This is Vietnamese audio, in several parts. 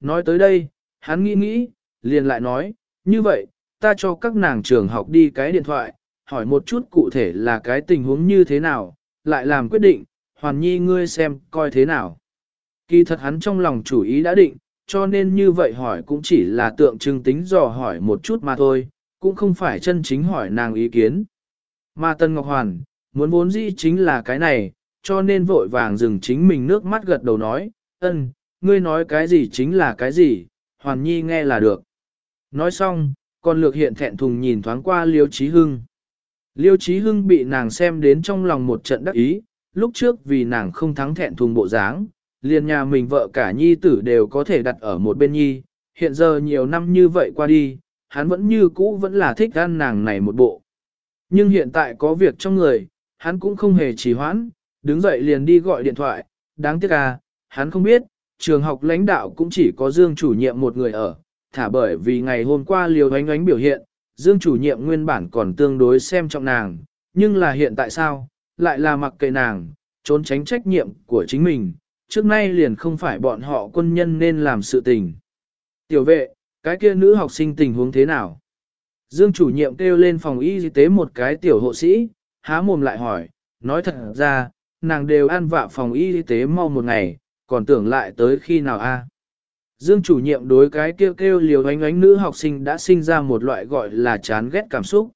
Nói tới đây, hắn nghĩ nghĩ, liền lại nói, như vậy, ta cho các nàng trường học đi cái điện thoại, hỏi một chút cụ thể là cái tình huống như thế nào, lại làm quyết định, hoàn nhi ngươi xem coi thế nào. Kỳ thật hắn trong lòng chủ ý đã định, cho nên như vậy hỏi cũng chỉ là tượng trưng tính dò hỏi một chút mà thôi, cũng không phải chân chính hỏi nàng ý kiến. Mà Tân Ngọc Hoàn, muốn vốn dĩ chính là cái này, cho nên vội vàng dừng chính mình nước mắt gật đầu nói, ân, ngươi nói cái gì chính là cái gì, Hoàn Nhi nghe là được. Nói xong, còn lược hiện thẹn thùng nhìn thoáng qua Liêu Chí Hưng. Liêu Chí Hưng bị nàng xem đến trong lòng một trận đắc ý, lúc trước vì nàng không thắng thẹn thùng bộ dáng, liền nhà mình vợ cả nhi tử đều có thể đặt ở một bên nhi, hiện giờ nhiều năm như vậy qua đi, hắn vẫn như cũ vẫn là thích gan nàng này một bộ. Nhưng hiện tại có việc trong người, hắn cũng không hề trì hoãn, đứng dậy liền đi gọi điện thoại, đáng tiếc à, hắn không biết, trường học lãnh đạo cũng chỉ có Dương chủ nhiệm một người ở, thả bởi vì ngày hôm qua liều ánh ánh biểu hiện, Dương chủ nhiệm nguyên bản còn tương đối xem trọng nàng, nhưng là hiện tại sao, lại là mặc kệ nàng, trốn tránh trách nhiệm của chính mình, trước nay liền không phải bọn họ quân nhân nên làm sự tình. Tiểu vệ, cái kia nữ học sinh tình huống thế nào? Dương chủ nhiệm kêu lên phòng y tế một cái tiểu hộ sĩ, há mồm lại hỏi, nói thật ra, nàng đều ăn vạ phòng y tế mau một ngày, còn tưởng lại tới khi nào a? Dương chủ nhiệm đối cái kêu kêu liều ánh ánh nữ học sinh đã sinh ra một loại gọi là chán ghét cảm xúc.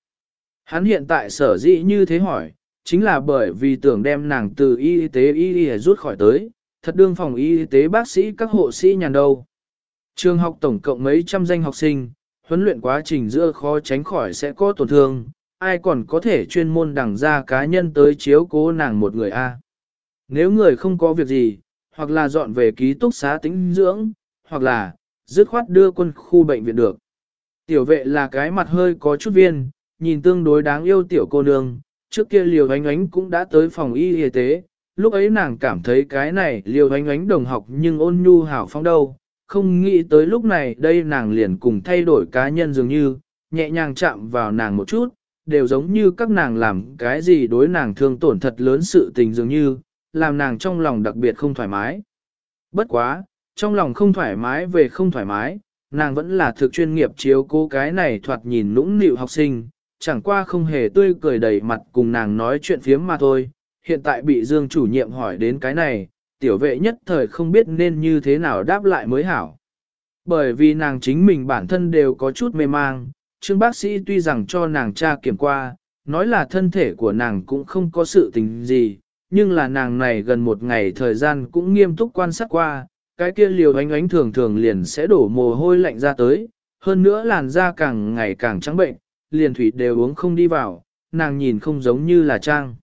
Hắn hiện tại sở dĩ như thế hỏi, chính là bởi vì tưởng đem nàng từ y tế y y rút khỏi tới, thật đương phòng y tế bác sĩ các hộ sĩ nhàn đâu. Trường học tổng cộng mấy trăm danh học sinh, huấn luyện quá trình giữa khó tránh khỏi sẽ có tổn thương, ai còn có thể chuyên môn đẳng ra cá nhân tới chiếu cố nàng một người a. Nếu người không có việc gì, hoặc là dọn về ký túc xá tính dưỡng, hoặc là dứt khoát đưa quân khu bệnh viện được. Tiểu vệ là cái mặt hơi có chút viên, nhìn tương đối đáng yêu tiểu cô nương, trước kia liều ánh ánh cũng đã tới phòng y y tế, lúc ấy nàng cảm thấy cái này liều ánh ánh đồng học nhưng ôn nhu hảo phong đâu, không nghĩ tới lúc này đây nàng liền cùng thay đổi cá nhân dường như, nhẹ nhàng chạm vào nàng một chút, đều giống như các nàng làm cái gì đối nàng thương tổn thật lớn sự tình dường như, làm nàng trong lòng đặc biệt không thoải mái. Bất quá, trong lòng không thoải mái về không thoải mái, nàng vẫn là thực chuyên nghiệp chiếu cô cái này thoạt nhìn nũng nịu học sinh, chẳng qua không hề tươi cười đầy mặt cùng nàng nói chuyện phiếm mà thôi. Hiện tại bị Dương chủ nhiệm hỏi đến cái này, tiểu vệ nhất thời không biết nên như thế nào đáp lại mới hảo. Bởi vì nàng chính mình bản thân đều có chút mê mang, trương bác sĩ tuy rằng cho nàng tra kiểm qua, nói là thân thể của nàng cũng không có sự tình gì, nhưng là nàng này gần một ngày thời gian cũng nghiêm túc quan sát qua, cái kia liều ánh ánh thường thường liền sẽ đổ mồ hôi lạnh ra tới, hơn nữa làn da càng ngày càng trắng bệnh, liền thủy đều uống không đi vào, nàng nhìn không giống như là trang.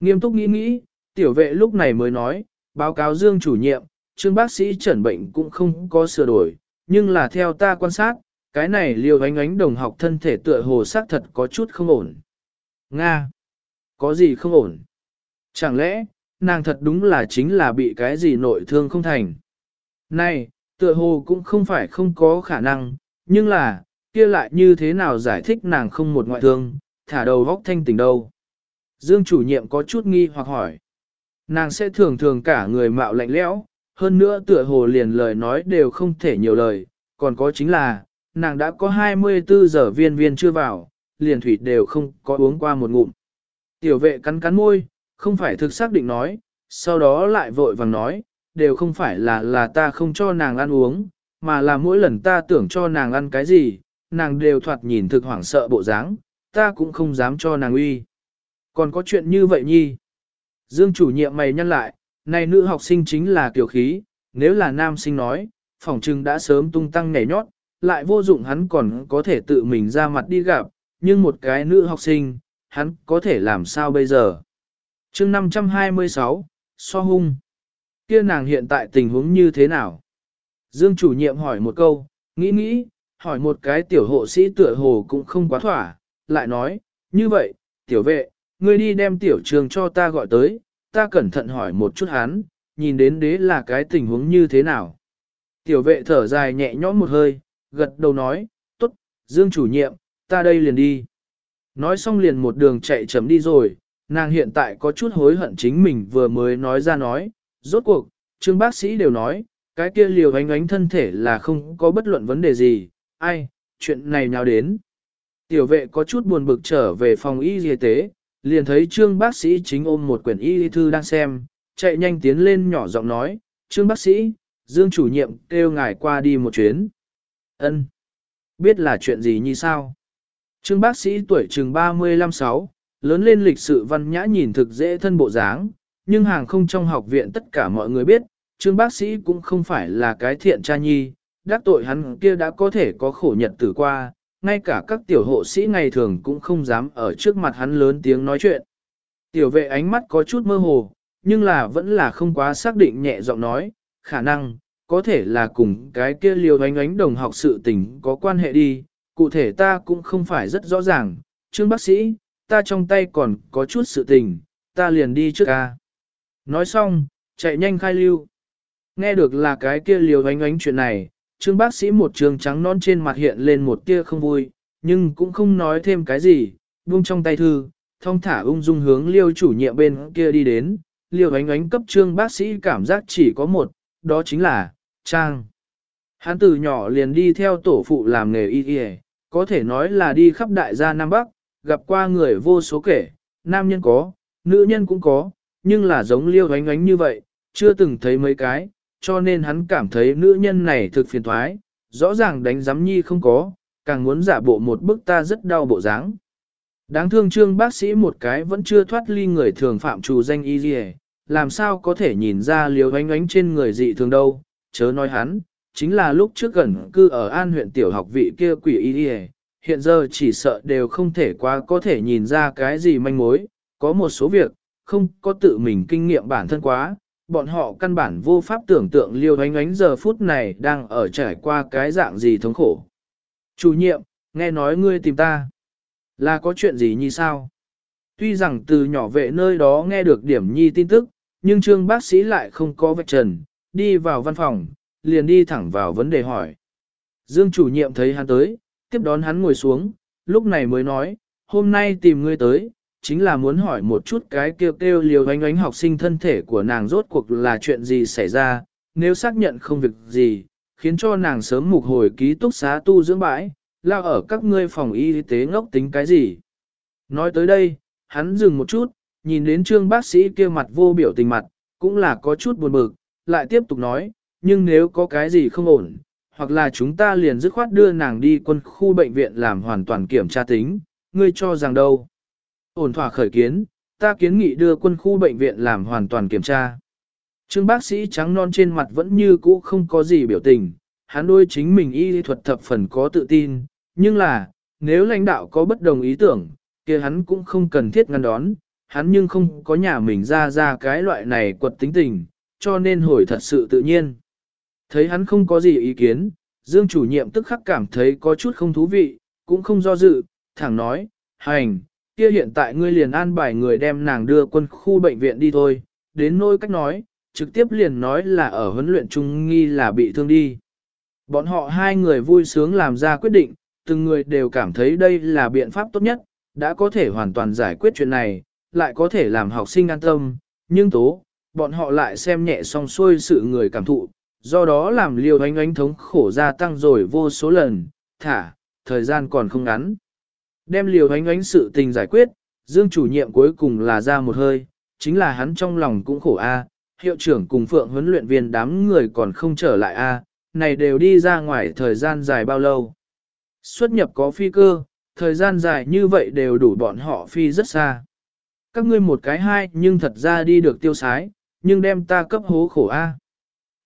Nghiêm túc nghĩ nghĩ, tiểu vệ lúc này mới nói, báo cáo Dương chủ nhiệm, trương bác sĩ chẩn bệnh cũng không có sửa đổi, nhưng là theo ta quan sát, cái này liều ánh ánh đồng học thân thể tựa hồ xác thật có chút không ổn. Nga! Có gì không ổn? Chẳng lẽ, nàng thật đúng là chính là bị cái gì nội thương không thành? Này, tựa hồ cũng không phải không có khả năng, nhưng là, kia lại như thế nào giải thích nàng không một ngoại thương, thả đầu vóc thanh tỉnh đâu. Dương chủ nhiệm có chút nghi hoặc hỏi. Nàng sẽ thường thường cả người mạo lạnh lẽo, hơn nữa tựa hồ liền lời nói đều không thể nhiều lời, còn có chính là, nàng đã có 24 giờ viên viên chưa vào, liền thủy đều không có uống qua một ngụm. Tiểu vệ cắn cắn môi, không phải thực xác định nói, sau đó lại vội vàng nói, đều không phải là là ta không cho nàng ăn uống, mà là mỗi lần ta tưởng cho nàng ăn cái gì, nàng đều thoạt nhìn thực hoảng sợ bộ dáng, ta cũng không dám cho nàng uy. Còn có chuyện như vậy nhi. Dương chủ nhiệm mày nhăn lại, này nữ học sinh chính là kiểu khí, nếu là nam sinh nói, phỏng trưng đã sớm tung tăng nhảy nhót, lại vô dụng hắn còn có thể tự mình ra mặt đi gặp, nhưng một cái nữ học sinh, hắn có thể làm sao bây giờ? Chương 526, so hung. Kia nàng hiện tại tình huống như thế nào? Dương chủ nhiệm hỏi một câu, nghĩ nghĩ, hỏi một cái tiểu hộ sĩ tựa hồ cũng không quá thỏa, lại nói, như vậy, tiểu vệ, ngươi đi đem tiểu trường cho ta gọi tới, ta cẩn thận hỏi một chút hắn, nhìn đến đế là cái tình huống như thế nào. Tiểu vệ thở dài nhẹ nhõm một hơi, gật đầu nói, tốt, Dương chủ nhiệm, ta đây liền đi. Nói xong liền một đường chạy chấm đi rồi, nàng hiện tại có chút hối hận chính mình vừa mới nói ra nói, rốt cuộc, trương bác sĩ đều nói, cái kia liều ánh ánh thân thể là không có bất luận vấn đề gì, ai, chuyện này nào đến. Tiểu vệ có chút buồn bực trở về phòng y y tế, liền thấy trương bác sĩ chính ôm một quyển y thư đang xem, chạy nhanh tiến lên nhỏ giọng nói, trương bác sĩ, dương chủ nhiệm kêu ngài qua đi một chuyến. ân Biết là chuyện gì như sao? Trương bác sĩ tuổi chừng 35-6, lớn lên lịch sự văn nhã nhìn thực dễ thân bộ dáng, nhưng hàng không trong học viện tất cả mọi người biết, trương bác sĩ cũng không phải là cái thiện cha nhi, đắc tội hắn kia đã có thể có khổ nhật tử qua, ngay cả các tiểu hộ sĩ ngày thường cũng không dám ở trước mặt hắn lớn tiếng nói chuyện. Tiểu vệ ánh mắt có chút mơ hồ, nhưng là vẫn là không quá xác định nhẹ giọng nói, khả năng, có thể là cùng cái kia liều ánh ánh đồng học sự tình có quan hệ đi, cụ thể ta cũng không phải rất rõ ràng, trương bác sĩ, ta trong tay còn có chút sự tình, ta liền đi trước ca. Nói xong, chạy nhanh khai lưu. Nghe được là cái kia liều ánh ánh chuyện này, trương bác sĩ một trường trắng non trên mặt hiện lên một tia không vui, nhưng cũng không nói thêm cái gì, buông trong tay thư, thông thả ung dung hướng liêu chủ nhiệm bên kia đi đến, liều ánh ánh cấp trương bác sĩ cảm giác chỉ có một, đó chính là, Trang. Hắn từ nhỏ liền đi theo tổ phụ làm nghề y y, có thể nói là đi khắp đại gia Nam Bắc, gặp qua người vô số kể, nam nhân có, nữ nhân cũng có, nhưng là giống liêu ánh ánh như vậy, chưa từng thấy mấy cái, cho nên hắn cảm thấy nữ nhân này thực phiền thoái, rõ ràng đánh giám nhi không có, càng muốn giả bộ một bức ta rất đau bộ dáng. Đáng thương trương bác sĩ một cái vẫn chưa thoát ly người thường phạm trù danh y gì làm sao có thể nhìn ra liều ánh ánh trên người dị thường đâu, chớ nói hắn, chính là lúc trước gần cư ở an huyện tiểu học vị kia quỷ y đi hiện giờ chỉ sợ đều không thể quá có thể nhìn ra cái gì manh mối, có một số việc, không có tự mình kinh nghiệm bản thân quá, bọn họ căn bản vô pháp tưởng tượng liêu ánh ánh giờ phút này đang ở trải qua cái dạng gì thống khổ. Chủ nhiệm, nghe nói ngươi tìm ta, là có chuyện gì như sao? Tuy rằng từ nhỏ vệ nơi đó nghe được điểm nhi tin tức, nhưng trương bác sĩ lại không có vạch trần, đi vào văn phòng, liền đi thẳng vào vấn đề hỏi. Dương chủ nhiệm thấy hắn tới, tiếp đón hắn ngồi xuống, lúc này mới nói, hôm nay tìm ngươi tới, chính là muốn hỏi một chút cái kêu kêu liều ánh ánh học sinh thân thể của nàng rốt cuộc là chuyện gì xảy ra, nếu xác nhận không việc gì, khiến cho nàng sớm mục hồi ký túc xá tu dưỡng bãi, lao ở các ngươi phòng y tế ngốc tính cái gì. Nói tới đây, hắn dừng một chút, nhìn đến trương bác sĩ kia mặt vô biểu tình mặt, cũng là có chút buồn bực, lại tiếp tục nói, nhưng nếu có cái gì không ổn, hoặc là chúng ta liền dứt khoát đưa nàng đi quân khu bệnh viện làm hoàn toàn kiểm tra tính, ngươi cho rằng đâu. Ổn thỏa khởi kiến, ta kiến nghị đưa quân khu bệnh viện làm hoàn toàn kiểm tra. Trương bác sĩ trắng non trên mặt vẫn như cũ không có gì biểu tình, hắn đôi chính mình y thuật thập phần có tự tin, nhưng là, nếu lãnh đạo có bất đồng ý tưởng, kia hắn cũng không cần thiết ngăn đón, hắn nhưng không có nhà mình ra ra cái loại này quật tính tình, cho nên hồi thật sự tự nhiên. Thấy hắn không có gì ý kiến, Dương chủ nhiệm tức khắc cảm thấy có chút không thú vị, cũng không do dự, thẳng nói, hành, kia hiện tại ngươi liền an bài người đem nàng đưa quân khu bệnh viện đi thôi, đến nôi cách nói, trực tiếp liền nói là ở huấn luyện trung nghi là bị thương đi. Bọn họ hai người vui sướng làm ra quyết định, từng người đều cảm thấy đây là biện pháp tốt nhất, đã có thể hoàn toàn giải quyết chuyện này, lại có thể làm học sinh an tâm, nhưng tố, bọn họ lại xem nhẹ song xuôi sự người cảm thụ, do đó làm liều ánh ánh thống khổ gia tăng rồi vô số lần, thả, thời gian còn không ngắn. Đem liều ánh ánh sự tình giải quyết, Dương chủ nhiệm cuối cùng là ra một hơi, chính là hắn trong lòng cũng khổ a. hiệu trưởng cùng phượng huấn luyện viên đám người còn không trở lại a, này đều đi ra ngoài thời gian dài bao lâu. Xuất nhập có phi cơ, thời gian dài như vậy đều đủ bọn họ phi rất xa. Các ngươi một cái hai nhưng thật ra đi được tiêu sái, nhưng đem ta cấp hố khổ a.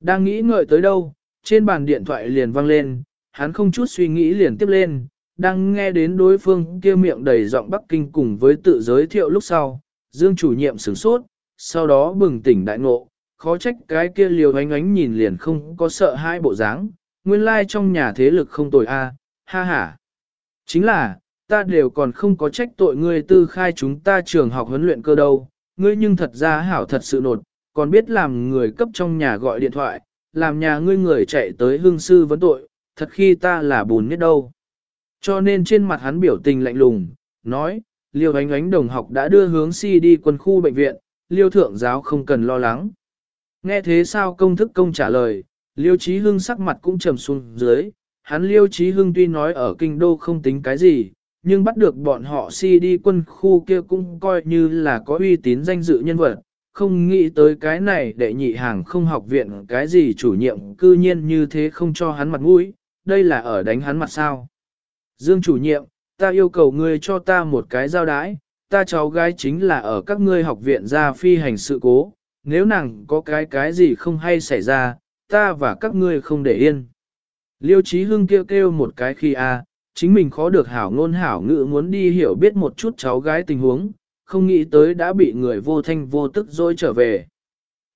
Đang nghĩ ngợi tới đâu, trên bàn điện thoại liền vang lên, hắn không chút suy nghĩ liền tiếp lên, đang nghe đến đối phương kia miệng đầy giọng Bắc Kinh cùng với tự giới thiệu lúc sau, Dương chủ nhiệm sửng sốt, sau đó bừng tỉnh đại ngộ, khó trách cái kia liều ánh ánh nhìn liền không có sợ hai bộ dáng, nguyên lai like trong nhà thế lực không tồi a, à, ha ha. Chính là, ta đều còn không có trách tội ngươi tư khai chúng ta trường học huấn luyện cơ đâu, ngươi nhưng thật ra hảo thật sự nột, còn biết làm người cấp trong nhà gọi điện thoại, làm nhà ngươi người chạy tới hương sư vấn tội, thật khi ta là bùn nhất đâu. Cho nên trên mặt hắn biểu tình lạnh lùng, nói, liêu ánh ánh đồng học đã đưa hướng si đi quân khu bệnh viện, liêu thượng giáo không cần lo lắng. Nghe thế sao công thức công trả lời, Liêu trí Hưng sắc mặt cũng trầm xuống dưới, hắn Liêu trí Hưng tuy nói ở kinh đô không tính cái gì, nhưng bắt được bọn họ si đi quân khu kia cũng coi như là có uy tín danh dự nhân vật, không nghĩ tới cái này đệ nhị hàng không học viện cái gì chủ nhiệm cư nhiên như thế không cho hắn mặt mũi, đây là ở đánh hắn mặt sao. Dương chủ nhiệm, ta yêu cầu ngươi cho ta một cái giao đái, ta cháu gái chính là ở các ngươi học viện ra phi hành sự cố, nếu nàng có cái cái gì không hay xảy ra, ta và các ngươi không để yên. Liêu Chí Hưng kêu kêu một cái khi a, chính mình khó được hảo ngôn hảo ngữ muốn đi hiểu biết một chút cháu gái tình huống, không nghĩ tới đã bị người vô thanh vô tức dối trở về.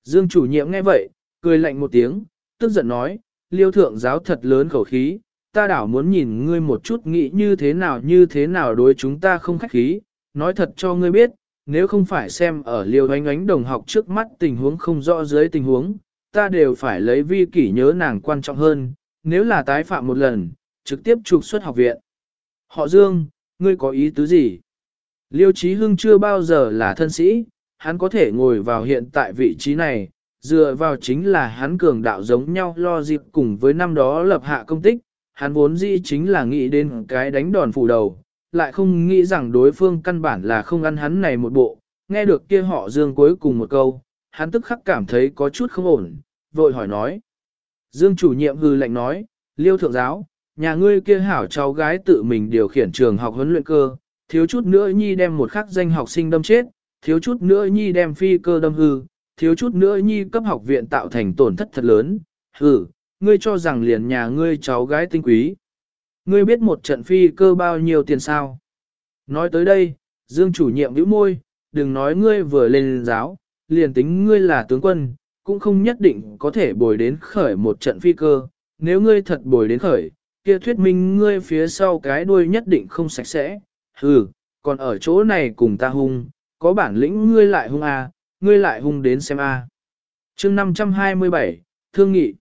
Dương chủ nhiệm nghe vậy, cười lạnh một tiếng, tức giận nói, liêu thượng giáo thật lớn khẩu khí, ta đảo muốn nhìn ngươi một chút nghĩ như thế nào như thế nào đối chúng ta không khách khí, nói thật cho ngươi biết, nếu không phải xem ở liêu ánh ánh đồng học trước mắt tình huống không rõ dưới tình huống, ta đều phải lấy vi kỷ nhớ nàng quan trọng hơn, nếu là tái phạm một lần, trực tiếp trục xuất học viện. Họ Dương, ngươi có ý tứ gì? Liêu Chí Hưng chưa bao giờ là thân sĩ, hắn có thể ngồi vào hiện tại vị trí này, dựa vào chính là hắn cường đạo giống nhau lo dịp cùng với năm đó lập hạ công tích, hắn vốn dĩ chính là nghĩ đến cái đánh đòn phủ đầu, lại không nghĩ rằng đối phương căn bản là không ăn hắn này một bộ, nghe được kia họ Dương cuối cùng một câu, hắn tức khắc cảm thấy có chút không ổn, vội hỏi nói. Dương chủ nhiệm hư lệnh nói, liêu thượng giáo, nhà ngươi kia hảo cháu gái tự mình điều khiển trường học huấn luyện cơ, thiếu chút nữa nhi đem một khắc danh học sinh đâm chết, thiếu chút nữa nhi đem phi cơ đâm hư, thiếu chút nữa nhi cấp học viện tạo thành tổn thất thật lớn, hừ, ngươi cho rằng liền nhà ngươi cháu gái tinh quý. Ngươi biết một trận phi cơ bao nhiêu tiền sao? Nói tới đây, Dương chủ nhiệm nhíu môi, đừng nói ngươi vừa lên giáo, liền tính ngươi là tướng quân, cũng không nhất định có thể bồi đến khởi một trận phi cơ, nếu ngươi thật bồi đến khởi, kia thuyết minh ngươi phía sau cái đuôi nhất định không sạch sẽ, hừ, còn ở chỗ này cùng ta hung, có bản lĩnh ngươi lại hung à, ngươi lại hung đến xem a. À. Chương 527, Thương nghị.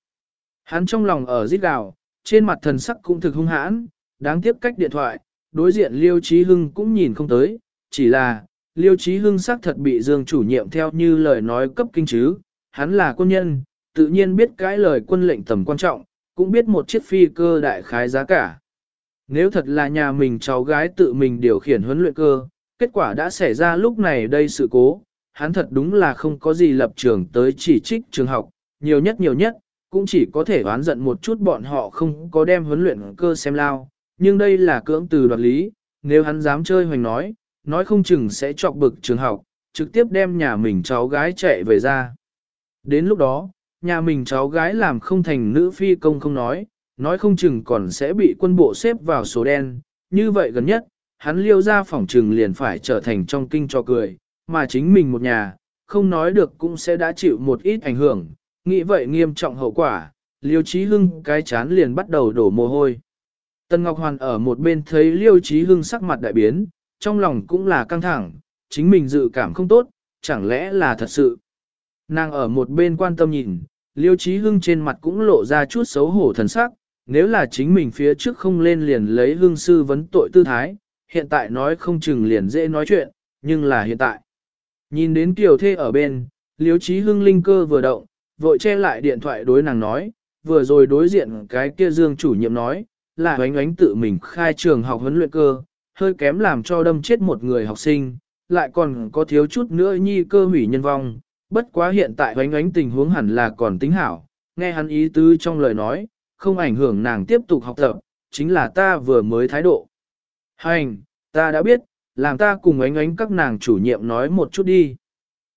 Hắn trong lòng ở rít gào, trên mặt thần sắc cũng thực hung hãn, đáng tiếc cách điện thoại, đối diện Liêu Chí Hưng cũng nhìn không tới, chỉ là, Liêu Chí Hưng xác thật bị Dương chủ nhiệm theo như lời nói cấp kinh chứ, hắn là quân nhân, tự nhiên biết cái lời quân lệnh tầm quan trọng, cũng biết một chiếc phi cơ đại khái giá cả. Nếu thật là nhà mình cháu gái tự mình điều khiển huấn luyện cơ, kết quả đã xảy ra lúc này đây sự cố, hắn thật đúng là không có gì lập trường tới chỉ trích trường học, nhiều nhất nhiều nhất, cũng chỉ có thể oán giận một chút bọn họ không có đem huấn luyện cơ xem lao, nhưng đây là cưỡng từ đoạt lý, nếu hắn dám chơi hoành nói, nói không chừng sẽ chọc bực trường học, trực tiếp đem nhà mình cháu gái chạy về ra. Đến lúc đó, nhà mình cháu gái làm không thành nữ phi công không nói, nói không chừng còn sẽ bị quân bộ xếp vào số đen, như vậy gần nhất, hắn liêu ra phòng trừng liền phải trở thành trong kinh cho cười, mà chính mình một nhà, không nói được cũng sẽ đã chịu một ít ảnh hưởng, nghĩ vậy nghiêm trọng hậu quả, liêu trí hưng cái chán liền bắt đầu đổ mồ hôi. Tân Ngọc Hoàn ở một bên thấy liêu trí hưng sắc mặt đại biến, trong lòng cũng là căng thẳng, chính mình dự cảm không tốt, chẳng lẽ là thật sự. Nàng ở một bên quan tâm nhìn, liêu trí hưng trên mặt cũng lộ ra chút xấu hổ thần sắc, nếu là chính mình phía trước không lên liền lấy hương sư vấn tội tư thái, hiện tại nói không chừng liền dễ nói chuyện, nhưng là hiện tại. Nhìn đến Kiều Thê ở bên, liếu trí hưng linh cơ vừa động, vội che lại điện thoại đối nàng nói, vừa rồi đối diện cái kia dương chủ nhiệm nói, là oánh oánh tự mình khai trường học huấn luyện cơ, hơi kém làm cho đâm chết một người học sinh, lại còn có thiếu chút nữa nhi cơ hủy nhân vong, bất quá hiện tại oánh oánh tình huống hẳn là còn tính hảo, nghe hắn ý tứ trong lời nói, không ảnh hưởng nàng tiếp tục học tập, chính là ta vừa mới thái độ. Hành, ta đã biết, làm ta cùng ánh ánh các nàng chủ nhiệm nói một chút đi.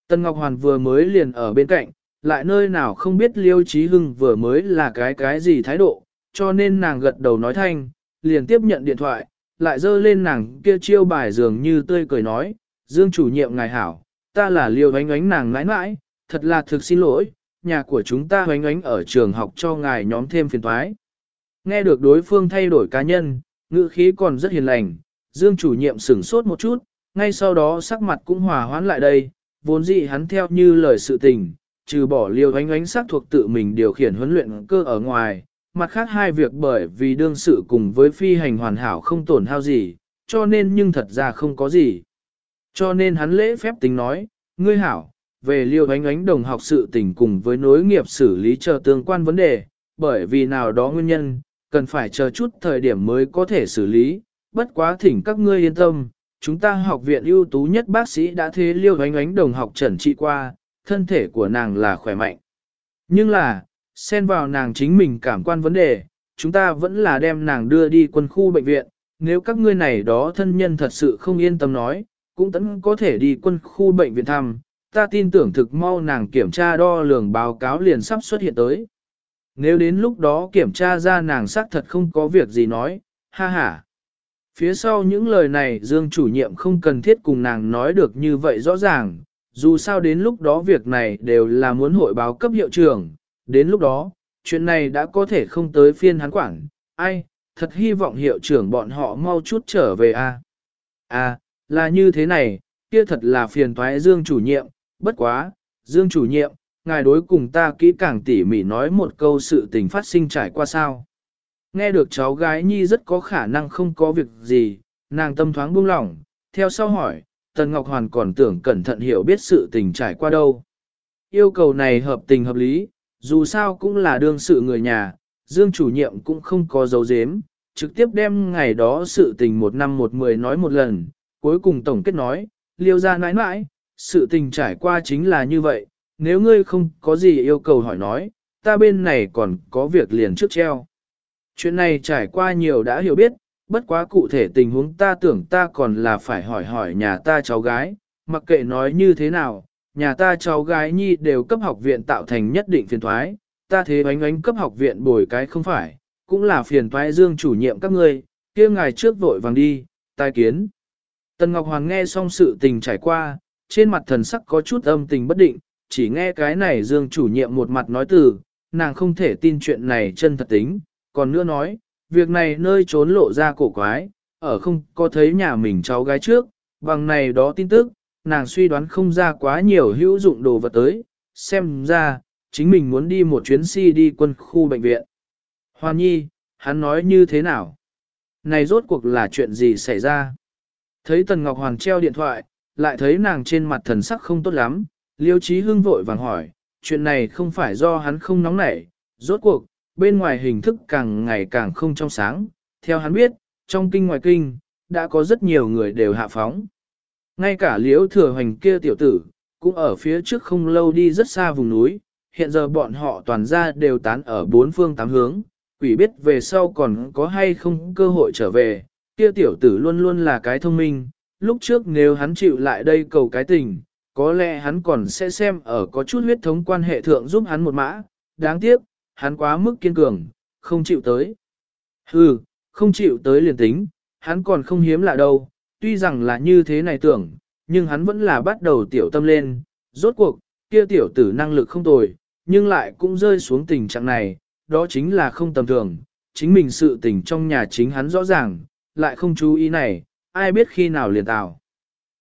Tân Ngọc Hoàn vừa mới liền ở bên cạnh, lại nơi nào không biết Liêu Trí Hưng vừa mới là cái cái gì thái độ, cho nên nàng gật đầu nói thanh, liền tiếp nhận điện thoại, lại dơ lên nàng kia chiêu bài dường như tươi cười nói, Dương chủ nhiệm ngài hảo, ta là Liêu ánh ánh nàng ngãi ngãi, thật là thực xin lỗi, nhà của chúng ta hoánh ánh ở trường học cho ngài nhóm thêm phiền thoái. Nghe được đối phương thay đổi cá nhân, ngữ khí còn rất hiền lành, Dương chủ nhiệm sửng sốt một chút, ngay sau đó sắc mặt cũng hòa hoãn lại đây, vốn dĩ hắn theo như lời sự tình, trừ bỏ liều ánh ánh sắc thuộc tự mình điều khiển huấn luyện cơ ở ngoài, mặt khác hai việc bởi vì đương sự cùng với phi hành hoàn hảo không tổn hao gì, cho nên nhưng thật ra không có gì. Cho nên hắn lễ phép tính nói, ngươi hảo, về liêu ánh ánh đồng học sự tình cùng với nối nghiệp xử lý chờ tương quan vấn đề, bởi vì nào đó nguyên nhân, cần phải chờ chút thời điểm mới có thể xử lý, bất quá thỉnh các ngươi yên tâm, chúng ta học viện ưu tú nhất bác sĩ đã thế liêu ánh ánh đồng học trần trị qua, thân thể của nàng là khỏe mạnh. Nhưng là, xen vào nàng chính mình cảm quan vấn đề, chúng ta vẫn là đem nàng đưa đi quân khu bệnh viện, nếu các ngươi này đó thân nhân thật sự không yên tâm nói, cũng tẫn có thể đi quân khu bệnh viện thăm, ta tin tưởng thực mau nàng kiểm tra đo lường báo cáo liền sắp xuất hiện tới. Nếu đến lúc đó kiểm tra ra nàng xác thật không có việc gì nói, ha ha. Phía sau những lời này Dương chủ nhiệm không cần thiết cùng nàng nói được như vậy rõ ràng, dù sao đến lúc đó việc này đều là muốn hội báo cấp hiệu trưởng, đến lúc đó, chuyện này đã có thể không tới phiên hắn quản, ai, thật hy vọng hiệu trưởng bọn họ mau chút trở về a. À? à, là như thế này, kia thật là phiền toái Dương chủ nhiệm, bất quá, Dương chủ nhiệm, ngài đối cùng ta kỹ càng tỉ mỉ nói một câu sự tình phát sinh trải qua sao. Nghe được cháu gái nhi rất có khả năng không có việc gì, nàng tâm thoáng buông lỏng, theo sau hỏi, Tần Ngọc Hoàn còn tưởng cẩn thận hiểu biết sự tình trải qua đâu. Yêu cầu này hợp tình hợp lý, dù sao cũng là đương sự người nhà, Dương chủ nhiệm cũng không có dấu dếm, trực tiếp đem ngày đó sự tình một năm một mười nói một lần, cuối cùng tổng kết nói, liêu ra nãi nãi, sự tình trải qua chính là như vậy, nếu ngươi không có gì yêu cầu hỏi nói, ta bên này còn có việc liền trước treo. Chuyện này trải qua nhiều đã hiểu biết, bất quá cụ thể tình huống ta tưởng ta còn là phải hỏi hỏi nhà ta cháu gái, mặc kệ nói như thế nào, nhà ta cháu gái nhi đều cấp học viện tạo thành nhất định phiền thoái, ta thế bánh ánh cấp học viện bồi cái không phải, cũng là phiền thoái dương chủ nhiệm các ngươi, kia ngài trước vội vàng đi, tai kiến. Tần Ngọc Hoàng nghe xong sự tình trải qua, trên mặt thần sắc có chút âm tình bất định, chỉ nghe cái này dương chủ nhiệm một mặt nói từ, nàng không thể tin chuyện này chân thật tính, còn nữa nói, việc này nơi trốn lộ ra cổ quái, ở không có thấy nhà mình cháu gái trước, bằng này đó tin tức, nàng suy đoán không ra quá nhiều hữu dụng đồ vật tới, xem ra, chính mình muốn đi một chuyến si đi quân khu bệnh viện. Hoàn nhi, hắn nói như thế nào? Này rốt cuộc là chuyện gì xảy ra? Thấy Tần Ngọc Hoàng treo điện thoại, lại thấy nàng trên mặt thần sắc không tốt lắm, Liêu trí Hưng vội vàng hỏi, chuyện này không phải do hắn không nóng nảy, rốt cuộc, bên ngoài hình thức càng ngày càng không trong sáng, theo hắn biết, trong kinh ngoài kinh, đã có rất nhiều người đều hạ phóng. Ngay cả liễu thừa hoành kia tiểu tử, cũng ở phía trước không lâu đi rất xa vùng núi, hiện giờ bọn họ toàn ra đều tán ở bốn phương tám hướng, quỷ biết về sau còn có hay không cơ hội trở về, kia tiểu tử luôn luôn là cái thông minh, lúc trước nếu hắn chịu lại đây cầu cái tình, có lẽ hắn còn sẽ xem ở có chút huyết thống quan hệ thượng giúp hắn một mã, đáng tiếc, hắn quá mức kiên cường, không chịu tới. Hừ, không chịu tới liền tính, hắn còn không hiếm lạ đâu, tuy rằng là như thế này tưởng, nhưng hắn vẫn là bắt đầu tiểu tâm lên, rốt cuộc, kia tiểu tử năng lực không tồi, nhưng lại cũng rơi xuống tình trạng này, đó chính là không tầm thường, chính mình sự tình trong nhà chính hắn rõ ràng, lại không chú ý này, ai biết khi nào liền tào.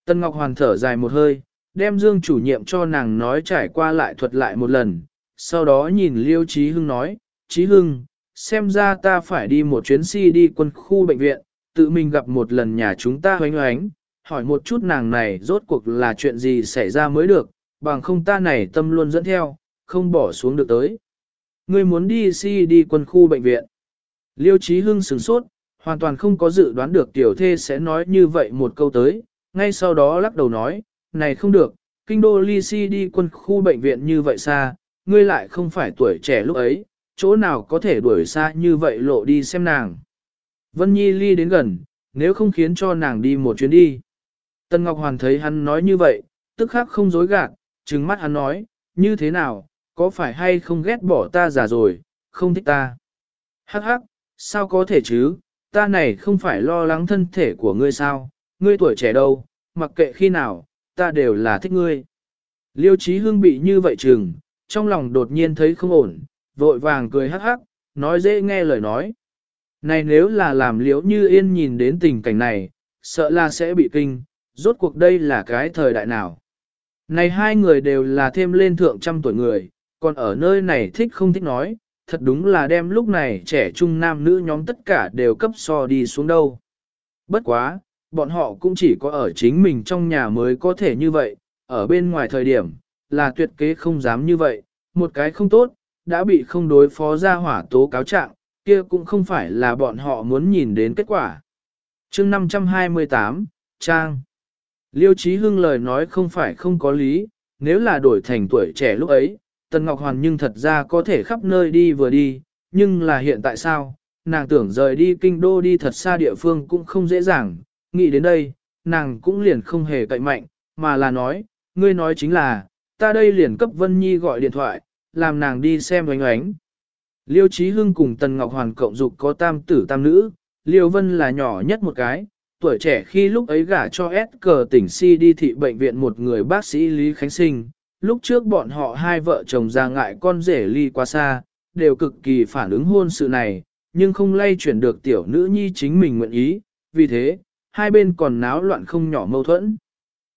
Tân Ngọc Hoàn thở dài một hơi, đem Dương chủ nhiệm cho nàng nói trải qua lại thuật lại một lần, sau đó nhìn Liêu Chí Hưng nói, Chí Hưng, xem ra ta phải đi một chuyến si đi quân khu bệnh viện, tự mình gặp một lần nhà chúng ta hoánh hoánh, hỏi một chút nàng này rốt cuộc là chuyện gì xảy ra mới được, bằng không ta này tâm luôn dẫn theo, không bỏ xuống được tới. Ngươi muốn đi si đi quân khu bệnh viện. Liêu Chí Hưng sửng sốt, hoàn toàn không có dự đoán được tiểu thê sẽ nói như vậy một câu tới, ngay sau đó lắc đầu nói, này không được, kinh đô ly si đi quân khu bệnh viện như vậy xa, ngươi lại không phải tuổi trẻ lúc ấy, chỗ nào có thể đuổi xa như vậy lộ đi xem nàng. Vân Nhi ly đến gần, nếu không khiến cho nàng đi một chuyến đi. Tân Ngọc Hoàn thấy hắn nói như vậy, tức khắc không dối gạt, trừng mắt hắn nói, như thế nào, có phải hay không ghét bỏ ta già rồi, không thích ta. Hắc hắc, sao có thể chứ, ta này không phải lo lắng thân thể của ngươi sao, ngươi tuổi trẻ đâu, mặc kệ khi nào, ta đều là thích ngươi. Liêu Chí Hương bị như vậy chừng, trong lòng đột nhiên thấy không ổn, vội vàng cười hắc hắc, nói dễ nghe lời nói. Này nếu là làm liễu như yên nhìn đến tình cảnh này, sợ là sẽ bị kinh, rốt cuộc đây là cái thời đại nào. Này hai người đều là thêm lên thượng trăm tuổi người, còn ở nơi này thích không thích nói, thật đúng là đem lúc này trẻ trung nam nữ nhóm tất cả đều cấp so đi xuống đâu. Bất quá, bọn họ cũng chỉ có ở chính mình trong nhà mới có thể như vậy, ở bên ngoài thời điểm, là tuyệt kế không dám như vậy, một cái không tốt, đã bị không đối phó ra hỏa tố cáo trạng, kia cũng không phải là bọn họ muốn nhìn đến kết quả. chương 528, Trang Liêu Chí Hưng lời nói không phải không có lý, nếu là đổi thành tuổi trẻ lúc ấy, Tần Ngọc Hoàn nhưng thật ra có thể khắp nơi đi vừa đi, nhưng là hiện tại sao, nàng tưởng rời đi kinh đô đi thật xa địa phương cũng không dễ dàng, nghĩ đến đây, nàng cũng liền không hề cậy mạnh, mà là nói, ngươi nói chính là, ta đây liền cấp Vân Nhi gọi điện thoại, làm nàng đi xem oánh oánh. Liêu Chí Hưng cùng Tần Ngọc Hoàn cộng dục có tam tử tam nữ, Liêu Vân là nhỏ nhất một cái, tuổi trẻ khi lúc ấy gả cho S cờ tỉnh Si đi thị bệnh viện một người bác sĩ Lý Khánh Sinh, lúc trước bọn họ hai vợ chồng ra ngại con rể ly quá xa, đều cực kỳ phản ứng hôn sự này, nhưng không lay chuyển được tiểu nữ nhi chính mình nguyện ý, vì thế, hai bên còn náo loạn không nhỏ mâu thuẫn.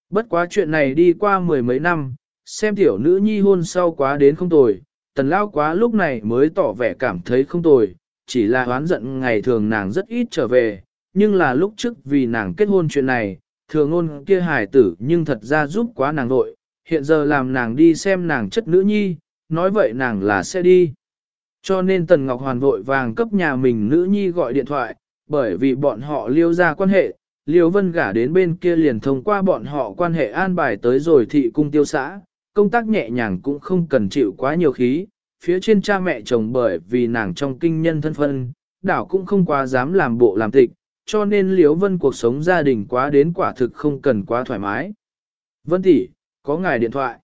Bất quá chuyện này đi qua mười mấy năm, xem tiểu nữ nhi hôn sau quá đến không tồi, tần lao quá lúc này mới tỏ vẻ cảm thấy không tồi, chỉ là oán giận ngày thường nàng rất ít trở về, nhưng là lúc trước vì nàng kết hôn chuyện này, thường ngôn kia hài tử nhưng thật ra giúp quá nàng nội, hiện giờ làm nàng đi xem nàng chất nữ nhi, nói vậy nàng là sẽ đi. Cho nên Tần Ngọc Hoàn vội vàng cấp nhà mình nữ nhi gọi điện thoại, bởi vì bọn họ liêu ra quan hệ, liêu vân gả đến bên kia liền thông qua bọn họ quan hệ an bài tới rồi thị cung tiêu xã, công tác nhẹ nhàng cũng không cần chịu quá nhiều khí, phía trên cha mẹ chồng bởi vì nàng trong kinh nhân thân phân, đảo cũng không quá dám làm bộ làm tịch, cho nên liêu vân cuộc sống gia đình quá đến quả thực không cần quá thoải mái. Vân tỷ, có ngài điện thoại.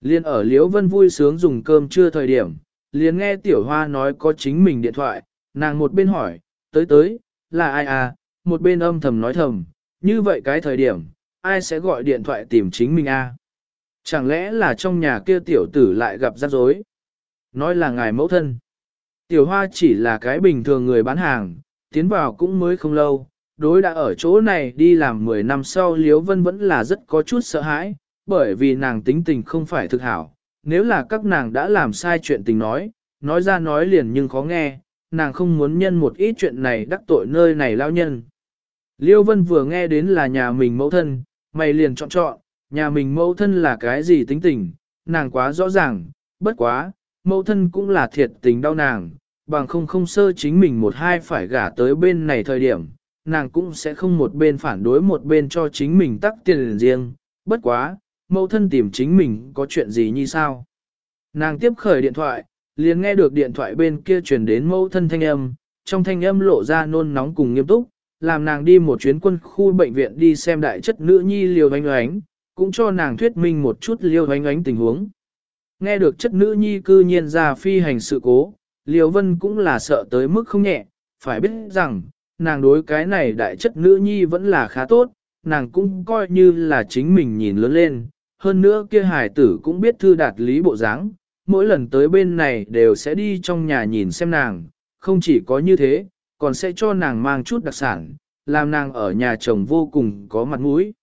Liên ở Liễu vân vui sướng dùng cơm trưa thời điểm, liền nghe tiểu hoa nói có chính mình điện thoại, nàng một bên hỏi, tới tới, là ai à, một bên âm thầm nói thầm, như vậy cái thời điểm, ai sẽ gọi điện thoại tìm chính mình à? Chẳng lẽ là trong nhà kia tiểu tử lại gặp rắc rối? Nói là ngài mẫu thân. Tiểu hoa chỉ là cái bình thường người bán hàng, tiến vào cũng mới không lâu, đối đã ở chỗ này đi làm 10 năm sau Liễu Vân vẫn là rất có chút sợ hãi, bởi vì nàng tính tình không phải thực hảo, nếu là các nàng đã làm sai chuyện tình nói, nói ra nói liền nhưng khó nghe, nàng không muốn nhân một ít chuyện này đắc tội nơi này lao nhân. Liêu Vân vừa nghe đến là nhà mình mẫu thân, mày liền chọn chọn, nhà mình mẫu thân là cái gì tính tình, nàng quá rõ ràng, bất quá, mẫu thân cũng là thiệt tình đau nàng, bằng không không sơ chính mình một hai phải gả tới bên này thời điểm, nàng cũng sẽ không một bên phản đối một bên cho chính mình tắc tiền riêng, bất quá, mẫu thân tìm chính mình có chuyện gì như sao. Nàng tiếp khởi điện thoại, liền nghe được điện thoại bên kia truyền đến mẫu thân thanh âm, trong thanh âm lộ ra nôn nóng cùng nghiêm túc, làm nàng đi một chuyến quân khu bệnh viện đi xem đại chất nữ nhi liều ánh ánh, cũng cho nàng thuyết minh một chút liều ánh ánh tình huống. Nghe được chất nữ nhi cư nhiên ra phi hành sự cố, liều vân cũng là sợ tới mức không nhẹ, phải biết rằng, nàng đối cái này đại chất nữ nhi vẫn là khá tốt, nàng cũng coi như là chính mình nhìn lớn lên, hơn nữa kia hải tử cũng biết thư đạt lý bộ dáng, mỗi lần tới bên này đều sẽ đi trong nhà nhìn xem nàng, không chỉ có như thế, còn sẽ cho nàng mang chút đặc sản, làm nàng ở nhà chồng vô cùng có mặt mũi.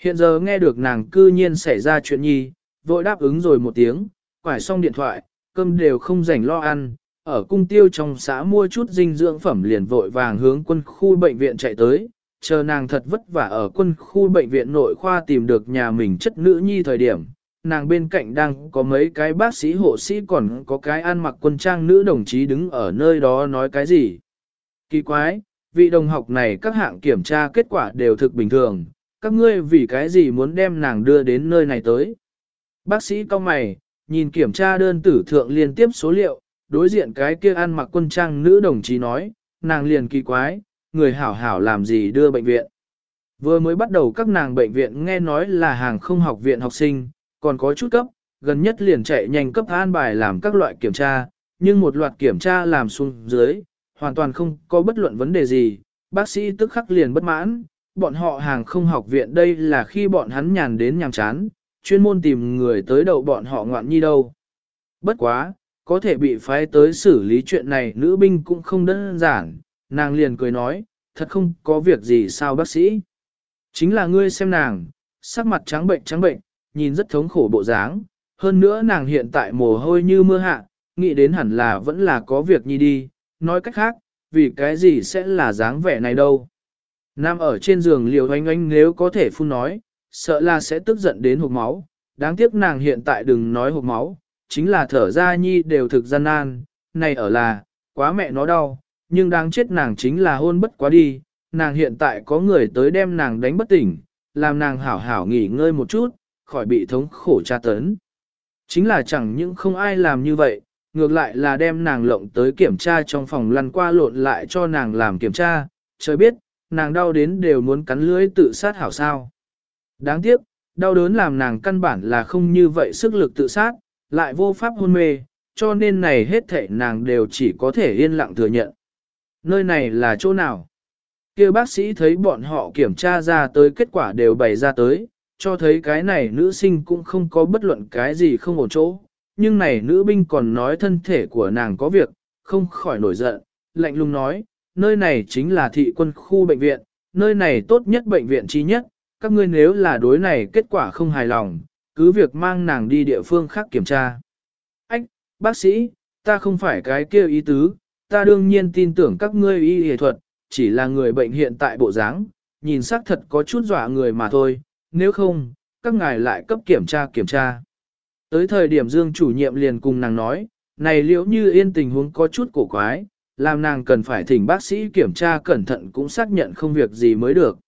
Hiện giờ nghe được nàng cư nhiên xảy ra chuyện nhi, vội đáp ứng rồi một tiếng, quải xong điện thoại, cơm đều không rảnh lo ăn, ở cung tiêu trong xã mua chút dinh dưỡng phẩm liền vội vàng hướng quân khu bệnh viện chạy tới, chờ nàng thật vất vả ở quân khu bệnh viện nội khoa tìm được nhà mình chất nữ nhi thời điểm, nàng bên cạnh đang có mấy cái bác sĩ hộ sĩ còn có cái ăn mặc quân trang nữ đồng chí đứng ở nơi đó nói cái gì. Kỳ quái, vị đồng học này các hạng kiểm tra kết quả đều thực bình thường, các ngươi vì cái gì muốn đem nàng đưa đến nơi này tới. Bác sĩ cao mày, nhìn kiểm tra đơn tử thượng liên tiếp số liệu, đối diện cái kia ăn mặc quân trang nữ đồng chí nói, nàng liền kỳ quái, người hảo hảo làm gì đưa bệnh viện. Vừa mới bắt đầu các nàng bệnh viện nghe nói là hàng không học viện học sinh, còn có chút cấp, gần nhất liền chạy nhanh cấp an bài làm các loại kiểm tra, nhưng một loạt kiểm tra làm xuống dưới, hoàn toàn không có bất luận vấn đề gì, bác sĩ tức khắc liền bất mãn, bọn họ hàng không học viện đây là khi bọn hắn nhàn đến nhàm chán, chuyên môn tìm người tới đầu bọn họ ngoạn nhi đâu. Bất quá, có thể bị phái tới xử lý chuyện này nữ binh cũng không đơn giản, nàng liền cười nói, thật không có việc gì sao bác sĩ. Chính là ngươi xem nàng, sắc mặt trắng bệnh trắng bệnh, nhìn rất thống khổ bộ dáng, hơn nữa nàng hiện tại mồ hôi như mưa hạ, nghĩ đến hẳn là vẫn là có việc nhi đi, nói cách khác, vì cái gì sẽ là dáng vẻ này đâu. Nam ở trên giường liều oanh oanh nếu có thể phun nói, sợ là sẽ tức giận đến hộp máu, đáng tiếc nàng hiện tại đừng nói hộp máu, chính là thở ra nhi đều thực gian nan, này ở là, quá mẹ nó đau, nhưng đáng chết nàng chính là hôn bất quá đi, nàng hiện tại có người tới đem nàng đánh bất tỉnh, làm nàng hảo hảo nghỉ ngơi một chút, khỏi bị thống khổ tra tấn. Chính là chẳng những không ai làm như vậy, ngược lại là đem nàng lộng tới kiểm tra trong phòng lăn qua lộn lại cho nàng làm kiểm tra, trời biết, nàng đau đến đều muốn cắn lưỡi tự sát hảo sao. Đáng tiếc, đau đớn làm nàng căn bản là không như vậy sức lực tự sát, lại vô pháp hôn mê, cho nên này hết thể nàng đều chỉ có thể yên lặng thừa nhận. Nơi này là chỗ nào? kia bác sĩ thấy bọn họ kiểm tra ra tới kết quả đều bày ra tới, cho thấy cái này nữ sinh cũng không có bất luận cái gì không ổn chỗ, nhưng này nữ binh còn nói thân thể của nàng có việc, không khỏi nổi giận, lạnh lùng nói, nơi này chính là thị quân khu bệnh viện, nơi này tốt nhất bệnh viện chi nhất, các ngươi nếu là đối này kết quả không hài lòng, cứ việc mang nàng đi địa phương khác kiểm tra. Ách, bác sĩ, ta không phải cái kêu ý tứ, ta đương nhiên tin tưởng các ngươi y y thuật, chỉ là người bệnh hiện tại bộ dáng, nhìn xác thật có chút dọa người mà thôi, nếu không, các ngài lại cấp kiểm tra kiểm tra. Tới thời điểm Dương chủ nhiệm liền cùng nàng nói, này liễu như yên tình huống có chút cổ quái, làm nàng cần phải thỉnh bác sĩ kiểm tra cẩn thận cũng xác nhận không việc gì mới được.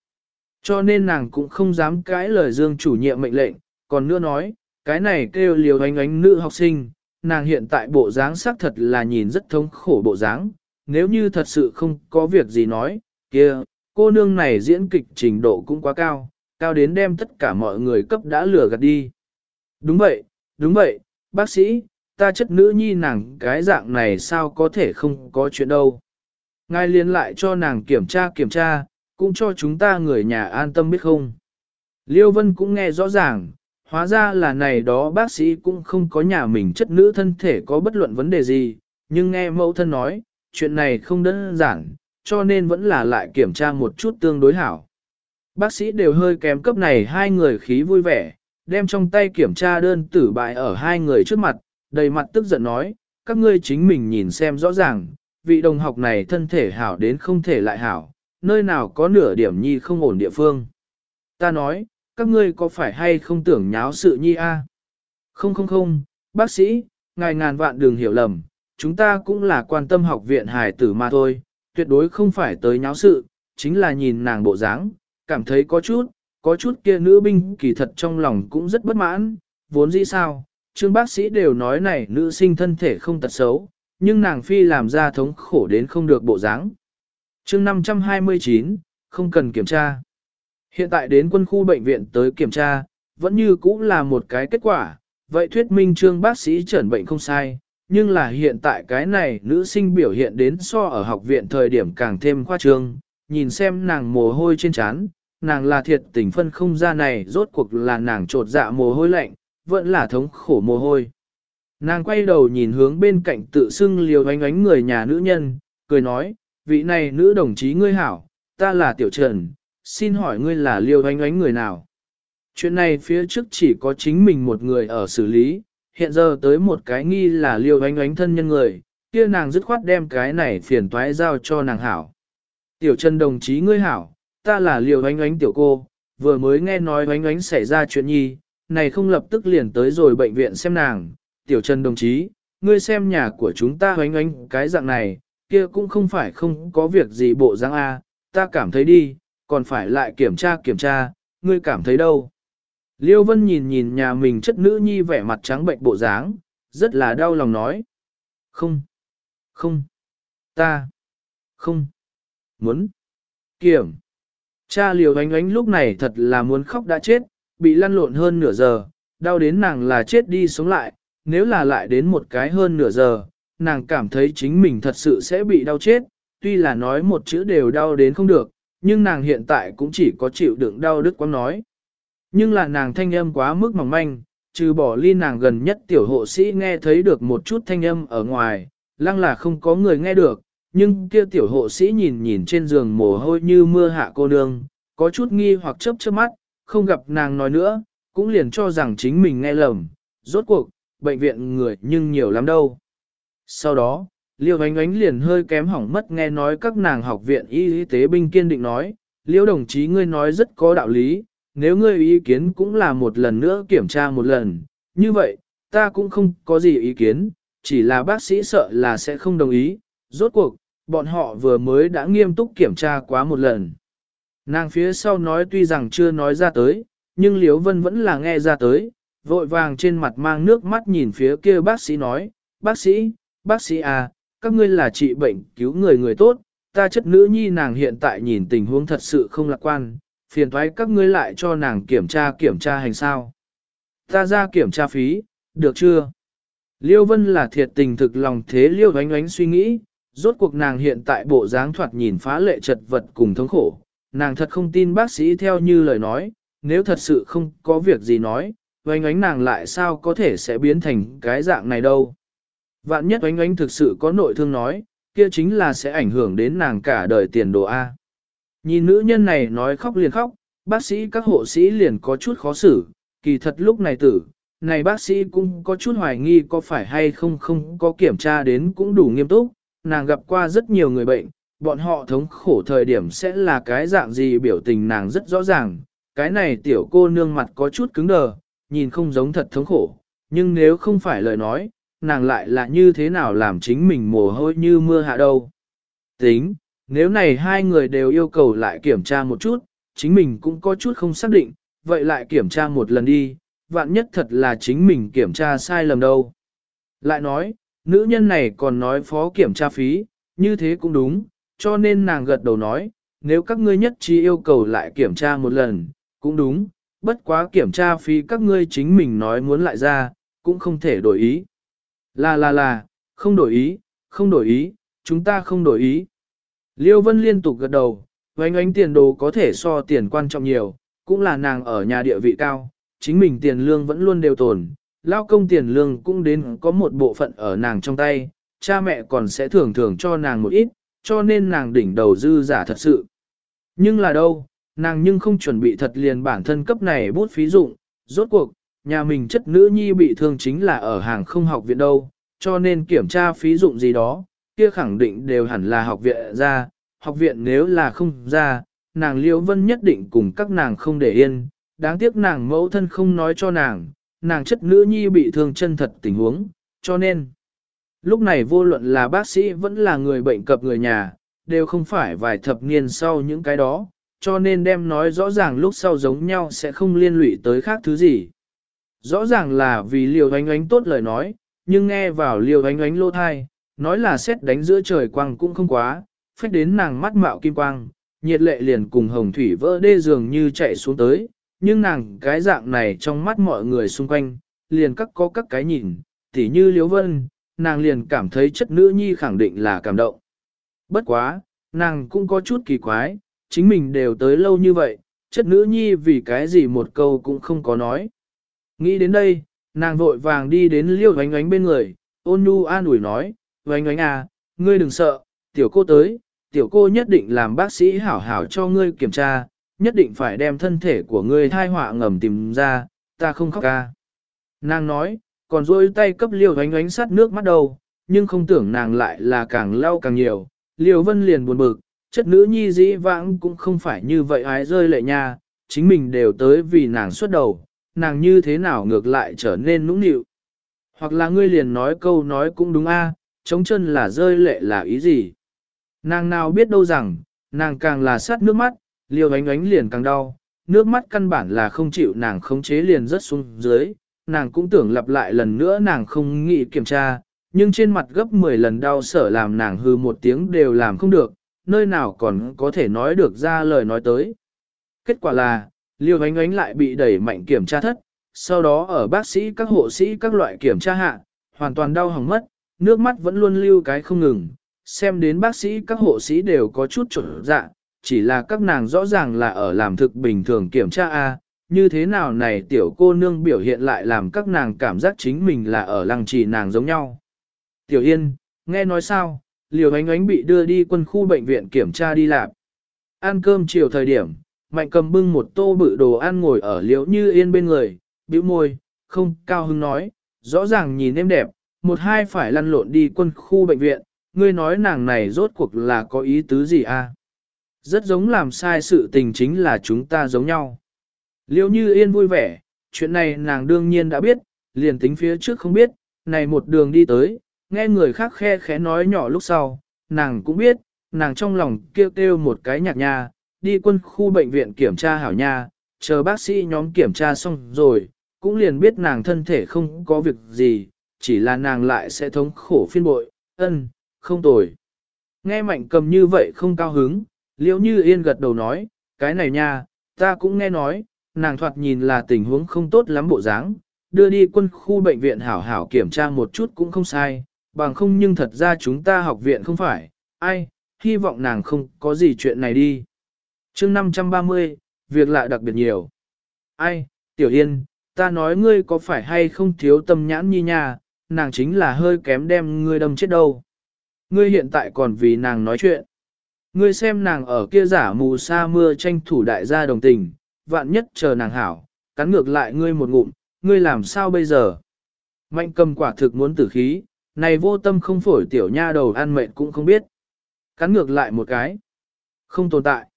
Cho nên nàng cũng không dám cãi lời Dương chủ nhiệm mệnh lệnh, còn nữa nói, cái này kêu liều ánh ánh nữ học sinh, nàng hiện tại bộ dáng xác thật là nhìn rất thống khổ bộ dáng, nếu như thật sự không có việc gì nói, kia, cô nương này diễn kịch trình độ cũng quá cao, cao đến đem tất cả mọi người cấp đã lừa gạt đi. Đúng vậy, đúng vậy, bác sĩ, ta chất nữ nhi nàng cái dạng này sao có thể không có chuyện đâu. Ngài liên lại cho nàng kiểm tra kiểm tra, cũng cho chúng ta người nhà an tâm biết không. Liêu Vân cũng nghe rõ ràng, hóa ra là này đó bác sĩ cũng không có nhà mình chất nữ thân thể có bất luận vấn đề gì, nhưng nghe mẫu thân nói, chuyện này không đơn giản, cho nên vẫn là lại kiểm tra một chút tương đối hảo. Bác sĩ đều hơi kém cấp này hai người khí vui vẻ, đem trong tay kiểm tra đơn tử bại ở hai người trước mặt, đầy mặt tức giận nói, các ngươi chính mình nhìn xem rõ ràng, vị đồng học này thân thể hảo đến không thể lại hảo, nơi nào có nửa điểm nhi không ổn địa phương. Ta nói, các ngươi có phải hay không tưởng nháo sự nhi a? Không không không, bác sĩ, ngài ngàn vạn đừng hiểu lầm, chúng ta cũng là quan tâm học viện hài tử mà thôi, tuyệt đối không phải tới nháo sự, chính là nhìn nàng bộ dáng, cảm thấy có chút, có chút kia nữ binh kỳ thật trong lòng cũng rất bất mãn, vốn dĩ sao, trương bác sĩ đều nói này nữ sinh thân thể không tật xấu, nhưng nàng phi làm ra thống khổ đến không được bộ dáng. chương 529, không cần kiểm tra. Hiện tại đến quân khu bệnh viện tới kiểm tra, vẫn như cũ là một cái kết quả, vậy thuyết minh trương bác sĩ chẩn bệnh không sai, nhưng là hiện tại cái này nữ sinh biểu hiện đến so ở học viện thời điểm càng thêm khoa trương, nhìn xem nàng mồ hôi trên trán, nàng là thiệt tình phân không ra này rốt cuộc là nàng trột dạ mồ hôi lạnh, vẫn là thống khổ mồ hôi. Nàng quay đầu nhìn hướng bên cạnh tự xưng liều ánh ánh người nhà nữ nhân, cười nói, vị này nữ đồng chí ngươi hảo, ta là Tiểu Trần, xin hỏi ngươi là liêu ánh ánh người nào? Chuyện này phía trước chỉ có chính mình một người ở xử lý, hiện giờ tới một cái nghi là liêu ánh ánh thân nhân người, kia nàng dứt khoát đem cái này phiền toái giao cho nàng hảo. Tiểu Trần đồng chí ngươi hảo, ta là liêu ánh ánh tiểu cô, vừa mới nghe nói ánh ánh xảy ra chuyện nhi, này không lập tức liền tới rồi bệnh viện xem nàng, tiểu trần đồng chí, ngươi xem nhà của chúng ta ánh ánh cái dạng này, kia cũng không phải không có việc gì bộ dáng A, ta cảm thấy đi, còn phải lại kiểm tra kiểm tra, ngươi cảm thấy đâu. Liêu Vân nhìn nhìn nhà mình chất nữ nhi vẻ mặt trắng bệnh bộ dáng, rất là đau lòng nói. Không, không, ta, không, muốn, kiểm. Cha liều ánh ánh lúc này thật là muốn khóc đã chết, bị lăn lộn hơn nửa giờ, đau đến nàng là chết đi sống lại, nếu là lại đến một cái hơn nửa giờ, nàng cảm thấy chính mình thật sự sẽ bị đau chết, tuy là nói một chữ đều đau đến không được, nhưng nàng hiện tại cũng chỉ có chịu đựng đau đớn quãng nói. Nhưng là nàng thanh âm quá mức mỏng manh, trừ bỏ ly nàng gần nhất tiểu hộ sĩ nghe thấy được một chút thanh âm ở ngoài, lăng là không có người nghe được, nhưng kia tiểu hộ sĩ nhìn nhìn trên giường mồ hôi như mưa hạ cô nương, có chút nghi hoặc chớp chớp mắt, không gặp nàng nói nữa, cũng liền cho rằng chính mình nghe lầm, rốt cuộc, bệnh viện người nhưng nhiều lắm đâu. Sau đó, Liêu Ánh Ánh liền hơi kém hỏng mất nghe nói các nàng học viện y tế binh kiên định nói, Liêu đồng chí ngươi nói rất có đạo lý, nếu ngươi ý kiến cũng là một lần nữa kiểm tra một lần, như vậy, ta cũng không có gì ý kiến, chỉ là bác sĩ sợ là sẽ không đồng ý, rốt cuộc, bọn họ vừa mới đã nghiêm túc kiểm tra quá một lần. Nàng phía sau nói tuy rằng chưa nói ra tới, nhưng Liễu Vân vẫn là nghe ra tới, vội vàng trên mặt mang nước mắt nhìn phía kia bác sĩ nói, bác sĩ, bác sĩ à, các ngươi là trị bệnh cứu người người tốt, ta chất nữ nhi nàng hiện tại nhìn tình huống thật sự không lạc quan, phiền thoái các ngươi lại cho nàng kiểm tra kiểm tra hành sao. Ta ra kiểm tra phí, được chưa? Liêu Vân là thiệt tình thực lòng thế Liêu Vánh Vánh suy nghĩ, rốt cuộc nàng hiện tại bộ dáng thoạt nhìn phá lệ chật vật cùng thống khổ, nàng thật không tin bác sĩ theo như lời nói, nếu thật sự không có việc gì nói, Vánh Vánh nàng lại sao có thể sẽ biến thành cái dạng này đâu. Vạn nhất oánh oánh thực sự có nội thương nói, kia chính là sẽ ảnh hưởng đến nàng cả đời tiền đồ A. Nhìn nữ nhân này nói khóc liền khóc, bác sĩ các hộ sĩ liền có chút khó xử, kỳ thật lúc này tử, này bác sĩ cũng có chút hoài nghi có phải hay không không có kiểm tra đến cũng đủ nghiêm túc, nàng gặp qua rất nhiều người bệnh, bọn họ thống khổ thời điểm sẽ là cái dạng gì biểu tình nàng rất rõ ràng, cái này tiểu cô nương mặt có chút cứng đờ, nhìn không giống thật thống khổ, nhưng nếu không phải lời nói, nàng lại là như thế nào làm chính mình mồ hôi như mưa hạ đâu. Tính, nếu này hai người đều yêu cầu lại kiểm tra một chút, chính mình cũng có chút không xác định, vậy lại kiểm tra một lần đi, vạn nhất thật là chính mình kiểm tra sai lầm đâu. Lại nói, nữ nhân này còn nói phó kiểm tra phí, như thế cũng đúng, cho nên nàng gật đầu nói, nếu các ngươi nhất trí yêu cầu lại kiểm tra một lần, cũng đúng, bất quá kiểm tra phí các ngươi chính mình nói muốn lại ra, cũng không thể đổi ý. Là là là, không đổi ý, không đổi ý, chúng ta không đổi ý. Liêu Vân liên tục gật đầu, oánh oánh tiền đồ có thể so tiền quan trọng nhiều, cũng là nàng ở nhà địa vị cao, chính mình tiền lương vẫn luôn đều tồn, lao công tiền lương cũng đến có một bộ phận ở nàng trong tay, cha mẹ còn sẽ thường thường cho nàng một ít, cho nên nàng đỉnh đầu dư giả thật sự. Nhưng là đâu, nàng nhưng không chuẩn bị thật liền bản thân cấp này bút phí dụng, rốt cuộc, nhà mình chất nữ nhi bị thương chính là ở hàng không học viện đâu, cho nên kiểm tra phí dụng gì đó, kia khẳng định đều hẳn là học viện ra, học viện nếu là không ra, nàng Liễu Vân nhất định cùng các nàng không để yên, đáng tiếc nàng mẫu thân không nói cho nàng, nàng chất nữ nhi bị thương chân thật tình huống, cho nên, lúc này vô luận là bác sĩ vẫn là người bệnh cập người nhà, đều không phải vài thập niên sau những cái đó, cho nên đem nói rõ ràng lúc sau giống nhau sẽ không liên lụy tới khác thứ gì. Rõ ràng là vì liều ánh ánh tốt lời nói, nhưng nghe vào liều ánh ánh lô thai, nói là xét đánh giữa trời quang cũng không quá, phách đến nàng mắt mạo kim quang, nhiệt lệ liền cùng hồng thủy vỡ đê dường như chạy xuống tới, nhưng nàng cái dạng này trong mắt mọi người xung quanh, liền các có các cái nhìn, tỉ như liếu vân, nàng liền cảm thấy chất nữ nhi khẳng định là cảm động. Bất quá, nàng cũng có chút kỳ quái, chính mình đều tới lâu như vậy, chất nữ nhi vì cái gì một câu cũng không có nói. Nghĩ đến đây, nàng vội vàng đi đến liêu ánh ánh bên người, ôn nhu an ủi nói, ánh ánh à, ngươi đừng sợ, tiểu cô tới, tiểu cô nhất định làm bác sĩ hảo hảo cho ngươi kiểm tra, nhất định phải đem thân thể của ngươi thai họa ngầm tìm ra, ta không khóc ca. Nàng nói, còn rôi tay cấp liêu ánh ánh sát nước mắt đầu, nhưng không tưởng nàng lại là càng lau càng nhiều, liêu vân liền buồn bực, chất nữ nhi dĩ vãng cũng không phải như vậy ái rơi lệ nha, chính mình đều tới vì nàng xuất đầu, nàng như thế nào ngược lại trở nên nũng nịu. Hoặc là ngươi liền nói câu nói cũng đúng a, chống chân là rơi lệ là ý gì. Nàng nào biết đâu rằng, nàng càng là sát nước mắt, liều ánh ánh liền càng đau, nước mắt căn bản là không chịu nàng khống chế liền rất xuống dưới, nàng cũng tưởng lặp lại lần nữa nàng không nghĩ kiểm tra, nhưng trên mặt gấp 10 lần đau sở làm nàng hư một tiếng đều làm không được, nơi nào còn có thể nói được ra lời nói tới. Kết quả là, liều ánh ánh lại bị đẩy mạnh kiểm tra thất, sau đó ở bác sĩ các hộ sĩ các loại kiểm tra hạ, hoàn toàn đau hỏng mất, nước mắt vẫn luôn lưu cái không ngừng, xem đến bác sĩ các hộ sĩ đều có chút trở dạ, chỉ là các nàng rõ ràng là ở làm thực bình thường kiểm tra A, như thế nào này tiểu cô nương biểu hiện lại làm các nàng cảm giác chính mình là ở lăng trì nàng giống nhau. Tiểu Yên, nghe nói sao, liều ánh ánh bị đưa đi quân khu bệnh viện kiểm tra đi làm. Ăn cơm chiều thời điểm, mạnh cầm bưng một tô bự đồ ăn ngồi ở liễu như yên bên người, bĩu môi, không cao hứng nói, rõ ràng nhìn em đẹp, một hai phải lăn lộn đi quân khu bệnh viện, ngươi nói nàng này rốt cuộc là có ý tứ gì a? À? Rất giống làm sai sự tình chính là chúng ta giống nhau. Liễu như yên vui vẻ, chuyện này nàng đương nhiên đã biết, liền tính phía trước không biết, này một đường đi tới, nghe người khác khe khẽ nói nhỏ lúc sau, nàng cũng biết, nàng trong lòng kêu kêu một cái nhạc nha, đi quân khu bệnh viện kiểm tra hảo nha, chờ bác sĩ nhóm kiểm tra xong rồi, cũng liền biết nàng thân thể không có việc gì, chỉ là nàng lại sẽ thống khổ phiên bội, ân, không tồi. Nghe mạnh cầm như vậy không cao hứng, liễu như yên gật đầu nói, cái này nha, ta cũng nghe nói, nàng thoạt nhìn là tình huống không tốt lắm bộ dáng, đưa đi quân khu bệnh viện hảo hảo kiểm tra một chút cũng không sai, bằng không nhưng thật ra chúng ta học viện không phải, ai, hy vọng nàng không có gì chuyện này đi chương 530, việc lạ đặc biệt nhiều. Ai, Tiểu Yên, ta nói ngươi có phải hay không thiếu tâm nhãn nhi nha, nàng chính là hơi kém đem ngươi đâm chết đâu. Ngươi hiện tại còn vì nàng nói chuyện. Ngươi xem nàng ở kia giả mù sa mưa tranh thủ đại gia đồng tình, vạn nhất chờ nàng hảo, cắn ngược lại ngươi một ngụm, ngươi làm sao bây giờ? Mạnh cầm quả thực muốn tử khí, này vô tâm không phổi tiểu nha đầu ăn mệt cũng không biết. Cắn ngược lại một cái. Không tồn tại.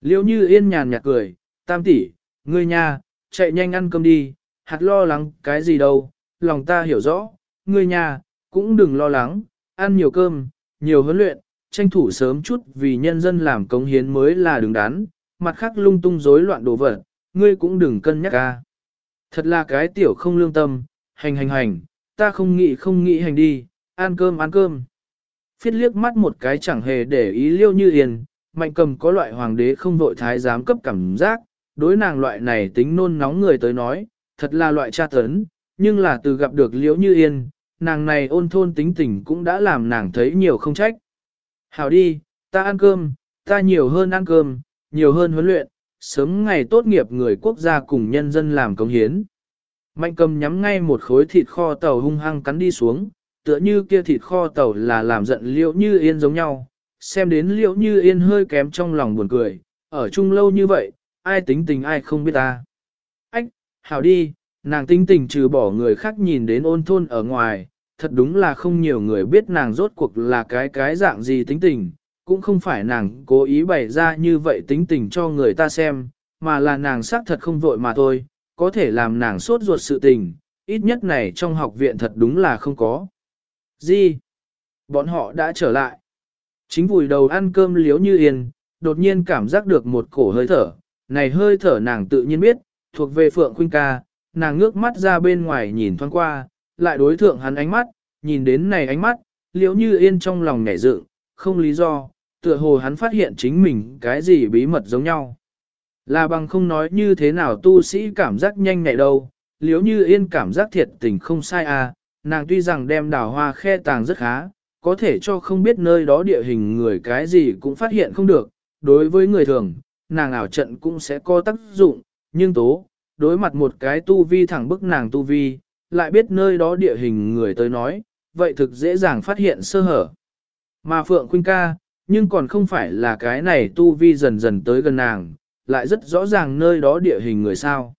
Liêu như yên nhàn nhạt cười, tam tỷ, ngươi nha, chạy nhanh ăn cơm đi, hạt lo lắng cái gì đâu, lòng ta hiểu rõ, ngươi nha, cũng đừng lo lắng, ăn nhiều cơm, nhiều huấn luyện, tranh thủ sớm chút vì nhân dân làm cống hiến mới là đứng đắn, mặt khác lung tung rối loạn đồ vật, ngươi cũng đừng cân nhắc ca. Thật là cái tiểu không lương tâm, hành hành hành, ta không nghĩ không nghĩ hành đi, ăn cơm ăn cơm. Phiết liếc mắt một cái chẳng hề để ý liêu như yên, mạnh cầm có loại hoàng đế không vội thái giám cấp cảm giác, đối nàng loại này tính nôn nóng người tới nói, thật là loại tra tấn, nhưng là từ gặp được liễu như yên, nàng này ôn thôn tính tình cũng đã làm nàng thấy nhiều không trách. Hảo đi, ta ăn cơm, ta nhiều hơn ăn cơm, nhiều hơn huấn luyện, sớm ngày tốt nghiệp người quốc gia cùng nhân dân làm công hiến. Mạnh cầm nhắm ngay một khối thịt kho tàu hung hăng cắn đi xuống, tựa như kia thịt kho tàu là làm giận liễu như yên giống nhau, xem đến liễu như yên hơi kém trong lòng buồn cười, ở chung lâu như vậy, ai tính tình ai không biết ta. Ách, hảo đi, nàng tính tình trừ bỏ người khác nhìn đến ôn thôn ở ngoài, thật đúng là không nhiều người biết nàng rốt cuộc là cái cái dạng gì tính tình, cũng không phải nàng cố ý bày ra như vậy tính tình cho người ta xem, mà là nàng xác thật không vội mà thôi, có thể làm nàng sốt ruột sự tình, ít nhất này trong học viện thật đúng là không có. Gì? Bọn họ đã trở lại. Chính vùi đầu ăn cơm liếu như yên, đột nhiên cảm giác được một cổ hơi thở, này hơi thở nàng tự nhiên biết, thuộc về Phượng Khuynh ca, nàng ngước mắt ra bên ngoài nhìn thoáng qua, lại đối thượng hắn ánh mắt, nhìn đến này ánh mắt, liếu như yên trong lòng nhảy dựng, không lý do, tựa hồ hắn phát hiện chính mình cái gì bí mật giống nhau. Là bằng không nói như thế nào tu sĩ cảm giác nhanh nhạy đâu, liếu như yên cảm giác thiệt tình không sai à, nàng tuy rằng đem đào hoa khe tàng rất khá, có thể cho không biết nơi đó địa hình người cái gì cũng phát hiện không được, đối với người thường, nàng ảo trận cũng sẽ có tác dụng, nhưng tố, đối mặt một cái tu vi thẳng bức nàng tu vi, lại biết nơi đó địa hình người tới nói, vậy thực dễ dàng phát hiện sơ hở. Mà Phượng Khuynh ca, nhưng còn không phải là cái này tu vi dần dần tới gần nàng, lại rất rõ ràng nơi đó địa hình người sao.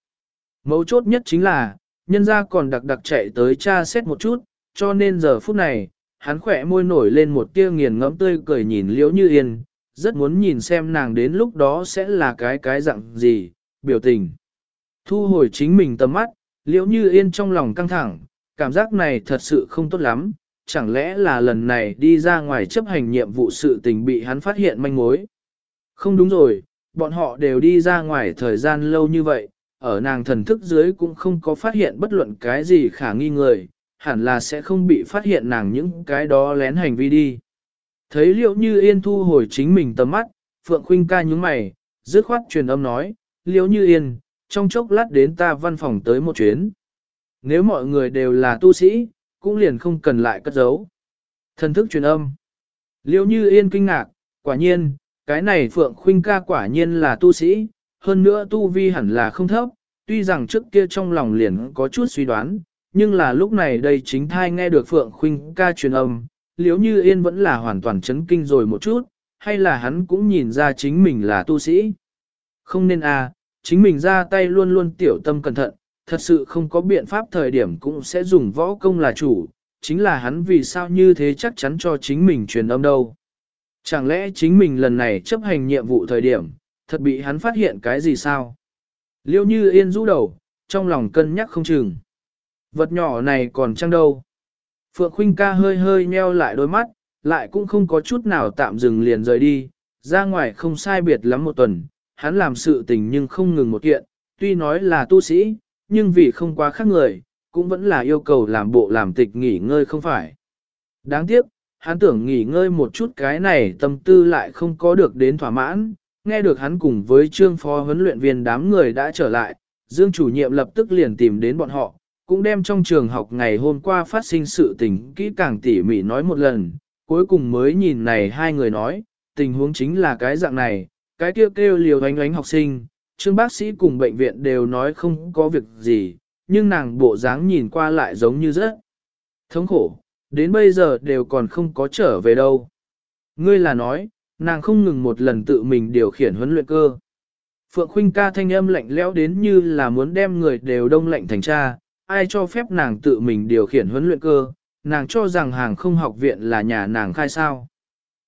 Mấu chốt nhất chính là, nhân gia còn đặc đặc chạy tới tra xét một chút, cho nên giờ phút này, hắn khỏe môi nổi lên một tia nghiền ngẫm tươi cười nhìn liễu như yên, rất muốn nhìn xem nàng đến lúc đó sẽ là cái cái dạng gì, biểu tình. Thu hồi chính mình tầm mắt, liễu như yên trong lòng căng thẳng, cảm giác này thật sự không tốt lắm, chẳng lẽ là lần này đi ra ngoài chấp hành nhiệm vụ sự tình bị hắn phát hiện manh mối. Không đúng rồi, bọn họ đều đi ra ngoài thời gian lâu như vậy, ở nàng thần thức dưới cũng không có phát hiện bất luận cái gì khả nghi người, hẳn là sẽ không bị phát hiện nàng những cái đó lén hành vi đi. Thấy liệu như yên thu hồi chính mình tầm mắt, Phượng Khuynh ca nhúng mày, dứt khoát truyền âm nói, liệu như yên, trong chốc lát đến ta văn phòng tới một chuyến. Nếu mọi người đều là tu sĩ, cũng liền không cần lại cất giấu. Thần thức truyền âm. Liệu như yên kinh ngạc, quả nhiên, cái này Phượng Khuynh ca quả nhiên là tu sĩ, hơn nữa tu vi hẳn là không thấp, tuy rằng trước kia trong lòng liền có chút suy đoán, nhưng là lúc này đây chính thai nghe được Phượng Khuynh ca truyền âm, liếu như yên vẫn là hoàn toàn chấn kinh rồi một chút, hay là hắn cũng nhìn ra chính mình là tu sĩ. Không nên à, chính mình ra tay luôn luôn tiểu tâm cẩn thận, thật sự không có biện pháp thời điểm cũng sẽ dùng võ công là chủ, chính là hắn vì sao như thế chắc chắn cho chính mình truyền âm đâu. Chẳng lẽ chính mình lần này chấp hành nhiệm vụ thời điểm, thật bị hắn phát hiện cái gì sao? Liêu như yên rũ đầu, trong lòng cân nhắc không chừng. Vật nhỏ này còn trăng đâu. Phượng Khuynh ca hơi hơi nheo lại đôi mắt, lại cũng không có chút nào tạm dừng liền rời đi, ra ngoài không sai biệt lắm một tuần, hắn làm sự tình nhưng không ngừng một kiện, tuy nói là tu sĩ, nhưng vì không quá khác người, cũng vẫn là yêu cầu làm bộ làm tịch nghỉ ngơi không phải. Đáng tiếc, hắn tưởng nghỉ ngơi một chút cái này tâm tư lại không có được đến thỏa mãn, nghe được hắn cùng với trương phó huấn luyện viên đám người đã trở lại, Dương chủ nhiệm lập tức liền tìm đến bọn họ, cũng đem trong trường học ngày hôm qua phát sinh sự tình kỹ càng tỉ mỉ nói một lần, cuối cùng mới nhìn này hai người nói, tình huống chính là cái dạng này, cái kêu kêu liều ánh ánh học sinh, trương bác sĩ cùng bệnh viện đều nói không có việc gì, nhưng nàng bộ dáng nhìn qua lại giống như rất thống khổ, đến bây giờ đều còn không có trở về đâu. Ngươi là nói, nàng không ngừng một lần tự mình điều khiển huấn luyện cơ. Phượng Khuynh ca thanh âm lạnh lẽo đến như là muốn đem người đều đông lạnh thành cha, ai cho phép nàng tự mình điều khiển huấn luyện cơ, nàng cho rằng hàng không học viện là nhà nàng khai sao.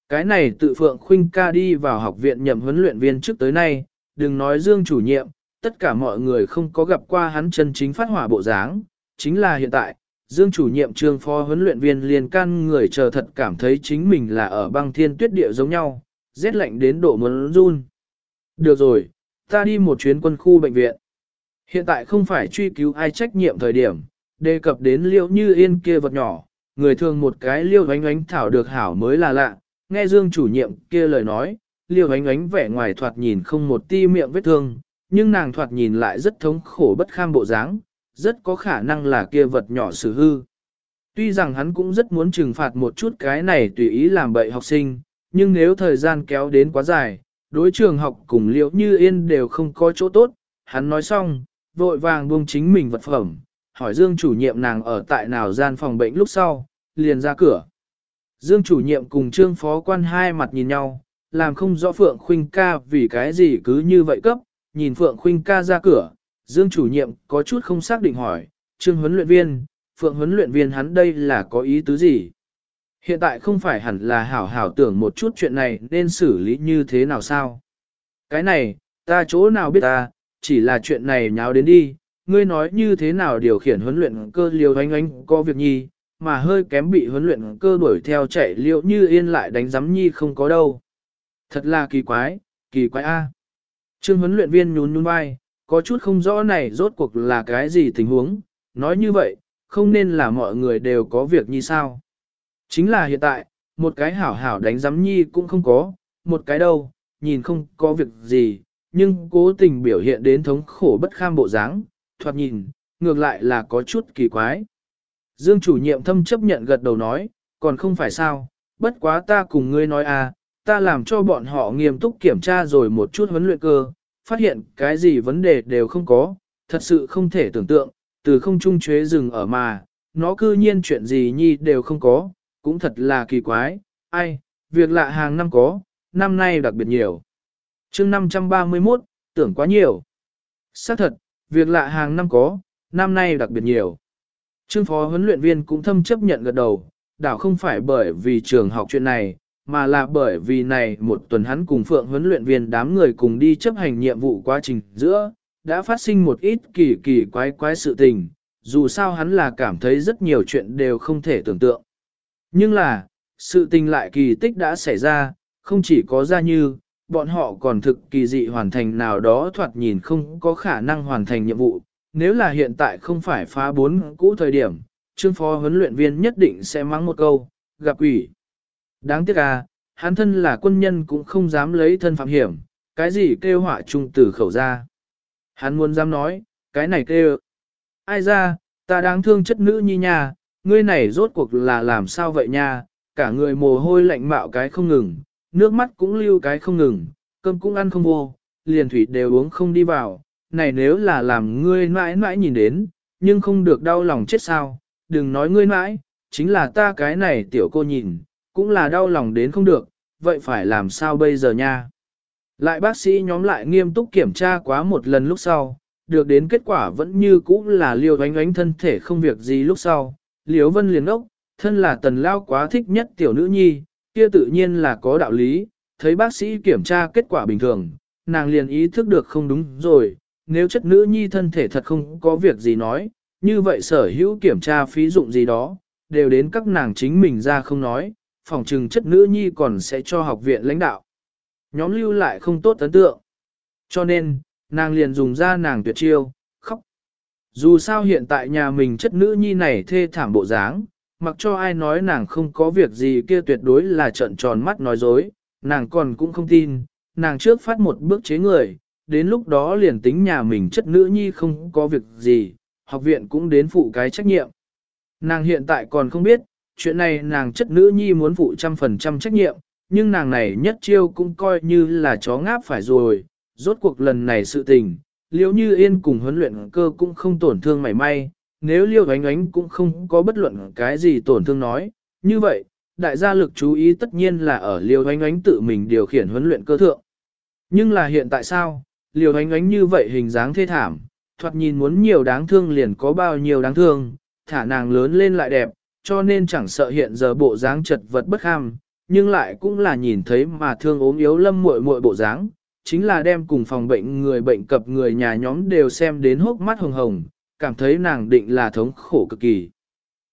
Cái này tự Phượng Khuynh ca đi vào học viện nhậm huấn luyện viên trước tới nay, đừng nói Dương chủ nhiệm, tất cả mọi người không có gặp qua hắn chân chính phát hỏa bộ dáng, chính là hiện tại, Dương chủ nhiệm trường phó huấn luyện viên liền can người chờ thật cảm thấy chính mình là ở băng thiên tuyết địa giống nhau, rét lạnh đến độ muốn run. Được rồi, ta đi một chuyến quân khu bệnh viện. Hiện tại không phải truy cứu ai trách nhiệm thời điểm, đề cập đến liễu như yên kia vật nhỏ, người thường một cái liêu ánh ánh thảo được hảo mới là lạ, nghe Dương chủ nhiệm kia lời nói, liêu ánh ánh vẻ ngoài thoạt nhìn không một ti miệng vết thương, nhưng nàng thoạt nhìn lại rất thống khổ bất kham bộ dáng, rất có khả năng là kia vật nhỏ xử hư. Tuy rằng hắn cũng rất muốn trừng phạt một chút cái này tùy ý làm bậy học sinh, nhưng nếu thời gian kéo đến quá dài, đối trường học cùng liễu như yên đều không có chỗ tốt, hắn nói xong, vội vàng buông chính mình vật phẩm, hỏi Dương chủ nhiệm nàng ở tại nào gian phòng bệnh lúc sau, liền ra cửa. Dương chủ nhiệm cùng trương phó quan hai mặt nhìn nhau, làm không rõ Phượng Khuynh ca vì cái gì cứ như vậy cấp, nhìn Phượng Khuynh ca ra cửa, Dương chủ nhiệm có chút không xác định hỏi, trương huấn luyện viên, Phượng huấn luyện viên hắn đây là có ý tứ gì? Hiện tại không phải hẳn là hảo hảo tưởng một chút chuyện này nên xử lý như thế nào sao? Cái này, ta chỗ nào biết ta, chỉ là chuyện này nháo đến đi, ngươi nói như thế nào điều khiển huấn luyện cơ liều anh anh có việc nhi, mà hơi kém bị huấn luyện cơ đuổi theo chạy liệu như yên lại đánh giám nhi không có đâu. Thật là kỳ quái, kỳ quái a. Trương huấn luyện viên nhún nhún vai, có chút không rõ này rốt cuộc là cái gì tình huống, nói như vậy, không nên là mọi người đều có việc như sao. Chính là hiện tại, một cái hảo hảo đánh giám nhi cũng không có, một cái đâu, nhìn không có việc gì, nhưng cố tình biểu hiện đến thống khổ bất kham bộ dáng, thoạt nhìn, ngược lại là có chút kỳ quái. Dương chủ nhiệm thâm chấp nhận gật đầu nói, còn không phải sao, bất quá ta cùng ngươi nói à, ta làm cho bọn họ nghiêm túc kiểm tra rồi một chút huấn luyện cơ, phát hiện cái gì vấn đề đều không có, thật sự không thể tưởng tượng, từ không trung chế rừng ở mà, nó cư nhiên chuyện gì nhi đều không có, cũng thật là kỳ quái, ai, việc lạ hàng năm có, năm nay đặc biệt nhiều chương 531, tưởng quá nhiều. Xác thật, việc lạ hàng năm có, năm nay đặc biệt nhiều. Trương phó huấn luyện viên cũng thâm chấp nhận gật đầu, đảo không phải bởi vì trường học chuyện này, mà là bởi vì này một tuần hắn cùng phượng huấn luyện viên đám người cùng đi chấp hành nhiệm vụ quá trình giữa, đã phát sinh một ít kỳ kỳ quái quái sự tình, dù sao hắn là cảm thấy rất nhiều chuyện đều không thể tưởng tượng. Nhưng là, sự tình lại kỳ tích đã xảy ra, không chỉ có ra như, bọn họ còn thực kỳ dị hoàn thành nào đó thoạt nhìn không có khả năng hoàn thành nhiệm vụ. Nếu là hiện tại không phải phá bốn cũ thời điểm, trương phó huấn luyện viên nhất định sẽ mắng một câu, gặp quỷ. Đáng tiếc à, hắn thân là quân nhân cũng không dám lấy thân phạm hiểm, cái gì kêu họa trung từ khẩu ra. Hắn muốn dám nói, cái này kêu. Ai ra, ta đáng thương chất nữ nhi nha, ngươi này rốt cuộc là làm sao vậy nha, cả người mồ hôi lạnh mạo cái không ngừng, nước mắt cũng lưu cái không ngừng, cơm cũng ăn không vô, liền thủy đều uống không đi vào, này nếu là làm ngươi mãi mãi nhìn đến, nhưng không được đau lòng chết sao, đừng nói ngươi mãi, chính là ta cái này tiểu cô nhìn, cũng là đau lòng đến không được, vậy phải làm sao bây giờ nha. Lại bác sĩ nhóm lại nghiêm túc kiểm tra quá một lần lúc sau, được đến kết quả vẫn như cũ là liều ánh ánh thân thể không việc gì lúc sau, liều vân liền ốc, thân là tần lao quá thích nhất tiểu nữ nhi, kia tự nhiên là có đạo lý, thấy bác sĩ kiểm tra kết quả bình thường, nàng liền ý thức được không đúng rồi, nếu chất nữ nhi thân thể thật không có việc gì nói, như vậy sở hữu kiểm tra phí dụng gì đó, đều đến các nàng chính mình ra không nói, phòng trừng chất nữ nhi còn sẽ cho học viện lãnh đạo. Nhóm lưu lại không tốt ấn tượng. Cho nên, nàng liền dùng ra nàng tuyệt chiêu, khóc. Dù sao hiện tại nhà mình chất nữ nhi này thê thảm bộ dáng, mặc cho ai nói nàng không có việc gì kia tuyệt đối là trận tròn mắt nói dối, nàng còn cũng không tin, nàng trước phát một bước chế người, đến lúc đó liền tính nhà mình chất nữ nhi không có việc gì, học viện cũng đến phụ cái trách nhiệm. Nàng hiện tại còn không biết, chuyện này nàng chất nữ nhi muốn phụ trăm phần trăm trách nhiệm, nhưng nàng này nhất chiêu cũng coi như là chó ngáp phải rồi, rốt cuộc lần này sự tình, liếu như yên cùng huấn luyện cơ cũng không tổn thương mảy may, nếu liêu ánh ánh cũng không có bất luận cái gì tổn thương nói, như vậy, đại gia lực chú ý tất nhiên là ở liêu ánh ánh tự mình điều khiển huấn luyện cơ thượng. Nhưng là hiện tại sao, liêu ánh ánh như vậy hình dáng thê thảm, thoạt nhìn muốn nhiều đáng thương liền có bao nhiêu đáng thương, thả nàng lớn lên lại đẹp, cho nên chẳng sợ hiện giờ bộ dáng chật vật bất ham, nhưng lại cũng là nhìn thấy mà thương ốm yếu lâm muội muội bộ dáng, chính là đem cùng phòng bệnh người bệnh cập người nhà nhóm đều xem đến hốc mắt hồng hồng, cảm thấy nàng định là thống khổ cực kỳ.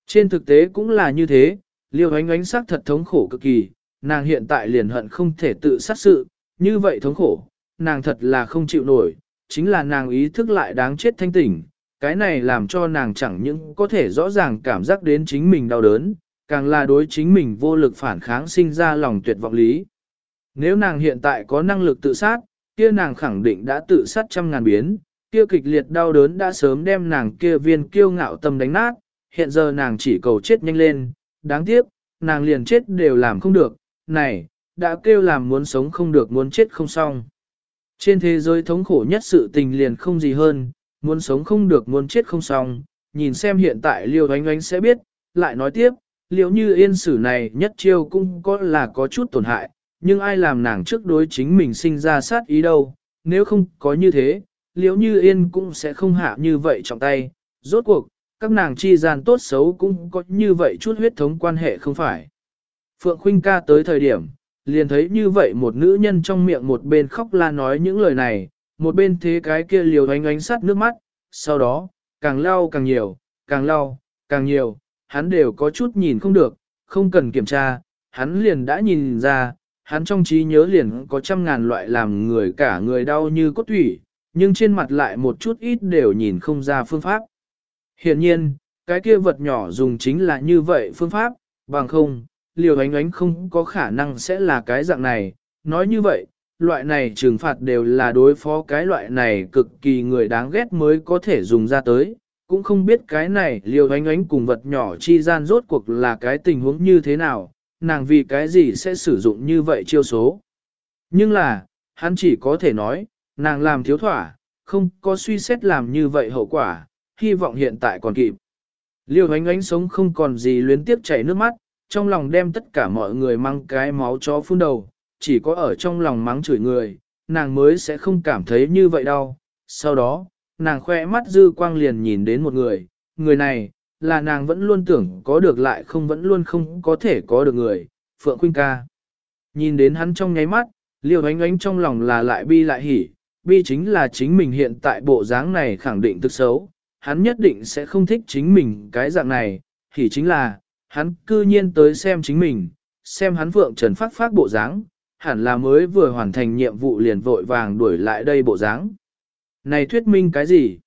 Trên thực tế cũng là như thế, liêu ánh ánh sắc thật thống khổ cực kỳ, nàng hiện tại liền hận không thể tự sát sự, như vậy thống khổ, nàng thật là không chịu nổi, chính là nàng ý thức lại đáng chết thanh tỉnh, cái này làm cho nàng chẳng những có thể rõ ràng cảm giác đến chính mình đau đớn, càng là đối chính mình vô lực phản kháng sinh ra lòng tuyệt vọng lý. Nếu nàng hiện tại có năng lực tự sát, kia nàng khẳng định đã tự sát trăm ngàn biến, kia kịch liệt đau đớn đã sớm đem nàng kia viên kiêu ngạo tâm đánh nát, hiện giờ nàng chỉ cầu chết nhanh lên, đáng tiếc, nàng liền chết đều làm không được, này, đã kêu làm muốn sống không được muốn chết không xong. Trên thế giới thống khổ nhất sự tình liền không gì hơn, muốn sống không được muốn chết không xong, nhìn xem hiện tại liêu ánh ánh sẽ biết, lại nói tiếp, liệu như yên sử này nhất chiêu cũng có là có chút tổn hại, nhưng ai làm nàng trước đối chính mình sinh ra sát ý đâu, nếu không có như thế, liễu như yên cũng sẽ không hạ như vậy trong tay, rốt cuộc, các nàng chi gian tốt xấu cũng có như vậy chút huyết thống quan hệ không phải. Phượng Khuynh ca tới thời điểm, liền thấy như vậy một nữ nhân trong miệng một bên khóc la nói những lời này, một bên thế cái kia liều ánh ánh sát nước mắt, sau đó, càng lau càng nhiều, càng lau, càng nhiều, hắn đều có chút nhìn không được, không cần kiểm tra, hắn liền đã nhìn ra, hắn trong trí nhớ liền có trăm ngàn loại làm người cả người đau như cốt thủy, nhưng trên mặt lại một chút ít đều nhìn không ra phương pháp. Hiện nhiên, cái kia vật nhỏ dùng chính là như vậy phương pháp, bằng không, liều ánh ánh không có khả năng sẽ là cái dạng này. Nói như vậy, loại này trừng phạt đều là đối phó cái loại này cực kỳ người đáng ghét mới có thể dùng ra tới. Cũng không biết cái này liều ánh ánh cùng vật nhỏ chi gian rốt cuộc là cái tình huống như thế nào, nàng vì cái gì sẽ sử dụng như vậy chiêu số. Nhưng là, hắn chỉ có thể nói, nàng làm thiếu thỏa, không có suy xét làm như vậy hậu quả, hy vọng hiện tại còn kịp. Liêu ánh ánh sống không còn gì luyến tiếp chảy nước mắt, trong lòng đem tất cả mọi người mang cái máu chó phun đầu, chỉ có ở trong lòng mắng chửi người, nàng mới sẽ không cảm thấy như vậy đâu. Sau đó, nàng khoe mắt dư quang liền nhìn đến một người, người này, là nàng vẫn luôn tưởng có được lại không vẫn luôn không có thể có được người, Phượng Khuynh ca. Nhìn đến hắn trong nháy mắt, liều ánh ánh trong lòng là lại bi lại hỉ, bi chính là chính mình hiện tại bộ dáng này khẳng định thực xấu, hắn nhất định sẽ không thích chính mình cái dạng này, thì chính là, hắn cư nhiên tới xem chính mình, xem hắn vượng Trần phát phát bộ dáng, hẳn là mới vừa hoàn thành nhiệm vụ liền vội vàng đuổi lại đây bộ dáng. Này thuyết minh cái gì?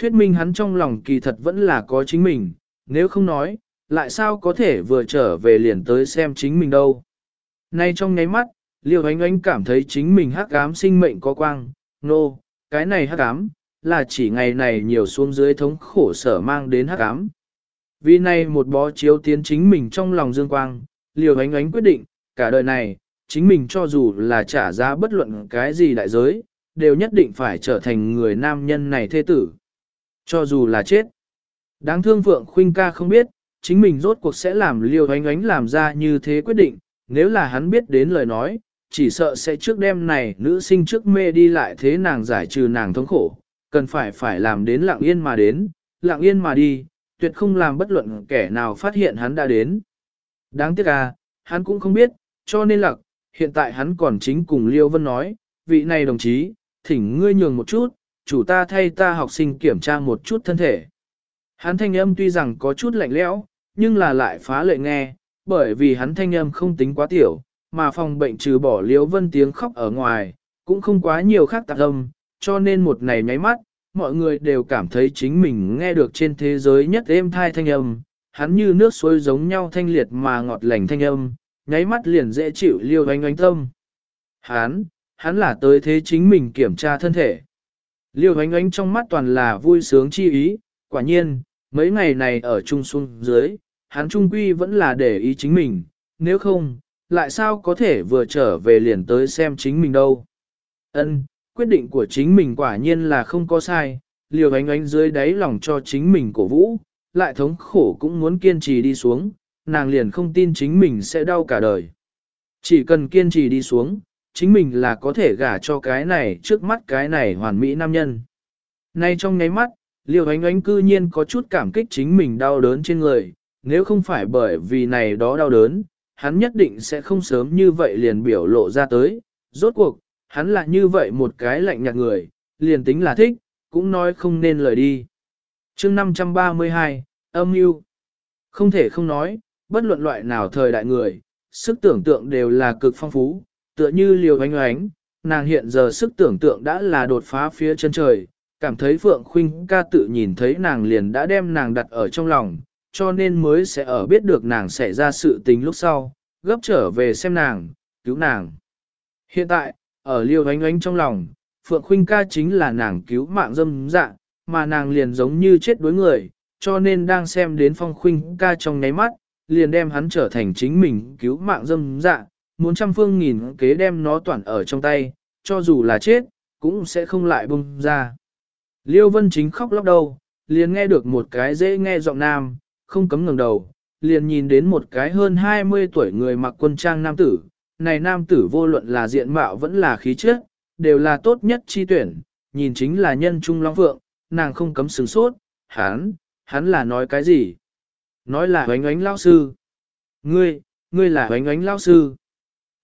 Thuyết minh hắn trong lòng kỳ thật vẫn là có chính mình, nếu không nói, lại sao có thể vừa trở về liền tới xem chính mình đâu. Nay trong nháy mắt, Liêu Ánh Ánh cảm thấy chính mình hắc ám sinh mệnh có quang, nô, no, cái này hắc ám, là chỉ ngày này nhiều xuống dưới thống khổ sở mang đến hắc ám. Vì này một bó chiếu tiến chính mình trong lòng dương quang, liều Ánh Ánh quyết định, cả đời này, chính mình cho dù là trả giá bất luận cái gì đại giới, đều nhất định phải trở thành người nam nhân này thê tử. Cho dù là chết. Đáng thương Phượng Khuynh ca không biết, chính mình rốt cuộc sẽ làm liều ánh ánh làm ra như thế quyết định, nếu là hắn biết đến lời nói, chỉ sợ sẽ trước đêm này nữ sinh trước mê đi lại thế nàng giải trừ nàng thống khổ, cần phải phải làm đến lặng yên mà đến, lặng yên mà đi, tuyệt không làm bất luận kẻ nào phát hiện hắn đã đến. Đáng tiếc à, hắn cũng không biết, cho nên lặng, hiện tại hắn còn chính cùng Liêu Vân nói, vị này đồng chí, thỉnh ngươi nhường một chút, chủ ta thay ta học sinh kiểm tra một chút thân thể. Hắn thanh âm tuy rằng có chút lạnh lẽo, nhưng là lại phá lệ nghe, bởi vì hắn thanh âm không tính quá tiểu, mà phòng bệnh trừ bỏ liếu vân tiếng khóc ở ngoài, cũng không quá nhiều khác tạc âm, cho nên một ngày nháy mắt, mọi người đều cảm thấy chính mình nghe được trên thế giới nhất êm thai thanh âm, hắn như nước suối giống nhau thanh liệt mà ngọt lành thanh âm, nháy mắt liền dễ chịu liêu ánh ánh tâm. Hắn, hắn là tới thế chính mình kiểm tra thân thể. Liêu ánh ánh trong mắt toàn là vui sướng chi ý, quả nhiên, mấy ngày này ở trung xuân dưới, hắn trung quy vẫn là để ý chính mình, nếu không, lại sao có thể vừa trở về liền tới xem chính mình đâu. Ân, quyết định của chính mình quả nhiên là không có sai, liều ánh ánh dưới đáy lòng cho chính mình cổ vũ, lại thống khổ cũng muốn kiên trì đi xuống, nàng liền không tin chính mình sẽ đau cả đời. Chỉ cần kiên trì đi xuống, chính mình là có thể gả cho cái này trước mắt cái này hoàn mỹ nam nhân. Nay trong nháy mắt, liều ánh ánh cư nhiên có chút cảm kích chính mình đau đớn trên người, nếu không phải bởi vì này đó đau đớn, hắn nhất định sẽ không sớm như vậy liền biểu lộ ra tới. Rốt cuộc, hắn là như vậy một cái lạnh nhạt người, liền tính là thích, cũng nói không nên lời đi. chương 532, âm mưu Không thể không nói, bất luận loại nào thời đại người, sức tưởng tượng đều là cực phong phú, tựa như liều ánh oánh, nàng hiện giờ sức tưởng tượng đã là đột phá phía chân trời, cảm thấy Phượng Khuynh ca tự nhìn thấy nàng liền đã đem nàng đặt ở trong lòng, cho nên mới sẽ ở biết được nàng xảy ra sự tình lúc sau, gấp trở về xem nàng, cứu nàng. Hiện tại, ở liêu ánh ánh trong lòng, Phượng Khuynh ca chính là nàng cứu mạng dâm dạ, mà nàng liền giống như chết đối người, cho nên đang xem đến phong Khuynh ca trong nháy mắt, liền đem hắn trở thành chính mình cứu mạng dâm dạ, muốn trăm phương nghìn kế đem nó toàn ở trong tay, cho dù là chết, cũng sẽ không lại bung ra. Liêu Vân Chính khóc lóc đầu, liền nghe được một cái dễ nghe giọng nam, không cấm ngẩng đầu, liền nhìn đến một cái hơn 20 tuổi người mặc quân trang nam tử. Này nam tử vô luận là diện mạo vẫn là khí chất, đều là tốt nhất chi tuyển, nhìn chính là nhân trung long phượng, nàng không cấm sừng sốt, hắn, hắn là nói cái gì? Nói là oánh oánh lao sư. Ngươi, ngươi là oánh oánh lao sư.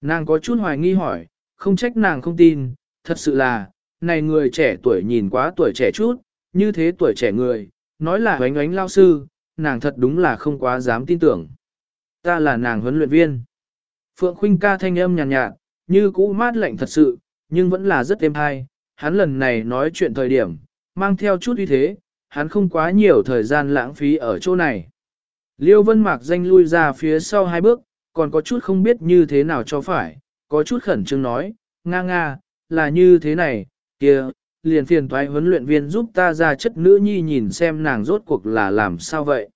Nàng có chút hoài nghi hỏi, không trách nàng không tin, thật sự là, này người trẻ tuổi nhìn quá tuổi trẻ chút, như thế tuổi trẻ người, nói là oánh oánh lao sư, nàng thật đúng là không quá dám tin tưởng. Ta là nàng huấn luyện viên. Phượng Khuynh ca thanh âm nhàn nhạt, nhạt, như cũ mát lạnh thật sự, nhưng vẫn là rất êm hay. Hắn lần này nói chuyện thời điểm, mang theo chút uy thế, hắn không quá nhiều thời gian lãng phí ở chỗ này. Liêu Vân Mạc danh lui ra phía sau hai bước, còn có chút không biết như thế nào cho phải, có chút khẩn trương nói, nga nga, là như thế này, kia, liền phiền thoái huấn luyện viên giúp ta ra chất nữ nhi nhìn xem nàng rốt cuộc là làm sao vậy.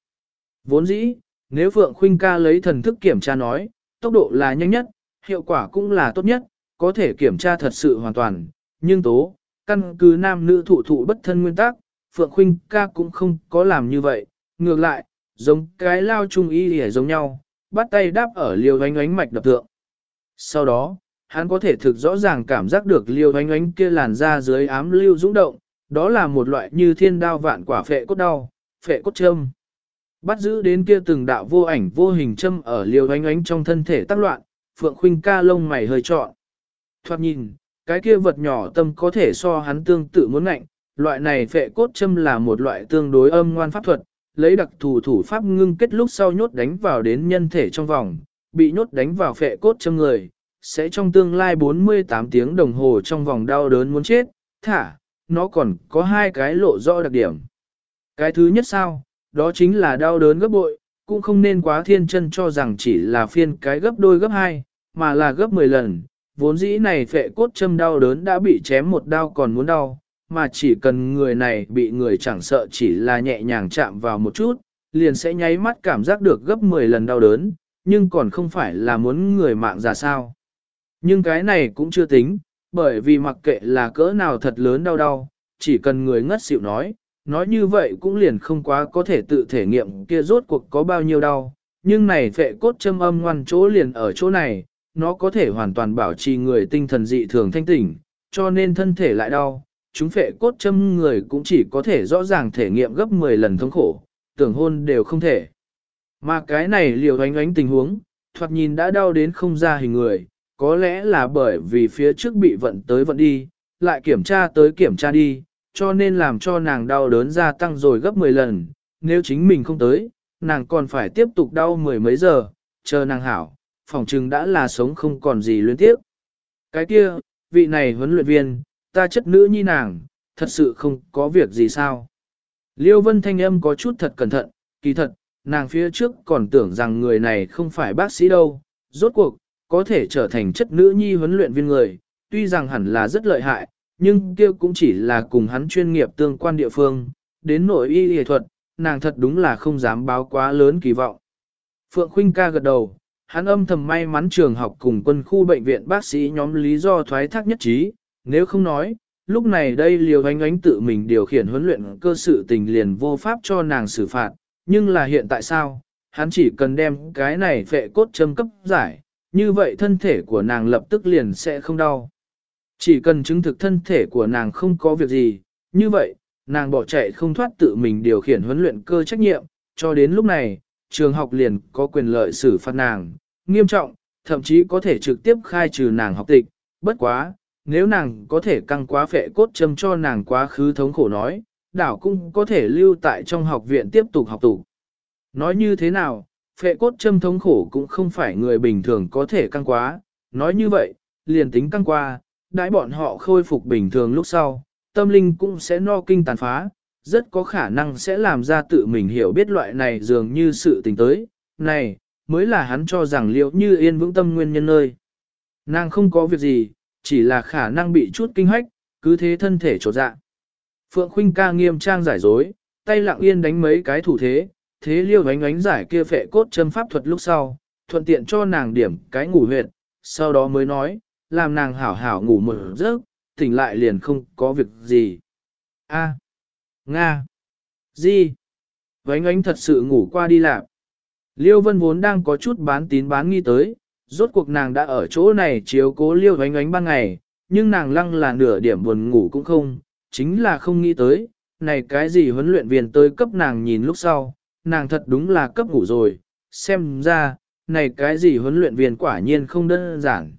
Vốn dĩ, nếu Phượng Khuynh ca lấy thần thức kiểm tra nói, tốc độ là nhanh nhất, hiệu quả cũng là tốt nhất, có thể kiểm tra thật sự hoàn toàn, nhưng tố, căn cứ nam nữ thụ thụ bất thân nguyên tắc, Phượng Khuynh ca cũng không có làm như vậy, ngược lại, giống cái lao trung y hề giống nhau, bắt tay đáp ở liều ánh ánh mạch đập tượng. Sau đó, hắn có thể thực rõ ràng cảm giác được liêu ánh ánh kia làn ra dưới ám lưu dũng động, đó là một loại như thiên đao vạn quả phệ cốt đau, phệ cốt châm. Bắt giữ đến kia từng đạo vô ảnh vô hình châm ở liêu ánh ánh trong thân thể tác loạn, phượng khuynh ca lông mày hơi trọn. Thoát nhìn, cái kia vật nhỏ tâm có thể so hắn tương tự muốn ngạnh, loại này phệ cốt châm là một loại tương đối âm ngoan pháp thuật, lấy đặc thù thủ pháp ngưng kết lúc sau nhốt đánh vào đến nhân thể trong vòng, bị nhốt đánh vào phệ cốt châm người, sẽ trong tương lai 48 tiếng đồng hồ trong vòng đau đớn muốn chết, thả, nó còn có hai cái lộ rõ đặc điểm. Cái thứ nhất sao, đó chính là đau đớn gấp bội, cũng không nên quá thiên chân cho rằng chỉ là phiên cái gấp đôi gấp hai, mà là gấp 10 lần. Vốn dĩ này phệ cốt châm đau đớn đã bị chém một đau còn muốn đau, mà chỉ cần người này bị người chẳng sợ chỉ là nhẹ nhàng chạm vào một chút, liền sẽ nháy mắt cảm giác được gấp 10 lần đau đớn, nhưng còn không phải là muốn người mạng ra sao. Nhưng cái này cũng chưa tính, bởi vì mặc kệ là cỡ nào thật lớn đau đau, chỉ cần người ngất xỉu nói, nói như vậy cũng liền không quá có thể tự thể nghiệm kia rốt cuộc có bao nhiêu đau. Nhưng này phệ cốt châm âm ngoan chỗ liền ở chỗ này, nó có thể hoàn toàn bảo trì người tinh thần dị thường thanh tỉnh, cho nên thân thể lại đau. Chúng phệ cốt châm người cũng chỉ có thể rõ ràng thể nghiệm gấp 10 lần thống khổ, tưởng hôn đều không thể. Mà cái này liều ánh ánh tình huống, thoạt nhìn đã đau đến không ra hình người, có lẽ là bởi vì phía trước bị vận tới vận đi, lại kiểm tra tới kiểm tra đi, cho nên làm cho nàng đau đớn gia tăng rồi gấp 10 lần. nếu chính mình không tới, nàng còn phải tiếp tục đau mười mấy giờ, chờ nàng hảo, phòng trừng đã là sống không còn gì luyến tiếp. Cái kia, vị này huấn luyện viên, ta chất nữ nhi nàng, thật sự không có việc gì sao. Liêu vân thanh âm có chút thật cẩn thận, kỳ thật, nàng phía trước còn tưởng rằng người này không phải bác sĩ đâu, rốt cuộc, có thể trở thành chất nữ nhi huấn luyện viên người, tuy rằng hẳn là rất lợi hại, nhưng kia cũng chỉ là cùng hắn chuyên nghiệp tương quan địa phương, đến nội y y thuật, nàng thật đúng là không dám báo quá lớn kỳ vọng. Phượng Khuynh ca gật đầu, hắn âm thầm may mắn trường học cùng quân khu bệnh viện bác sĩ nhóm lý do thoái thác nhất trí, nếu không nói, lúc này đây liều ánh ánh tự mình điều khiển huấn luyện cơ sự tình liền vô pháp cho nàng xử phạt, nhưng là hiện tại sao, hắn chỉ cần đem cái này phệ cốt châm cấp giải, như vậy thân thể của nàng lập tức liền sẽ không đau. Chỉ cần chứng thực thân thể của nàng không có việc gì, như vậy, nàng bỏ chạy không thoát tự mình điều khiển huấn luyện cơ trách nhiệm, cho đến lúc này, trường học liền có quyền lợi xử phạt nàng, nghiêm trọng, thậm chí có thể trực tiếp khai trừ nàng học tịch, bất quá, nếu nàng có thể căng quá phệ cốt châm cho nàng quá khứ thống khổ nói, đảo cũng có thể lưu tại trong học viện tiếp tục học tủ. Nói như thế nào, phệ cốt châm thống khổ cũng không phải người bình thường có thể căng quá, nói như vậy, liền tính căng qua, đãi bọn họ khôi phục bình thường lúc sau, tâm linh cũng sẽ no kinh tàn phá, rất có khả năng sẽ làm ra tự mình hiểu biết loại này dường như sự tình tới, này, mới là hắn cho rằng liệu như yên vững tâm nguyên nhân nơi. Nàng không có việc gì, chỉ là khả năng bị chút kinh hách, cứ thế thân thể trột dạ. Phượng Khuynh ca nghiêm trang giải dối, tay lặng yên đánh mấy cái thủ thế, thế liêu ánh ánh giải kia phệ cốt châm pháp thuật lúc sau, thuận tiện cho nàng điểm cái ngủ huyệt, sau đó mới nói, làm nàng hảo hảo ngủ một giấc, tỉnh lại liền không có việc gì. A. Nga. di Vánh ánh thật sự ngủ qua đi lạc. Liêu Vân vốn đang có chút bán tín bán nghi tới, rốt cuộc nàng đã ở chỗ này chiếu cố Liêu Vánh ánh ban ngày, nhưng nàng lăng là nửa điểm buồn ngủ cũng không, chính là không nghĩ tới, này cái gì huấn luyện viên tới cấp nàng nhìn lúc sau, nàng thật đúng là cấp ngủ rồi, xem ra, này cái gì huấn luyện viên quả nhiên không đơn giản.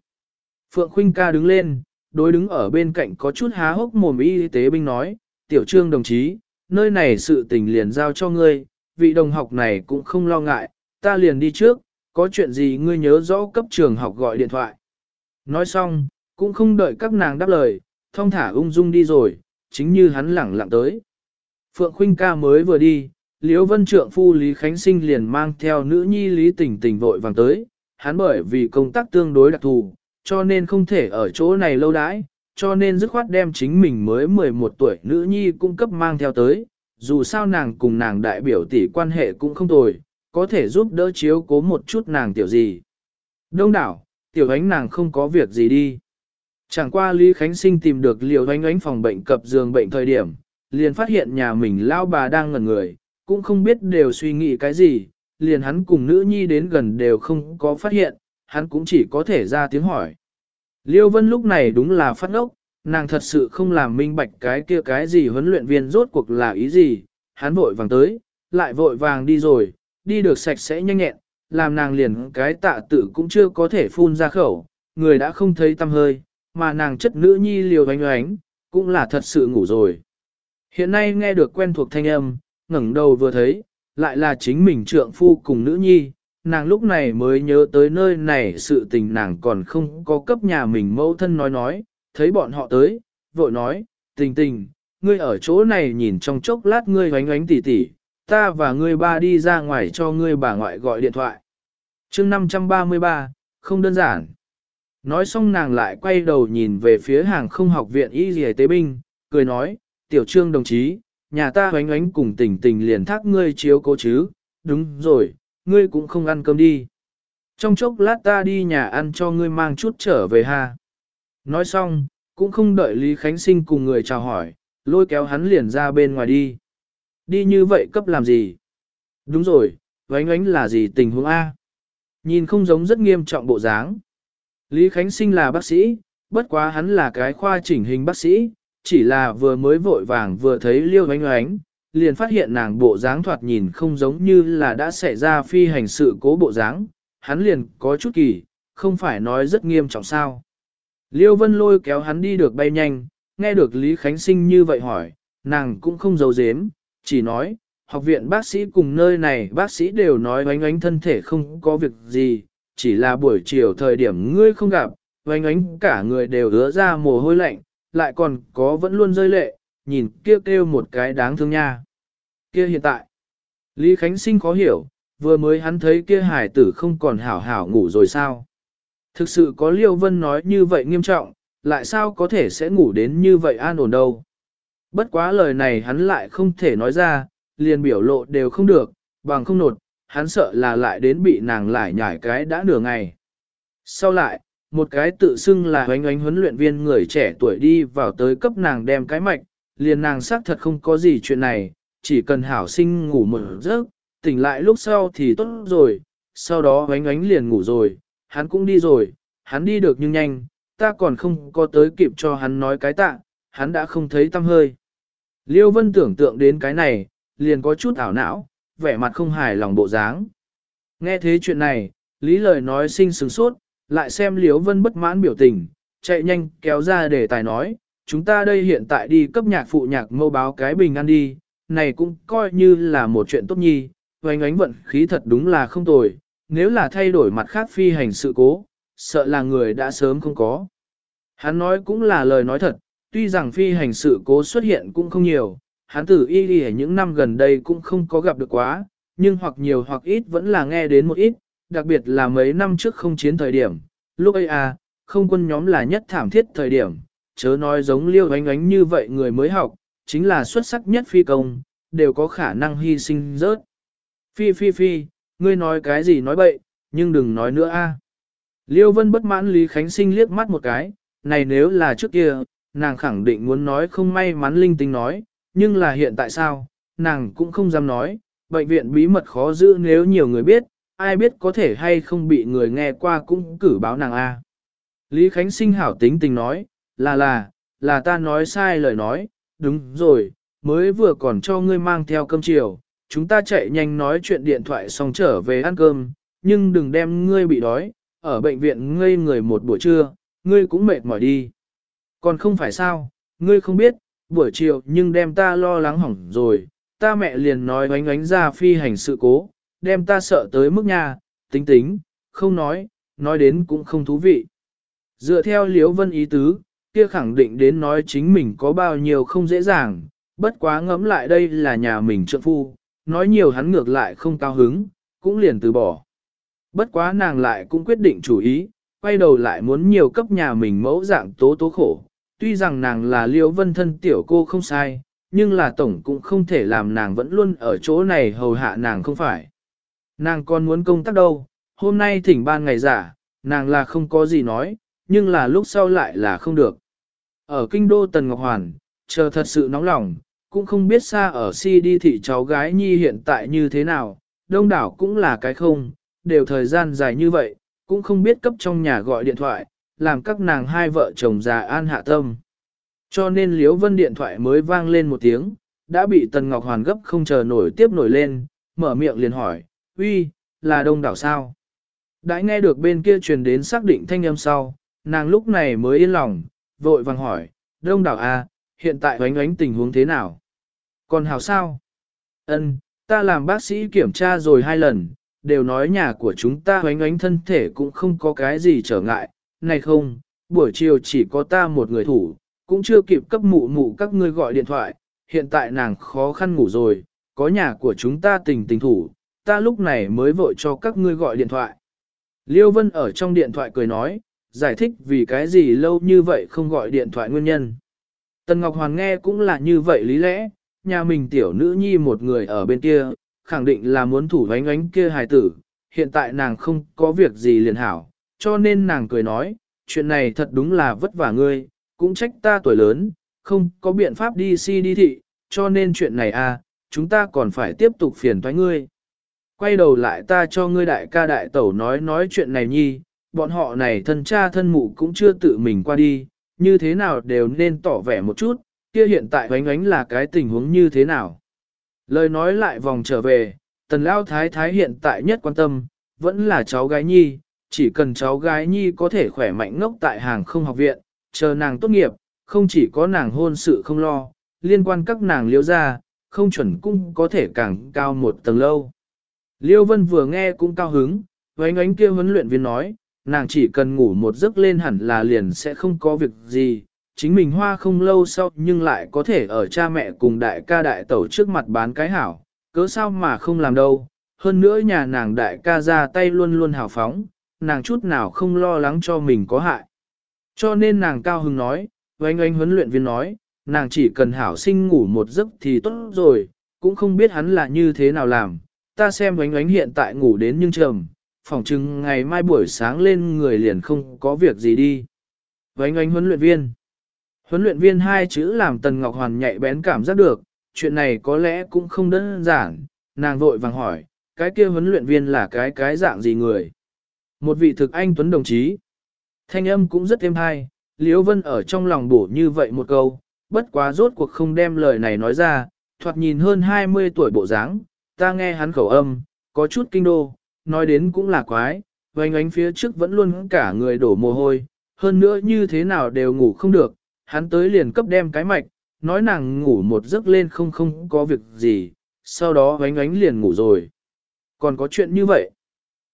Phượng Khuynh ca đứng lên, đối đứng ở bên cạnh có chút há hốc mồm y tế binh nói, tiểu trương đồng chí, nơi này sự tình liền giao cho ngươi, vị đồng học này cũng không lo ngại, ta liền đi trước, có chuyện gì ngươi nhớ rõ cấp trường học gọi điện thoại. Nói xong, cũng không đợi các nàng đáp lời, thông thả ung dung đi rồi, chính như hắn lẳng lặng tới. Phượng Khuynh ca mới vừa đi, Liễu Vân Trượng phu Lý Khánh Sinh liền mang theo nữ nhi Lý Tình Tình vội vàng tới, hắn bởi vì công tác tương đối đặc thù, cho nên không thể ở chỗ này lâu đãi, cho nên dứt khoát đem chính mình mới 11 tuổi nữ nhi cung cấp mang theo tới, dù sao nàng cùng nàng đại biểu tỷ quan hệ cũng không tồi, có thể giúp đỡ chiếu cố một chút nàng tiểu gì. Đông đảo, tiểu ánh nàng không có việc gì đi. Chẳng qua Lý Khánh Sinh tìm được liều ánh ánh phòng bệnh cập giường bệnh thời điểm, liền phát hiện nhà mình lao bà đang ngẩn người, cũng không biết đều suy nghĩ cái gì, liền hắn cùng nữ nhi đến gần đều không có phát hiện, hắn cũng chỉ có thể ra tiếng hỏi. Liêu Vân lúc này đúng là phát ngốc, nàng thật sự không làm minh bạch cái kia cái gì huấn luyện viên rốt cuộc là ý gì, hắn vội vàng tới, lại vội vàng đi rồi, đi được sạch sẽ nhanh nhẹn, làm nàng liền cái tạ tự cũng chưa có thể phun ra khẩu, người đã không thấy tâm hơi, mà nàng chất nữ nhi liều oánh oánh, cũng là thật sự ngủ rồi. Hiện nay nghe được quen thuộc thanh âm, ngẩng đầu vừa thấy, lại là chính mình trượng phu cùng nữ nhi, nàng lúc này mới nhớ tới nơi này sự tình nàng còn không có cấp nhà mình mẫu thân nói nói, thấy bọn họ tới, vội nói, tình tình, ngươi ở chỗ này nhìn trong chốc lát ngươi oánh oánh tỉ tỉ, ta và ngươi ba đi ra ngoài cho ngươi bà ngoại gọi điện thoại. chương 533, không đơn giản. Nói xong nàng lại quay đầu nhìn về phía hàng không học viện y dì tế binh, cười nói, tiểu trương đồng chí, nhà ta oánh oánh cùng tình tình liền thác ngươi chiếu cố chứ, đúng rồi, ngươi cũng không ăn cơm đi. Trong chốc lát ta đi nhà ăn cho ngươi mang chút trở về ha. Nói xong, cũng không đợi Lý Khánh Sinh cùng người chào hỏi, lôi kéo hắn liền ra bên ngoài đi. Đi như vậy cấp làm gì? Đúng rồi, vánh ánh là gì tình huống A? Nhìn không giống rất nghiêm trọng bộ dáng. Lý Khánh Sinh là bác sĩ, bất quá hắn là cái khoa chỉnh hình bác sĩ, chỉ là vừa mới vội vàng vừa thấy liêu ánh ánh, liền phát hiện nàng bộ dáng thoạt nhìn không giống như là đã xảy ra phi hành sự cố bộ dáng, hắn liền có chút kỳ, không phải nói rất nghiêm trọng sao. Liêu Vân lôi kéo hắn đi được bay nhanh, nghe được Lý Khánh Sinh như vậy hỏi, nàng cũng không giấu giếm, chỉ nói, học viện bác sĩ cùng nơi này bác sĩ đều nói oánh oánh thân thể không có việc gì, chỉ là buổi chiều thời điểm ngươi không gặp, oánh oánh cả người đều ứa ra mồ hôi lạnh, lại còn có vẫn luôn rơi lệ, nhìn kia kêu, kêu một cái đáng thương nha. Kia hiện tại, Lý Khánh Sinh khó hiểu, vừa mới hắn thấy kia hải tử không còn hảo hảo ngủ rồi sao. Thực sự có Liêu Vân nói như vậy nghiêm trọng, lại sao có thể sẽ ngủ đến như vậy an ổn đâu. Bất quá lời này hắn lại không thể nói ra, liền biểu lộ đều không được, bằng không nột, hắn sợ là lại đến bị nàng lại nhảy cái đã nửa ngày. Sau lại, một cái tự xưng là oánh oánh huấn luyện viên người trẻ tuổi đi vào tới cấp nàng đem cái mạch, liền nàng xác thật không có gì chuyện này, chỉ cần hảo sinh ngủ một giấc, tỉnh lại lúc sau thì tốt rồi, sau đó oánh oánh liền ngủ rồi, hắn cũng đi rồi, hắn đi được nhưng nhanh, ta còn không có tới kịp cho hắn nói cái tạ, hắn đã không thấy tâm hơi. Liêu Vân tưởng tượng đến cái này, liền có chút ảo não, vẻ mặt không hài lòng bộ dáng. Nghe thế chuyện này, Lý lời nói sinh sừng sốt, lại xem Liễu Vân bất mãn biểu tình, chạy nhanh kéo ra để tài nói, chúng ta đây hiện tại đi cấp nhạc phụ nhạc mâu báo cái bình ăn đi, này cũng coi như là một chuyện tốt nhi, hoành ánh vận khí thật đúng là không tồi, nếu là thay đổi mặt khác phi hành sự cố, sợ là người đã sớm không có. Hắn nói cũng là lời nói thật, tuy rằng phi hành sự cố xuất hiện cũng không nhiều, hắn tử y đi những năm gần đây cũng không có gặp được quá, nhưng hoặc nhiều hoặc ít vẫn là nghe đến một ít, đặc biệt là mấy năm trước không chiến thời điểm, lúc ấy à, không quân nhóm là nhất thảm thiết thời điểm, chớ nói giống liêu ánh ánh như vậy người mới học, chính là xuất sắc nhất phi công, đều có khả năng hy sinh rớt. Phi phi phi, ngươi nói cái gì nói bậy, nhưng đừng nói nữa a. Liêu Vân bất mãn Lý Khánh Sinh liếc mắt một cái, này nếu là trước kia, nàng khẳng định muốn nói không may mắn linh tinh nói, nhưng là hiện tại sao, nàng cũng không dám nói, bệnh viện bí mật khó giữ nếu nhiều người biết, ai biết có thể hay không bị người nghe qua cũng cử báo nàng A. Lý Khánh Sinh hảo tính tình nói, là là, là ta nói sai lời nói, đúng rồi, mới vừa còn cho ngươi mang theo cơm chiều, chúng ta chạy nhanh nói chuyện điện thoại xong trở về ăn cơm, nhưng đừng đem ngươi bị đói, ở bệnh viện ngây người một buổi trưa, ngươi cũng mệt mỏi đi. Còn không phải sao, ngươi không biết, buổi chiều nhưng đem ta lo lắng hỏng rồi, ta mẹ liền nói oánh oánh ra phi hành sự cố, đem ta sợ tới mức nhà, tính tính, không nói, nói đến cũng không thú vị. Dựa theo Liễu Vân ý tứ, kia khẳng định đến nói chính mình có bao nhiêu không dễ dàng, bất quá ngẫm lại đây là nhà mình trợ phu, nói nhiều hắn ngược lại không cao hứng, cũng liền từ bỏ. Bất quá nàng lại cũng quyết định chủ ý, quay đầu lại muốn nhiều cấp nhà mình mẫu dạng tố tố khổ. Tuy rằng nàng là liễu vân thân tiểu cô không sai, nhưng là tổng cũng không thể làm nàng vẫn luôn ở chỗ này hầu hạ nàng không phải. Nàng còn muốn công tác đâu, hôm nay thỉnh ban ngày giả, nàng là không có gì nói, nhưng là lúc sau lại là không được. Ở kinh đô Tần Ngọc Hoàn, chờ thật sự nóng lòng, cũng không biết xa ở si đi thị cháu gái nhi hiện tại như thế nào, đông đảo cũng là cái không, đều thời gian dài như vậy, cũng không biết cấp trong nhà gọi điện thoại, làm các nàng hai vợ chồng già an hạ tâm. Cho nên Liễu Vân điện thoại mới vang lên một tiếng, đã bị Tần Ngọc Hoàn gấp không chờ nổi tiếp nổi lên, mở miệng liền hỏi, uy, là đông đảo sao? Đã nghe được bên kia truyền đến xác định thanh âm sau, nàng lúc này mới yên lòng, vội vàng hỏi, đông đảo à, hiện tại oánh oánh tình huống thế nào? Còn hảo sao? Ân, ta làm bác sĩ kiểm tra rồi hai lần, đều nói nhà của chúng ta oánh oánh thân thể cũng không có cái gì trở ngại, này không, buổi chiều chỉ có ta một người thủ, cũng chưa kịp cấp mụ mụ các ngươi gọi điện thoại, hiện tại nàng khó khăn ngủ rồi, có nhà của chúng ta tình tình thủ, ta lúc này mới vội cho các ngươi gọi điện thoại. Liêu Vân ở trong điện thoại cười nói, giải thích vì cái gì lâu như vậy không gọi điện thoại nguyên nhân. Tần Ngọc Hoàn nghe cũng là như vậy lý lẽ, nhà mình tiểu nữ nhi một người ở bên kia, khẳng định là muốn thủ vánh ánh kia hài tử, hiện tại nàng không có việc gì liền hảo, cho nên nàng cười nói, chuyện này thật đúng là vất vả ngươi, cũng trách ta tuổi lớn, không có biện pháp đi si đi thị, cho nên chuyện này à, chúng ta còn phải tiếp tục phiền toái ngươi. Quay đầu lại ta cho ngươi đại ca đại tẩu nói nói chuyện này nhi, bọn họ này thân cha thân mụ cũng chưa tự mình qua đi, như thế nào đều nên tỏ vẻ một chút, kia hiện tại oánh ánh là cái tình huống như thế nào. Lời nói lại vòng trở về, tần lao thái thái hiện tại nhất quan tâm, vẫn là cháu gái nhi, chỉ cần cháu gái nhi có thể khỏe mạnh ngốc tại hàng không học viện, chờ nàng tốt nghiệp, không chỉ có nàng hôn sự không lo, liên quan các nàng liễu ra, không chuẩn cũng có thể càng cao một tầng lâu. Liêu Vân vừa nghe cũng cao hứng, với ánh kia huấn luyện viên nói, nàng chỉ cần ngủ một giấc lên hẳn là liền sẽ không có việc gì, chính mình hoa không lâu sau nhưng lại có thể ở cha mẹ cùng đại ca đại tẩu trước mặt bán cái hảo, cớ sao mà không làm đâu, hơn nữa nhà nàng đại ca ra tay luôn luôn hào phóng, nàng chút nào không lo lắng cho mình có hại. Cho nên nàng cao hứng nói, với anh anh huấn luyện viên nói, nàng chỉ cần hảo sinh ngủ một giấc thì tốt rồi, cũng không biết hắn là như thế nào làm, ta xem ánh ánh hiện tại ngủ đến nhưng trầm, phỏng chừng ngày mai buổi sáng lên người liền không có việc gì đi. Vánh ánh huấn luyện viên. Huấn luyện viên hai chữ làm Tần Ngọc Hoàn nhạy bén cảm giác được, chuyện này có lẽ cũng không đơn giản, nàng vội vàng hỏi, cái kia huấn luyện viên là cái cái dạng gì người? Một vị thực anh tuấn đồng chí. Thanh âm cũng rất êm hay, Liễu Vân ở trong lòng bổ như vậy một câu, bất quá rốt cuộc không đem lời này nói ra, thoạt nhìn hơn 20 tuổi bộ dáng, ta nghe hắn khẩu âm, có chút kinh đô, nói đến cũng là quái, vành ánh phía trước vẫn luôn cả người đổ mồ hôi, hơn nữa như thế nào đều ngủ không được, hắn tới liền cấp đem cái mạch, nói nàng ngủ một giấc lên không không có việc gì, sau đó vánh ánh liền ngủ rồi. Còn có chuyện như vậy,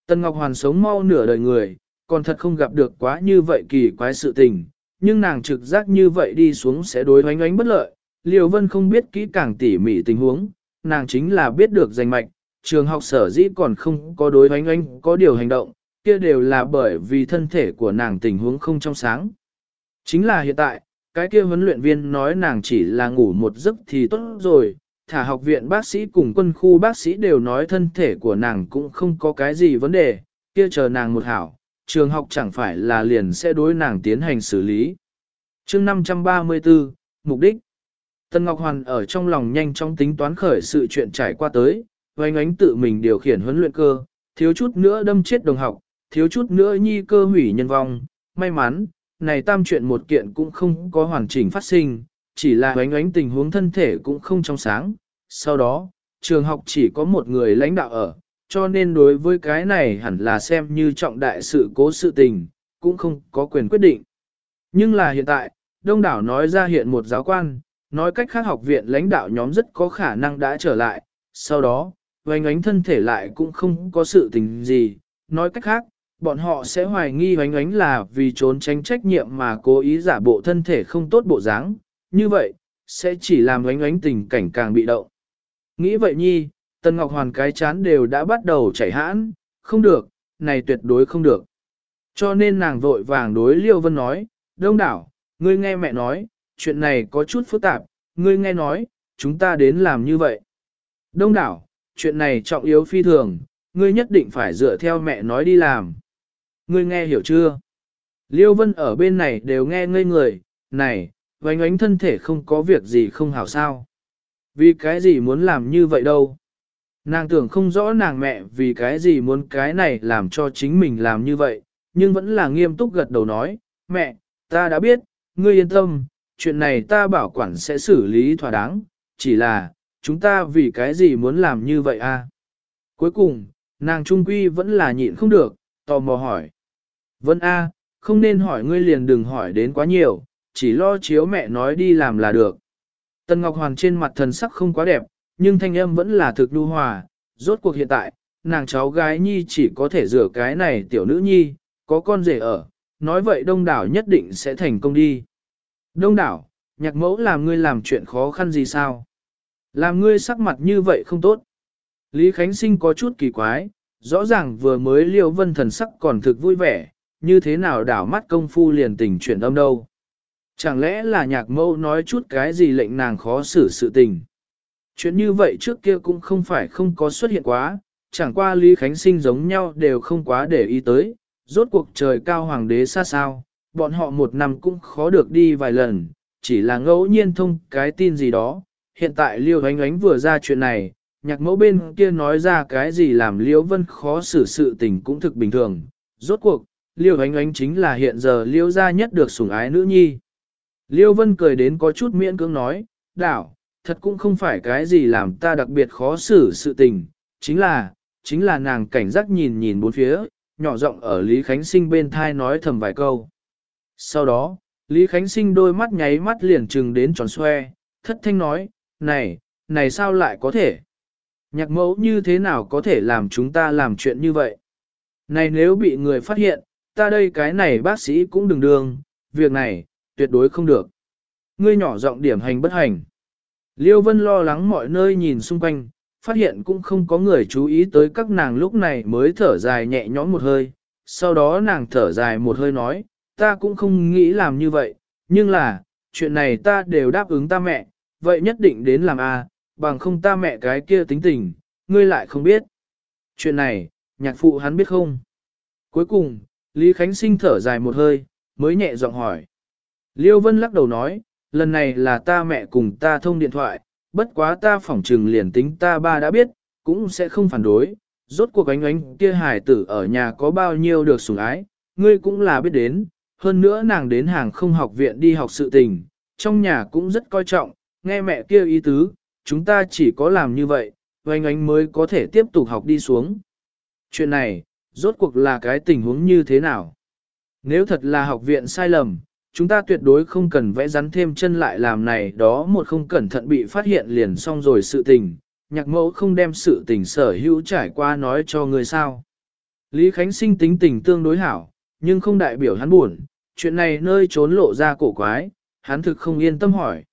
Tân Ngọc Hoàn sống mau nửa đời người, còn thật không gặp được quá như vậy kỳ quái sự tình, nhưng nàng trực giác như vậy đi xuống sẽ đối vánh ánh bất lợi, Liều Vân không biết kỹ càng tỉ mỉ tình huống, nàng chính là biết được danh mạch, trường học sở dĩ còn không có đối oánh oánh có điều hành động, kia đều là bởi vì thân thể của nàng tình huống không trong sáng. Chính là hiện tại, cái kia huấn luyện viên nói nàng chỉ là ngủ một giấc thì tốt rồi, thả học viện bác sĩ cùng quân khu bác sĩ đều nói thân thể của nàng cũng không có cái gì vấn đề, kia chờ nàng một hảo, trường học chẳng phải là liền sẽ đối nàng tiến hành xử lý. chương 534, Mục đích Tân Ngọc Hoàn ở trong lòng nhanh chóng tính toán khởi sự chuyện trải qua tới, vánh ánh tự mình điều khiển huấn luyện cơ, thiếu chút nữa đâm chết đồng học, thiếu chút nữa nhi cơ hủy nhân vong. May mắn, này tam chuyện một kiện cũng không có hoàn chỉnh phát sinh, chỉ là vánh ánh tình huống thân thể cũng không trong sáng. Sau đó, trường học chỉ có một người lãnh đạo ở, cho nên đối với cái này hẳn là xem như trọng đại sự cố sự tình, cũng không có quyền quyết định. Nhưng là hiện tại, đông đảo nói ra hiện một giáo quan, nói cách khác học viện lãnh đạo nhóm rất có khả năng đã trở lại, sau đó, hoành ánh thân thể lại cũng không có sự tình gì, nói cách khác, bọn họ sẽ hoài nghi hoành ánh là vì trốn tránh trách nhiệm mà cố ý giả bộ thân thể không tốt bộ dáng, như vậy, sẽ chỉ làm hoành ánh tình cảnh càng bị động. Nghĩ vậy nhi, Tân Ngọc Hoàn cái chán đều đã bắt đầu chảy hãn, không được, này tuyệt đối không được. Cho nên nàng vội vàng đối Liêu Vân nói, đông đảo, ngươi nghe mẹ nói, chuyện này có chút phức tạp, ngươi nghe nói, chúng ta đến làm như vậy. Đông đảo, chuyện này trọng yếu phi thường, ngươi nhất định phải dựa theo mẹ nói đi làm. Ngươi nghe hiểu chưa? Liêu Vân ở bên này đều nghe ngây người, này, vánh ánh thân thể không có việc gì không hảo sao. Vì cái gì muốn làm như vậy đâu? Nàng tưởng không rõ nàng mẹ vì cái gì muốn cái này làm cho chính mình làm như vậy, nhưng vẫn là nghiêm túc gật đầu nói, mẹ, ta đã biết, ngươi yên tâm, chuyện này ta bảo quản sẽ xử lý thỏa đáng, chỉ là, chúng ta vì cái gì muốn làm như vậy a? À? Cuối cùng, nàng trung quy vẫn là nhịn không được, tò mò hỏi. Vân A, không nên hỏi ngươi liền đừng hỏi đến quá nhiều, chỉ lo chiếu mẹ nói đi làm là được. Tân Ngọc Hoàn trên mặt thần sắc không quá đẹp, nhưng thanh âm vẫn là thực lưu hòa, rốt cuộc hiện tại, nàng cháu gái nhi chỉ có thể rửa cái này tiểu nữ nhi, có con rể ở, nói vậy đông đảo nhất định sẽ thành công đi. Đông đảo, nhạc mẫu làm ngươi làm chuyện khó khăn gì sao? Làm ngươi sắc mặt như vậy không tốt. Lý Khánh Sinh có chút kỳ quái, rõ ràng vừa mới liêu vân thần sắc còn thực vui vẻ, như thế nào đảo mắt công phu liền tình chuyển âm đâu. Chẳng lẽ là nhạc mẫu nói chút cái gì lệnh nàng khó xử sự tình. Chuyện như vậy trước kia cũng không phải không có xuất hiện quá, chẳng qua Lý Khánh Sinh giống nhau đều không quá để ý tới, rốt cuộc trời cao hoàng đế xa sao, bọn họ một năm cũng khó được đi vài lần, chỉ là ngẫu nhiên thông cái tin gì đó. Hiện tại Liêu Ánh Ánh vừa ra chuyện này, nhạc mẫu bên kia nói ra cái gì làm Liêu Vân khó xử sự tình cũng thực bình thường. Rốt cuộc, Liêu Ánh Ánh chính là hiện giờ Liêu gia nhất được sủng ái nữ nhi. Liêu Vân cười đến có chút miễn cưỡng nói, đảo, thật cũng không phải cái gì làm ta đặc biệt khó xử sự tình, chính là, chính là nàng cảnh giác nhìn nhìn bốn phía, nhỏ giọng ở Lý Khánh Sinh bên thai nói thầm vài câu. Sau đó, Lý Khánh Sinh đôi mắt nháy mắt liền trừng đến tròn xoe, thất thanh nói, này, này sao lại có thể? Nhạc mẫu như thế nào có thể làm chúng ta làm chuyện như vậy? Này nếu bị người phát hiện, ta đây cái này bác sĩ cũng đừng đường, việc này, tuyệt đối không được. Ngươi nhỏ giọng điểm hành bất hành. Liêu Vân lo lắng mọi nơi nhìn xung quanh, phát hiện cũng không có người chú ý tới các nàng lúc này mới thở dài nhẹ nhõm một hơi. Sau đó nàng thở dài một hơi nói, ta cũng không nghĩ làm như vậy, nhưng là, chuyện này ta đều đáp ứng ta mẹ, vậy nhất định đến làm a, bằng không ta mẹ cái kia tính tình, ngươi lại không biết. Chuyện này, nhạc phụ hắn biết không? Cuối cùng, Lý Khánh Sinh thở dài một hơi, mới nhẹ giọng hỏi. Liêu Vân lắc đầu nói, lần này là ta mẹ cùng ta thông điện thoại, bất quá ta phỏng trừng liền tính ta ba đã biết, cũng sẽ không phản đối. Rốt cuộc ánh ánh kia Hải tử ở nhà có bao nhiêu được sủng ái, ngươi cũng là biết đến, hơn nữa nàng đến hàng không học viện đi học sự tình, trong nhà cũng rất coi trọng, nghe mẹ kia ý tứ, chúng ta chỉ có làm như vậy, oanh ánh mới có thể tiếp tục học đi xuống. Chuyện này, rốt cuộc là cái tình huống như thế nào? Nếu thật là học viện sai lầm, chúng ta tuyệt đối không cần vẽ rắn thêm chân lại làm này đó một không cẩn thận bị phát hiện liền xong rồi sự tình, nhạc mẫu không đem sự tình sở hữu trải qua nói cho người sao. Lý Khánh Sinh tính tình tương đối hảo, nhưng không đại biểu hắn buồn, chuyện này nơi trốn lộ ra cổ quái, hắn thực không yên tâm hỏi.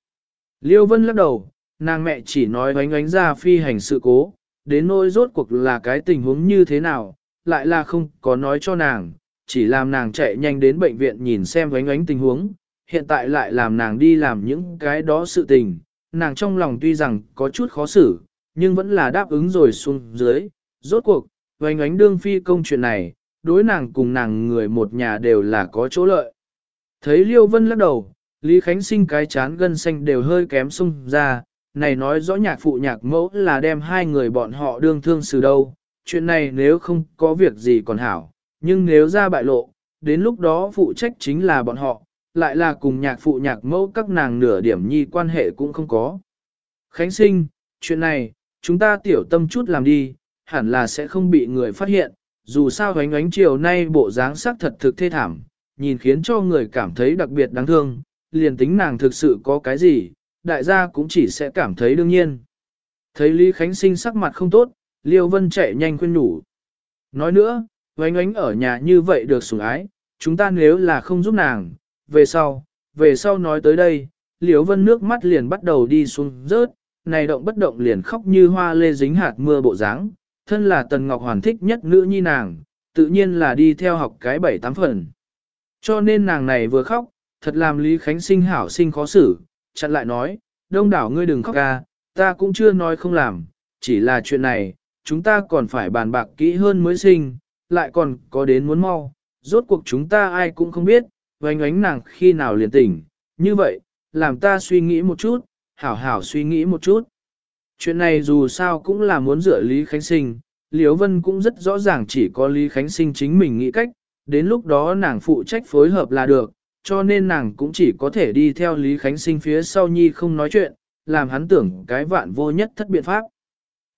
Liêu Vân lắc đầu, nàng mẹ chỉ nói oánh oánh ra phi hành sự cố, đến nỗi rốt cuộc là cái tình huống như thế nào, lại là không có nói cho nàng, chỉ làm nàng chạy nhanh đến bệnh viện nhìn xem oánh oánh tình huống, hiện tại lại làm nàng đi làm những cái đó sự tình, nàng trong lòng tuy rằng có chút khó xử, nhưng vẫn là đáp ứng rồi xuống dưới, rốt cuộc, oánh oánh đương phi công chuyện này, đối nàng cùng nàng người một nhà đều là có chỗ lợi. Thấy Liêu Vân lắc đầu, Lý Khánh Sinh cái chán gân xanh đều hơi kém sung ra, này nói rõ nhạc phụ nhạc mẫu là đem hai người bọn họ đương thương xử đâu, chuyện này nếu không có việc gì còn hảo, nhưng nếu ra bại lộ, đến lúc đó phụ trách chính là bọn họ, lại là cùng nhạc phụ nhạc mẫu các nàng nửa điểm nhi quan hệ cũng không có. Khánh Sinh, chuyện này, chúng ta tiểu tâm chút làm đi, hẳn là sẽ không bị người phát hiện, dù sao ánh ánh chiều nay bộ dáng sắc thật thực thê thảm, nhìn khiến cho người cảm thấy đặc biệt đáng thương, liền tính nàng thực sự có cái gì, đại gia cũng chỉ sẽ cảm thấy đương nhiên. Thấy Lý Khánh Sinh sắc mặt không tốt, Liêu Vân chạy nhanh khuyên nhủ. Nói nữa, oánh oánh ở nhà như vậy được sủng ái, chúng ta nếu là không giúp nàng, về sau, về sau nói tới đây, Liêu Vân nước mắt liền bắt đầu đi xuống rớt, này động bất động liền khóc như hoa lê dính hạt mưa bộ dáng, thân là Tần Ngọc Hoàn thích nhất nữ nhi nàng, tự nhiên là đi theo học cái bảy tám phần. Cho nên nàng này vừa khóc, thật làm Lý Khánh sinh hảo sinh khó xử, chặn lại nói, đông đảo ngươi đừng khóc ca, ta cũng chưa nói không làm, chỉ là chuyện này, chúng ta còn phải bàn bạc kỹ hơn mới sinh, lại còn có đến muốn mau, rốt cuộc chúng ta ai cũng không biết, vánh ánh nàng khi nào liền tỉnh, như vậy, làm ta suy nghĩ một chút, hảo hảo suy nghĩ một chút. Chuyện này dù sao cũng là muốn dựa Lý Khánh Sinh, Liễu Vân cũng rất rõ ràng chỉ có Lý Khánh Sinh chính mình nghĩ cách, đến lúc đó nàng phụ trách phối hợp là được, cho nên nàng cũng chỉ có thể đi theo Lý Khánh Sinh phía sau nhi không nói chuyện, làm hắn tưởng cái vạn vô nhất thất biện pháp.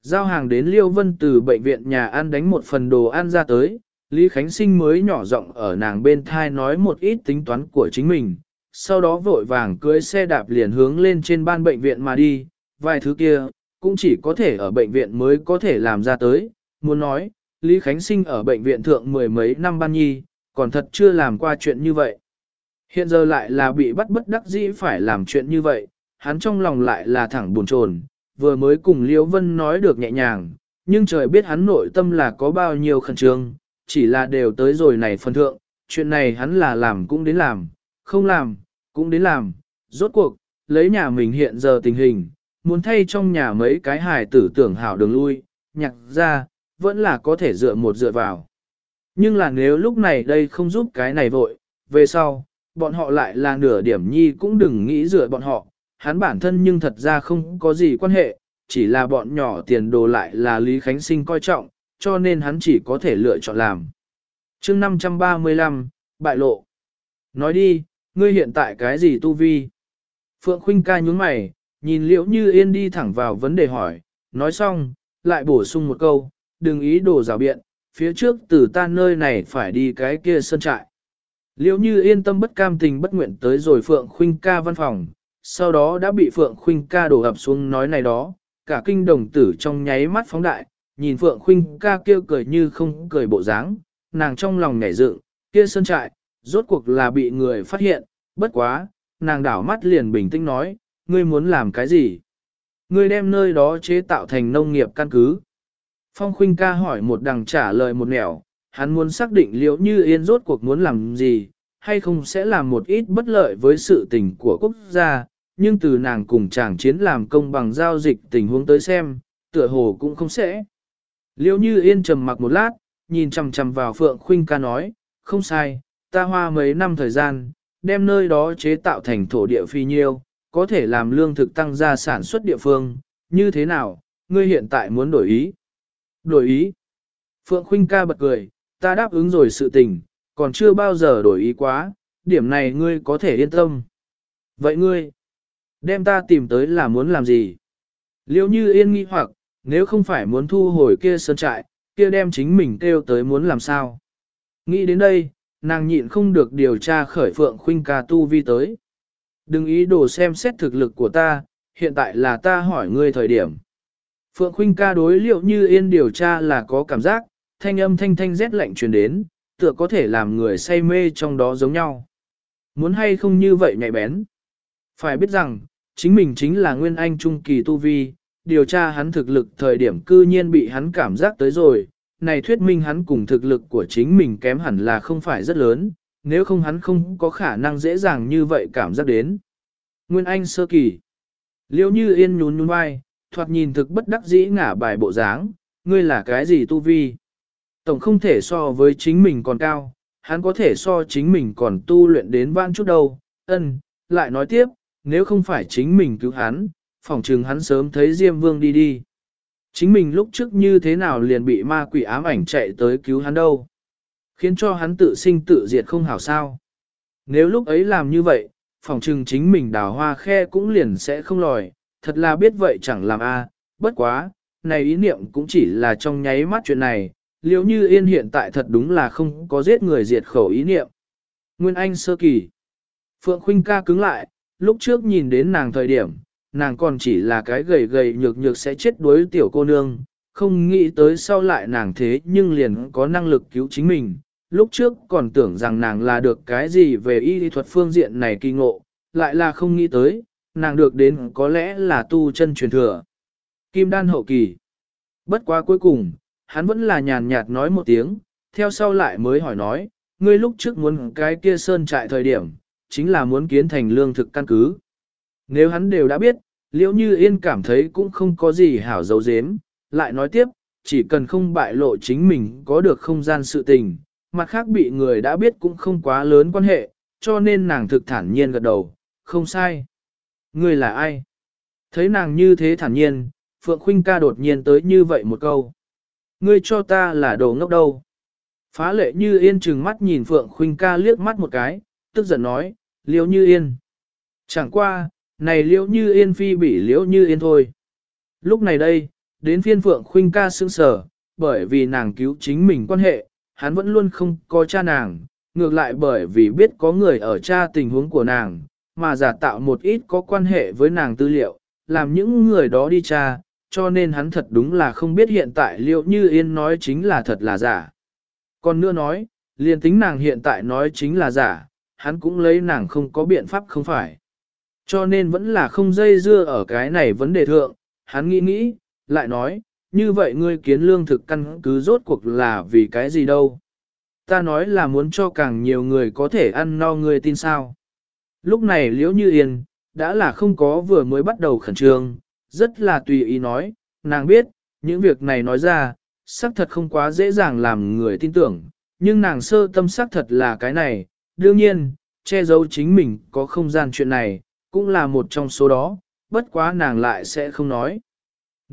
Giao hàng đến Liêu Vân từ bệnh viện nhà ăn đánh một phần đồ ăn ra tới, Lý Khánh Sinh mới nhỏ giọng ở nàng bên thai nói một ít tính toán của chính mình, sau đó vội vàng cưới xe đạp liền hướng lên trên ban bệnh viện mà đi, vài thứ kia, cũng chỉ có thể ở bệnh viện mới có thể làm ra tới, muốn nói, Lý Khánh Sinh ở bệnh viện thượng mười mấy năm ban nhi, còn thật chưa làm qua chuyện như vậy. Hiện giờ lại là bị bắt bất đắc dĩ phải làm chuyện như vậy, hắn trong lòng lại là thẳng buồn chồn, vừa mới cùng Liễu Vân nói được nhẹ nhàng, nhưng trời biết hắn nội tâm là có bao nhiêu khẩn trương, chỉ là đều tới rồi này phân thượng, chuyện này hắn là làm cũng đến làm, không làm, cũng đến làm, rốt cuộc, lấy nhà mình hiện giờ tình hình, muốn thay trong nhà mấy cái hài tử tưởng hảo đường lui, nhặt ra, vẫn là có thể dựa một dựa vào. Nhưng là nếu lúc này đây không giúp cái này vội, về sau, bọn họ lại là nửa điểm nhi cũng đừng nghĩ dựa bọn họ, hắn bản thân nhưng thật ra không có gì quan hệ, chỉ là bọn nhỏ tiền đồ lại là Lý Khánh Sinh coi trọng, cho nên hắn chỉ có thể lựa chọn làm. chương 535, bại lộ. Nói đi, ngươi hiện tại cái gì tu vi? Phượng Khuynh ca nhún mày, nhìn liễu như yên đi thẳng vào vấn đề hỏi, nói xong, lại bổ sung một câu, đừng ý đồ rào biện, phía trước từ ta nơi này phải đi cái kia sân trại. Liễu như yên tâm bất cam tình bất nguyện tới rồi Phượng Khuynh ca văn phòng, sau đó đã bị Phượng Khuynh ca đổ ập xuống nói này đó, cả kinh đồng tử trong nháy mắt phóng đại, nhìn Phượng Khuynh ca kêu cười như không cười bộ dáng, nàng trong lòng nhảy dựng, kia sơn trại, rốt cuộc là bị người phát hiện, bất quá, nàng đảo mắt liền bình tĩnh nói, ngươi muốn làm cái gì? Ngươi đem nơi đó chế tạo thành nông nghiệp căn cứ. Phong Khuynh ca hỏi một đằng trả lời một nẻo, hắn muốn xác định liệu như yên rốt cuộc muốn làm gì, hay không sẽ làm một ít bất lợi với sự tình của quốc gia, nhưng từ nàng cùng chàng chiến làm công bằng giao dịch tình huống tới xem, tựa hồ cũng không sẽ. Liệu như yên trầm mặc một lát, nhìn chằm chằm vào Phượng Khuynh ca nói, không sai, ta hoa mấy năm thời gian, đem nơi đó chế tạo thành thổ địa phi nhiêu, có thể làm lương thực tăng gia sản xuất địa phương, như thế nào, ngươi hiện tại muốn đổi ý. Đổi ý. Phượng Khuynh ca bật cười, ta đáp ứng rồi sự tình, còn chưa bao giờ đổi ý quá, điểm này ngươi có thể yên tâm. Vậy ngươi, đem ta tìm tới là muốn làm gì? Liêu như yên nghi hoặc, nếu không phải muốn thu hồi kia sơn trại, kia đem chính mình kêu tới muốn làm sao? Nghĩ đến đây, nàng nhịn không được điều tra khởi Phượng Khuynh ca tu vi tới. Đừng ý đồ xem xét thực lực của ta, hiện tại là ta hỏi ngươi thời điểm. Phượng Khuynh ca đối liệu như yên điều tra là có cảm giác, thanh âm thanh thanh rét lạnh truyền đến, tựa có thể làm người say mê trong đó giống nhau. Muốn hay không như vậy nhạy bén. Phải biết rằng, chính mình chính là nguyên anh trung kỳ tu vi, điều tra hắn thực lực thời điểm cư nhiên bị hắn cảm giác tới rồi, này thuyết minh hắn cùng thực lực của chính mình kém hẳn là không phải rất lớn, nếu không hắn không có khả năng dễ dàng như vậy cảm giác đến. Nguyên Anh sơ kỳ. Liêu như yên nhún nhún vai, thoạt nhìn thực bất đắc dĩ ngả bài bộ dáng, ngươi là cái gì tu vi? Tổng không thể so với chính mình còn cao, hắn có thể so chính mình còn tu luyện đến vãn chút đâu. Ân, lại nói tiếp, nếu không phải chính mình cứu hắn, phòng chừng hắn sớm thấy Diêm Vương đi đi. Chính mình lúc trước như thế nào liền bị ma quỷ ám ảnh chạy tới cứu hắn đâu. Khiến cho hắn tự sinh tự diệt không hảo sao. Nếu lúc ấy làm như vậy, phòng trừng chính mình đào hoa khe cũng liền sẽ không lòi, thật là biết vậy chẳng làm a. bất quá, này ý niệm cũng chỉ là trong nháy mắt chuyện này, liệu như yên hiện tại thật đúng là không có giết người diệt khẩu ý niệm. Nguyên Anh sơ kỳ. Phượng Khuynh ca cứng lại, lúc trước nhìn đến nàng thời điểm, nàng còn chỉ là cái gầy gầy nhược nhược sẽ chết đuối tiểu cô nương, không nghĩ tới sau lại nàng thế nhưng liền có năng lực cứu chính mình. Lúc trước còn tưởng rằng nàng là được cái gì về y thuật phương diện này kỳ ngộ, lại là không nghĩ tới, nàng được đến có lẽ là tu chân truyền thừa. Kim đan hậu kỳ. Bất quá cuối cùng, hắn vẫn là nhàn nhạt nói một tiếng, theo sau lại mới hỏi nói, ngươi lúc trước muốn cái kia sơn trại thời điểm, chính là muốn kiến thành lương thực căn cứ. Nếu hắn đều đã biết, liễu như yên cảm thấy cũng không có gì hảo dấu dếm, lại nói tiếp, chỉ cần không bại lộ chính mình có được không gian sự tình, mặt khác bị người đã biết cũng không quá lớn quan hệ, cho nên nàng thực thản nhiên gật đầu, không sai. Người là ai? Thấy nàng như thế thản nhiên, Phượng Khuynh ca đột nhiên tới như vậy một câu. Ngươi cho ta là đồ ngốc đâu. Phá lệ như yên chừng mắt nhìn Phượng Khuynh ca liếc mắt một cái, tức giận nói, liễu như yên. Chẳng qua, này liễu như yên phi bị liễu như yên thôi. Lúc này đây, đến phiên Phượng Khuynh ca sững sờ, bởi vì nàng cứu chính mình quan hệ, hắn vẫn luôn không có cha nàng, ngược lại bởi vì biết có người ở cha tình huống của nàng, mà giả tạo một ít có quan hệ với nàng tư liệu, làm những người đó đi cha, cho nên hắn thật đúng là không biết hiện tại liệu như yên nói chính là thật là giả. Còn nữa nói, liền tính nàng hiện tại nói chính là giả, hắn cũng lấy nàng không có biện pháp không phải. Cho nên vẫn là không dây dưa ở cái này vấn đề thượng, hắn nghĩ nghĩ, lại nói, như vậy ngươi kiến lương thực căn cứ rốt cuộc là vì cái gì đâu. Ta nói là muốn cho càng nhiều người có thể ăn no ngươi tin sao. Lúc này liễu như yên, đã là không có vừa mới bắt đầu khẩn trương, rất là tùy ý nói, nàng biết, những việc này nói ra, xác thật không quá dễ dàng làm người tin tưởng, nhưng nàng sơ tâm xác thật là cái này, đương nhiên, che giấu chính mình có không gian chuyện này, cũng là một trong số đó, bất quá nàng lại sẽ không nói.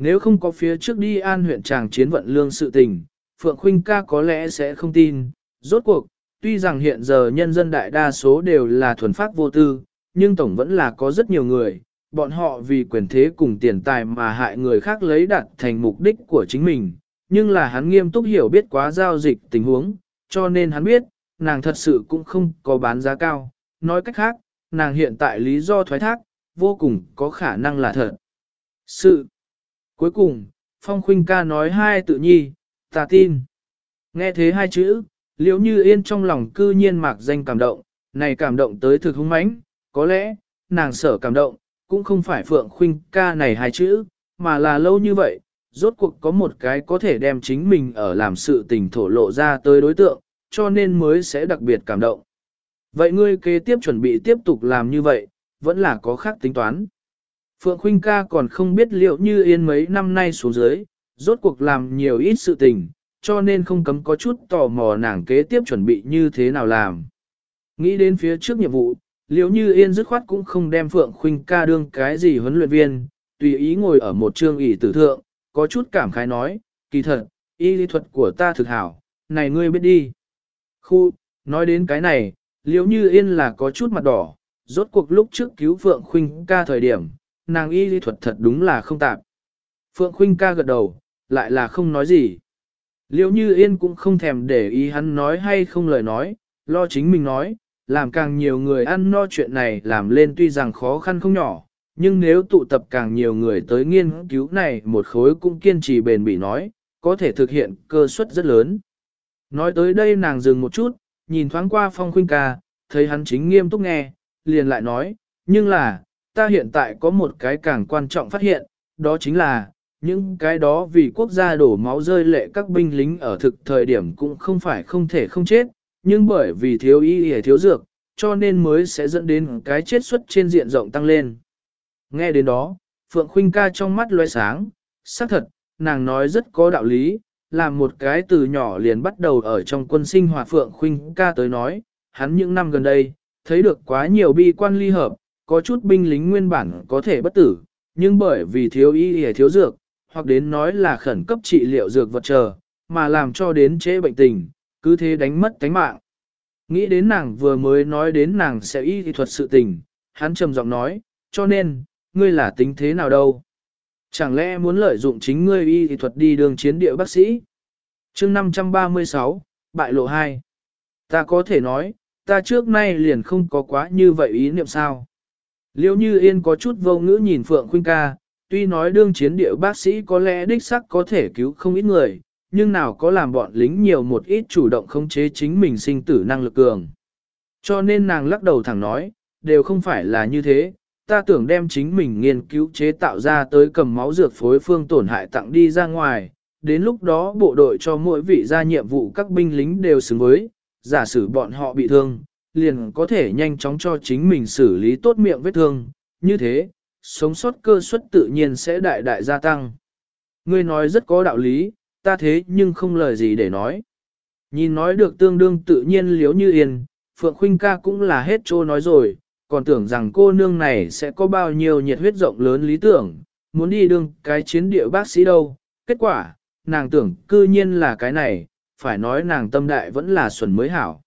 Nếu không có phía trước đi an huyện tràng chiến vận lương sự tình, Phượng Khuynh ca có lẽ sẽ không tin, rốt cuộc, tuy rằng hiện giờ nhân dân đại đa số đều là thuần phát vô tư, nhưng tổng vẫn là có rất nhiều người, bọn họ vì quyền thế cùng tiền tài mà hại người khác lấy đặt thành mục đích của chính mình, nhưng là hắn nghiêm túc hiểu biết quá giao dịch tình huống, cho nên hắn biết, nàng thật sự cũng không có bán giá cao. Nói cách khác, nàng hiện tại lý do thoái thác, vô cùng có khả năng là thật. Sự Cuối cùng, Phong Khuynh ca nói hai tự nhi, ta tin. Nghe thế hai chữ, liễu như yên trong lòng cư nhiên mạc danh cảm động, này cảm động tới thực hung mãnh, có lẽ, nàng sở cảm động, cũng không phải Phượng Khuynh ca này hai chữ, mà là lâu như vậy, rốt cuộc có một cái có thể đem chính mình ở làm sự tình thổ lộ ra tới đối tượng, cho nên mới sẽ đặc biệt cảm động. Vậy ngươi kế tiếp chuẩn bị tiếp tục làm như vậy, vẫn là có khác tính toán. Phượng Khuynh ca còn không biết liệu như yên mấy năm nay xuống dưới, rốt cuộc làm nhiều ít sự tình, cho nên không cấm có chút tò mò nàng kế tiếp chuẩn bị như thế nào làm. Nghĩ đến phía trước nhiệm vụ, liệu như yên dứt khoát cũng không đem Phượng Khuynh ca đương cái gì huấn luyện viên, tùy ý ngồi ở một trương ỷ tử thượng, có chút cảm khái nói, kỳ thật, y lý thuật của ta thực hảo, này ngươi biết đi. Khu, nói đến cái này, liệu như yên là có chút mặt đỏ, rốt cuộc lúc trước cứu Phượng Khuynh ca thời điểm, nàng y lý thuật thật đúng là không tạp. Phượng Khuynh ca gật đầu, lại là không nói gì. Liễu như yên cũng không thèm để ý hắn nói hay không lời nói, lo chính mình nói, làm càng nhiều người ăn no chuyện này làm lên tuy rằng khó khăn không nhỏ, nhưng nếu tụ tập càng nhiều người tới nghiên cứu này một khối cũng kiên trì bền bỉ nói, có thể thực hiện cơ suất rất lớn. Nói tới đây nàng dừng một chút, nhìn thoáng qua phong khuynh ca, thấy hắn chính nghiêm túc nghe, liền lại nói, nhưng là, ta hiện tại có một cái càng quan trọng phát hiện, đó chính là, những cái đó vì quốc gia đổ máu rơi lệ các binh lính ở thực thời điểm cũng không phải không thể không chết, nhưng bởi vì thiếu y y thiếu dược, cho nên mới sẽ dẫn đến cái chết suất trên diện rộng tăng lên. Nghe đến đó, Phượng Khuynh ca trong mắt loe sáng, xác thật, nàng nói rất có đạo lý, làm một cái từ nhỏ liền bắt đầu ở trong quân sinh hoạt Phượng Khuynh ca tới nói, hắn những năm gần đây, thấy được quá nhiều bi quan ly hợp, có chút binh lính nguyên bản có thể bất tử, nhưng bởi vì thiếu y hay thiếu dược, hoặc đến nói là khẩn cấp trị liệu dược vật chờ, mà làm cho đến chế bệnh tình, cứ thế đánh mất tánh mạng. Nghĩ đến nàng vừa mới nói đến nàng sẽ y thuật sự tình, hắn trầm giọng nói, cho nên, ngươi là tính thế nào đâu? Chẳng lẽ muốn lợi dụng chính ngươi y thuật đi đường chiến địa bác sĩ? chương 536, bại lộ 2. Ta có thể nói, ta trước nay liền không có quá như vậy ý niệm sao. Liêu như yên có chút vô ngữ nhìn Phượng Khuynh ca, tuy nói đương chiến địa bác sĩ có lẽ đích sắc có thể cứu không ít người, nhưng nào có làm bọn lính nhiều một ít chủ động khống chế chính mình sinh tử năng lực cường. Cho nên nàng lắc đầu thẳng nói, đều không phải là như thế, ta tưởng đem chính mình nghiên cứu chế tạo ra tới cầm máu dược phối phương tổn hại tặng đi ra ngoài, đến lúc đó bộ đội cho mỗi vị ra nhiệm vụ các binh lính đều xứng với, giả sử bọn họ bị thương, liền có thể nhanh chóng cho chính mình xử lý tốt miệng vết thương, như thế, sống sót cơ suất tự nhiên sẽ đại đại gia tăng. Ngươi nói rất có đạo lý, ta thế nhưng không lời gì để nói. Nhìn nói được tương đương tự nhiên liếu như yên, Phượng Khuynh ca cũng là hết trô nói rồi, còn tưởng rằng cô nương này sẽ có bao nhiêu nhiệt huyết rộng lớn lý tưởng, muốn đi đương cái chiến địa bác sĩ đâu. Kết quả, nàng tưởng cư nhiên là cái này, phải nói nàng tâm đại vẫn là xuẩn mới hảo.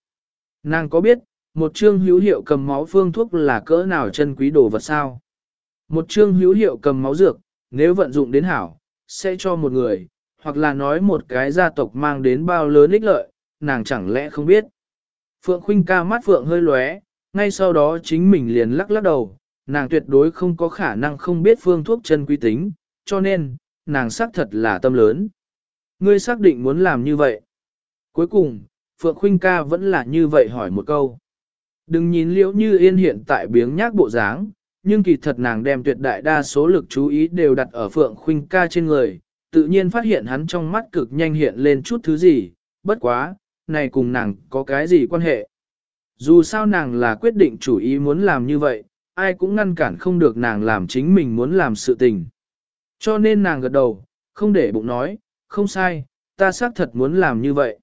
Nàng có biết, một chương hữu hiệu cầm máu phương thuốc là cỡ nào chân quý đồ vật sao? Một chương hữu hiệu cầm máu dược, nếu vận dụng đến hảo, sẽ cho một người, hoặc là nói một cái gia tộc mang đến bao lớn ích lợi, nàng chẳng lẽ không biết. Phượng Khuynh ca mắt Phượng hơi lóe, ngay sau đó chính mình liền lắc lắc đầu, nàng tuyệt đối không có khả năng không biết phương thuốc chân quý tính, cho nên, nàng xác thật là tâm lớn. Ngươi xác định muốn làm như vậy. Cuối cùng, Phượng Khuynh ca vẫn là như vậy hỏi một câu. Đừng nhìn liễu như yên hiện tại biếng nhác bộ dáng, nhưng kỳ thật nàng đem tuyệt đại đa số lực chú ý đều đặt ở Phượng Khuynh ca trên người, tự nhiên phát hiện hắn trong mắt cực nhanh hiện lên chút thứ gì, bất quá, này cùng nàng có cái gì quan hệ. Dù sao nàng là quyết định chủ ý muốn làm như vậy, ai cũng ngăn cản không được nàng làm chính mình muốn làm sự tình. Cho nên nàng gật đầu, không để bụng nói, không sai, ta xác thật muốn làm như vậy.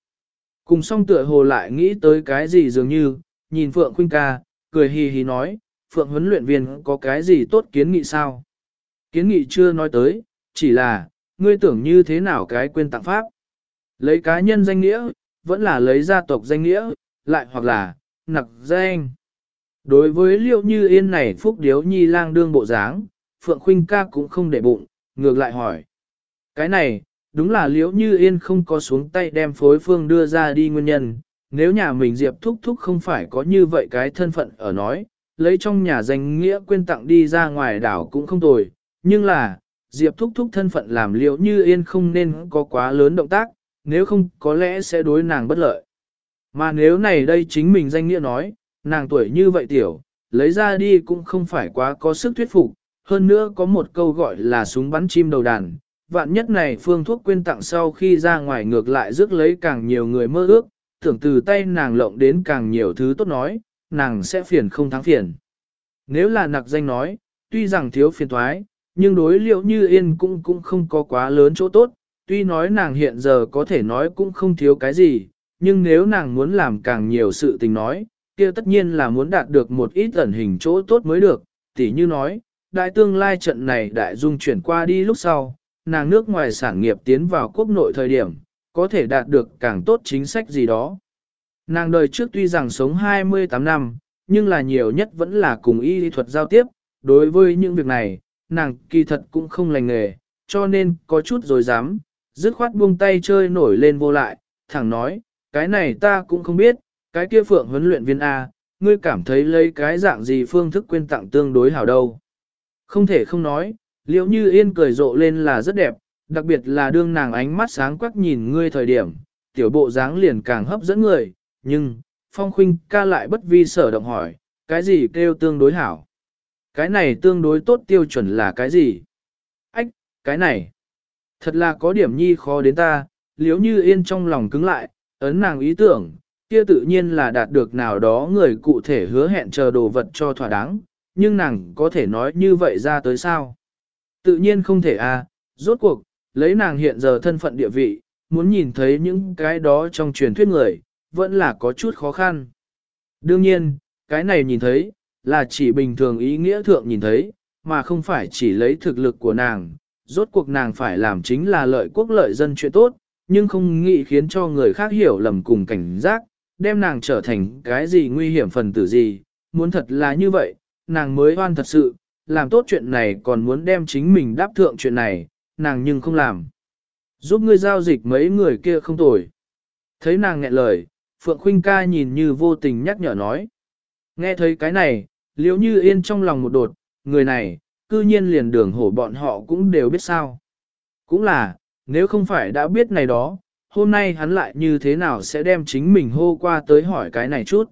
Cùng song tựa hồ lại nghĩ tới cái gì dường như, nhìn Phượng Khuynh ca, cười hì hì nói, Phượng huấn luyện viên có cái gì tốt kiến nghị sao? Kiến nghị chưa nói tới, chỉ là, ngươi tưởng như thế nào cái quên tặng pháp? Lấy cá nhân danh nghĩa, vẫn là lấy gia tộc danh nghĩa, lại hoặc là, nặc danh. Đối với liệu như yên này phúc điếu nhi lang đương bộ dáng, Phượng Khuynh ca cũng không để bụng, ngược lại hỏi. Cái này, đúng là liễu như yên không có xuống tay đem phối phương đưa ra đi nguyên nhân, nếu nhà mình diệp thúc thúc không phải có như vậy cái thân phận ở nói, lấy trong nhà danh nghĩa quên tặng đi ra ngoài đảo cũng không tồi, nhưng là, Diệp thúc thúc thân phận làm liệu như yên không nên có quá lớn động tác, nếu không có lẽ sẽ đối nàng bất lợi. Mà nếu này đây chính mình danh nghĩa nói, nàng tuổi như vậy tiểu, lấy ra đi cũng không phải quá có sức thuyết phục, hơn nữa có một câu gọi là súng bắn chim đầu đàn. Vạn nhất này phương thuốc quên tặng sau khi ra ngoài ngược lại rước lấy càng nhiều người mơ ước, tưởng từ tay nàng lộng đến càng nhiều thứ tốt nói, nàng sẽ phiền không thắng phiền. Nếu là nặc danh nói, tuy rằng thiếu phiền thoái, nhưng đối liệu như yên cũng cũng không có quá lớn chỗ tốt, tuy nói nàng hiện giờ có thể nói cũng không thiếu cái gì, nhưng nếu nàng muốn làm càng nhiều sự tình nói, kia tất nhiên là muốn đạt được một ít ẩn hình chỗ tốt mới được, tỉ như nói, đại tương lai trận này đại dung chuyển qua đi lúc sau, nàng nước ngoài sản nghiệp tiến vào quốc nội thời điểm, có thể đạt được càng tốt chính sách gì đó. Nàng đời trước tuy rằng sống 28 năm, nhưng là nhiều nhất vẫn là cùng y lý thuật giao tiếp, đối với những việc này, nàng kỳ thật cũng không lành nghề, cho nên có chút rồi dám, dứt khoát buông tay chơi nổi lên vô lại, thẳng nói, cái này ta cũng không biết, cái kia phượng huấn luyện viên A, ngươi cảm thấy lấy cái dạng gì phương thức quên tặng tương đối hảo đâu. Không thể không nói, liệu như yên cười rộ lên là rất đẹp, đặc biệt là đương nàng ánh mắt sáng quắc nhìn ngươi thời điểm, tiểu bộ dáng liền càng hấp dẫn người, nhưng, phong khuynh ca lại bất vi sở động hỏi, cái gì kêu tương đối hảo? Cái này tương đối tốt tiêu chuẩn là cái gì? Ách, cái này, thật là có điểm nhi khó đến ta, liếu như yên trong lòng cứng lại, ấn nàng ý tưởng, kia tự nhiên là đạt được nào đó người cụ thể hứa hẹn chờ đồ vật cho thỏa đáng, nhưng nàng có thể nói như vậy ra tới sao? Tự nhiên không thể à, rốt cuộc, lấy nàng hiện giờ thân phận địa vị, muốn nhìn thấy những cái đó trong truyền thuyết người, vẫn là có chút khó khăn. Đương nhiên, cái này nhìn thấy, là chỉ bình thường ý nghĩa thượng nhìn thấy, mà không phải chỉ lấy thực lực của nàng. Rốt cuộc nàng phải làm chính là lợi quốc lợi dân chuyện tốt, nhưng không nghĩ khiến cho người khác hiểu lầm cùng cảnh giác, đem nàng trở thành cái gì nguy hiểm phần tử gì. Muốn thật là như vậy, nàng mới oan thật sự, làm tốt chuyện này còn muốn đem chính mình đáp thượng chuyện này, nàng nhưng không làm. Giúp ngươi giao dịch mấy người kia không tồi. Thấy nàng nghẹn lời, Phượng Khuynh ca nhìn như vô tình nhắc nhở nói. Nghe thấy cái này, liếu như yên trong lòng một đột, người này, cư nhiên liền đường hổ bọn họ cũng đều biết sao. Cũng là, nếu không phải đã biết này đó, hôm nay hắn lại như thế nào sẽ đem chính mình hô qua tới hỏi cái này chút.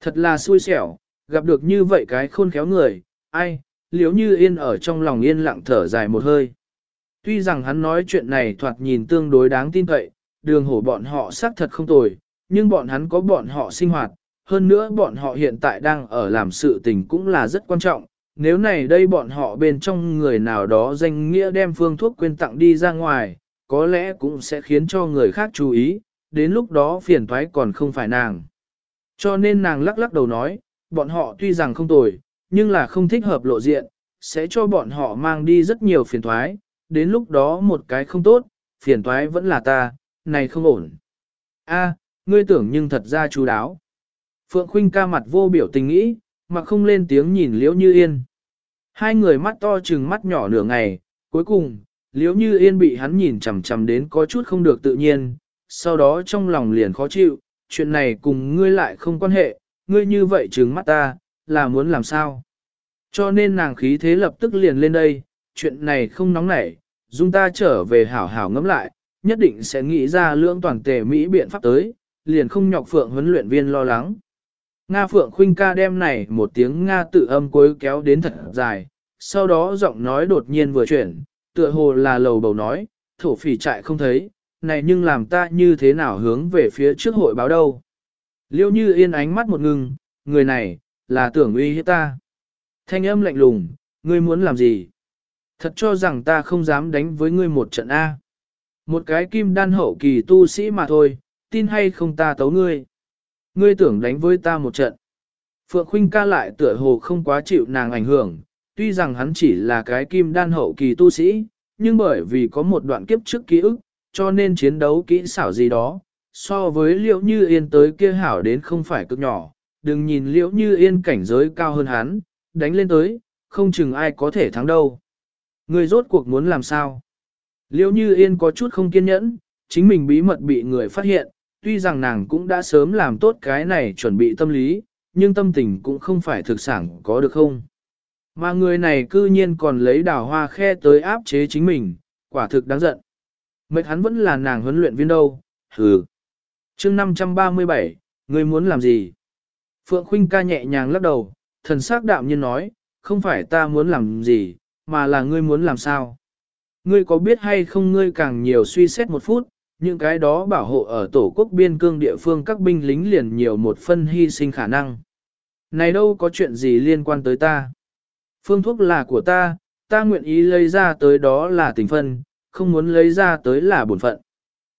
Thật là xui xẻo, gặp được như vậy cái khôn khéo người, ai, liếu như yên ở trong lòng yên lặng thở dài một hơi. Tuy rằng hắn nói chuyện này thoạt nhìn tương đối đáng tin cậy, đường hổ bọn họ xác thật không tồi, nhưng bọn hắn có bọn họ sinh hoạt, hơn nữa bọn họ hiện tại đang ở làm sự tình cũng là rất quan trọng. Nếu này đây bọn họ bên trong người nào đó danh nghĩa đem phương thuốc quên tặng đi ra ngoài, có lẽ cũng sẽ khiến cho người khác chú ý, đến lúc đó phiền thoái còn không phải nàng. Cho nên nàng lắc lắc đầu nói, bọn họ tuy rằng không tồi, nhưng là không thích hợp lộ diện, sẽ cho bọn họ mang đi rất nhiều phiền thoái đến lúc đó một cái không tốt, phiền toái vẫn là ta, này không ổn. A, ngươi tưởng nhưng thật ra chú đáo. Phượng Khuynh ca mặt vô biểu tình nghĩ, mà không lên tiếng nhìn Liễu Như Yên. Hai người mắt to chừng mắt nhỏ nửa ngày, cuối cùng, Liễu Như Yên bị hắn nhìn chằm chằm đến có chút không được tự nhiên, sau đó trong lòng liền khó chịu, chuyện này cùng ngươi lại không quan hệ, ngươi như vậy trừng mắt ta, là muốn làm sao? Cho nên nàng khí thế lập tức liền lên đây, chuyện này không nóng nảy, dung ta trở về hảo hảo ngẫm lại, nhất định sẽ nghĩ ra lưỡng toàn tề Mỹ biện pháp tới, liền không nhọc phượng huấn luyện viên lo lắng. Nga phượng khuynh ca đem này một tiếng Nga tự âm cuối kéo đến thật dài, sau đó giọng nói đột nhiên vừa chuyển, tựa hồ là lầu bầu nói, thổ phỉ trại không thấy, này nhưng làm ta như thế nào hướng về phía trước hội báo đâu. Liêu như yên ánh mắt một ngừng, người này, là tưởng uy hiếp ta. Thanh âm lạnh lùng, ngươi muốn làm gì? Thật cho rằng ta không dám đánh với ngươi một trận A. Một cái kim đan hậu kỳ tu sĩ mà thôi, tin hay không ta tấu ngươi. Ngươi tưởng đánh với ta một trận. Phượng Khuynh ca lại tựa hồ không quá chịu nàng ảnh hưởng, tuy rằng hắn chỉ là cái kim đan hậu kỳ tu sĩ, nhưng bởi vì có một đoạn kiếp trước ký ức, cho nên chiến đấu kỹ xảo gì đó, so với liễu như yên tới kia hảo đến không phải cực nhỏ, đừng nhìn liễu như yên cảnh giới cao hơn hắn, đánh lên tới, không chừng ai có thể thắng đâu. Người rốt cuộc muốn làm sao? Liêu như yên có chút không kiên nhẫn, chính mình bí mật bị người phát hiện, tuy rằng nàng cũng đã sớm làm tốt cái này chuẩn bị tâm lý, nhưng tâm tình cũng không phải thực sản có được không. Mà người này cư nhiên còn lấy đào hoa khe tới áp chế chính mình, quả thực đáng giận. Mệt hắn vẫn là nàng huấn luyện viên đâu, hừ. chương 537, ngươi muốn làm gì? Phượng Khuynh ca nhẹ nhàng lắc đầu, thần sắc đạm nhiên nói, không phải ta muốn làm gì, mà là ngươi muốn làm sao. Ngươi có biết hay không ngươi càng nhiều suy xét một phút, những cái đó bảo hộ ở tổ quốc biên cương địa phương các binh lính liền nhiều một phân hy sinh khả năng. Này đâu có chuyện gì liên quan tới ta. Phương thuốc là của ta, ta nguyện ý lấy ra tới đó là tình phân, không muốn lấy ra tới là bổn phận.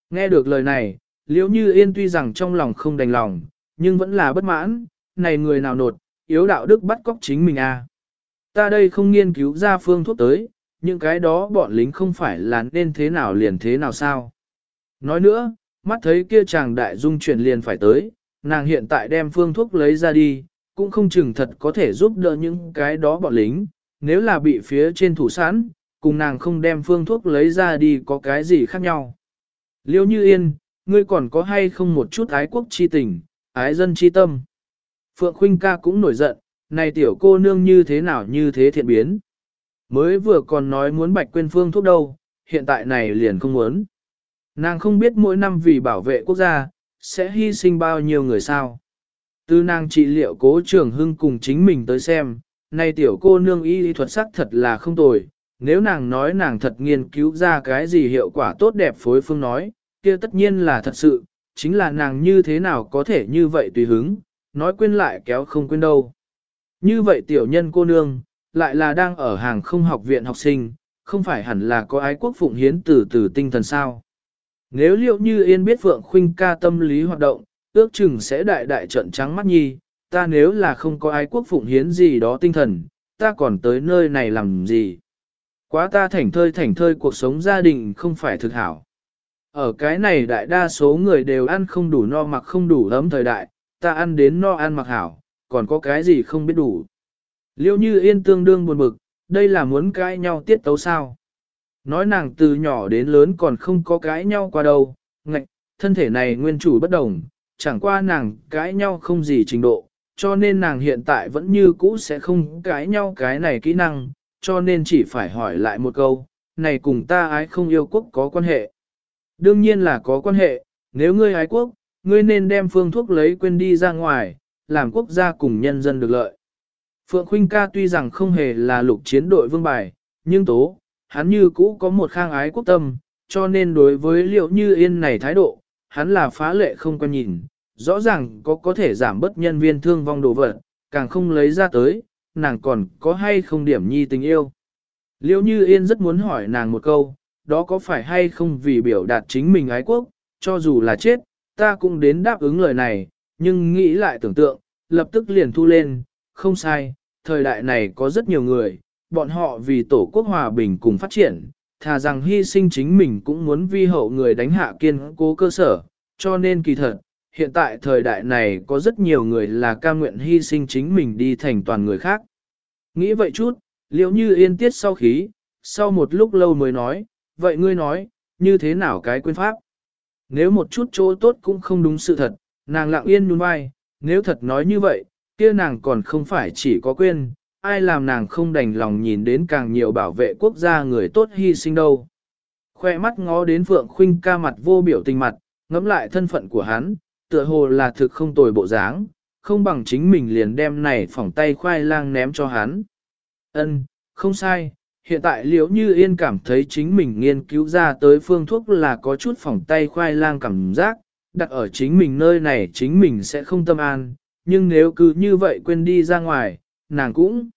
Nghe được lời này, liễu như yên tuy rằng trong lòng không đành lòng, nhưng vẫn là bất mãn, này người nào nột, yếu đạo đức bắt cóc chính mình à. Ta đây không nghiên cứu ra phương thuốc tới, những cái đó bọn lính không phải là nên thế nào liền thế nào sao. Nói nữa, mắt thấy kia chàng đại dung chuyển liền phải tới, nàng hiện tại đem phương thuốc lấy ra đi, cũng không chừng thật có thể giúp đỡ những cái đó bọn lính, nếu là bị phía trên thủ sẵn, cùng nàng không đem phương thuốc lấy ra đi có cái gì khác nhau. Liêu như yên, ngươi còn có hay không một chút ái quốc chi tình, ái dân chi tâm. Phượng Khuynh ca cũng nổi giận, này tiểu cô nương như thế nào như thế thiện biến. Mới vừa còn nói muốn bạch quên phương thuốc đâu, hiện tại này liền không muốn. Nàng không biết mỗi năm vì bảo vệ quốc gia, sẽ hy sinh bao nhiêu người sao. Từ nàng trị liệu cố trường hưng cùng chính mình tới xem, này tiểu cô nương y lý thuật sắc thật là không tồi, nếu nàng nói nàng thật nghiên cứu ra cái gì hiệu quả tốt đẹp phối phương nói, kia tất nhiên là thật sự, chính là nàng như thế nào có thể như vậy tùy hứng, nói quên lại kéo không quên đâu. Như vậy tiểu nhân cô nương, lại là đang ở hàng không học viện học sinh, không phải hẳn là có ái quốc phụng hiến từ từ tinh thần sao. Nếu liệu như yên biết Phượng Khuynh ca tâm lý hoạt động, ước chừng sẽ đại đại trận trắng mắt nhi, ta nếu là không có ái quốc phụng hiến gì đó tinh thần, ta còn tới nơi này làm gì. Quá ta thảnh thơi thảnh thơi cuộc sống gia đình không phải thực hảo. Ở cái này đại đa số người đều ăn không đủ no mặc không đủ ấm thời đại, ta ăn đến no ăn mặc hảo, còn có cái gì không biết đủ. Liêu như yên tương đương buồn bực, đây là muốn cãi nhau tiết tấu sao. Nói nàng từ nhỏ đến lớn còn không có cãi nhau qua đâu, ngạch, thân thể này nguyên chủ bất đồng, chẳng qua nàng cãi nhau không gì trình độ, cho nên nàng hiện tại vẫn như cũ sẽ không cãi nhau cái này kỹ năng, cho nên chỉ phải hỏi lại một câu, này cùng ta ái không yêu quốc có quan hệ. Đương nhiên là có quan hệ, nếu ngươi ái quốc, ngươi nên đem phương thuốc lấy quên đi ra ngoài, làm quốc gia cùng nhân dân được lợi. Phượng Khuynh ca tuy rằng không hề là lục chiến đội vương bài, nhưng tố, hắn như cũ có một khang ái quốc tâm, cho nên đối với liệu như yên này thái độ, hắn là phá lệ không quan nhìn, rõ ràng có có thể giảm bớt nhân viên thương vong đồ vật, càng không lấy ra tới, nàng còn có hay không điểm nhi tình yêu. Liệu như yên rất muốn hỏi nàng một câu, đó có phải hay không vì biểu đạt chính mình ái quốc, cho dù là chết, ta cũng đến đáp ứng lời này, nhưng nghĩ lại tưởng tượng, lập tức liền thu lên, không sai, thời đại này có rất nhiều người, bọn họ vì tổ quốc hòa bình cùng phát triển, thà rằng hy sinh chính mình cũng muốn vi hậu người đánh hạ kiên cố cơ sở, cho nên kỳ thật, hiện tại thời đại này có rất nhiều người là ca nguyện hy sinh chính mình đi thành toàn người khác. Nghĩ vậy chút, liệu như yên tiết sau khí, sau một lúc lâu mới nói, vậy ngươi nói, như thế nào cái quyên pháp? Nếu một chút chỗ tốt cũng không đúng sự thật, nàng lặng yên nhún vai, nếu thật nói như vậy, kia nàng còn không phải chỉ có quên, ai làm nàng không đành lòng nhìn đến càng nhiều bảo vệ quốc gia người tốt hy sinh đâu. Khoe mắt ngó đến Phượng Khuynh ca mặt vô biểu tình mặt, ngẫm lại thân phận của hắn, tựa hồ là thực không tồi bộ dáng, không bằng chính mình liền đem này phỏng tay khoai lang ném cho hắn. Ân, không sai, hiện tại liễu như yên cảm thấy chính mình nghiên cứu ra tới phương thuốc là có chút phỏng tay khoai lang cảm giác, đặt ở chính mình nơi này chính mình sẽ không tâm an, nhưng nếu cứ như vậy quên đi ra ngoài, nàng cũng.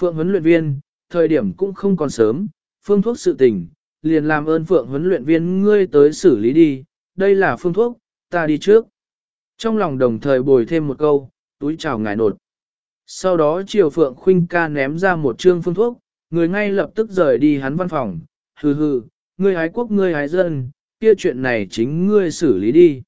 Phượng huấn luyện viên, thời điểm cũng không còn sớm, phương thuốc sự tình, liền làm ơn Phượng huấn luyện viên ngươi tới xử lý đi, đây là phương thuốc, ta đi trước. Trong lòng đồng thời bồi thêm một câu, túi chào ngài nột. Sau đó chiều Phượng Khuynh ca ném ra một trương phương thuốc, người ngay lập tức rời đi hắn văn phòng, hừ hừ, ngươi hái quốc ngươi hái dân, kia chuyện này chính ngươi xử lý đi.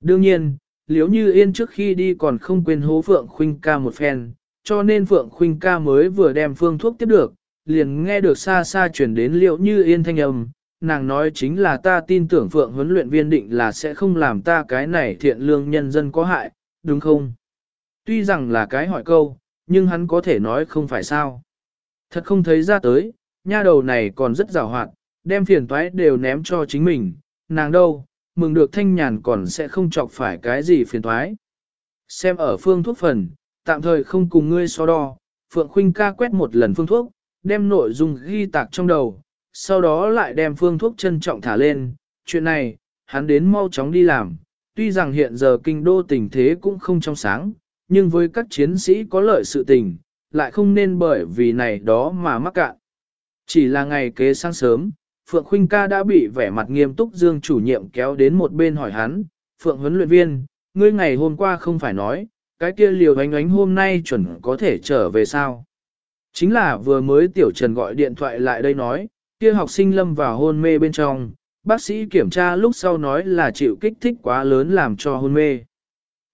Đương nhiên, liếu như yên trước khi đi còn không quên hố Phượng Khuynh ca một phen, cho nên Phượng Khuynh ca mới vừa đem phương thuốc tiếp được, liền nghe được xa xa chuyển đến liễu như yên thanh âm, nàng nói chính là ta tin tưởng Phượng huấn luyện viên định là sẽ không làm ta cái này thiện lương nhân dân có hại, đúng không? Tuy rằng là cái hỏi câu, nhưng hắn có thể nói không phải sao. Thật không thấy ra tới, nha đầu này còn rất rào hoạt, đem phiền toái đều ném cho chính mình, nàng đâu, mừng được thanh nhàn còn sẽ không chọc phải cái gì phiền toái. Xem ở phương thuốc phần, tạm thời không cùng ngươi so đo, Phượng Khuynh ca quét một lần phương thuốc, đem nội dung ghi tạc trong đầu, sau đó lại đem phương thuốc trân trọng thả lên, chuyện này, hắn đến mau chóng đi làm, tuy rằng hiện giờ kinh đô tình thế cũng không trong sáng, nhưng với các chiến sĩ có lợi sự tình, lại không nên bởi vì này đó mà mắc cạn. Chỉ là ngày kế sáng sớm, Phượng Khuynh ca đã bị vẻ mặt nghiêm túc Dương chủ nhiệm kéo đến một bên hỏi hắn, Phượng huấn luyện viên, ngươi ngày hôm qua không phải nói, cái kia liều ánh ánh hôm nay chuẩn có thể trở về sao? Chính là vừa mới Tiểu Trần gọi điện thoại lại đây nói, kia học sinh lâm vào hôn mê bên trong, bác sĩ kiểm tra lúc sau nói là chịu kích thích quá lớn làm cho hôn mê.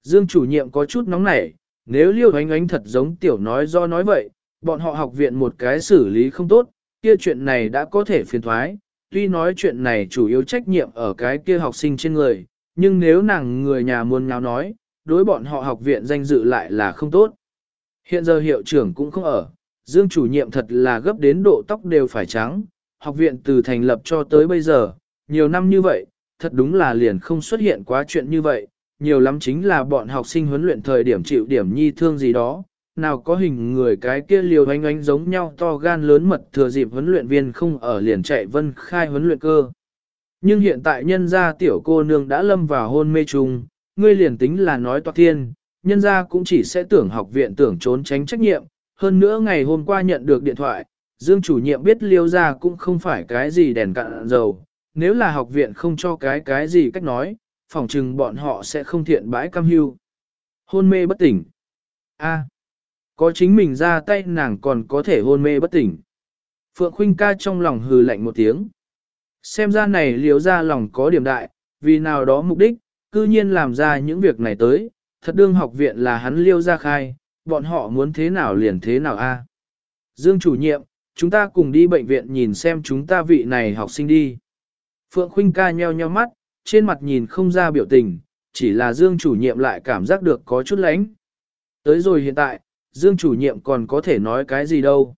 Dương chủ nhiệm có chút nóng nảy, nếu liêu ánh ánh thật giống Tiểu nói do nói vậy, bọn họ học viện một cái xử lý không tốt, kia chuyện này đã có thể phiền thoái, tuy nói chuyện này chủ yếu trách nhiệm ở cái kia học sinh trên người, nhưng nếu nàng người nhà muốn nháo nói, đối bọn họ học viện danh dự lại là không tốt. Hiện giờ hiệu trưởng cũng không ở, Dương chủ nhiệm thật là gấp đến độ tóc đều phải trắng, học viện từ thành lập cho tới bây giờ, nhiều năm như vậy, thật đúng là liền không xuất hiện quá chuyện như vậy, nhiều lắm chính là bọn học sinh huấn luyện thời điểm chịu điểm nhi thương gì đó, nào có hình người cái kia liều ánh ánh giống nhau to gan lớn mật thừa dịp huấn luyện viên không ở liền chạy vân khai huấn luyện cơ. Nhưng hiện tại nhân gia tiểu cô nương đã lâm vào hôn mê trùng, ngươi liền tính là nói toạc thiên, nhân gia cũng chỉ sẽ tưởng học viện tưởng trốn tránh trách nhiệm, hơn nữa ngày hôm qua nhận được điện thoại, Dương chủ nhiệm biết liêu gia cũng không phải cái gì đèn cạn dầu, nếu là học viện không cho cái cái gì cách nói, phỏng chừng bọn họ sẽ không thiện bãi cam hưu. Hôn mê bất tỉnh. A. Có chính mình ra tay nàng còn có thể hôn mê bất tỉnh. Phượng Khuynh ca trong lòng hừ lạnh một tiếng. Xem ra này liếu ra lòng có điểm đại, vì nào đó mục đích, cư nhiên làm ra những việc này tới, thật đương học viện là hắn liêu ra khai, bọn họ muốn thế nào liền thế nào a. Dương chủ nhiệm, chúng ta cùng đi bệnh viện nhìn xem chúng ta vị này học sinh đi. Phượng Khuynh ca nheo nheo mắt, trên mặt nhìn không ra biểu tình, chỉ là Dương chủ nhiệm lại cảm giác được có chút lánh. Tới rồi hiện tại, Dương chủ nhiệm còn có thể nói cái gì đâu.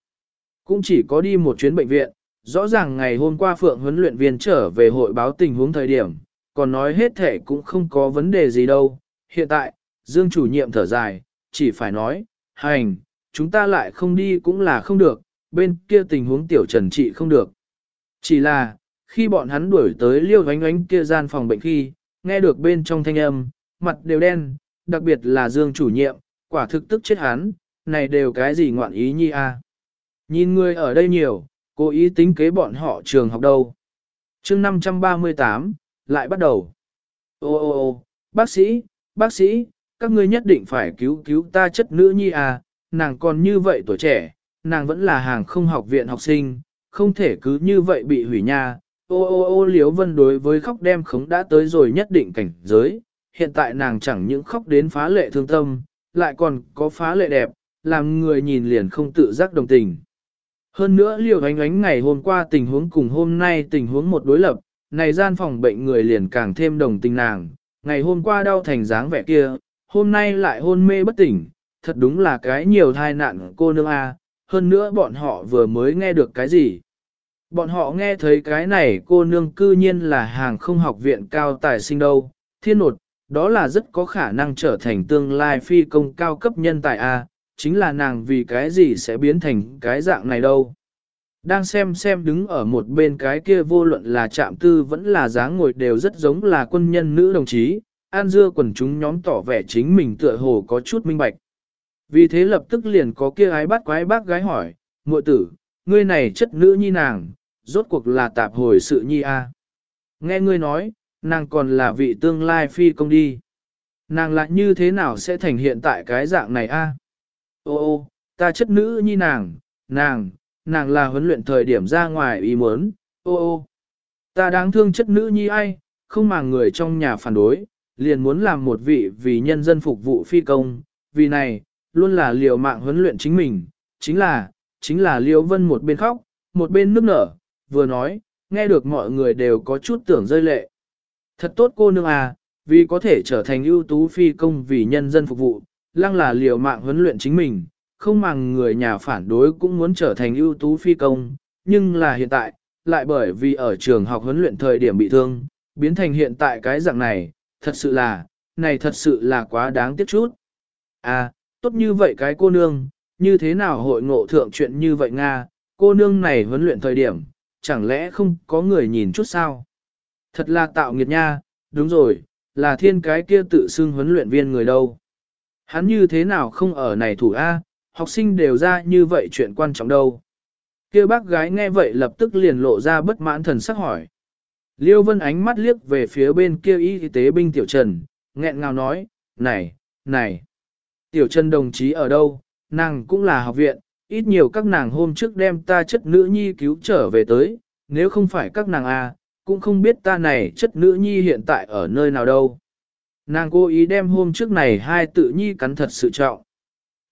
Cũng chỉ có đi một chuyến bệnh viện, rõ ràng ngày hôm qua Phượng huấn luyện viên trở về hội báo tình huống thời điểm, còn nói hết thể cũng không có vấn đề gì đâu. Hiện tại, Dương chủ nhiệm thở dài, chỉ phải nói, hành, chúng ta lại không đi cũng là không được, bên kia tình huống tiểu trần trị không được. Chỉ là, khi bọn hắn đuổi tới liêu ánh ánh kia gian phòng bệnh khi, nghe được bên trong thanh âm, mặt đều đen, đặc biệt là Dương chủ nhiệm, quả thực tức chết hắn, này đều cái gì ngoạn ý nhi a? Nhìn người ở đây nhiều, cố ý tính kế bọn họ trường học đâu. chương 538, lại bắt đầu. Ô ô ô, bác sĩ, bác sĩ, các ngươi nhất định phải cứu cứu ta chất nữ nhi à, nàng còn như vậy tuổi trẻ, nàng vẫn là hàng không học viện học sinh, không thể cứ như vậy bị hủy nha. Ô ô ô liếu vân đối với khóc đem khống đã tới rồi nhất định cảnh giới, hiện tại nàng chẳng những khóc đến phá lệ thương tâm, lại còn có phá lệ đẹp, làm người nhìn liền không tự giác đồng tình. Hơn nữa liều ánh ánh ngày hôm qua tình huống cùng hôm nay tình huống một đối lập, này gian phòng bệnh người liền càng thêm đồng tình nàng, ngày hôm qua đau thành dáng vẻ kia, hôm nay lại hôn mê bất tỉnh, thật đúng là cái nhiều thai nạn cô nương a. hơn nữa bọn họ vừa mới nghe được cái gì. Bọn họ nghe thấy cái này cô nương cư nhiên là hàng không học viện cao tài sinh đâu, thiên nột, đó là rất có khả năng trở thành tương lai phi công cao cấp nhân tài a chính là nàng vì cái gì sẽ biến thành cái dạng này đâu. Đang xem xem đứng ở một bên cái kia vô luận là chạm tư vẫn là dáng ngồi đều rất giống là quân nhân nữ đồng chí, an dưa quần chúng nhóm tỏ vẻ chính mình tựa hồ có chút minh bạch. Vì thế lập tức liền có kia ái bắt quái bác gái hỏi, muội tử, ngươi này chất nữ nhi nàng, rốt cuộc là tạp hồi sự nhi a. Nghe ngươi nói, nàng còn là vị tương lai phi công đi. Nàng lại như thế nào sẽ thành hiện tại cái dạng này a? Ô ô, ta chất nữ nhi nàng, nàng, nàng là huấn luyện thời điểm ra ngoài ý muốn, ô ô. Ta đáng thương chất nữ nhi ai, không mà người trong nhà phản đối, liền muốn làm một vị vì nhân dân phục vụ phi công, vì này, luôn là liều mạng huấn luyện chính mình, chính là, chính là liều vân một bên khóc, một bên nước nở, vừa nói, nghe được mọi người đều có chút tưởng rơi lệ. Thật tốt cô nương à, vì có thể trở thành ưu tú phi công vì nhân dân phục vụ, lăng là liều mạng huấn luyện chính mình, không màng người nhà phản đối cũng muốn trở thành ưu tú phi công, nhưng là hiện tại, lại bởi vì ở trường học huấn luyện thời điểm bị thương, biến thành hiện tại cái dạng này, thật sự là, này thật sự là quá đáng tiếc chút. À, tốt như vậy cái cô nương, như thế nào hội ngộ thượng chuyện như vậy Nga, cô nương này huấn luyện thời điểm, chẳng lẽ không có người nhìn chút sao? Thật là tạo nghiệt nha, đúng rồi, là thiên cái kia tự xưng huấn luyện viên người đâu. Hắn như thế nào không ở này thủ A, học sinh đều ra như vậy chuyện quan trọng đâu. Kia bác gái nghe vậy lập tức liền lộ ra bất mãn thần sắc hỏi. Liêu Vân ánh mắt liếc về phía bên kia y tế binh Tiểu Trần, nghẹn ngào nói, này, này, Tiểu Trần đồng chí ở đâu, nàng cũng là học viện, ít nhiều các nàng hôm trước đem ta chất nữ nhi cứu trở về tới, nếu không phải các nàng A, cũng không biết ta này chất nữ nhi hiện tại ở nơi nào đâu. Nàng cố ý đem hôm trước này hai tự nhi cắn thật sự trọng.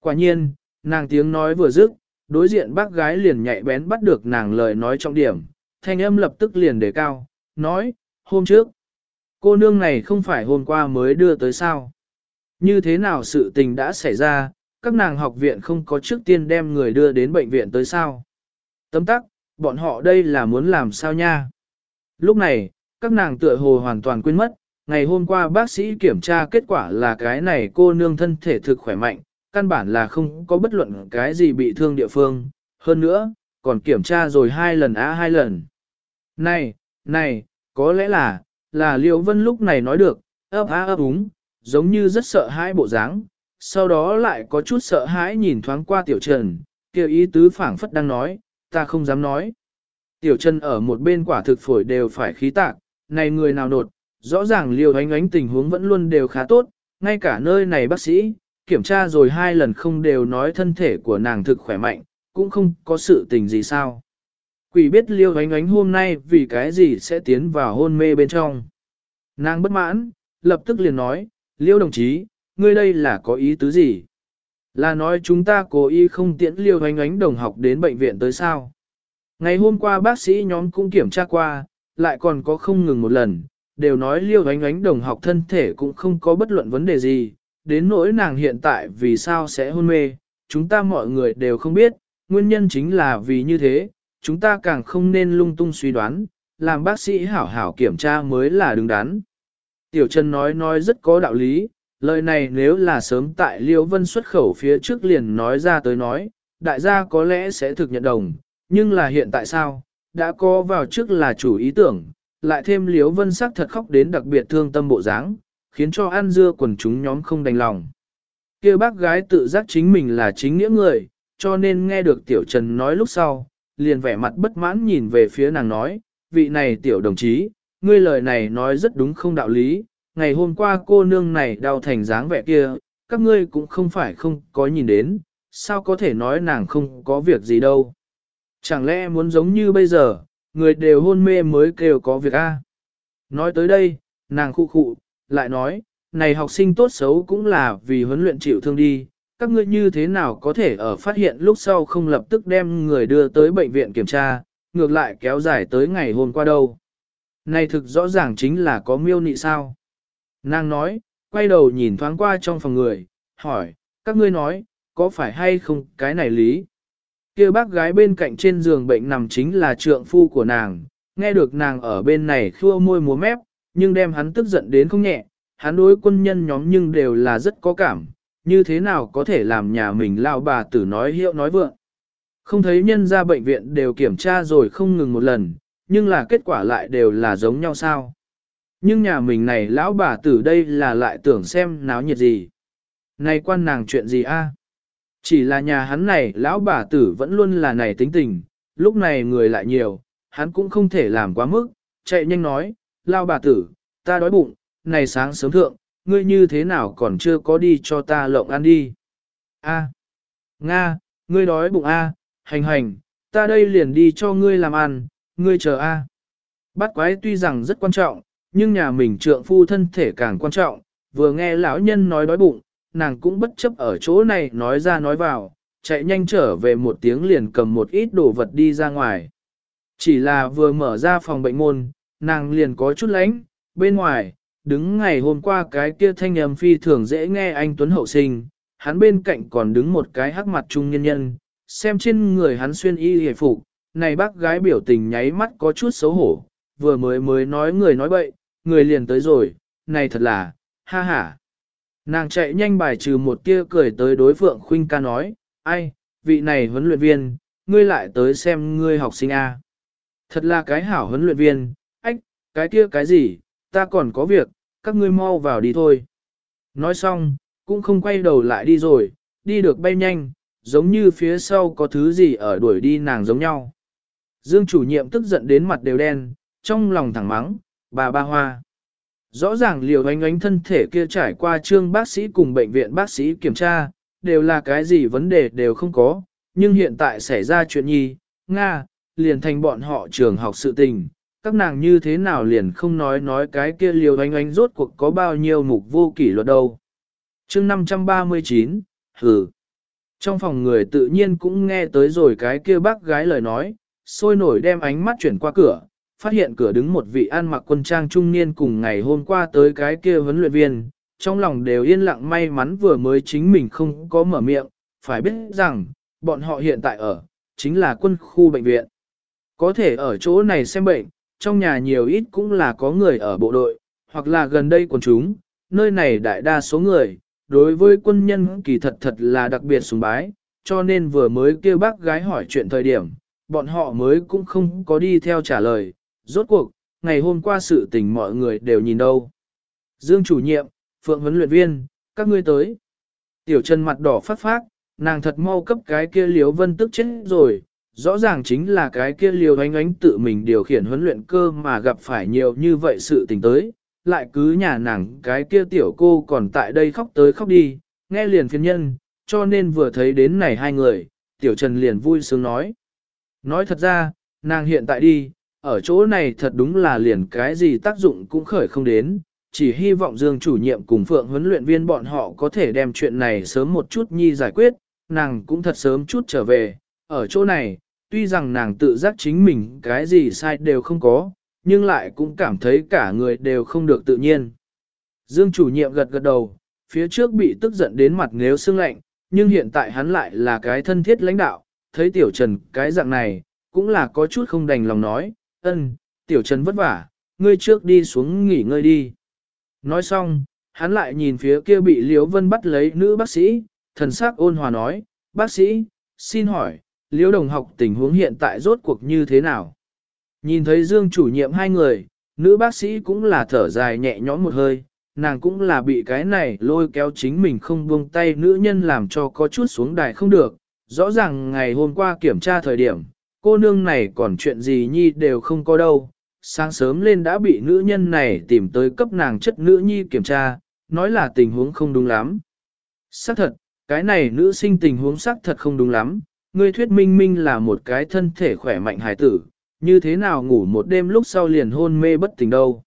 Quả nhiên, nàng tiếng nói vừa dứt, đối diện bác gái liền nhạy bén bắt được nàng lời nói trọng điểm, thanh âm lập tức liền đề cao, nói, hôm trước, cô nương này không phải hôm qua mới đưa tới sao. Như thế nào sự tình đã xảy ra, các nàng học viện không có trước tiên đem người đưa đến bệnh viện tới sao. Tấm tắc, bọn họ đây là muốn làm sao nha. Lúc này, các nàng tựa hồ hoàn toàn quên mất, ngày hôm qua bác sĩ kiểm tra kết quả là cái này cô nương thân thể thực khỏe mạnh, căn bản là không có bất luận cái gì bị thương địa phương, hơn nữa, còn kiểm tra rồi hai lần á hai lần. Này, này, có lẽ là, là Liêu Vân lúc này nói được, ấp á ấp úng, giống như rất sợ hãi bộ dáng, sau đó lại có chút sợ hãi nhìn thoáng qua Tiểu Trần, kêu ý tứ phảng phất đang nói, ta không dám nói. Tiểu Trần ở một bên quả thực phổi đều phải khí tạc, này người nào nột, rõ ràng liều ánh ánh tình huống vẫn luôn đều khá tốt, ngay cả nơi này bác sĩ, kiểm tra rồi hai lần không đều nói thân thể của nàng thực khỏe mạnh, cũng không có sự tình gì sao. Quỷ biết liêu ánh ánh hôm nay vì cái gì sẽ tiến vào hôn mê bên trong. Nàng bất mãn, lập tức liền nói, liêu đồng chí, ngươi đây là có ý tứ gì? Là nói chúng ta cố ý không tiễn liêu ánh ánh đồng học đến bệnh viện tới sao? Ngày hôm qua bác sĩ nhóm cũng kiểm tra qua, lại còn có không ngừng một lần, đều nói liêu ánh ánh đồng học thân thể cũng không có bất luận vấn đề gì, đến nỗi nàng hiện tại vì sao sẽ hôn mê, chúng ta mọi người đều không biết, nguyên nhân chính là vì như thế, chúng ta càng không nên lung tung suy đoán, làm bác sĩ hảo hảo kiểm tra mới là đứng đắn. Tiểu Trần nói nói rất có đạo lý, lời này nếu là sớm tại Liêu Vân xuất khẩu phía trước liền nói ra tới nói, đại gia có lẽ sẽ thực nhận đồng, nhưng là hiện tại sao, đã có vào trước là chủ ý tưởng, lại thêm Liễu Vân sắc thật khóc đến đặc biệt thương tâm bộ dáng, khiến cho ăn dưa quần chúng nhóm không đành lòng. kia bác gái tự giác chính mình là chính nghĩa người, cho nên nghe được Tiểu Trần nói lúc sau, liền vẻ mặt bất mãn nhìn về phía nàng nói, vị này Tiểu đồng chí, ngươi lời này nói rất đúng không đạo lý, ngày hôm qua cô nương này đau thành dáng vẻ kia, các ngươi cũng không phải không có nhìn đến, sao có thể nói nàng không có việc gì đâu. Chẳng lẽ muốn giống như bây giờ, người đều hôn mê mới kêu có việc a? Nói tới đây, nàng khu khụ, lại nói, này học sinh tốt xấu cũng là vì huấn luyện chịu thương đi, các ngươi như thế nào có thể ở phát hiện lúc sau không lập tức đem người đưa tới bệnh viện kiểm tra, ngược lại kéo dài tới ngày hôm qua đâu. Này thực rõ ràng chính là có miêu nị sao. Nàng nói, quay đầu nhìn thoáng qua trong phòng người, hỏi, các ngươi nói, có phải hay không cái này lý? Kia bác gái bên cạnh trên giường bệnh nằm chính là trượng phu của nàng, nghe được nàng ở bên này khua môi múa mép, nhưng đem hắn tức giận đến không nhẹ, hắn đối quân nhân nhóm nhưng đều là rất có cảm, như thế nào có thể làm nhà mình lao bà tử nói hiệu nói vượng. Không thấy nhân ra bệnh viện đều kiểm tra rồi không ngừng một lần, nhưng là kết quả lại đều là giống nhau sao. Nhưng nhà mình này lão bà tử đây là lại tưởng xem náo nhiệt gì. Này quan nàng chuyện gì a? Chỉ là nhà hắn này lão bà tử vẫn luôn là này tính tình, lúc này người lại nhiều, hắn cũng không thể làm quá mức, chạy nhanh nói, lao bà tử, ta đói bụng, này sáng sớm thượng, ngươi như thế nào còn chưa có đi cho ta lộng ăn đi. A. Nga, ngươi đói bụng A, hành hành, ta đây liền đi cho ngươi làm ăn, ngươi chờ A. Bắt quái tuy rằng rất quan trọng, nhưng nhà mình trượng phu thân thể càng quan trọng, vừa nghe lão nhân nói đói bụng, nàng cũng bất chấp ở chỗ này nói ra nói vào, chạy nhanh trở về một tiếng liền cầm một ít đồ vật đi ra ngoài. Chỉ là vừa mở ra phòng bệnh môn, nàng liền có chút lánh, bên ngoài, đứng ngày hôm qua cái kia thanh âm phi thường dễ nghe anh Tuấn Hậu Sinh, hắn bên cạnh còn đứng một cái hắc mặt trung nhân nhân, xem trên người hắn xuyên y hề phục, này bác gái biểu tình nháy mắt có chút xấu hổ, vừa mới mới nói người nói bậy, người liền tới rồi, này thật là, ha ha. Nàng chạy nhanh bài trừ một tia cười tới đối phượng khuynh ca nói, ai, vị này huấn luyện viên, ngươi lại tới xem ngươi học sinh A. Thật là cái hảo huấn luyện viên, ách, cái kia cái gì, ta còn có việc, các ngươi mau vào đi thôi. Nói xong, cũng không quay đầu lại đi rồi, đi được bay nhanh, giống như phía sau có thứ gì ở đuổi đi nàng giống nhau. Dương chủ nhiệm tức giận đến mặt đều đen, trong lòng thẳng mắng, bà ba hoa. Rõ ràng liều ánh ánh thân thể kia trải qua trương bác sĩ cùng bệnh viện bác sĩ kiểm tra, đều là cái gì vấn đề đều không có, nhưng hiện tại xảy ra chuyện nhi, Nga, liền thành bọn họ trường học sự tình, các nàng như thế nào liền không nói nói cái kia liều ánh ánh rốt cuộc có bao nhiêu mục vô kỷ luật đâu. chương 539, hừ. Trong phòng người tự nhiên cũng nghe tới rồi cái kia bác gái lời nói, sôi nổi đem ánh mắt chuyển qua cửa, phát hiện cửa đứng một vị ăn mặc quân trang trung niên cùng ngày hôm qua tới cái kia huấn luyện viên, trong lòng đều yên lặng may mắn vừa mới chính mình không có mở miệng, phải biết rằng, bọn họ hiện tại ở, chính là quân khu bệnh viện. Có thể ở chỗ này xem bệnh, trong nhà nhiều ít cũng là có người ở bộ đội, hoặc là gần đây quần chúng, nơi này đại đa số người, đối với quân nhân kỳ thật thật là đặc biệt sùng bái, cho nên vừa mới kêu bác gái hỏi chuyện thời điểm, bọn họ mới cũng không có đi theo trả lời, rốt cuộc, ngày hôm qua sự tình mọi người đều nhìn đâu. Dương chủ nhiệm, Phượng huấn luyện viên, các ngươi tới. Tiểu Trần mặt đỏ phát phát, nàng thật mau cấp cái kia liếu vân tức chết rồi, rõ ràng chính là cái kia liều ánh ánh tự mình điều khiển huấn luyện cơ mà gặp phải nhiều như vậy sự tình tới, lại cứ nhà nàng cái kia tiểu cô còn tại đây khóc tới khóc đi, nghe liền phiền nhân, cho nên vừa thấy đến này hai người, tiểu trần liền vui sướng nói. Nói thật ra, nàng hiện tại đi, ở chỗ này thật đúng là liền cái gì tác dụng cũng khởi không đến, chỉ hy vọng Dương chủ nhiệm cùng Phượng huấn luyện viên bọn họ có thể đem chuyện này sớm một chút nhi giải quyết, nàng cũng thật sớm chút trở về, ở chỗ này, tuy rằng nàng tự giác chính mình cái gì sai đều không có, nhưng lại cũng cảm thấy cả người đều không được tự nhiên. Dương chủ nhiệm gật gật đầu, phía trước bị tức giận đến mặt nếu sưng lạnh, nhưng hiện tại hắn lại là cái thân thiết lãnh đạo, thấy tiểu trần cái dạng này, cũng là có chút không đành lòng nói, ân, tiểu trần vất vả, ngươi trước đi xuống nghỉ ngơi đi. Nói xong, hắn lại nhìn phía kia bị Liễu Vân bắt lấy nữ bác sĩ, thần sắc ôn hòa nói, bác sĩ, xin hỏi, Liễu đồng học tình huống hiện tại rốt cuộc như thế nào? Nhìn thấy Dương chủ nhiệm hai người, nữ bác sĩ cũng là thở dài nhẹ nhõm một hơi, nàng cũng là bị cái này lôi kéo chính mình không buông tay nữ nhân làm cho có chút xuống đài không được. Rõ ràng ngày hôm qua kiểm tra thời điểm, cô nương này còn chuyện gì nhi đều không có đâu. Sáng sớm lên đã bị nữ nhân này tìm tới cấp nàng chất nữ nhi kiểm tra, nói là tình huống không đúng lắm. Xác thật, cái này nữ sinh tình huống xác thật không đúng lắm, ngươi thuyết minh minh là một cái thân thể khỏe mạnh hài tử, như thế nào ngủ một đêm lúc sau liền hôn mê bất tỉnh đâu.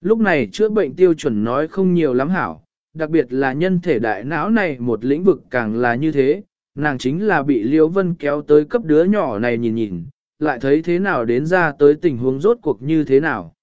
Lúc này chữa bệnh tiêu chuẩn nói không nhiều lắm hảo, đặc biệt là nhân thể đại não này một lĩnh vực càng là như thế, nàng chính là bị Liễu Vân kéo tới cấp đứa nhỏ này nhìn nhìn, lại thấy thế nào đến ra tới tình huống rốt cuộc như thế nào.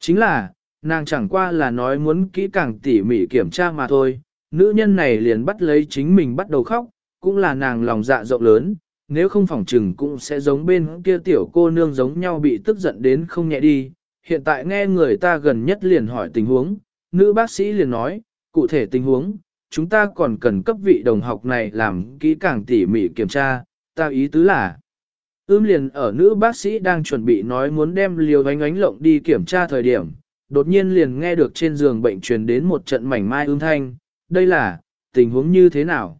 Chính là, nàng chẳng qua là nói muốn kỹ càng tỉ mỉ kiểm tra mà thôi, nữ nhân này liền bắt lấy chính mình bắt đầu khóc, cũng là nàng lòng dạ rộng lớn, nếu không phòng trừng cũng sẽ giống bên kia tiểu cô nương giống nhau bị tức giận đến không nhẹ đi. Hiện tại nghe người ta gần nhất liền hỏi tình huống, nữ bác sĩ liền nói, cụ thể tình huống, chúng ta còn cần cấp vị đồng học này làm kỹ càng tỉ mỉ kiểm tra, ta ý tứ là. Ưm liền ở nữ bác sĩ đang chuẩn bị nói muốn đem liều ánh ánh lộng đi kiểm tra thời điểm, đột nhiên liền nghe được trên giường bệnh truyền đến một trận mảnh mai ưm thanh, đây là, tình huống như thế nào?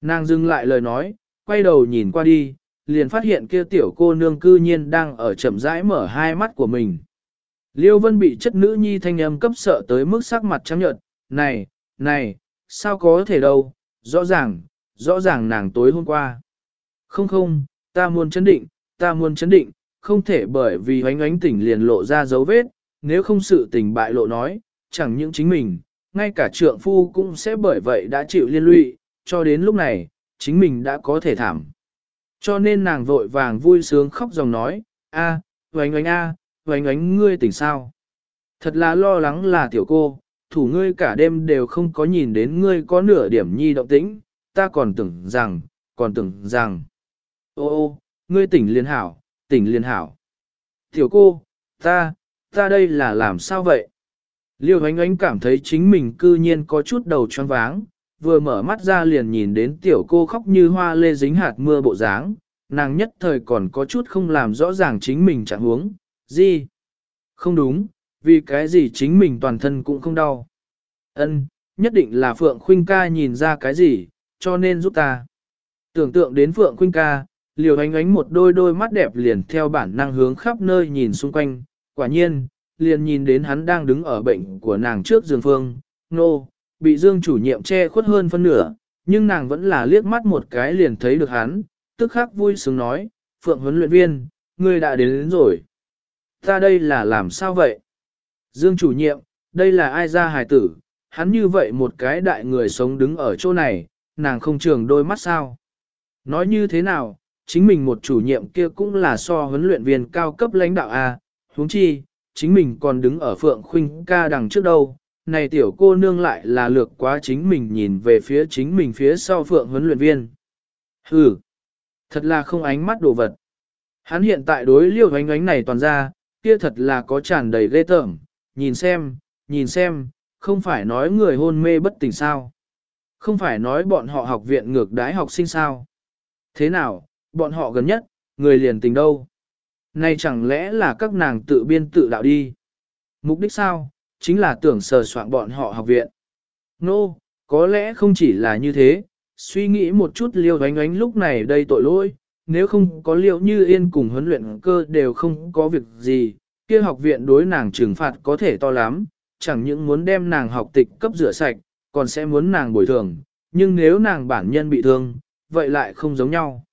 Nàng dừng lại lời nói, quay đầu nhìn qua đi, liền phát hiện kia tiểu cô nương cư nhiên đang ở chậm rãi mở hai mắt của mình. Liêu Vân bị chất nữ nhi thanh âm cấp sợ tới mức sắc mặt trắng nhợt, này, này, sao có thể đâu, rõ ràng, rõ ràng nàng tối hôm qua. Không không, ta muốn chấn định, ta muốn chấn định, không thể bởi vì hoánh ánh tỉnh liền lộ ra dấu vết, nếu không sự tình bại lộ nói, chẳng những chính mình, ngay cả trượng phu cũng sẽ bởi vậy đã chịu liên lụy, cho đến lúc này, chính mình đã có thể thảm. Cho nên nàng vội vàng vui sướng khóc dòng nói, a, oánh oánh a, oánh oánh ngươi tỉnh sao. Thật là lo lắng là tiểu cô, thủ ngươi cả đêm đều không có nhìn đến ngươi có nửa điểm nhi động tĩnh, ta còn tưởng rằng, còn tưởng rằng. Ô ô, ngươi tỉnh liên hảo, tỉnh liên hảo. Tiểu cô, ta, ta đây là làm sao vậy? Liêu ánh ánh cảm thấy chính mình cư nhiên có chút đầu choáng váng, vừa mở mắt ra liền nhìn đến tiểu cô khóc như hoa lê dính hạt mưa bộ dáng, nàng nhất thời còn có chút không làm rõ ràng chính mình trạng huống, gì? Không đúng, vì cái gì chính mình toàn thân cũng không đau. Ân, nhất định là Phượng Khuynh ca nhìn ra cái gì, cho nên giúp ta. Tưởng tượng đến Phượng Khuynh ca, liều ánh ánh một đôi đôi mắt đẹp liền theo bản năng hướng khắp nơi nhìn xung quanh, quả nhiên, liền nhìn đến hắn đang đứng ở bệnh của nàng trước giường phương, nô, bị dương chủ nhiệm che khuất hơn phân nửa, nhưng nàng vẫn là liếc mắt một cái liền thấy được hắn, tức khắc vui sướng nói, Phượng huấn luyện viên, ngươi đã đến, đến rồi. Ta đây là làm sao vậy? Dương chủ nhiệm, đây là ai ra hài tử, hắn như vậy một cái đại người sống đứng ở chỗ này, nàng không trường đôi mắt sao? Nói như thế nào, chính mình một chủ nhiệm kia cũng là so huấn luyện viên cao cấp lãnh đạo A, huống chi, chính mình còn đứng ở phượng khuynh ca đằng trước đâu. Này tiểu cô nương lại là lược quá chính mình nhìn về phía chính mình phía sau phượng huấn luyện viên. Hừ, thật là không ánh mắt đồ vật. Hắn hiện tại đối liêu ánh ánh này toàn ra, kia thật là có tràn đầy ghê tởm, nhìn xem, nhìn xem, không phải nói người hôn mê bất tỉnh sao. Không phải nói bọn họ học viện ngược đái học sinh sao. Thế nào, bọn họ gần nhất, người liền tình đâu. Này chẳng lẽ là các nàng tự biên tự đạo đi. Mục đích sao, chính là tưởng sờ soạn bọn họ học viện. Nô, no, có lẽ không chỉ là như thế, suy nghĩ một chút liêu đánh ánh lúc này đây tội lỗi, nếu không có liêu như yên cùng huấn luyện cơ đều không có việc gì, kia học viện đối nàng trừng phạt có thể to lắm, chẳng những muốn đem nàng học tịch cấp rửa sạch, còn sẽ muốn nàng bồi thường, nhưng nếu nàng bản nhân bị thương, vậy lại không giống nhau.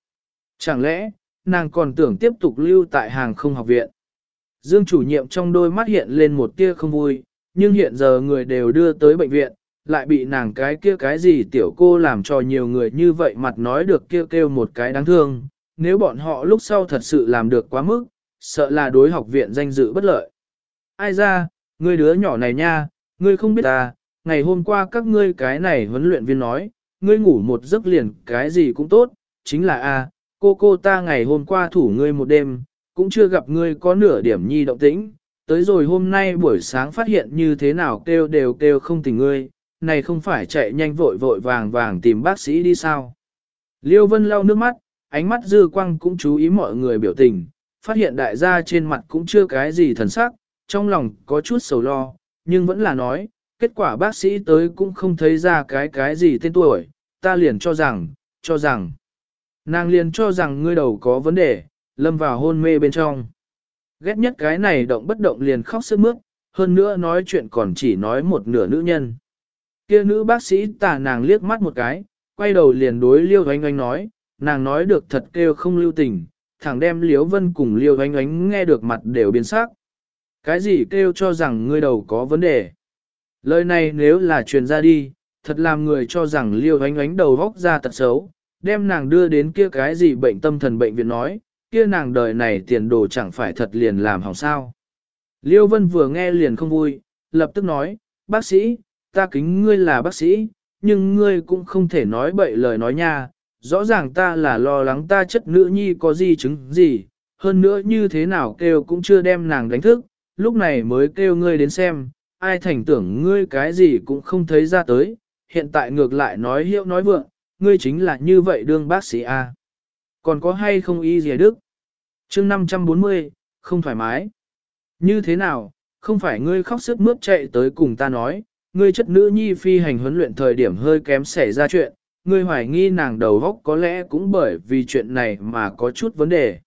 Chẳng lẽ, nàng còn tưởng tiếp tục lưu tại hàng không học viện. Dương chủ nhiệm trong đôi mắt hiện lên một tia không vui, nhưng hiện giờ người đều đưa tới bệnh viện, lại bị nàng cái kia cái gì tiểu cô làm cho nhiều người như vậy mặt nói được kêu kêu một cái đáng thương, nếu bọn họ lúc sau thật sự làm được quá mức, sợ là đối học viện danh dự bất lợi. Ai ra, ngươi đứa nhỏ này nha, ngươi không biết ta, ngày hôm qua các ngươi cái này huấn luyện viên nói, ngươi ngủ một giấc liền cái gì cũng tốt, chính là a cô cô ta ngày hôm qua thủ ngươi một đêm, cũng chưa gặp ngươi có nửa điểm nhi động tĩnh, tới rồi hôm nay buổi sáng phát hiện như thế nào kêu đều kêu không tỉnh ngươi, này không phải chạy nhanh vội vội vàng vàng tìm bác sĩ đi sao. Liêu Vân lau nước mắt, ánh mắt dư quang cũng chú ý mọi người biểu tình, phát hiện đại gia trên mặt cũng chưa cái gì thần sắc, trong lòng có chút sầu lo, nhưng vẫn là nói, kết quả bác sĩ tới cũng không thấy ra cái cái gì tên tuổi, ta liền cho rằng, cho rằng, nàng liền cho rằng ngươi đầu có vấn đề, lâm vào hôn mê bên trong. Ghét nhất cái này động bất động liền khóc sức mướt, hơn nữa nói chuyện còn chỉ nói một nửa nữ nhân. Kia nữ bác sĩ tà nàng liếc mắt một cái, quay đầu liền đối liêu oanh oanh nói, nàng nói được thật kêu không lưu tình, thẳng đem liêu vân cùng liêu oanh Ánh nghe được mặt đều biến sắc. Cái gì kêu cho rằng ngươi đầu có vấn đề? Lời này nếu là truyền ra đi, thật làm người cho rằng liêu ánh ánh đầu góc ra tật xấu, đem nàng đưa đến kia cái gì bệnh tâm thần bệnh viện nói, kia nàng đời này tiền đồ chẳng phải thật liền làm hỏng sao. Liêu Vân vừa nghe liền không vui, lập tức nói, bác sĩ, ta kính ngươi là bác sĩ, nhưng ngươi cũng không thể nói bậy lời nói nha, rõ ràng ta là lo lắng ta chất nữ nhi có gì chứng gì, hơn nữa như thế nào kêu cũng chưa đem nàng đánh thức, lúc này mới kêu ngươi đến xem, ai thành tưởng ngươi cái gì cũng không thấy ra tới, hiện tại ngược lại nói hiệu nói vượng, ngươi chính là như vậy đương bác sĩ A. Còn có hay không y gì đức? chương 540, không thoải mái. Như thế nào, không phải ngươi khóc sức mướt chạy tới cùng ta nói, ngươi chất nữ nhi phi hành huấn luyện thời điểm hơi kém xảy ra chuyện, ngươi hoài nghi nàng đầu góc có lẽ cũng bởi vì chuyện này mà có chút vấn đề.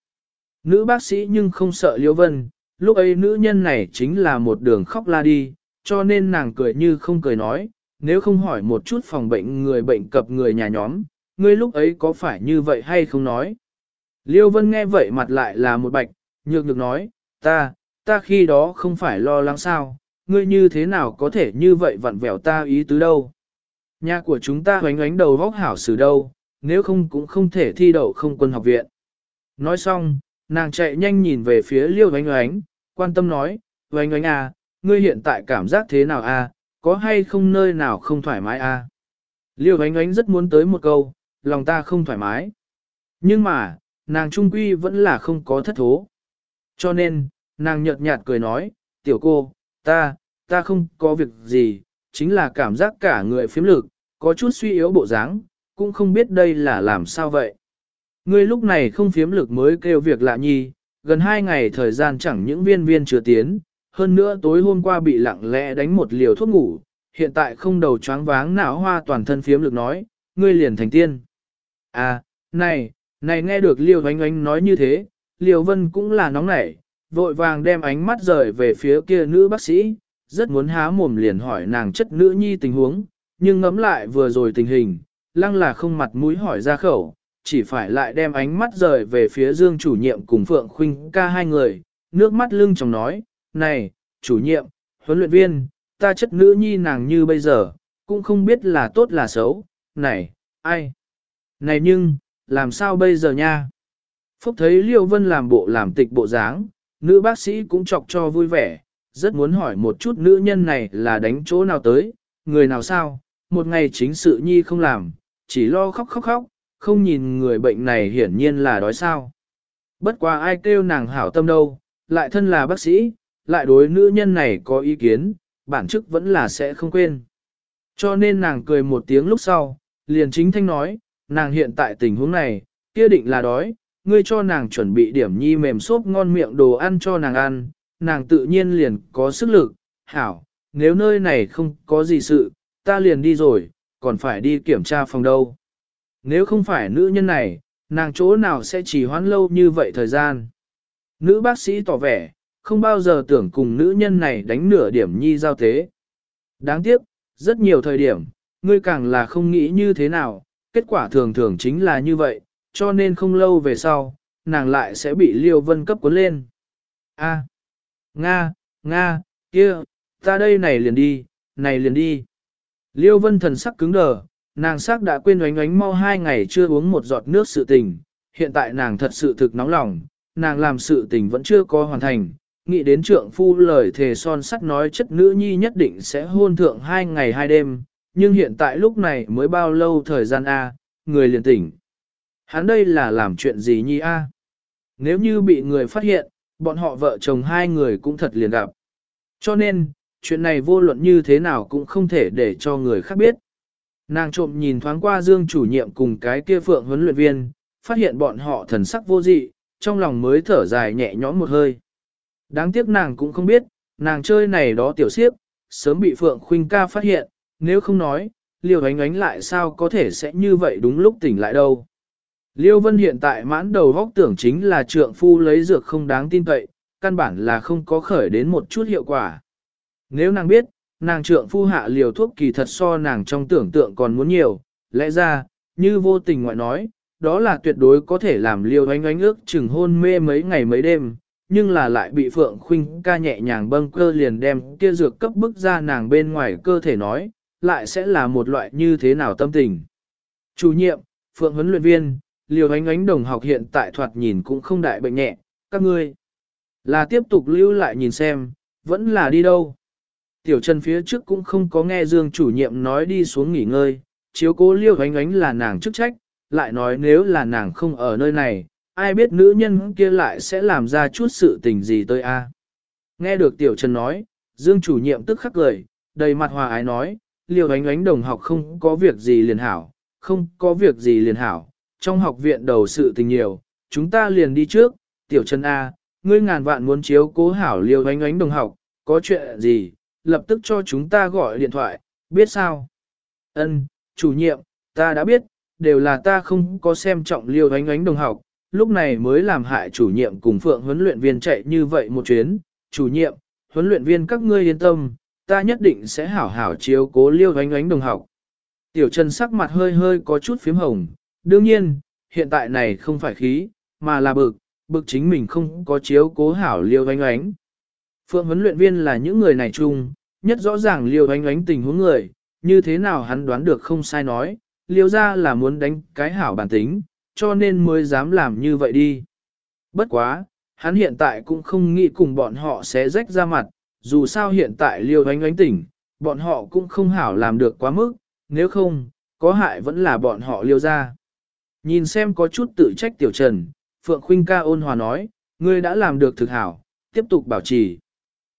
Nữ bác sĩ nhưng không sợ Liễu Vân, lúc ấy nữ nhân này chính là một đường khóc la đi, cho nên nàng cười như không cười nói, nếu không hỏi một chút phòng bệnh người bệnh cập người nhà nhóm, ngươi lúc ấy có phải như vậy hay không nói. Liêu Vân nghe vậy mặt lại là một bạch, nhược được nói, ta, ta khi đó không phải lo lắng sao, ngươi như thế nào có thể như vậy vặn vẹo ta ý tứ đâu. Nhà của chúng ta hoánh hoánh đầu vóc hảo xử đâu, nếu không cũng không thể thi đậu không quân học viện. Nói xong, nàng chạy nhanh nhìn về phía liêu hoánh hoánh, quan tâm nói, hoánh hoánh à, ngươi hiện tại cảm giác thế nào à, có hay không nơi nào không thoải mái à? Liêu hoánh hoánh rất muốn tới một câu, lòng ta không thoải mái. Nhưng mà, nàng trung quy vẫn là không có thất thố. Cho nên, nàng nhợt nhạt cười nói, tiểu cô, ta, ta không có việc gì, chính là cảm giác cả người phiếm lực, có chút suy yếu bộ dáng, cũng không biết đây là làm sao vậy. Ngươi lúc này không phiếm lực mới kêu việc lạ nhi, gần hai ngày thời gian chẳng những viên viên chưa tiến, hơn nữa tối hôm qua bị lặng lẽ đánh một liều thuốc ngủ, hiện tại không đầu choáng váng não hoa toàn thân phiếm lực nói, ngươi liền thành tiên. À, này, này nghe được liều oánh oánh nói như thế, liều vân cũng là nóng nảy, vội vàng đem ánh mắt rời về phía kia nữ bác sĩ, rất muốn há mồm liền hỏi nàng chất nữ nhi tình huống, nhưng ngẫm lại vừa rồi tình hình, lăng là không mặt mũi hỏi ra khẩu, chỉ phải lại đem ánh mắt rời về phía Dương chủ nhiệm cùng Phượng Khuynh ca hai người, nước mắt lưng chồng nói, này, chủ nhiệm, huấn luyện viên, ta chất nữ nhi nàng như bây giờ, cũng không biết là tốt là xấu, này, ai? Này nhưng, làm sao bây giờ nha? Phúc thấy Liêu Vân làm bộ làm tịch bộ dáng, nữ bác sĩ cũng chọc cho vui vẻ, rất muốn hỏi một chút nữ nhân này là đánh chỗ nào tới, người nào sao, một ngày chính sự nhi không làm, chỉ lo khóc khóc khóc, không nhìn người bệnh này hiển nhiên là đói sao. Bất quá ai kêu nàng hảo tâm đâu, lại thân là bác sĩ, lại đối nữ nhân này có ý kiến, bản chức vẫn là sẽ không quên. Cho nên nàng cười một tiếng lúc sau, liền chính thanh nói, nàng hiện tại tình huống này, kia định là đói, ngươi cho nàng chuẩn bị điểm nhi mềm xốp ngon miệng đồ ăn cho nàng ăn, nàng tự nhiên liền có sức lực, hảo, nếu nơi này không có gì sự, ta liền đi rồi, còn phải đi kiểm tra phòng đâu. Nếu không phải nữ nhân này, nàng chỗ nào sẽ chỉ hoãn lâu như vậy thời gian. Nữ bác sĩ tỏ vẻ, không bao giờ tưởng cùng nữ nhân này đánh nửa điểm nhi giao tế. Đáng tiếc, rất nhiều thời điểm, ngươi càng là không nghĩ như thế nào, kết quả thường thường chính là như vậy, cho nên không lâu về sau, nàng lại sẽ bị Liêu Vân cấp cuốn lên. A, Nga, Nga, kia, ta đây này liền đi, này liền đi. Liêu Vân thần sắc cứng đờ, nàng sắc đã quên oánh oánh mau hai ngày chưa uống một giọt nước sự tình, hiện tại nàng thật sự thực nóng lòng, nàng làm sự tình vẫn chưa có hoàn thành, nghĩ đến trượng phu lời thề son sắt nói chất nữ nhi nhất định sẽ hôn thượng hai ngày hai đêm, nhưng hiện tại lúc này mới bao lâu thời gian A, người liền tỉnh. Hắn đây là làm chuyện gì nhi A? Nếu như bị người phát hiện, bọn họ vợ chồng hai người cũng thật liền gặp. Cho nên, chuyện này vô luận như thế nào cũng không thể để cho người khác biết. Nàng trộm nhìn thoáng qua Dương chủ nhiệm cùng cái kia phượng huấn luyện viên, phát hiện bọn họ thần sắc vô dị, trong lòng mới thở dài nhẹ nhõm một hơi. Đáng tiếc nàng cũng không biết, nàng chơi này đó tiểu siếp, sớm bị Phượng Khuynh ca phát hiện, nếu không nói, liều ánh ánh lại sao có thể sẽ như vậy đúng lúc tỉnh lại đâu. Liêu Vân hiện tại mãn đầu góc tưởng chính là trượng phu lấy dược không đáng tin cậy, căn bản là không có khởi đến một chút hiệu quả. Nếu nàng biết, nàng trượng phu hạ liều thuốc kỳ thật so nàng trong tưởng tượng còn muốn nhiều, lẽ ra, như vô tình ngoại nói, đó là tuyệt đối có thể làm liêu ánh ánh ước chừng hôn mê mấy ngày mấy đêm, nhưng là lại bị Phượng Khuynh ca nhẹ nhàng bâng cơ liền đem kia dược cấp bức ra nàng bên ngoài cơ thể nói, lại sẽ là một loại như thế nào tâm tình. Chủ nhiệm, Phượng huấn luyện viên, liều ánh ánh đồng học hiện tại thoạt nhìn cũng không đại bệnh nhẹ, các ngươi là tiếp tục lưu lại nhìn xem, vẫn là đi đâu. Tiểu Trần phía trước cũng không có nghe Dương chủ nhiệm nói đi xuống nghỉ ngơi, chiếu cố liêu ánh ánh là nàng chức trách, lại nói nếu là nàng không ở nơi này, ai biết nữ nhân kia lại sẽ làm ra chút sự tình gì tới a? Nghe được Tiểu Trần nói, Dương chủ nhiệm tức khắc cười, đầy mặt hòa ái nói, liều ánh ánh đồng học không có việc gì liền hảo, không có việc gì liền hảo, trong học viện đầu sự tình nhiều, chúng ta liền đi trước, Tiểu chân A, ngươi ngàn vạn muốn chiếu cố hảo liều ánh ánh đồng học, có chuyện gì, lập tức cho chúng ta gọi điện thoại, biết sao? Ân, chủ nhiệm, ta đã biết, đều là ta không có xem trọng liều ánh ánh đồng học, lúc này mới làm hại chủ nhiệm cùng phượng huấn luyện viên chạy như vậy một chuyến. Chủ nhiệm, huấn luyện viên các ngươi yên tâm, ta nhất định sẽ hảo hảo chiếu cố liêu ánh ánh đồng học. Tiểu Trần sắc mặt hơi hơi có chút phím hồng, đương nhiên, hiện tại này không phải khí, mà là bực, bực chính mình không có chiếu cố hảo liêu ánh ánh. Phượng huấn luyện viên là những người này chung, nhất rõ ràng liêu ánh ánh tình huống người, như thế nào hắn đoán được không sai nói, liêu ra là muốn đánh cái hảo bản tính, cho nên mới dám làm như vậy đi. Bất quá, hắn hiện tại cũng không nghĩ cùng bọn họ sẽ rách ra mặt, dù sao hiện tại liêu ánh ánh tỉnh, bọn họ cũng không hảo làm được quá mức, nếu không, có hại vẫn là bọn họ liêu ra. Nhìn xem có chút tự trách tiểu trần, Phượng Khuynh ca ôn hòa nói, ngươi đã làm được thực hảo, tiếp tục bảo trì.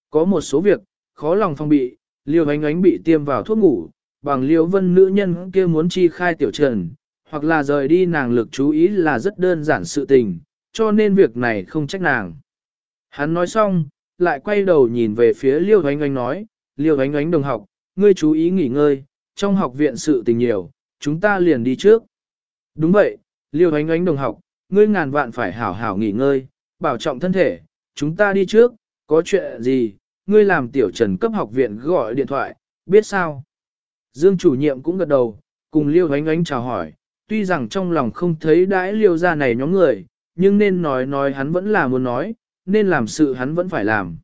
Có một số việc, khó lòng phong bị, liêu ánh ánh bị tiêm vào thuốc ngủ, bằng liêu vân nữ nhân kia muốn chi khai tiểu trần, hoặc là rời đi nàng lực chú ý là rất đơn giản sự tình, cho nên việc này không trách nàng. Hắn nói xong, lại quay đầu nhìn về phía liêu ánh ánh nói, liêu ánh ánh đồng học, ngươi chú ý nghỉ ngơi, trong học viện sự tình nhiều, chúng ta liền đi trước. Đúng vậy, liêu ánh ánh đồng học, ngươi ngàn vạn phải hảo hảo nghỉ ngơi, bảo trọng thân thể, chúng ta đi trước, có chuyện gì, ngươi làm tiểu trần cấp học viện gọi điện thoại, biết sao? Dương chủ nhiệm cũng gật đầu, cùng liêu ánh ánh chào hỏi, tuy rằng trong lòng không thấy đãi liêu ra này nhóm người, nhưng nên nói nói hắn vẫn là muốn nói, nên làm sự hắn vẫn phải làm.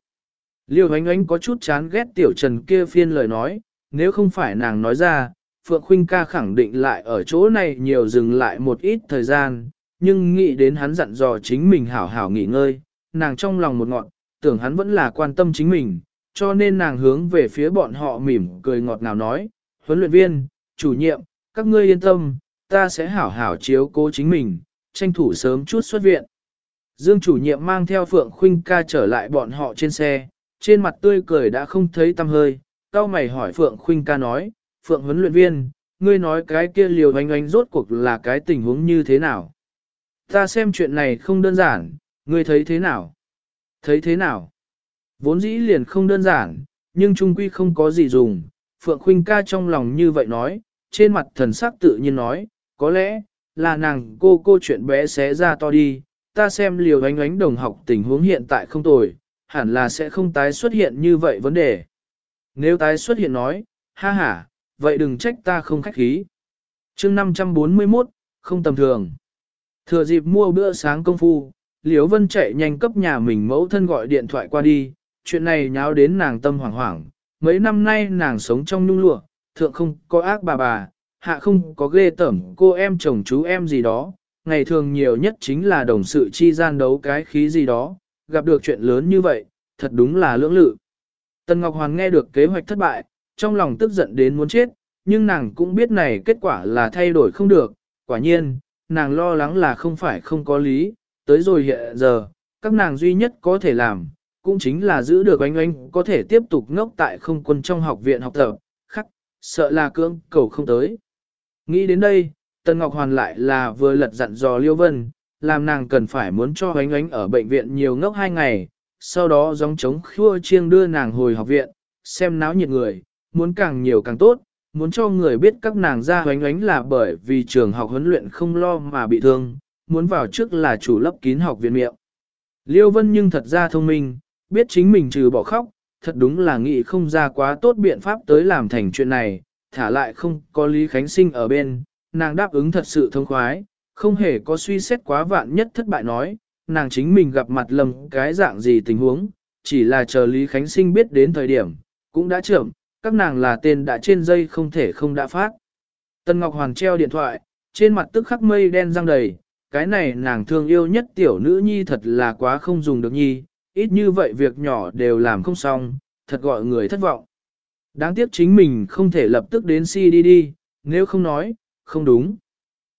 Liêu ánh ánh có chút chán ghét tiểu trần kia phiên lời nói, nếu không phải nàng nói ra, Phượng Khuynh ca khẳng định lại ở chỗ này nhiều dừng lại một ít thời gian, nhưng nghĩ đến hắn dặn dò chính mình hảo hảo nghỉ ngơi, nàng trong lòng một ngọn, tưởng hắn vẫn là quan tâm chính mình, cho nên nàng hướng về phía bọn họ mỉm cười ngọt ngào nói, huấn luyện viên, chủ nhiệm, các ngươi yên tâm, ta sẽ hảo hảo chiếu cố chính mình, tranh thủ sớm chút xuất viện. Dương chủ nhiệm mang theo Phượng Khuynh ca trở lại bọn họ trên xe, trên mặt tươi cười đã không thấy tâm hơi, cao mày hỏi Phượng Khuynh ca nói, Phượng huấn luyện viên, ngươi nói cái kia liều oanh oanh rốt cuộc là cái tình huống như thế nào? Ta xem chuyện này không đơn giản, ngươi thấy thế nào? Thấy thế nào? Vốn dĩ liền không đơn giản, nhưng trung quy không có gì dùng. Phượng Khuynh ca trong lòng như vậy nói, trên mặt thần sắc tự nhiên nói, có lẽ, là nàng cô cô chuyện bé xé ra to đi, ta xem liều ánh ánh đồng học tình huống hiện tại không tồi, hẳn là sẽ không tái xuất hiện như vậy vấn đề. Nếu tái xuất hiện nói, ha ha, vậy đừng trách ta không khách khí. chương 541, không tầm thường. Thừa dịp mua bữa sáng công phu, Liễu Vân chạy nhanh cấp nhà mình mẫu thân gọi điện thoại qua đi, chuyện này nháo đến nàng tâm hoảng hoảng. Mấy năm nay nàng sống trong nhung lụa, thượng không có ác bà bà, hạ không có ghê tẩm cô em chồng chú em gì đó, ngày thường nhiều nhất chính là đồng sự chi gian đấu cái khí gì đó, gặp được chuyện lớn như vậy, thật đúng là lưỡng lự. Tần Ngọc Hoàn nghe được kế hoạch thất bại, trong lòng tức giận đến muốn chết, nhưng nàng cũng biết này kết quả là thay đổi không được, quả nhiên, nàng lo lắng là không phải không có lý, tới rồi hiện giờ, các nàng duy nhất có thể làm, cũng chính là giữ được anh anh có thể tiếp tục ngốc tại không quân trong học viện học tập, khắc, sợ là cưỡng cầu không tới. Nghĩ đến đây, Tần Ngọc Hoàn lại là vừa lật dặn dò Liêu Vân, làm nàng cần phải muốn cho anh anh ở bệnh viện nhiều ngốc hai ngày, sau đó gióng trống khua chiêng đưa nàng hồi học viện, xem náo nhiệt người, muốn càng nhiều càng tốt, muốn cho người biết các nàng ra hoánh ánh là bởi vì trường học huấn luyện không lo mà bị thương, muốn vào trước là chủ lấp kín học viện miệng. Liêu Vân nhưng thật ra thông minh, biết chính mình trừ bỏ khóc, thật đúng là nghĩ không ra quá tốt biện pháp tới làm thành chuyện này, thả lại không có Lý Khánh Sinh ở bên, nàng đáp ứng thật sự thông khoái, không hề có suy xét quá vạn nhất thất bại nói, nàng chính mình gặp mặt lầm cái dạng gì tình huống, chỉ là chờ Lý Khánh Sinh biết đến thời điểm, cũng đã trưởng, các nàng là tên đã trên dây không thể không đã phát. Tân Ngọc Hoàn treo điện thoại, trên mặt tức khắc mây đen răng đầy, cái này nàng thương yêu nhất tiểu nữ nhi thật là quá không dùng được nhi, ít như vậy việc nhỏ đều làm không xong, thật gọi người thất vọng. Đáng tiếc chính mình không thể lập tức đến si đi đi, nếu không nói, không đúng.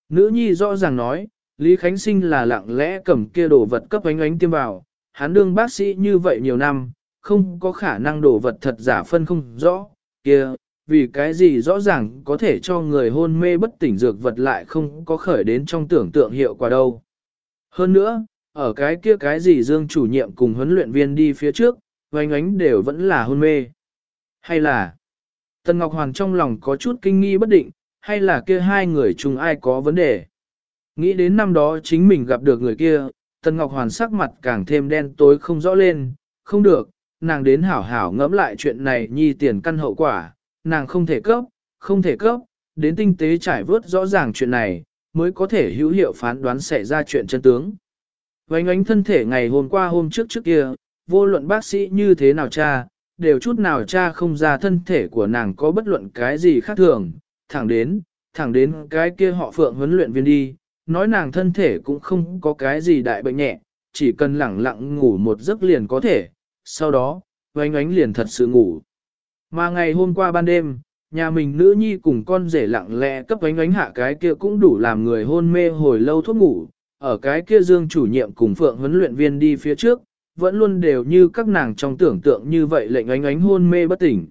Nữ nhi rõ ràng nói, Lý Khánh Sinh là lặng lẽ cầm kia đồ vật cấp ánh ánh tiêm vào, hắn đương bác sĩ như vậy nhiều năm, không có khả năng đổ vật thật giả phân không rõ, kia, vì cái gì rõ ràng có thể cho người hôn mê bất tỉnh dược vật lại không có khởi đến trong tưởng tượng hiệu quả đâu. Hơn nữa, ở cái kia cái gì Dương chủ nhiệm cùng huấn luyện viên đi phía trước, oanh ánh đều vẫn là hôn mê. Hay là, Tần Ngọc Hoàng trong lòng có chút kinh nghi bất định, hay là kia hai người chung ai có vấn đề. Nghĩ đến năm đó chính mình gặp được người kia, Tần Ngọc Hoàn sắc mặt càng thêm đen tối không rõ lên, không được, nàng đến hảo hảo ngẫm lại chuyện này nhi tiền căn hậu quả, nàng không thể cấp, không thể cấp, đến tinh tế trải vớt rõ ràng chuyện này, mới có thể hữu hiệu phán đoán xảy ra chuyện chân tướng. Vánh ánh thân thể ngày hôm qua hôm trước trước kia, vô luận bác sĩ như thế nào cha, đều chút nào cha không ra thân thể của nàng có bất luận cái gì khác thường, thẳng đến, thẳng đến cái kia họ phượng huấn luyện viên đi, nói nàng thân thể cũng không có cái gì đại bệnh nhẹ, chỉ cần lẳng lặng ngủ một giấc liền có thể, sau đó, oanh ánh liền thật sự ngủ. Mà ngày hôm qua ban đêm, nhà mình nữ nhi cùng con rể lặng lẽ cấp ánh ánh hạ cái kia cũng đủ làm người hôn mê hồi lâu thuốc ngủ, ở cái kia dương chủ nhiệm cùng phượng huấn luyện viên đi phía trước, vẫn luôn đều như các nàng trong tưởng tượng như vậy lệnh ánh ánh hôn mê bất tỉnh.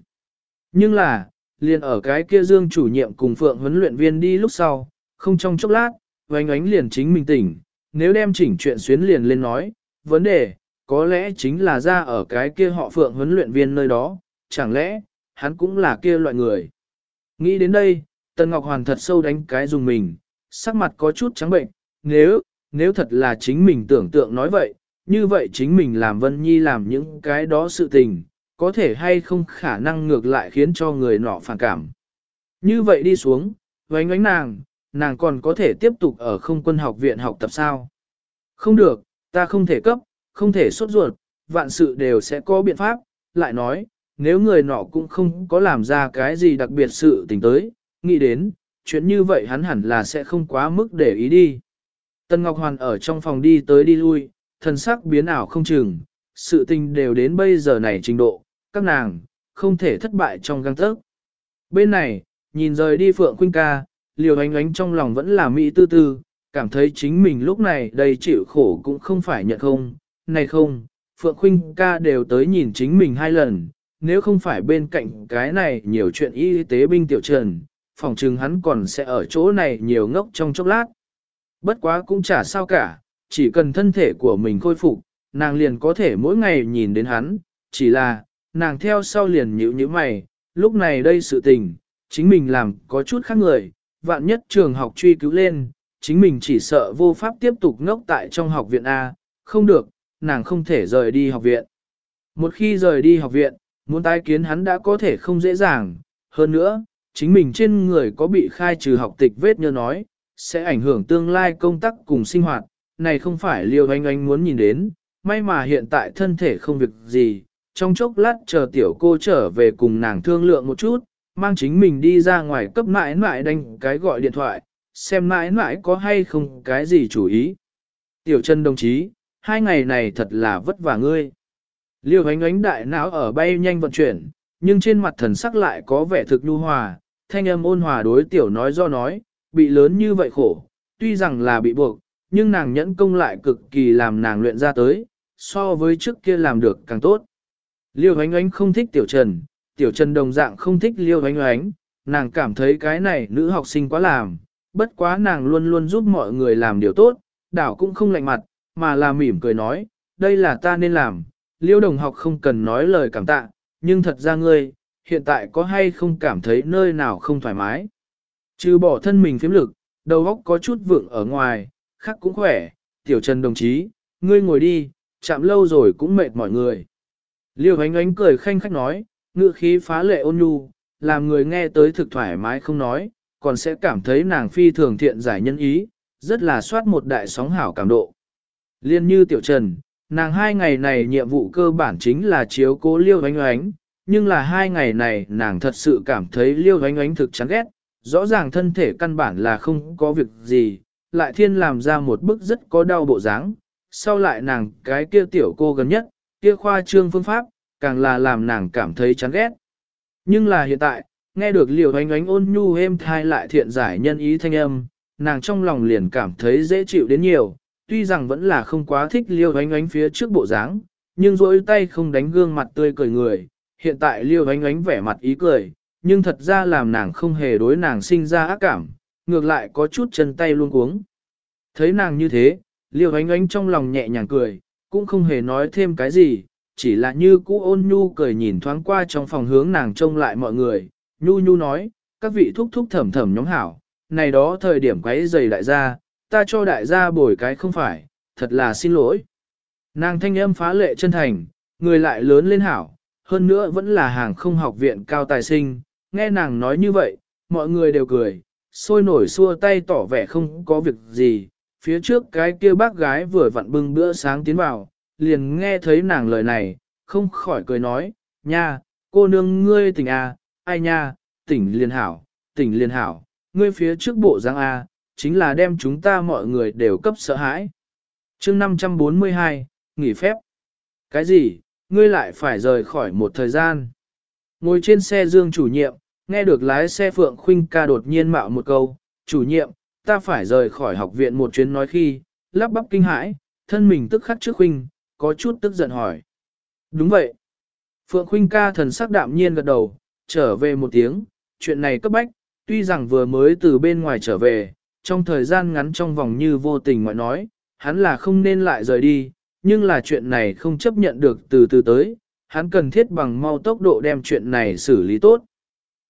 Nhưng là, liền ở cái kia dương chủ nhiệm cùng phượng huấn luyện viên đi lúc sau, không trong chốc lát, ánh ánh liền chính mình tỉnh, nếu đem chỉnh chuyện xuyến liền lên nói, vấn đề, có lẽ chính là ra ở cái kia họ phượng huấn luyện viên nơi đó, chẳng lẽ, hắn cũng là kia loại người. Nghĩ đến đây, Tần Ngọc Hoàn thật sâu đánh cái dùng mình, sắc mặt có chút trắng bệnh, nếu, nếu thật là chính mình tưởng tượng nói vậy, như vậy chính mình làm Vân Nhi làm những cái đó sự tình, có thể hay không khả năng ngược lại khiến cho người nọ phản cảm. Như vậy đi xuống, vánh ánh nàng, nàng còn có thể tiếp tục ở không quân học viện học tập sao? Không được, ta không thể cấp, không thể sốt ruột, vạn sự đều sẽ có biện pháp, lại nói, nếu người nọ cũng không có làm ra cái gì đặc biệt sự tình tới, nghĩ đến, chuyện như vậy hắn hẳn là sẽ không quá mức để ý đi. Tân Ngọc Hoàn ở trong phòng đi tới đi lui, thần sắc biến ảo không chừng, sự tình đều đến bây giờ này trình độ, các nàng, không thể thất bại trong găng tớc. Bên này, nhìn rời đi Phượng Khuynh ca, liều ánh ánh trong lòng vẫn là mỹ tư tư, cảm thấy chính mình lúc này đầy chịu khổ cũng không phải nhận không, này không, Phượng Khuynh ca đều tới nhìn chính mình hai lần, nếu không phải bên cạnh cái này nhiều chuyện y tế binh tiểu trần, phòng trừng hắn còn sẽ ở chỗ này nhiều ngốc trong chốc lát. Bất quá cũng chả sao cả, chỉ cần thân thể của mình khôi phục, nàng liền có thể mỗi ngày nhìn đến hắn, chỉ là, nàng theo sau liền nhíu nhíu mày, lúc này đây sự tình, chính mình làm có chút khác người, vạn nhất trường học truy cứu lên, chính mình chỉ sợ vô pháp tiếp tục ngốc tại trong học viện A, không được, nàng không thể rời đi học viện. Một khi rời đi học viện, muốn tái kiến hắn đã có thể không dễ dàng, hơn nữa, chính mình trên người có bị khai trừ học tịch vết như nói, sẽ ảnh hưởng tương lai công tác cùng sinh hoạt, này không phải liêu anh anh muốn nhìn đến, may mà hiện tại thân thể không việc gì, trong chốc lát chờ tiểu cô trở về cùng nàng thương lượng một chút, mang chính mình đi ra ngoài cấp mãi mãi đánh cái gọi điện thoại, xem mãi mãi có hay không cái gì chủ ý. Tiểu chân đồng chí, hai ngày này thật là vất vả ngươi. Liêu ánh ánh đại não ở bay nhanh vận chuyển, nhưng trên mặt thần sắc lại có vẻ thực nhu hòa, thanh âm ôn hòa đối tiểu nói do nói, bị lớn như vậy khổ, tuy rằng là bị buộc, nhưng nàng nhẫn công lại cực kỳ làm nàng luyện ra tới, so với trước kia làm được càng tốt. Liêu ánh ánh không thích tiểu trần, tiểu trần đồng dạng không thích liêu ánh ánh, nàng cảm thấy cái này nữ học sinh quá làm, bất quá nàng luôn luôn giúp mọi người làm điều tốt, đảo cũng không lạnh mặt, mà là mỉm cười nói, đây là ta nên làm, liêu đồng học không cần nói lời cảm tạ, nhưng thật ra ngươi, hiện tại có hay không cảm thấy nơi nào không thoải mái. Trừ bỏ thân mình phiếm lực, đầu óc có chút vượng ở ngoài, khác cũng khỏe, tiểu trần đồng chí, ngươi ngồi đi, chạm lâu rồi cũng mệt mọi người. Liêu ánh ánh cười khanh khách nói, ngự khí phá lệ ôn nhu, làm người nghe tới thực thoải mái không nói, còn sẽ cảm thấy nàng phi thường thiện giải nhân ý, rất là soát một đại sóng hảo cảm độ. Liên như tiểu trần, nàng hai ngày này nhiệm vụ cơ bản chính là chiếu cố liêu ánh ánh, nhưng là hai ngày này nàng thật sự cảm thấy liêu ánh ánh thực chán ghét, rõ ràng thân thể căn bản là không có việc gì, lại thiên làm ra một bức rất có đau bộ dáng. sau lại nàng cái kia tiểu cô gần nhất, kia khoa trương phương pháp, càng là làm nàng cảm thấy chán ghét. Nhưng là hiện tại, nghe được liều ánh ánh ôn nhu êm thai lại thiện giải nhân ý thanh âm, nàng trong lòng liền cảm thấy dễ chịu đến nhiều, tuy rằng vẫn là không quá thích liêu ánh ánh phía trước bộ dáng, nhưng rỗi tay không đánh gương mặt tươi cười người, hiện tại liêu ánh ánh vẻ mặt ý cười, nhưng thật ra làm nàng không hề đối nàng sinh ra ác cảm, ngược lại có chút chân tay luôn cuống. Thấy nàng như thế, liêu ánh ánh trong lòng nhẹ nhàng cười, cũng không hề nói thêm cái gì, chỉ là như cũ ôn nhu cười nhìn thoáng qua trong phòng hướng nàng trông lại mọi người, nhu nhu nói, các vị thúc thúc thẩm thẩm nhóm hảo, này đó thời điểm quấy giày đại gia, ta cho đại gia bồi cái không phải, thật là xin lỗi. Nàng thanh âm phá lệ chân thành, người lại lớn lên hảo, hơn nữa vẫn là hàng không học viện cao tài sinh, nghe nàng nói như vậy, mọi người đều cười, sôi nổi xua tay tỏ vẻ không có việc gì, phía trước cái kia bác gái vừa vặn bưng bữa sáng tiến vào, liền nghe thấy nàng lời này, không khỏi cười nói, nha, cô nương ngươi tỉnh à, ai nha, tỉnh liền hảo, tỉnh liền hảo, ngươi phía trước bộ giang A, à, chính là đem chúng ta mọi người đều cấp sợ hãi. chương 542, nghỉ phép. Cái gì, ngươi lại phải rời khỏi một thời gian. Ngồi trên xe Dương chủ nhiệm, nghe được lái xe Phượng Khuynh ca đột nhiên mạo một câu, chủ nhiệm, ta phải rời khỏi học viện một chuyến nói khi, lắp bắp kinh hãi, thân mình tức khắc trước Khuynh, có chút tức giận hỏi. Đúng vậy. Phượng Khuynh ca thần sắc đạm nhiên gật đầu, trở về một tiếng, chuyện này cấp bách, tuy rằng vừa mới từ bên ngoài trở về, trong thời gian ngắn trong vòng như vô tình ngoại nói, hắn là không nên lại rời đi, nhưng là chuyện này không chấp nhận được từ từ tới, hắn cần thiết bằng mau tốc độ đem chuyện này xử lý tốt.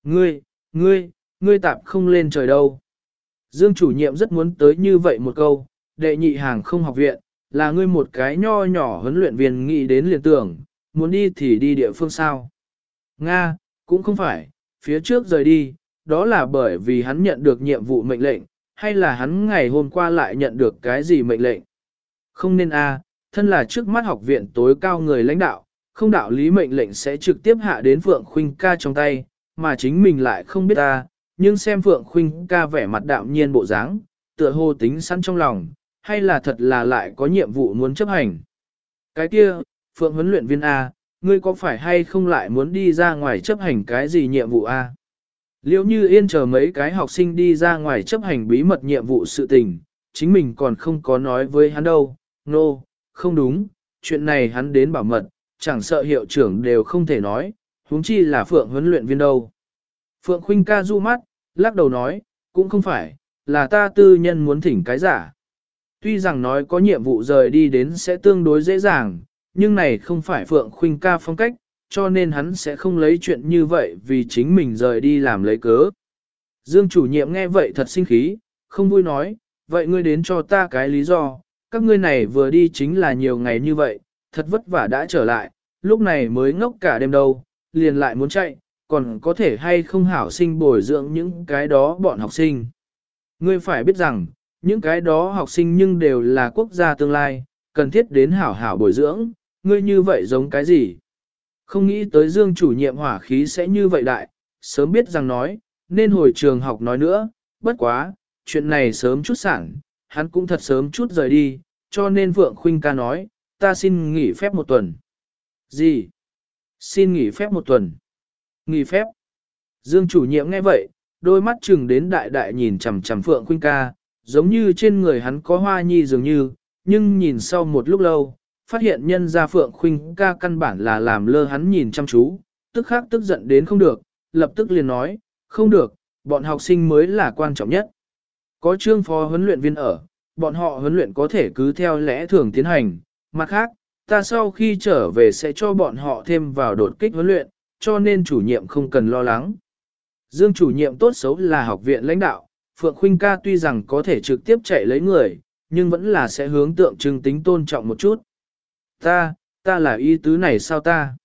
Ngươi, ngươi, ngươi tạp không lên trời đâu. Dương chủ nhiệm rất muốn tới như vậy một câu, đệ nhị hàng không học viện, là ngươi một cái nho nhỏ huấn luyện viên nghĩ đến liền tưởng, muốn đi thì đi địa phương sao. Nga, cũng không phải, phía trước rời đi, đó là bởi vì hắn nhận được nhiệm vụ mệnh lệnh, hay là hắn ngày hôm qua lại nhận được cái gì mệnh lệnh. Không nên a, thân là trước mắt học viện tối cao người lãnh đạo, không đạo lý mệnh lệnh sẽ trực tiếp hạ đến Phượng Khuynh ca trong tay, mà chính mình lại không biết ta, nhưng xem Phượng Khuynh ca vẻ mặt đạm nhiên bộ dáng, tựa hồ tính sẵn trong lòng, hay là thật là lại có nhiệm vụ muốn chấp hành. Cái kia, Phượng huấn luyện viên A, ngươi có phải hay không lại muốn đi ra ngoài chấp hành cái gì nhiệm vụ A? Liệu như yên chờ mấy cái học sinh đi ra ngoài chấp hành bí mật nhiệm vụ sự tình, chính mình còn không có nói với hắn đâu, nô, no, không đúng, chuyện này hắn đến bảo mật, chẳng sợ hiệu trưởng đều không thể nói, huống chi là Phượng huấn luyện viên đâu. Phượng Khuynh ca du mắt, lắc đầu nói, cũng không phải, là ta tư nhân muốn thỉnh cái giả. Tuy rằng nói có nhiệm vụ rời đi đến sẽ tương đối dễ dàng, nhưng này không phải Phượng Khuynh ca phong cách, cho nên hắn sẽ không lấy chuyện như vậy vì chính mình rời đi làm lấy cớ. Dương chủ nhiệm nghe vậy thật sinh khí, không vui nói, vậy ngươi đến cho ta cái lý do, các ngươi này vừa đi chính là nhiều ngày như vậy, thật vất vả đã trở lại, lúc này mới ngốc cả đêm đâu, liền lại muốn chạy, còn có thể hay không hảo sinh bồi dưỡng những cái đó bọn học sinh. Ngươi phải biết rằng, những cái đó học sinh nhưng đều là quốc gia tương lai, cần thiết đến hảo hảo bồi dưỡng, ngươi như vậy giống cái gì? Không nghĩ tới dương chủ nhiệm hỏa khí sẽ như vậy đại, sớm biết rằng nói, nên hồi trường học nói nữa, bất quá, chuyện này sớm chút sản, hắn cũng thật sớm chút rời đi, cho nên Vượng Khuynh ca nói, ta xin nghỉ phép một tuần. Gì? Xin nghỉ phép một tuần. Nghỉ phép. Dương chủ nhiệm nghe vậy, đôi mắt chừng đến đại đại nhìn chằm chằm Phượng Khuynh ca, giống như trên người hắn có hoa nhi dường như, nhưng nhìn sau một lúc lâu, phát hiện nhân gia Phượng Khuynh ca căn bản là làm lơ hắn nhìn chăm chú, tức khắc tức giận đến không được, lập tức liền nói, không được, bọn học sinh mới là quan trọng nhất. Có trương phó huấn luyện viên ở, bọn họ huấn luyện có thể cứ theo lẽ thường tiến hành, mặt khác, ta sau khi trở về sẽ cho bọn họ thêm vào đột kích huấn luyện, cho nên chủ nhiệm không cần lo lắng. Dương chủ nhiệm tốt xấu là học viện lãnh đạo, Phượng Khuynh ca tuy rằng có thể trực tiếp chạy lấy người, nhưng vẫn là sẽ hướng tượng trưng tính tôn trọng một chút. Ta, ta là ý tứ này sao ta?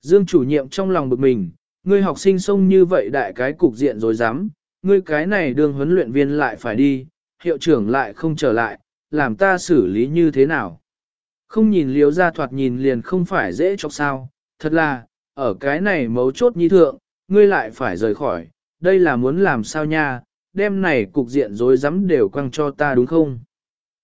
Dương chủ nhiệm trong lòng bực mình, ngươi học sinh xông như vậy đại cái cục diện rồi dám, ngươi cái này đường huấn luyện viên lại phải đi, hiệu trưởng lại không trở lại, làm ta xử lý như thế nào? Không nhìn liếu ra thoạt nhìn liền không phải dễ chọc sao, thật là, ở cái này mấu chốt nhi thượng, ngươi lại phải rời khỏi, đây là muốn làm sao nha, đêm này cục diện rối rắm đều quăng cho ta đúng không?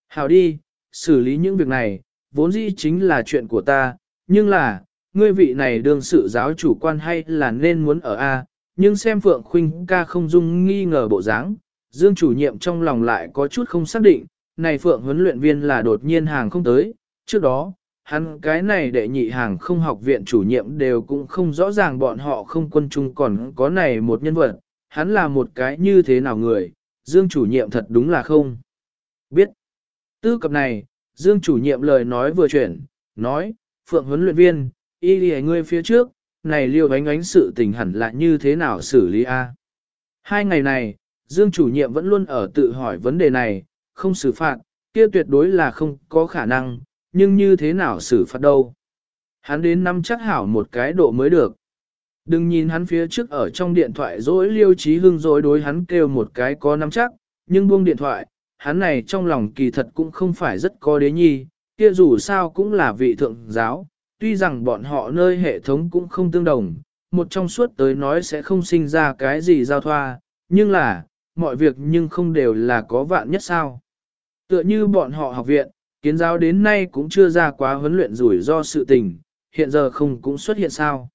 Hảo đi, xử lý những việc này, vốn dĩ chính là chuyện của ta, nhưng là, ngươi vị này đương sự giáo chủ quan hay là nên muốn ở A, nhưng xem Phượng Khuynh ca không dung nghi ngờ bộ dáng, Dương chủ nhiệm trong lòng lại có chút không xác định, này Phượng huấn luyện viên là đột nhiên hàng không tới, trước đó, hắn cái này đệ nhị hàng không học viện chủ nhiệm đều cũng không rõ ràng bọn họ không quân chung còn có này một nhân vật, hắn là một cái như thế nào người, Dương chủ nhiệm thật đúng là không biết. Tư cập này, Dương chủ nhiệm lời nói vừa chuyển, nói, Phượng huấn luyện viên, y lì ngươi phía trước, này liêu ánh ánh sự tình hẳn là như thế nào xử lý a? Hai ngày này, Dương chủ nhiệm vẫn luôn ở tự hỏi vấn đề này, không xử phạt, kia tuyệt đối là không có khả năng, nhưng như thế nào xử phạt đâu. Hắn đến năm chắc hảo một cái độ mới được. Đừng nhìn hắn phía trước ở trong điện thoại dối liêu trí hưng dối đối hắn kêu một cái có năm chắc, nhưng buông điện thoại, hắn này trong lòng kỳ thật cũng không phải rất có đế nhi, kia dù sao cũng là vị thượng giáo, tuy rằng bọn họ nơi hệ thống cũng không tương đồng, một trong suốt tới nói sẽ không sinh ra cái gì giao thoa, nhưng là, mọi việc nhưng không đều là có vạn nhất sao. Tựa như bọn họ học viện, kiến giáo đến nay cũng chưa ra quá huấn luyện rủi do sự tình, hiện giờ không cũng xuất hiện sao.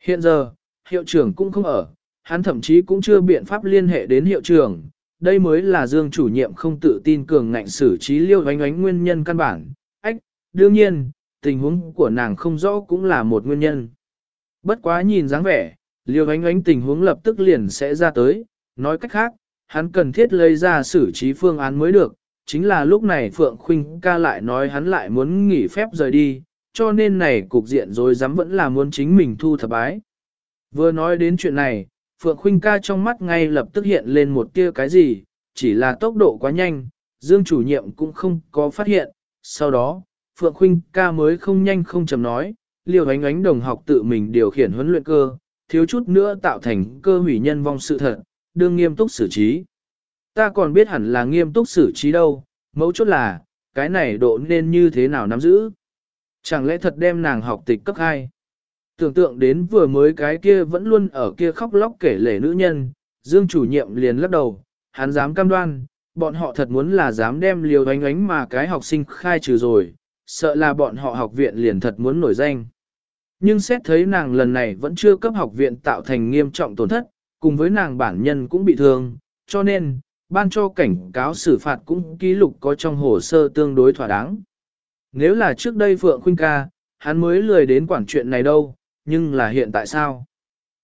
Hiện giờ, hiệu trưởng cũng không ở, hắn thậm chí cũng chưa biện pháp liên hệ đến hiệu trưởng, đây mới là Dương chủ nhiệm không tự tin cường ngạnh xử trí liêu oánh oánh nguyên nhân căn bản. Ách, đương nhiên, tình huống của nàng không rõ cũng là một nguyên nhân. Bất quá nhìn dáng vẻ, liêu oánh oánh tình huống lập tức liền sẽ ra tới, nói cách khác, hắn cần thiết lấy ra xử trí phương án mới được, chính là lúc này Phượng Khuynh ca lại nói hắn lại muốn nghỉ phép rời đi, cho nên này cục diện rồi dám vẫn là muốn chính mình thu thập ái. Vừa nói đến chuyện này, Phượng Khuynh ca trong mắt ngay lập tức hiện lên một tia cái gì, chỉ là tốc độ quá nhanh, Dương chủ nhiệm cũng không có phát hiện. Sau đó, Phượng Khuynh ca mới không nhanh không chậm nói, liều ánh ánh đồng học tự mình điều khiển huấn luyện cơ, thiếu chút nữa tạo thành cơ hủy nhân vong sự thật, đương nghiêm túc xử trí. Ta còn biết hẳn là nghiêm túc xử trí đâu, mấu chốt là, cái này độ nên như thế nào nắm giữ. Chẳng lẽ thật đem nàng học tịch cấp 2? Tưởng tượng đến vừa mới cái kia vẫn luôn ở kia khóc lóc kể lể nữ nhân, Dương chủ nhiệm liền lắc đầu, hắn dám cam đoan, bọn họ thật muốn là dám đem liều ánh ánh mà cái học sinh khai trừ rồi, sợ là bọn họ học viện liền thật muốn nổi danh. Nhưng xét thấy nàng lần này vẫn chưa cấp học viện tạo thành nghiêm trọng tổn thất, cùng với nàng bản nhân cũng bị thương, cho nên, ban cho cảnh cáo xử phạt cũng ký lục có trong hồ sơ tương đối thỏa đáng. Nếu là trước đây Phượng Khuynh ca, hắn mới lười đến quản chuyện này đâu, nhưng là hiện tại sao?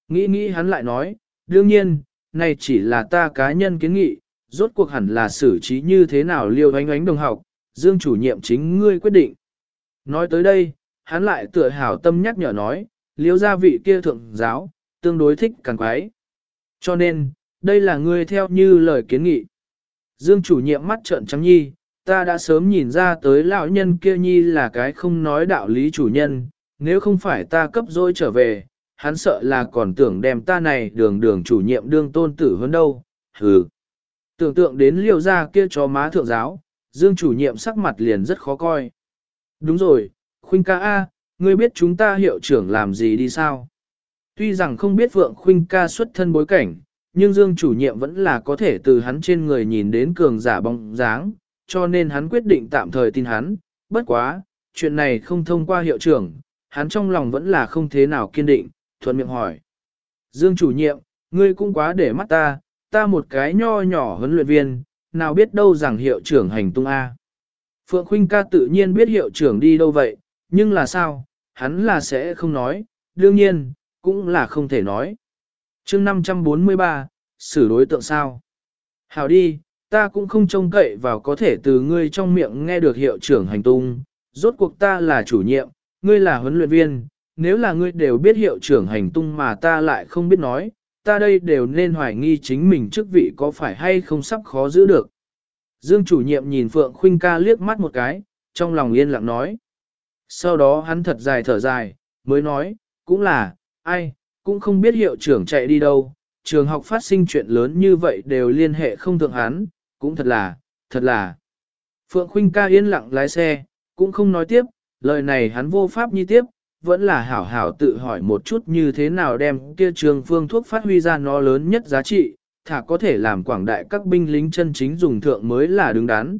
Nghĩ nghĩ hắn lại nói, đương nhiên, này chỉ là ta cá nhân kiến nghị, rốt cuộc hẳn là xử trí như thế nào liêu ánh ánh đồng học, dương chủ nhiệm chính ngươi quyết định. Nói tới đây, hắn lại tựa hảo tâm nhắc nhở nói, liêu gia vị kia thượng giáo, tương đối thích càng quái. Cho nên, đây là ngươi theo như lời kiến nghị. Dương chủ nhiệm mắt trợn trắng nhi, ta đã sớm nhìn ra tới lão nhân kia nhi là cái không nói đạo lý chủ nhân, nếu không phải ta cấp dối trở về, hắn sợ là còn tưởng đem ta này đường đường chủ nhiệm đương tôn tử hơn đâu, hừ. Tưởng tượng đến liều ra kia cho má thượng giáo, dương chủ nhiệm sắc mặt liền rất khó coi. Đúng rồi, Khuynh ca A, ngươi biết chúng ta hiệu trưởng làm gì đi sao? Tuy rằng không biết Phượng Khuynh ca xuất thân bối cảnh, nhưng Dương chủ nhiệm vẫn là có thể từ hắn trên người nhìn đến cường giả bóng dáng, cho nên hắn quyết định tạm thời tin hắn. Bất quá, chuyện này không thông qua hiệu trưởng, hắn trong lòng vẫn là không thế nào kiên định, thuận miệng hỏi. Dương chủ nhiệm, ngươi cũng quá để mắt ta, ta một cái nho nhỏ huấn luyện viên, nào biết đâu rằng hiệu trưởng hành tung A. Phượng Khuynh ca tự nhiên biết hiệu trưởng đi đâu vậy, nhưng là sao, hắn là sẽ không nói, đương nhiên, cũng là không thể nói. chương 543, xử đối tượng sao? Hảo đi, ta cũng không trông cậy vào có thể từ ngươi trong miệng nghe được hiệu trưởng hành tung, rốt cuộc ta là chủ nhiệm, ngươi là huấn luyện viên, nếu là ngươi đều biết hiệu trưởng hành tung mà ta lại không biết nói, ta đây đều nên hoài nghi chính mình chức vị có phải hay không sắp khó giữ được. Dương chủ nhiệm nhìn Phượng Khuynh ca liếc mắt một cái, trong lòng yên lặng nói. Sau đó hắn thật dài thở dài, mới nói, cũng là, ai, cũng không biết hiệu trưởng chạy đi đâu, trường học phát sinh chuyện lớn như vậy đều liên hệ không thượng hắn, cũng thật là, thật là. Phượng Khuynh ca yên lặng lái xe, cũng không nói tiếp, lời này hắn vô pháp nhi tiếp, vẫn là hảo hảo tự hỏi một chút như thế nào đem kia trường phương thuốc phát huy ra nó lớn nhất giá trị, thả có thể làm quảng đại các binh lính chân chính dùng thượng mới là đứng đắn.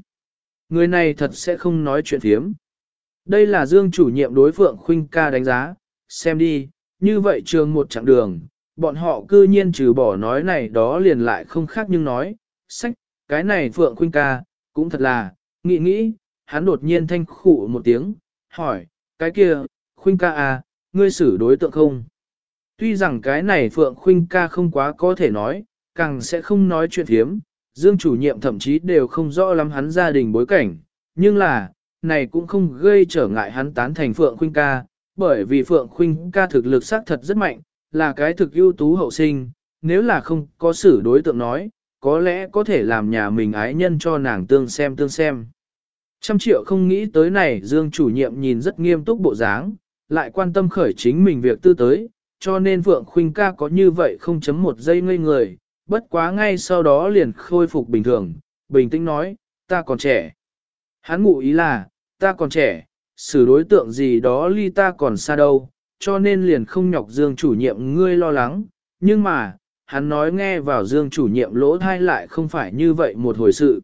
Người này thật sẽ không nói chuyện thiếm. Đây là Dương chủ nhiệm đối Phượng Khuynh ca đánh giá, xem đi, như vậy trường một chặng đường, bọn họ cư nhiên trừ bỏ nói này đó liền lại không khác nhưng nói, sách, cái này Phượng Khuynh ca, cũng thật là, nghĩ nghĩ, hắn đột nhiên thanh khụ một tiếng, hỏi, cái kia, Khuynh ca à, ngươi xử đối tượng không? Tuy rằng cái này Phượng Khuynh ca không quá có thể nói, càng sẽ không nói chuyện thiếm, Dương chủ nhiệm thậm chí đều không rõ lắm hắn gia đình bối cảnh, nhưng là, này cũng không gây trở ngại hắn tán thành Phượng Khuynh ca, bởi vì Phượng Khuynh ca thực lực xác thật rất mạnh, là cái thực ưu tú hậu sinh, nếu là không có xử đối tượng nói, có lẽ có thể làm nhà mình ái nhân cho nàng tương xem tương xem. Trăm triệu không nghĩ tới này Dương chủ nhiệm nhìn rất nghiêm túc bộ dáng, lại quan tâm khởi chính mình việc tư tới, cho nên Phượng Khuynh ca có như vậy không chấm một giây ngây người, bất quá ngay sau đó liền khôi phục bình thường, bình tĩnh nói, ta còn trẻ. Hắn ngụ ý là, ta còn trẻ, xử đối tượng gì đó ly ta còn xa đâu, cho nên liền không nhọc Dương chủ nhiệm ngươi lo lắng, nhưng mà, hắn nói nghe vào Dương chủ nhiệm lỗ thai lại không phải như vậy một hồi sự.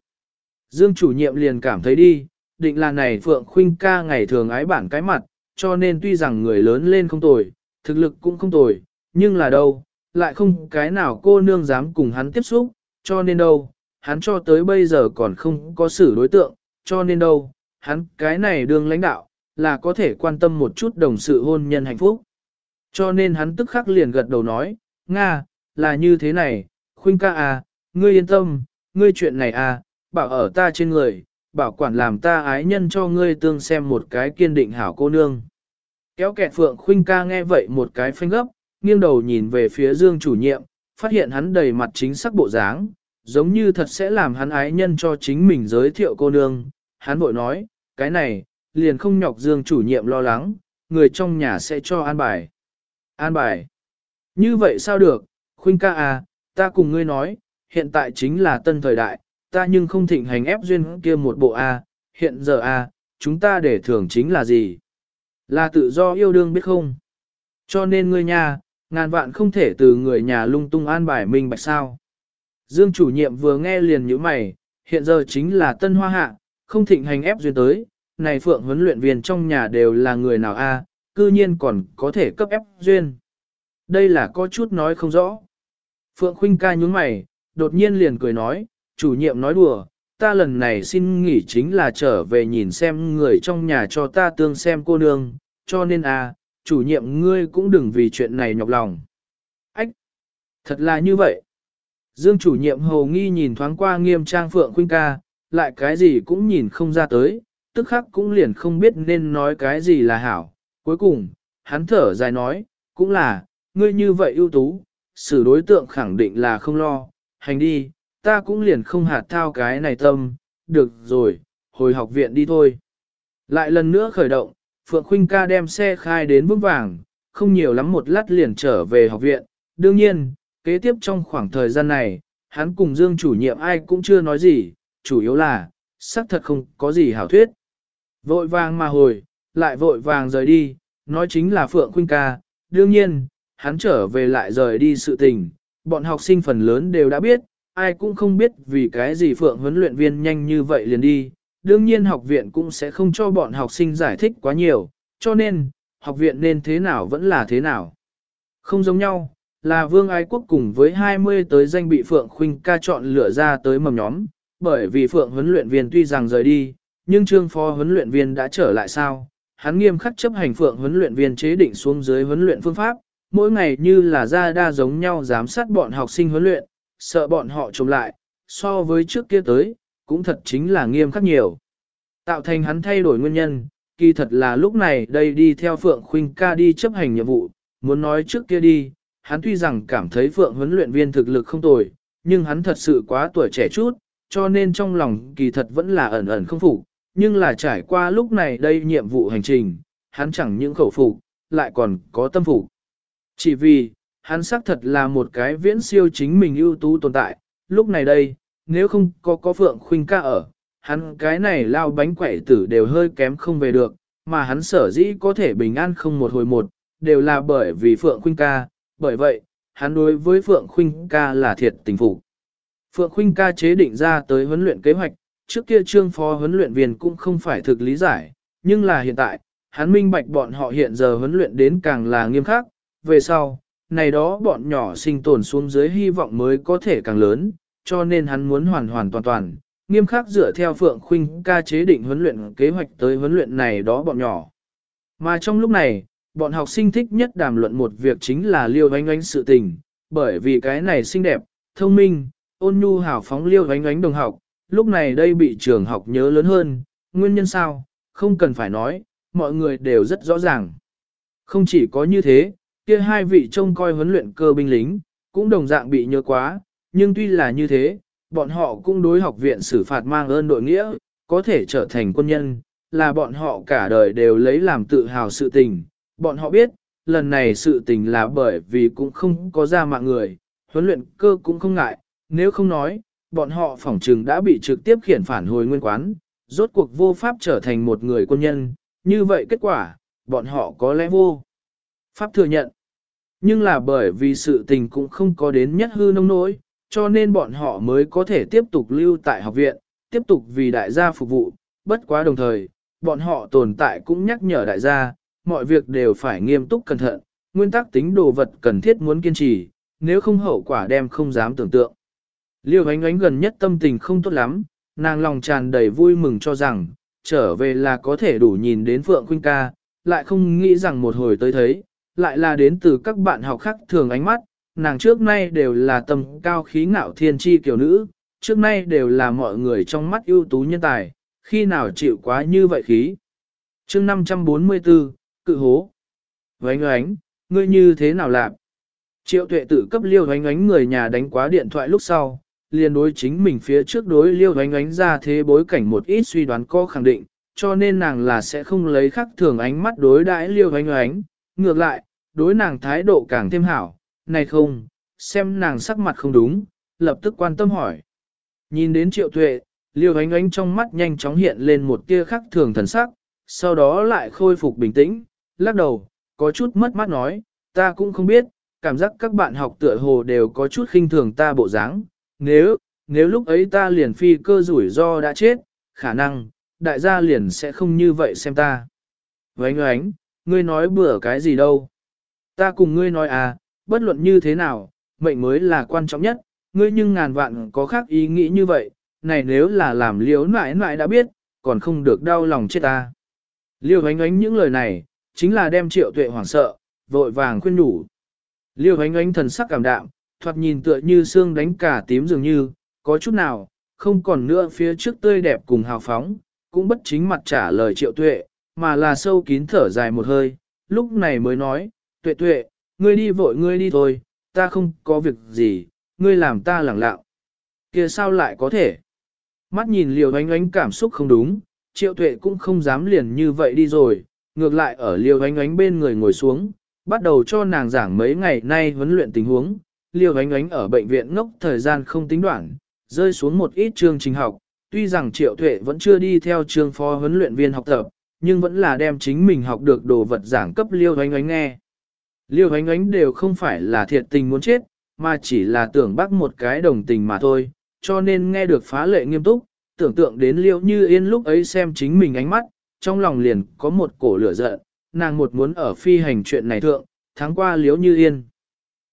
Dương chủ nhiệm liền cảm thấy đi, định là này Phượng Khuynh ca ngày thường ái bản cái mặt, cho nên tuy rằng người lớn lên không tồi, thực lực cũng không tồi, Nhưng là đâu, lại không cái nào cô nương dám cùng hắn tiếp xúc, cho nên đâu, hắn cho tới bây giờ còn không có xử đối tượng, cho nên đâu, hắn cái này đương lãnh đạo, là có thể quan tâm một chút đồng sự hôn nhân hạnh phúc. Cho nên hắn tức khắc liền gật đầu nói, Nga, là như thế này, khuynh ca à, ngươi yên tâm, ngươi chuyện này à, bảo ở ta trên người, bảo quản làm ta ái nhân cho ngươi tương xem một cái kiên định hảo cô nương. Kéo kẹt phượng khuynh ca nghe vậy một cái phanh gấp, nghiêng đầu nhìn về phía dương chủ nhiệm, phát hiện hắn đầy mặt chính sắc bộ dáng, giống như thật sẽ làm hắn ái nhân cho chính mình giới thiệu cô nương. Hắn vội nói, cái này, liền không nhọc dương chủ nhiệm lo lắng, người trong nhà sẽ cho an bài. An bài. Như vậy sao được, khuynh ca à, ta cùng ngươi nói, hiện tại chính là tân thời đại, ta nhưng không thịnh hành ép duyên kia một bộ A, hiện giờ A, chúng ta để thưởng chính là gì? Là tự do yêu đương biết không? Cho nên ngươi nhà, ngàn vạn không thể từ người nhà lung tung an bài mình bạch sao. Dương chủ nhiệm vừa nghe liền như mày, hiện giờ chính là tân hoa hạ, không thịnh hành ép duyên tới, này phượng huấn luyện viên trong nhà đều là người nào a, cư nhiên còn có thể cấp ép duyên. Đây là có chút nói không rõ. Phượng Khuynh ca nhún mày, đột nhiên liền cười nói, chủ nhiệm nói đùa, ta lần này xin nghỉ chính là trở về nhìn xem người trong nhà cho ta tương xem cô nương, cho nên à, chủ nhiệm ngươi cũng đừng vì chuyện này nhọc lòng. Ách! Thật là như vậy. Dương chủ nhiệm hầu nghi nhìn thoáng qua nghiêm trang Phượng Khuynh ca, lại cái gì cũng nhìn không ra tới, tức khắc cũng liền không biết nên nói cái gì là hảo. Cuối cùng, hắn thở dài nói, cũng là, ngươi như vậy ưu tú, xử đối tượng khẳng định là không lo, hành đi, ta cũng liền không hạt thao cái này tâm, được rồi, hồi học viện đi thôi. Lại lần nữa khởi động, Phượng Khuynh ca đem xe khai đến vững vàng, không nhiều lắm một lát liền trở về học viện. Đương nhiên, kế tiếp trong khoảng thời gian này, hắn cùng Dương chủ nhiệm ai cũng chưa nói gì, chủ yếu là, xác thật không có gì hảo thuyết. Vội vàng mà hồi, lại vội vàng rời đi, nói chính là Phượng Khuynh ca. Đương nhiên, hắn trở về lại rời đi sự tình, bọn học sinh phần lớn đều đã biết, ai cũng không biết vì cái gì Phượng huấn luyện viên nhanh như vậy liền đi. Đương nhiên học viện cũng sẽ không cho bọn học sinh giải thích quá nhiều, cho nên, học viện nên thế nào vẫn là thế nào. Không giống nhau, là Vương Ái Quốc cùng với 20 tới danh bị Phượng Khuynh ca chọn lựa ra tới mầm nhóm, bởi vì Phượng huấn luyện viên tuy rằng rời đi, nhưng trương phó huấn luyện viên đã trở lại sao. Hắn nghiêm khắc chấp hành Phượng huấn luyện viên chế định xuống dưới huấn luyện phương pháp, mỗi ngày như là ra đa giống nhau giám sát bọn học sinh huấn luyện, sợ bọn họ trộm lại, so với trước kia tới, cũng thật chính là nghiêm khắc nhiều. Tạo thành hắn thay đổi nguyên nhân, kỳ thật là lúc này đây đi theo Phượng Khuynh ca đi chấp hành nhiệm vụ, muốn nói trước kia đi, hắn tuy rằng cảm thấy Phượng huấn luyện viên thực lực không tồi, nhưng hắn thật sự quá tuổi trẻ chút, cho nên trong lòng kỳ thật vẫn là ẩn ẩn không phục, nhưng là trải qua lúc này đây nhiệm vụ hành trình, hắn chẳng những khẩu phục, lại còn có tâm phục. Chỉ vì, hắn xác thật là một cái viễn siêu chính mình ưu tú tồn tại, lúc này đây, nếu không có có Phượng Khuynh ca ở, hắn cái này lao bánh quẩy tử đều hơi kém không về được, mà hắn sở dĩ có thể bình an không một hồi một, đều là bởi vì Phượng Khuynh ca, bởi vậy, hắn đối với Phượng Khuynh ca là thiệt tình phục. Phượng Khuynh ca chế định ra tới huấn luyện kế hoạch, trước kia trương phó huấn luyện viên cũng không phải thực lý giải, nhưng là hiện tại, hắn minh bạch bọn họ hiện giờ huấn luyện đến càng là nghiêm khắc, về sau, này đó bọn nhỏ sinh tồn xuống dưới hy vọng mới có thể càng lớn, cho nên hắn muốn hoàn hoàn toàn toàn, nghiêm khắc dựa theo Phượng Khuynh ca chế định huấn luyện kế hoạch tới huấn luyện này đó bọn nhỏ. Mà trong lúc này, bọn học sinh thích nhất đàm luận một việc chính là liêu ánh ánh sự tình, bởi vì cái này xinh đẹp, thông minh, ôn nhu hào phóng liêu ánh ánh đồng học, lúc này đây bị trường học nhớ lớn hơn, nguyên nhân sao, không cần phải nói, mọi người đều rất rõ ràng. Không chỉ có như thế, kia hai vị trông coi huấn luyện cơ binh lính, cũng đồng dạng bị nhớ quá, nhưng tuy là như thế, bọn họ cũng đối học viện xử phạt mang ơn đội nghĩa, có thể trở thành quân nhân, là bọn họ cả đời đều lấy làm tự hào sự tình. Bọn họ biết, lần này sự tình là bởi vì cũng không có ra mạng người, huấn luyện cơ cũng không ngại, nếu không nói, bọn họ phỏng trừng đã bị trực tiếp khiển phản hồi nguyên quán, rốt cuộc vô pháp trở thành một người quân nhân, như vậy kết quả, bọn họ có lẽ vô. Pháp thừa nhận. Nhưng là bởi vì sự tình cũng không có đến nhất hư nông nỗi, cho nên bọn họ mới có thể tiếp tục lưu tại học viện, tiếp tục vì đại gia phục vụ, bất quá đồng thời, bọn họ tồn tại cũng nhắc nhở đại gia, mọi việc đều phải nghiêm túc cẩn thận, nguyên tắc tính đồ vật cần thiết muốn kiên trì, nếu không hậu quả đem không dám tưởng tượng. Liêu ánh ánh gần nhất tâm tình không tốt lắm, nàng lòng tràn đầy vui mừng cho rằng, trở về là có thể đủ nhìn đến Phượng Khuynh ca, lại không nghĩ rằng một hồi tới thấy, lại là đến từ các bạn học khác thường ánh mắt, nàng trước nay đều là tầm cao khí ngạo thiên chi kiểu nữ, trước nay đều là mọi người trong mắt ưu tú nhân tài, khi nào chịu quá như vậy khí. chương 544, cự hố. Vánh oánh, ngươi như thế nào làm? Triệu tuệ tự cấp liêu oánh oánh người nhà đánh quá điện thoại lúc sau, liền đối chính mình phía trước đối liêu oánh oánh ra thế bối cảnh một ít suy đoán có khẳng định, cho nên nàng là sẽ không lấy khắc thường ánh mắt đối đãi liêu oánh oánh, ngược lại, đối nàng thái độ càng thêm hảo, này không, xem nàng sắc mặt không đúng, lập tức quan tâm hỏi. Nhìn đến triệu tuệ, liêu ánh ánh trong mắt nhanh chóng hiện lên một tia khắc thường thần sắc, sau đó lại khôi phục bình tĩnh, lắc đầu, có chút mất mắt nói, ta cũng không biết, cảm giác các bạn học tựa hồ đều có chút khinh thường ta bộ dáng. nếu, nếu lúc ấy ta liền phi cơ rủi ro đã chết, khả năng, đại gia liền sẽ không như vậy xem ta. Vánh ánh, ngươi nói bữa cái gì đâu? Ta cùng ngươi nói à, bất luận như thế nào, mệnh mới là quan trọng nhất, ngươi nhưng ngàn vạn có khác ý nghĩ như vậy, này nếu là làm liếu nãi nãi đã biết, còn không được đau lòng chết ta. Liêu ánh ánh những lời này, chính là đem triệu tuệ hoảng sợ, vội vàng khuyên nhủ. Liêu ánh ánh thần sắc cảm đạm, thoạt nhìn tựa như xương đánh cả tím dường như, có chút nào, không còn nữa phía trước tươi đẹp cùng hào phóng, cũng bất chính mặt trả lời triệu tuệ, mà là sâu kín thở dài một hơi, lúc này mới nói, tuệ tuệ, ngươi đi vội ngươi đi thôi, ta không có việc gì, ngươi làm ta lẳng lặng. kia sao lại có thể? Mắt nhìn liều ánh ánh cảm xúc không đúng, triệu tuệ cũng không dám liền như vậy đi rồi, ngược lại ở liều ánh ánh bên người ngồi xuống, bắt đầu cho nàng giảng mấy ngày nay huấn luyện tình huống. Liều ánh ánh ở bệnh viện ngốc thời gian không tính đoạn, rơi xuống một ít chương trình học, tuy rằng triệu tuệ vẫn chưa đi theo trường phó huấn luyện viên học tập, nhưng vẫn là đem chính mình học được đồ vật giảng cấp liêu ánh ánh nghe. Liêu ánh ánh đều không phải là thiệt tình muốn chết, mà chỉ là tưởng bác một cái đồng tình mà thôi, cho nên nghe được phá lệ nghiêm túc, tưởng tượng đến liêu như yên lúc ấy xem chính mình ánh mắt, trong lòng liền có một cổ lửa giận, nàng một muốn ở phi hành chuyện này thượng, tháng qua liêu như yên.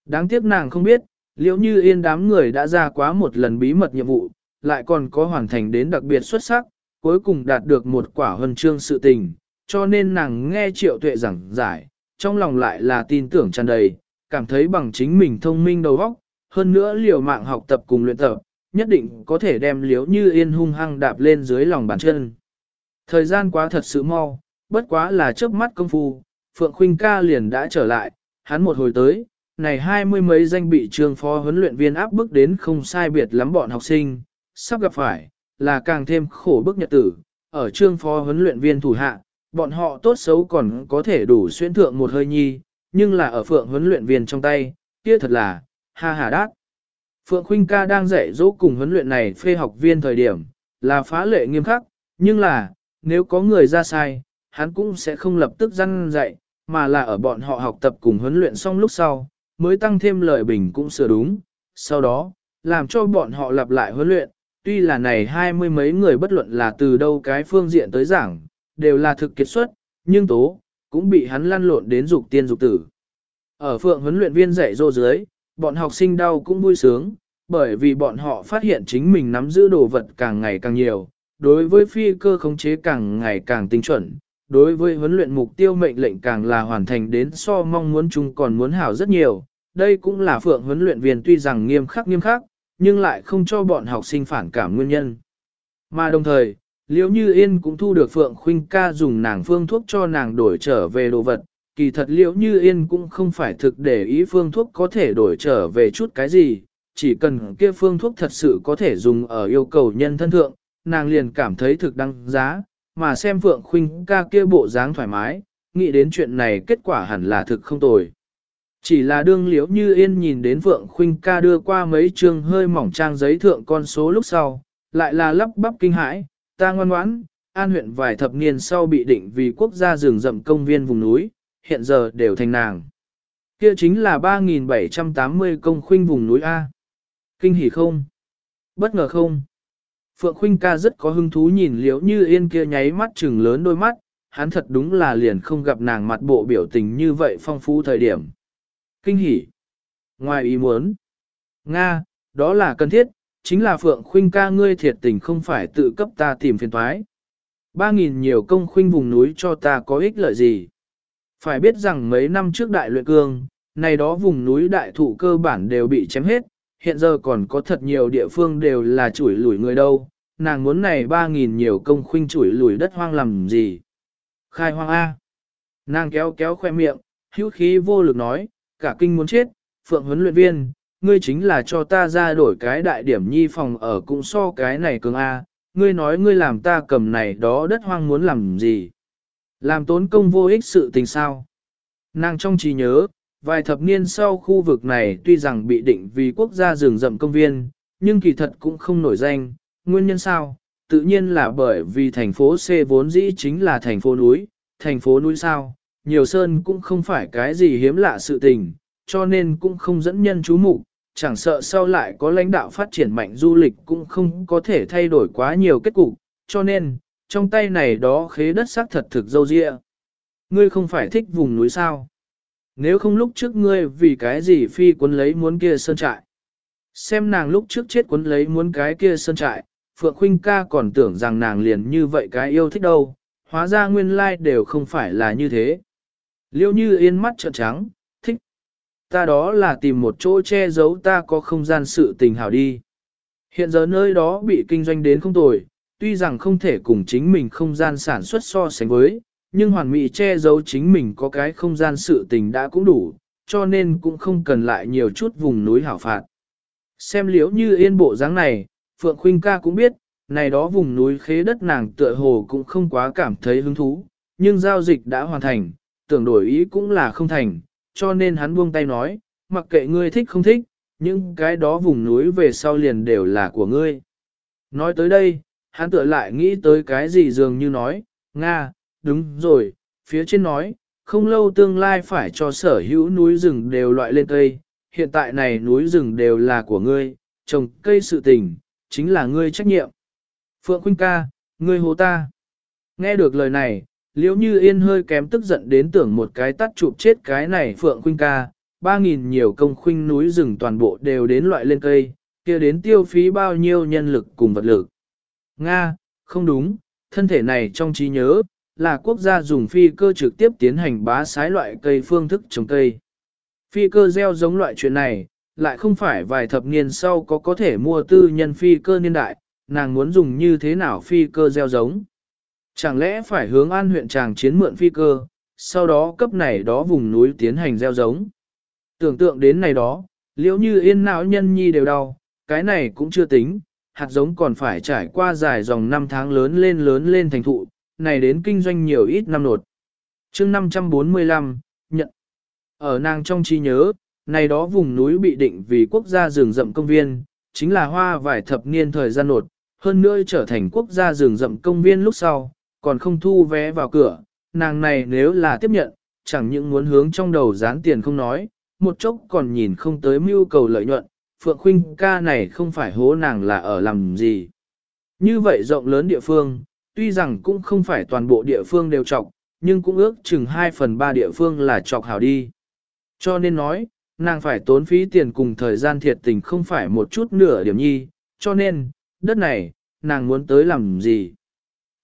Đáng tiếc nàng không biết, liêu như yên đám người đã ra quá một lần bí mật nhiệm vụ, lại còn có hoàn thành đến đặc biệt xuất sắc, cuối cùng đạt được một quả huân chương sự tình, cho nên nàng nghe triệu tuệ giảng giải, trong lòng lại là tin tưởng tràn đầy, cảm thấy bằng chính mình thông minh đầu óc, hơn nữa liều mạng học tập cùng luyện tập, nhất định có thể đem liếu như yên hung hăng đạp lên dưới lòng bàn chân. Thời gian quá thật sự mau, bất quá là chớp mắt công phu, Phượng Khuynh ca liền đã trở lại, hắn một hồi tới, này hai mươi mấy danh bị trường phó huấn luyện viên áp bức đến không sai biệt lắm bọn học sinh, sắp gặp phải, là càng thêm khổ bức nhật tử, ở trương phó huấn luyện viên thủ hạ, bọn họ tốt xấu còn có thể đủ xuyên thượng một hơi nhi, nhưng là ở phượng huấn luyện viên trong tay, kia thật là, ha ha đát. Phượng Khuynh ca đang dạy dỗ cùng huấn luyện này phê học viên thời điểm, là phá lệ nghiêm khắc, nhưng là, nếu có người ra sai, hắn cũng sẽ không lập tức răn dạy, mà là ở bọn họ học tập cùng huấn luyện xong lúc sau, mới tăng thêm lời bình cũng sửa đúng, sau đó, làm cho bọn họ lặp lại huấn luyện, tuy là này hai mươi mấy người bất luận là từ đâu cái phương diện tới giảng, đều là thực kiệt xuất, nhưng tố, cũng bị hắn lăn lộn đến dục tiên dục tử. Ở phượng huấn luyện viên dạy dô dưới, bọn học sinh đau cũng vui sướng, bởi vì bọn họ phát hiện chính mình nắm giữ đồ vật càng ngày càng nhiều, đối với phi cơ khống chế càng ngày càng tinh chuẩn, đối với huấn luyện mục tiêu mệnh lệnh càng là hoàn thành đến so mong muốn chúng còn muốn hảo rất nhiều. Đây cũng là phượng huấn luyện viên tuy rằng nghiêm khắc nghiêm khắc, nhưng lại không cho bọn học sinh phản cảm nguyên nhân. Mà đồng thời, Liễu Như Yên cũng thu được Phượng Khuynh ca dùng nàng phương thuốc cho nàng đổi trở về đồ vật. Kỳ thật Liễu Như Yên cũng không phải thực để ý phương thuốc có thể đổi trở về chút cái gì, chỉ cần kia phương thuốc thật sự có thể dùng ở yêu cầu nhân thân thượng, nàng liền cảm thấy thực đăng giá, mà xem Phượng Khuynh ca kia bộ dáng thoải mái, nghĩ đến chuyện này kết quả hẳn là thực không tồi. Chỉ là đương liễu như yên nhìn đến Phượng Khuynh ca đưa qua mấy trường hơi mỏng trang giấy thượng con số lúc sau, lại là lắp bắp kinh hãi, ta ngoan ngoãn, an huyện vài thập niên sau bị định vì quốc gia rừng rậm công viên vùng núi, hiện giờ đều thành nàng. Kia chính là 3.780 công khuynh vùng núi A. Kinh hỉ không? Bất ngờ không? Phượng Khuynh ca rất có hứng thú nhìn liễu như yên kia nháy mắt trừng lớn đôi mắt, hắn thật đúng là liền không gặp nàng mặt bộ biểu tình như vậy phong phú thời điểm. Kinh hỉ. Ngoài ý muốn. Nga, đó là cần thiết, chính là Phượng Khuynh ca ngươi thiệt tình không phải tự cấp ta tìm phiền thoái. Ba nghìn nhiều công khuynh vùng núi cho ta có ích lợi gì? Phải biết rằng mấy năm trước đại luyện cương, này đó vùng núi đại thụ cơ bản đều bị chém hết, hiện giờ còn có thật nhiều địa phương đều là chủi lủi người đâu, nàng muốn này ba nghìn nhiều công khuynh chủi lủi đất hoang làm gì? Khai hoang A. Nàng kéo kéo khoe miệng, hữu khí vô lực nói, cả kinh muốn chết, phượng huấn luyện viên, ngươi chính là cho ta ra đổi cái đại điểm nhi phòng ở cũng so cái này cường A, ngươi nói ngươi làm ta cầm này đó đất hoang muốn làm gì? Làm tốn công vô ích sự tình sao? Nàng trong trí nhớ, vài thập niên sau khu vực này tuy rằng bị định vì quốc gia rừng rậm công viên, nhưng kỳ thật cũng không nổi danh, nguyên nhân sao? Tự nhiên là bởi vì thành phố C vốn dĩ chính là thành phố núi, thành phố núi sao, nhiều sơn cũng không phải cái gì hiếm lạ sự tình, cho nên cũng không dẫn nhân chú mục chẳng sợ sau lại có lãnh đạo phát triển mạnh du lịch cũng không có thể thay đổi quá nhiều kết cục, cho nên, trong tay này đó khế đất xác thật thực dâu dịa. Ngươi không phải thích vùng núi sao? Nếu không lúc trước ngươi vì cái gì phi quân lấy muốn kia sơn trại? Xem nàng lúc trước chết quân lấy muốn cái kia sơn trại, Phượng Khuynh ca còn tưởng rằng nàng liền như vậy cái yêu thích đâu, hóa ra nguyên lai đều không phải là như thế. Liêu như yên mắt trợn trắng, thích. Ta đó là tìm một chỗ che giấu ta có không gian sự tình hảo đi. Hiện giờ nơi đó bị kinh doanh đến không tồi, tuy rằng không thể cùng chính mình không gian sản xuất so sánh với, nhưng hoàn mỹ che giấu chính mình có cái không gian sự tình đã cũng đủ, cho nên cũng không cần lại nhiều chút vùng núi hảo phạt. Xem liễu như yên bộ dáng này, Phượng Khuynh ca cũng biết, này đó vùng núi khế đất nàng tựa hồ cũng không quá cảm thấy hứng thú, nhưng giao dịch đã hoàn thành, tưởng đổi ý cũng là không thành, cho nên hắn buông tay nói, mặc kệ ngươi thích không thích, những cái đó vùng núi về sau liền đều là của ngươi. Nói tới đây, hắn tựa lại nghĩ tới cái gì dường như nói, Nga, đúng rồi, phía trên nói, không lâu tương lai phải cho sở hữu núi rừng đều loại lên cây, hiện tại này núi rừng đều là của ngươi, trồng cây sự tình, chính là ngươi trách nhiệm. Phượng Khuynh ca, ngươi hồ ta. Nghe được lời này, liễu như yên hơi kém tức giận đến tưởng một cái tắt chụp chết cái này Phượng Khuynh ca, ba nghìn nhiều công khuynh núi rừng toàn bộ đều đến loại lên cây, kia đến tiêu phí bao nhiêu nhân lực cùng vật lực. Nga, không đúng, thân thể này trong trí nhớ, là quốc gia dùng phi cơ trực tiếp tiến hành bá sái loại cây phương thức trồng cây. Phi cơ gieo giống loại chuyện này, lại không phải vài thập niên sau có có thể mua tư nhân phi cơ niên đại, nàng muốn dùng như thế nào phi cơ gieo giống. Chẳng lẽ phải hướng an huyện tràng chiến mượn phi cơ, sau đó cấp này đó vùng núi tiến hành gieo giống. Tưởng tượng đến này đó, liễu như yên não nhân nhi đều đau, cái này cũng chưa tính, hạt giống còn phải trải qua dài dòng năm tháng lớn lên lớn lên thành thụ, này đến kinh doanh nhiều ít năm nột. chương 545, nhận. Ở nàng trong trí nhớ, này đó vùng núi bị định vì quốc gia rừng rậm công viên, chính là hoa vài thập niên thời gian nột, hơn nữa trở thành quốc gia rừng rậm công viên lúc sau, còn không thu vé vào cửa, nàng này nếu là tiếp nhận, chẳng những muốn hướng trong đầu dán tiền không nói, một chốc còn nhìn không tới mưu cầu lợi nhuận, Phượng Khuynh ca này không phải hố nàng là ở làm gì. Như vậy rộng lớn địa phương, tuy rằng cũng không phải toàn bộ địa phương đều trọc, nhưng cũng ước chừng 2 phần 3 địa phương là trọc hảo đi. Cho nên nói, nàng phải tốn phí tiền cùng thời gian thiệt tình không phải một chút nửa điểm nhi, cho nên, đất này, nàng muốn tới làm gì?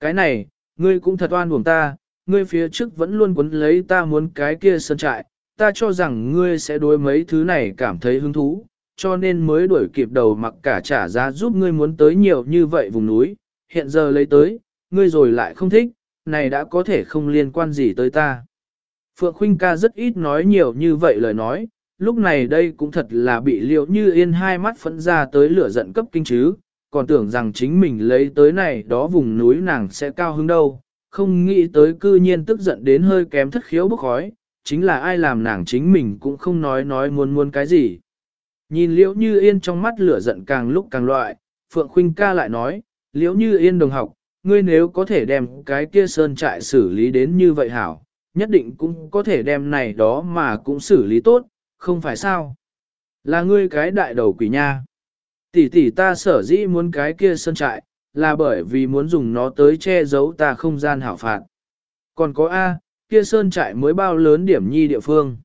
Cái này, ngươi cũng thật oan buồn ta, ngươi phía trước vẫn luôn quấn lấy ta muốn cái kia sơn trại, ta cho rằng ngươi sẽ đối mấy thứ này cảm thấy hứng thú, cho nên mới đuổi kịp đầu mặc cả trả giá giúp ngươi muốn tới nhiều như vậy vùng núi, hiện giờ lấy tới, ngươi rồi lại không thích, này đã có thể không liên quan gì tới ta. Phượng Khuynh ca rất ít nói nhiều như vậy lời nói, lúc này đây cũng thật là bị liệu như yên hai mắt phẫn ra tới lửa giận cấp kinh chứ, còn tưởng rằng chính mình lấy tới này đó vùng núi nàng sẽ cao hứng đâu, không nghĩ tới cư nhiên tức giận đến hơi kém thất khiếu bốc khói, chính là ai làm nàng chính mình cũng không nói nói muốn muốn cái gì. Nhìn liễu như yên trong mắt lửa giận càng lúc càng loại, Phượng Khuynh ca lại nói, liễu như yên đồng học, ngươi nếu có thể đem cái kia sơn trại xử lý đến như vậy hảo, nhất định cũng có thể đem này đó mà cũng xử lý tốt, không phải sao? Là ngươi cái đại đầu quỷ nha. Tỷ tỷ ta sở dĩ muốn cái kia sơn trại, là bởi vì muốn dùng nó tới che giấu ta không gian hảo phạt. Còn có A, kia sơn trại mới bao lớn điểm nhi địa phương.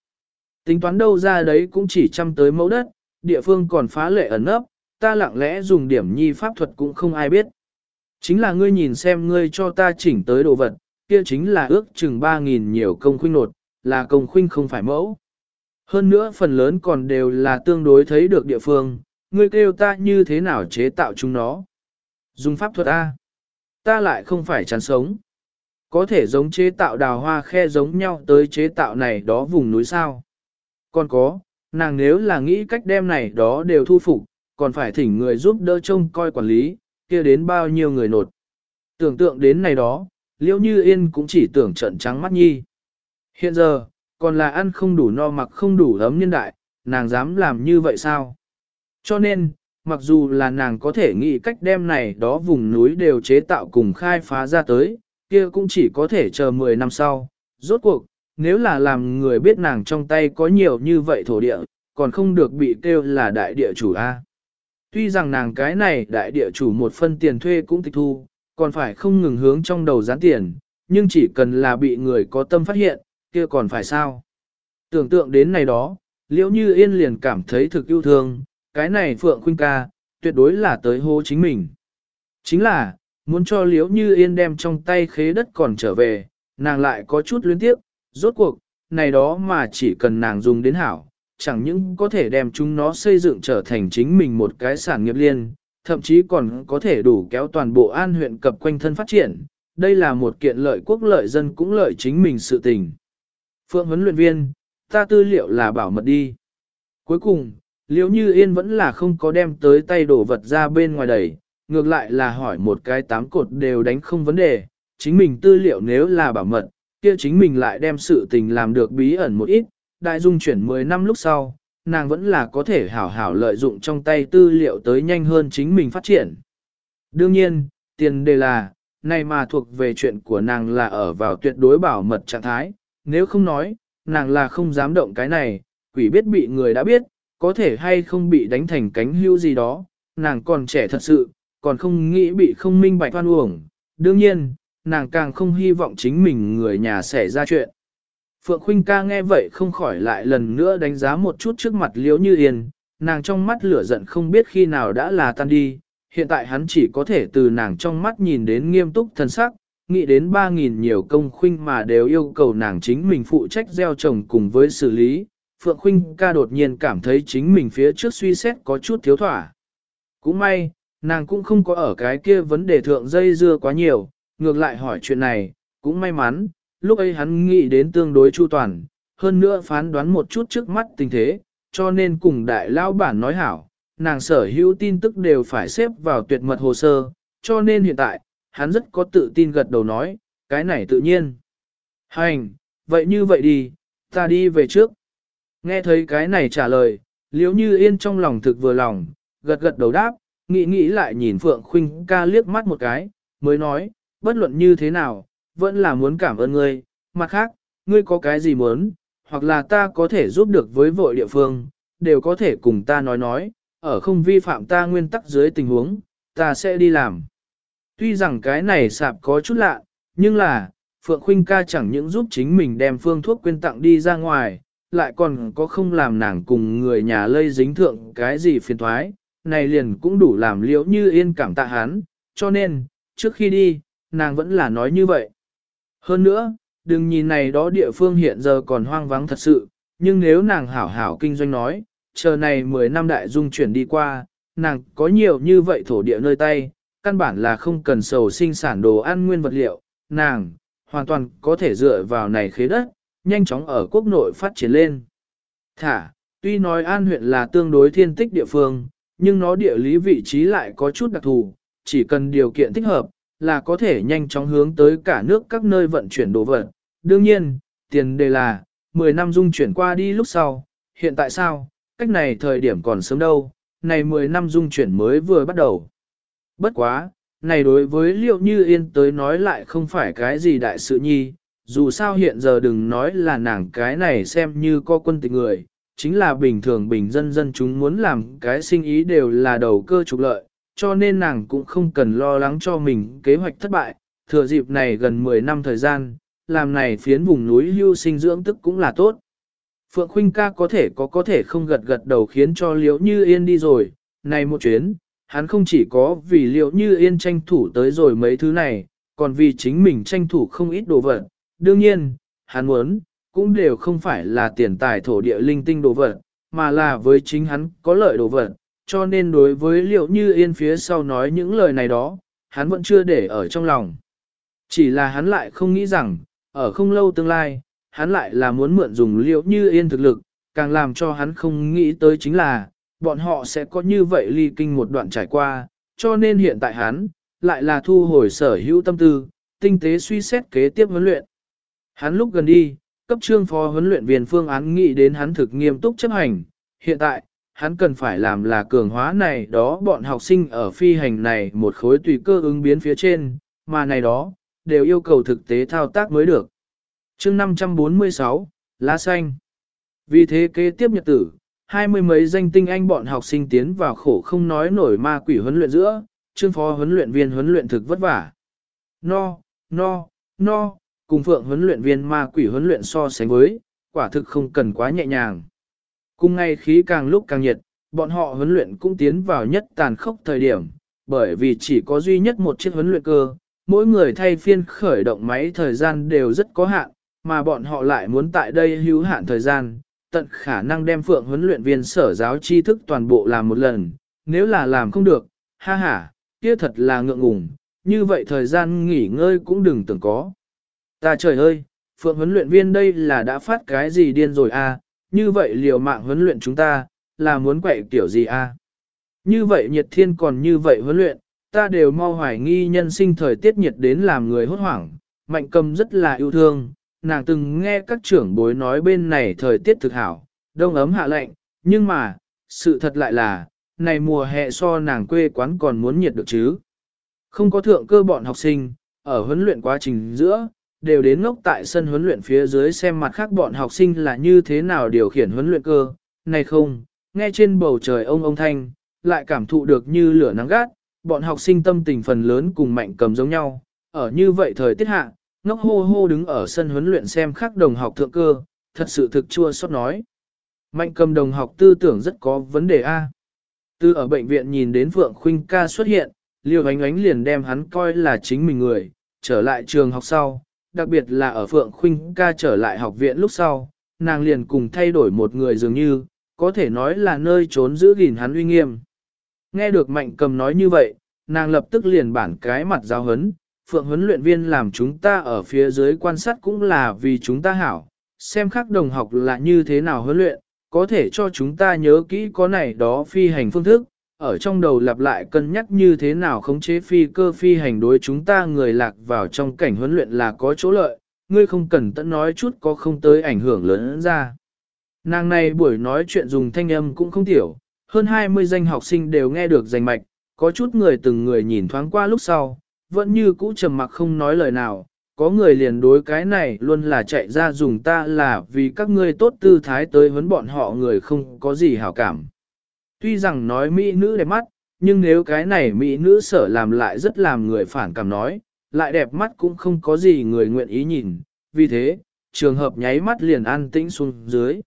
Tính toán đâu ra đấy cũng chỉ chăm tới mẫu đất, địa phương còn phá lệ ẩn nấp, ta lặng lẽ dùng điểm nhi pháp thuật cũng không ai biết. Chính là ngươi nhìn xem ngươi cho ta chỉnh tới đồ vật, kia chính là ước chừng 3.000 nhiều công khuynh nột, là công khuynh không phải mẫu. Hơn nữa phần lớn còn đều là tương đối thấy được địa phương, ngươi kêu ta như thế nào chế tạo chúng nó. Dùng pháp thuật A. Ta lại không phải chán sống. Có thể giống chế tạo đào hoa khe giống nhau tới chế tạo này đó vùng núi sao. Còn có, nàng nếu là nghĩ cách đem này đó đều thu phục, còn phải thỉnh người giúp đỡ trông coi quản lý, kia đến bao nhiêu người nột. Tưởng tượng đến này đó, liễu như yên cũng chỉ tưởng trận trắng mắt nhi. Hiện giờ, còn là ăn không đủ no mặc không đủ ấm nhân đại, nàng dám làm như vậy sao? Cho nên, mặc dù là nàng có thể nghĩ cách đem này đó vùng núi đều chế tạo cùng khai phá ra tới, kia cũng chỉ có thể chờ 10 năm sau. Rốt cuộc, nếu là làm người biết nàng trong tay có nhiều như vậy thổ địa, còn không được bị kêu là đại địa chủ A. Tuy rằng nàng cái này đại địa chủ một phân tiền thuê cũng tịch thu, còn phải không ngừng hướng trong đầu gián tiền, nhưng chỉ cần là bị người có tâm phát hiện, kia còn phải sao? Tưởng tượng đến này đó, liễu như yên liền cảm thấy thực yêu thương, cái này Phượng Khuynh ca, tuyệt đối là tới hô chính mình. Chính là, muốn cho liễu như yên đem trong tay khế đất còn trở về, nàng lại có chút luyến tiếp, rốt cuộc, này đó mà chỉ cần nàng dùng đến hảo, chẳng những có thể đem chúng nó xây dựng trở thành chính mình một cái sản nghiệp liên, thậm chí còn có thể đủ kéo toàn bộ an huyện cập quanh thân phát triển. Đây là một kiện lợi quốc lợi dân cũng lợi chính mình sự tình. Phượng huấn luyện viên, ta tư liệu là bảo mật đi. Cuối cùng, liễu như yên vẫn là không có đem tới tay đổ vật ra bên ngoài đẩy, ngược lại là hỏi một cái tám cột đều đánh không vấn đề, chính mình tư liệu nếu là bảo mật, kia chính mình lại đem sự tình làm được bí ẩn một ít, đại dung chuyển 10 năm lúc sau, nàng vẫn là có thể hảo hảo lợi dụng trong tay tư liệu tới nhanh hơn chính mình phát triển. Đương nhiên, tiền đề là, này mà thuộc về chuyện của nàng là ở vào tuyệt đối bảo mật trạng thái, nếu không nói, nàng là không dám động cái này, quỷ biết bị người đã biết, có thể hay không bị đánh thành cánh hưu gì đó, nàng còn trẻ thật sự, còn không nghĩ bị không minh bạch oan uổng. Đương nhiên, nàng càng không hy vọng chính mình người nhà xảy ra chuyện. Phượng Khuynh ca nghe vậy không khỏi lại lần nữa đánh giá một chút trước mặt Liễu Như Yên, nàng trong mắt lửa giận không biết khi nào đã là tan đi, hiện tại hắn chỉ có thể từ nàng trong mắt nhìn đến nghiêm túc thần sắc, nghĩ đến 3.000 nhiều công khuynh mà đều yêu cầu nàng chính mình phụ trách gieo trồng cùng với xử lý, Phượng Khuynh ca đột nhiên cảm thấy chính mình phía trước suy xét có chút thiếu thỏa. Cũng may, nàng cũng không có ở cái kia vấn đề thượng dây dưa quá nhiều, ngược lại hỏi chuyện này, cũng may mắn, lúc ấy hắn nghĩ đến tương đối chu toàn, hơn nữa phán đoán một chút trước mắt tình thế, cho nên cùng đại lao bản nói hảo, nàng sở hữu tin tức đều phải xếp vào tuyệt mật hồ sơ, cho nên hiện tại, hắn rất có tự tin gật đầu nói, cái này tự nhiên. Hành, vậy như vậy đi, ta đi về trước. Nghe thấy cái này trả lời, liếu như yên trong lòng thực vừa lòng, gật gật đầu đáp, nghĩ nghĩ lại nhìn Phượng Khuynh ca liếc mắt một cái, mới nói, bất luận như thế nào, vẫn là muốn cảm ơn ngươi, mặt khác, ngươi có cái gì muốn, hoặc là ta có thể giúp được với vội địa phương, đều có thể cùng ta nói nói, ở không vi phạm ta nguyên tắc dưới tình huống, ta sẽ đi làm. Tuy rằng cái này sạp có chút lạ, nhưng là, Phượng Khuynh ca chẳng những giúp chính mình đem phương thuốc quyên tặng đi ra ngoài, lại còn có không làm nàng cùng người nhà lây dính thượng cái gì phiền thoái, này liền cũng đủ làm liễu như yên cảm tạ hắn, cho nên, trước khi đi, nàng vẫn là nói như vậy. Hơn nữa, đừng nhìn này đó địa phương hiện giờ còn hoang vắng thật sự, nhưng nếu nàng hảo hảo kinh doanh nói, chờ này 10 năm đại dung chuyển đi qua, nàng có nhiều như vậy thổ địa nơi tay, căn bản là không cần sầu sinh sản đồ ăn nguyên vật liệu, nàng, hoàn toàn có thể dựa vào này khế đất, nhanh chóng ở quốc nội phát triển lên. Thả, tuy nói an huyện là tương đối thiên tích địa phương, nhưng nó địa lý vị trí lại có chút đặc thù, chỉ cần điều kiện thích hợp, là có thể nhanh chóng hướng tới cả nước các nơi vận chuyển đồ vật. Đương nhiên, tiền đề là, 10 năm dung chuyển qua đi lúc sau, hiện tại sao, cách này thời điểm còn sớm đâu, này 10 năm dung chuyển mới vừa bắt đầu. Bất quá, này đối với liệu như yên tới nói lại không phải cái gì đại sự nhi, dù sao hiện giờ đừng nói là nàng cái này xem như có quân tình người, chính là bình thường bình dân dân chúng muốn làm cái sinh ý đều là đầu cơ trục lợi, cho nên nàng cũng không cần lo lắng cho mình kế hoạch thất bại, thừa dịp này gần 10 năm thời gian, làm này phiến vùng núi hưu sinh dưỡng tức cũng là tốt. Phượng Khuynh ca có thể có có thể không gật gật đầu khiến cho liễu như yên đi rồi, này một chuyến, hắn không chỉ có vì liễu như yên tranh thủ tới rồi mấy thứ này, còn vì chính mình tranh thủ không ít đồ vật. Đương nhiên, hắn muốn, cũng đều không phải là tiền tài thổ địa linh tinh đồ vật, mà là với chính hắn có lợi đồ vật, cho nên đối với liễu như yên phía sau nói những lời này đó, hắn vẫn chưa để ở trong lòng. Chỉ là hắn lại không nghĩ rằng, ở không lâu tương lai, hắn lại là muốn mượn dùng liễu như yên thực lực, càng làm cho hắn không nghĩ tới chính là, bọn họ sẽ có như vậy ly kinh một đoạn trải qua, cho nên hiện tại hắn, lại là thu hồi sở hữu tâm tư, tinh tế suy xét kế tiếp huấn luyện. Hắn lúc gần đi, cấp trương phó huấn luyện viên phương án nghĩ đến hắn thực nghiêm túc chấp hành, hiện tại, hắn cần phải làm là cường hóa này đó bọn học sinh ở phi hành này một khối tùy cơ ứng biến phía trên, mà này đó, đều yêu cầu thực tế thao tác mới được. chương 546, Lá Xanh Vì thế kế tiếp nhật tử, hai mươi mấy danh tinh anh bọn học sinh tiến vào khổ không nói nổi ma quỷ huấn luyện giữa, trương phó huấn luyện viên huấn luyện thực vất vả. No, no, no, cùng phượng huấn luyện viên ma quỷ huấn luyện so sánh với, quả thực không cần quá nhẹ nhàng. Cùng ngày khí càng lúc càng nhiệt, bọn họ huấn luyện cũng tiến vào nhất tàn khốc thời điểm, bởi vì chỉ có duy nhất một chiếc huấn luyện cơ, mỗi người thay phiên khởi động máy thời gian đều rất có hạn, mà bọn họ lại muốn tại đây hữu hạn thời gian, tận khả năng đem phượng huấn luyện viên sở giáo tri thức toàn bộ làm một lần, nếu là làm không được, ha ha, kia thật là ngượng ngùng, như vậy thời gian nghỉ ngơi cũng đừng tưởng có. Ta trời ơi, phượng huấn luyện viên đây là đã phát cái gì điên rồi à, như vậy liều mạng huấn luyện chúng ta, là muốn quậy kiểu gì à? Như vậy nhiệt thiên còn như vậy huấn luyện, ta đều mau hoài nghi nhân sinh thời tiết nhiệt đến làm người hốt hoảng, mạnh cầm rất là yêu thương, nàng từng nghe các trưởng bối nói bên này thời tiết thực hảo, đông ấm hạ lạnh, nhưng mà, sự thật lại là, này mùa hè so nàng quê quán còn muốn nhiệt được chứ. Không có thượng cơ bọn học sinh, ở huấn luyện quá trình giữa, đều đến ngốc tại sân huấn luyện phía dưới xem mặt khác bọn học sinh là như thế nào điều khiển huấn luyện cơ, này không, nghe trên bầu trời ông ông thanh, lại cảm thụ được như lửa nắng gắt, bọn học sinh tâm tình phần lớn cùng mạnh cầm giống nhau, ở như vậy thời tiết hạ, ngốc hô hô đứng ở sân huấn luyện xem khác đồng học thượng cơ, thật sự thực chua xót nói. Mạnh cầm đồng học tư tưởng rất có vấn đề A. Từ ở bệnh viện nhìn đến Phượng Khuynh ca xuất hiện, liều Ánh Ánh liền đem hắn coi là chính mình người, trở lại trường học sau, đặc biệt là ở Phượng Khuynh ca trở lại học viện lúc sau, nàng liền cùng thay đổi một người dường như, có thể nói là nơi trốn giữ gìn hắn uy nghiêm. Nghe được mạnh cầm nói như vậy, nàng lập tức liền bản cái mặt giáo hấn, Phượng huấn luyện viên làm chúng ta ở phía dưới quan sát cũng là vì chúng ta hảo, xem khác đồng học là như thế nào huấn luyện, có thể cho chúng ta nhớ kỹ có này đó phi hành phương thức, ở trong đầu lặp lại cân nhắc như thế nào khống chế phi cơ phi hành đối chúng ta người lạc vào trong cảnh huấn luyện là có chỗ lợi, ngươi không cần tận nói chút có không tới ảnh hưởng lớn ra. Nàng này buổi nói chuyện dùng thanh âm cũng không tiểu, hơn 20 danh học sinh đều nghe được danh mạch, có chút người từng người nhìn thoáng qua lúc sau, vẫn như cũ trầm mặc không nói lời nào, có người liền đối cái này luôn là chạy ra dùng ta là vì các ngươi tốt tư thái tới huấn bọn họ người không có gì hảo cảm. Tuy rằng nói mỹ nữ đẹp mắt, nhưng nếu cái này mỹ nữ sở làm lại rất làm người phản cảm nói, lại đẹp mắt cũng không có gì người nguyện ý nhìn, vì thế, trường hợp nháy mắt liền an tĩnh xuống dưới.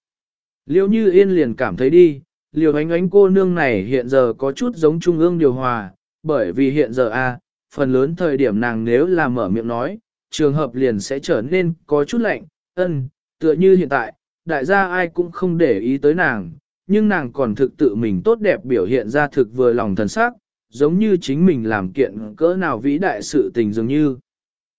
Liêu như yên liền cảm thấy đi, liều ánh ánh cô nương này hiện giờ có chút giống trung ương điều hòa, bởi vì hiện giờ a phần lớn thời điểm nàng nếu là mở miệng nói, trường hợp liền sẽ trở nên có chút lạnh, ân, tựa như hiện tại, đại gia ai cũng không để ý tới nàng, nhưng nàng còn thực tự mình tốt đẹp biểu hiện ra thực vừa lòng thần sắc, giống như chính mình làm kiện cỡ nào vĩ đại sự tình dường như.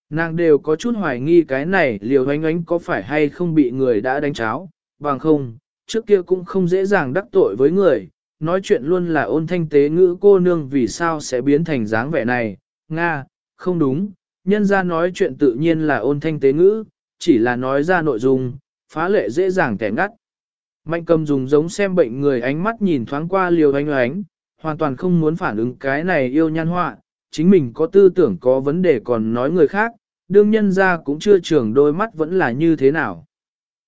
Nàng đều có chút hoài nghi cái này liều ánh ánh có phải hay không bị người đã đánh cháo, bằng không, trước kia cũng không dễ dàng đắc tội với người, nói chuyện luôn là ôn thanh tế ngữ cô nương vì sao sẽ biến thành dáng vẻ này, Nga, không đúng, nhân ra nói chuyện tự nhiên là ôn thanh tế ngữ, chỉ là nói ra nội dung, phá lệ dễ dàng kẻ ngắt. Mạnh cầm dùng giống xem bệnh người ánh mắt nhìn thoáng qua liều ánh ánh, hoàn toàn không muốn phản ứng cái này yêu nhan họa, chính mình có tư tưởng có vấn đề còn nói người khác, đương nhân ra cũng chưa trưởng đôi mắt vẫn là như thế nào.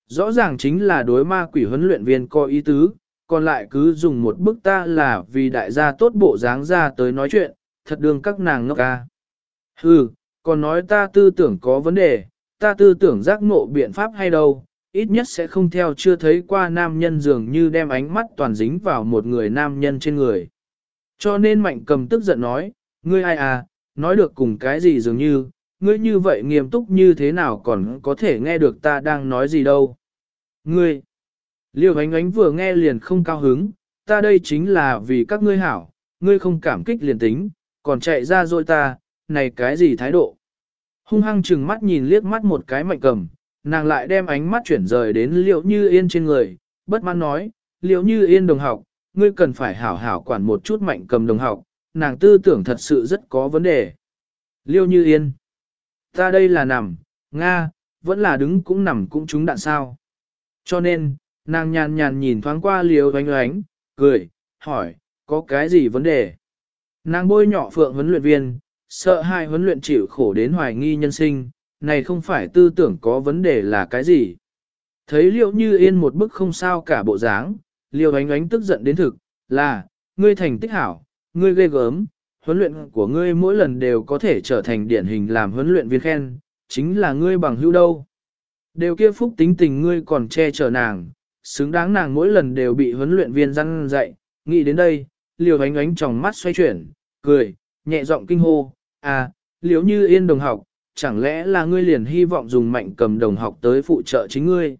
Rõ ràng chính là đối ma quỷ huấn luyện viên có ý tứ, còn lại cứ dùng một bức ta là vì đại gia tốt bộ dáng ra tới nói chuyện, thật đương các nàng ngốc ca. Hừ, còn nói ta tư tưởng có vấn đề, ta tư tưởng giác ngộ biện pháp hay đâu, ít nhất sẽ không theo chưa thấy qua nam nhân dường như đem ánh mắt toàn dính vào một người nam nhân trên người. Cho nên mạnh cầm tức giận nói, ngươi ai à, nói được cùng cái gì dường như, ngươi như vậy nghiêm túc như thế nào còn có thể nghe được ta đang nói gì đâu. Ngươi, liêu ánh ánh vừa nghe liền không cao hứng, ta đây chính là vì các ngươi hảo, ngươi không cảm kích liền tính, còn chạy ra rồi ta, này cái gì thái độ. Hung hăng chừng mắt nhìn liếc mắt một cái mạnh cầm, nàng lại đem ánh mắt chuyển rời đến liệu như yên trên người, bất mãn nói, liệu như yên đồng học, ngươi cần phải hảo hảo quản một chút mạnh cầm đồng học, nàng tư tưởng thật sự rất có vấn đề. Liêu như yên, ta đây là nằm, Nga, vẫn là đứng cũng nằm cũng trúng đạn sao. Cho nên, nàng nhàn nhàn nhìn thoáng qua liêu oánh oánh, cười, hỏi, có cái gì vấn đề? Nàng bôi nhỏ phượng huấn luyện viên, sợ hai huấn luyện chịu khổ đến hoài nghi nhân sinh, này không phải tư tưởng có vấn đề là cái gì. Thấy liệu như yên một bức không sao cả bộ dáng, liêu ánh ánh tức giận đến thực, là, ngươi thành tích hảo, ngươi ghê gớm, huấn luyện của ngươi mỗi lần đều có thể trở thành điển hình làm huấn luyện viên khen, chính là ngươi bằng hữu đâu. Đều kia phúc tính tình ngươi còn che chở nàng, xứng đáng nàng mỗi lần đều bị huấn luyện viên răn dạy, nghĩ đến đây, liều ánh ánh tròng mắt xoay chuyển, cười, nhẹ giọng kinh hô, à, liếu như yên đồng học, chẳng lẽ là ngươi liền hy vọng dùng mạnh cầm đồng học tới phụ trợ chính ngươi.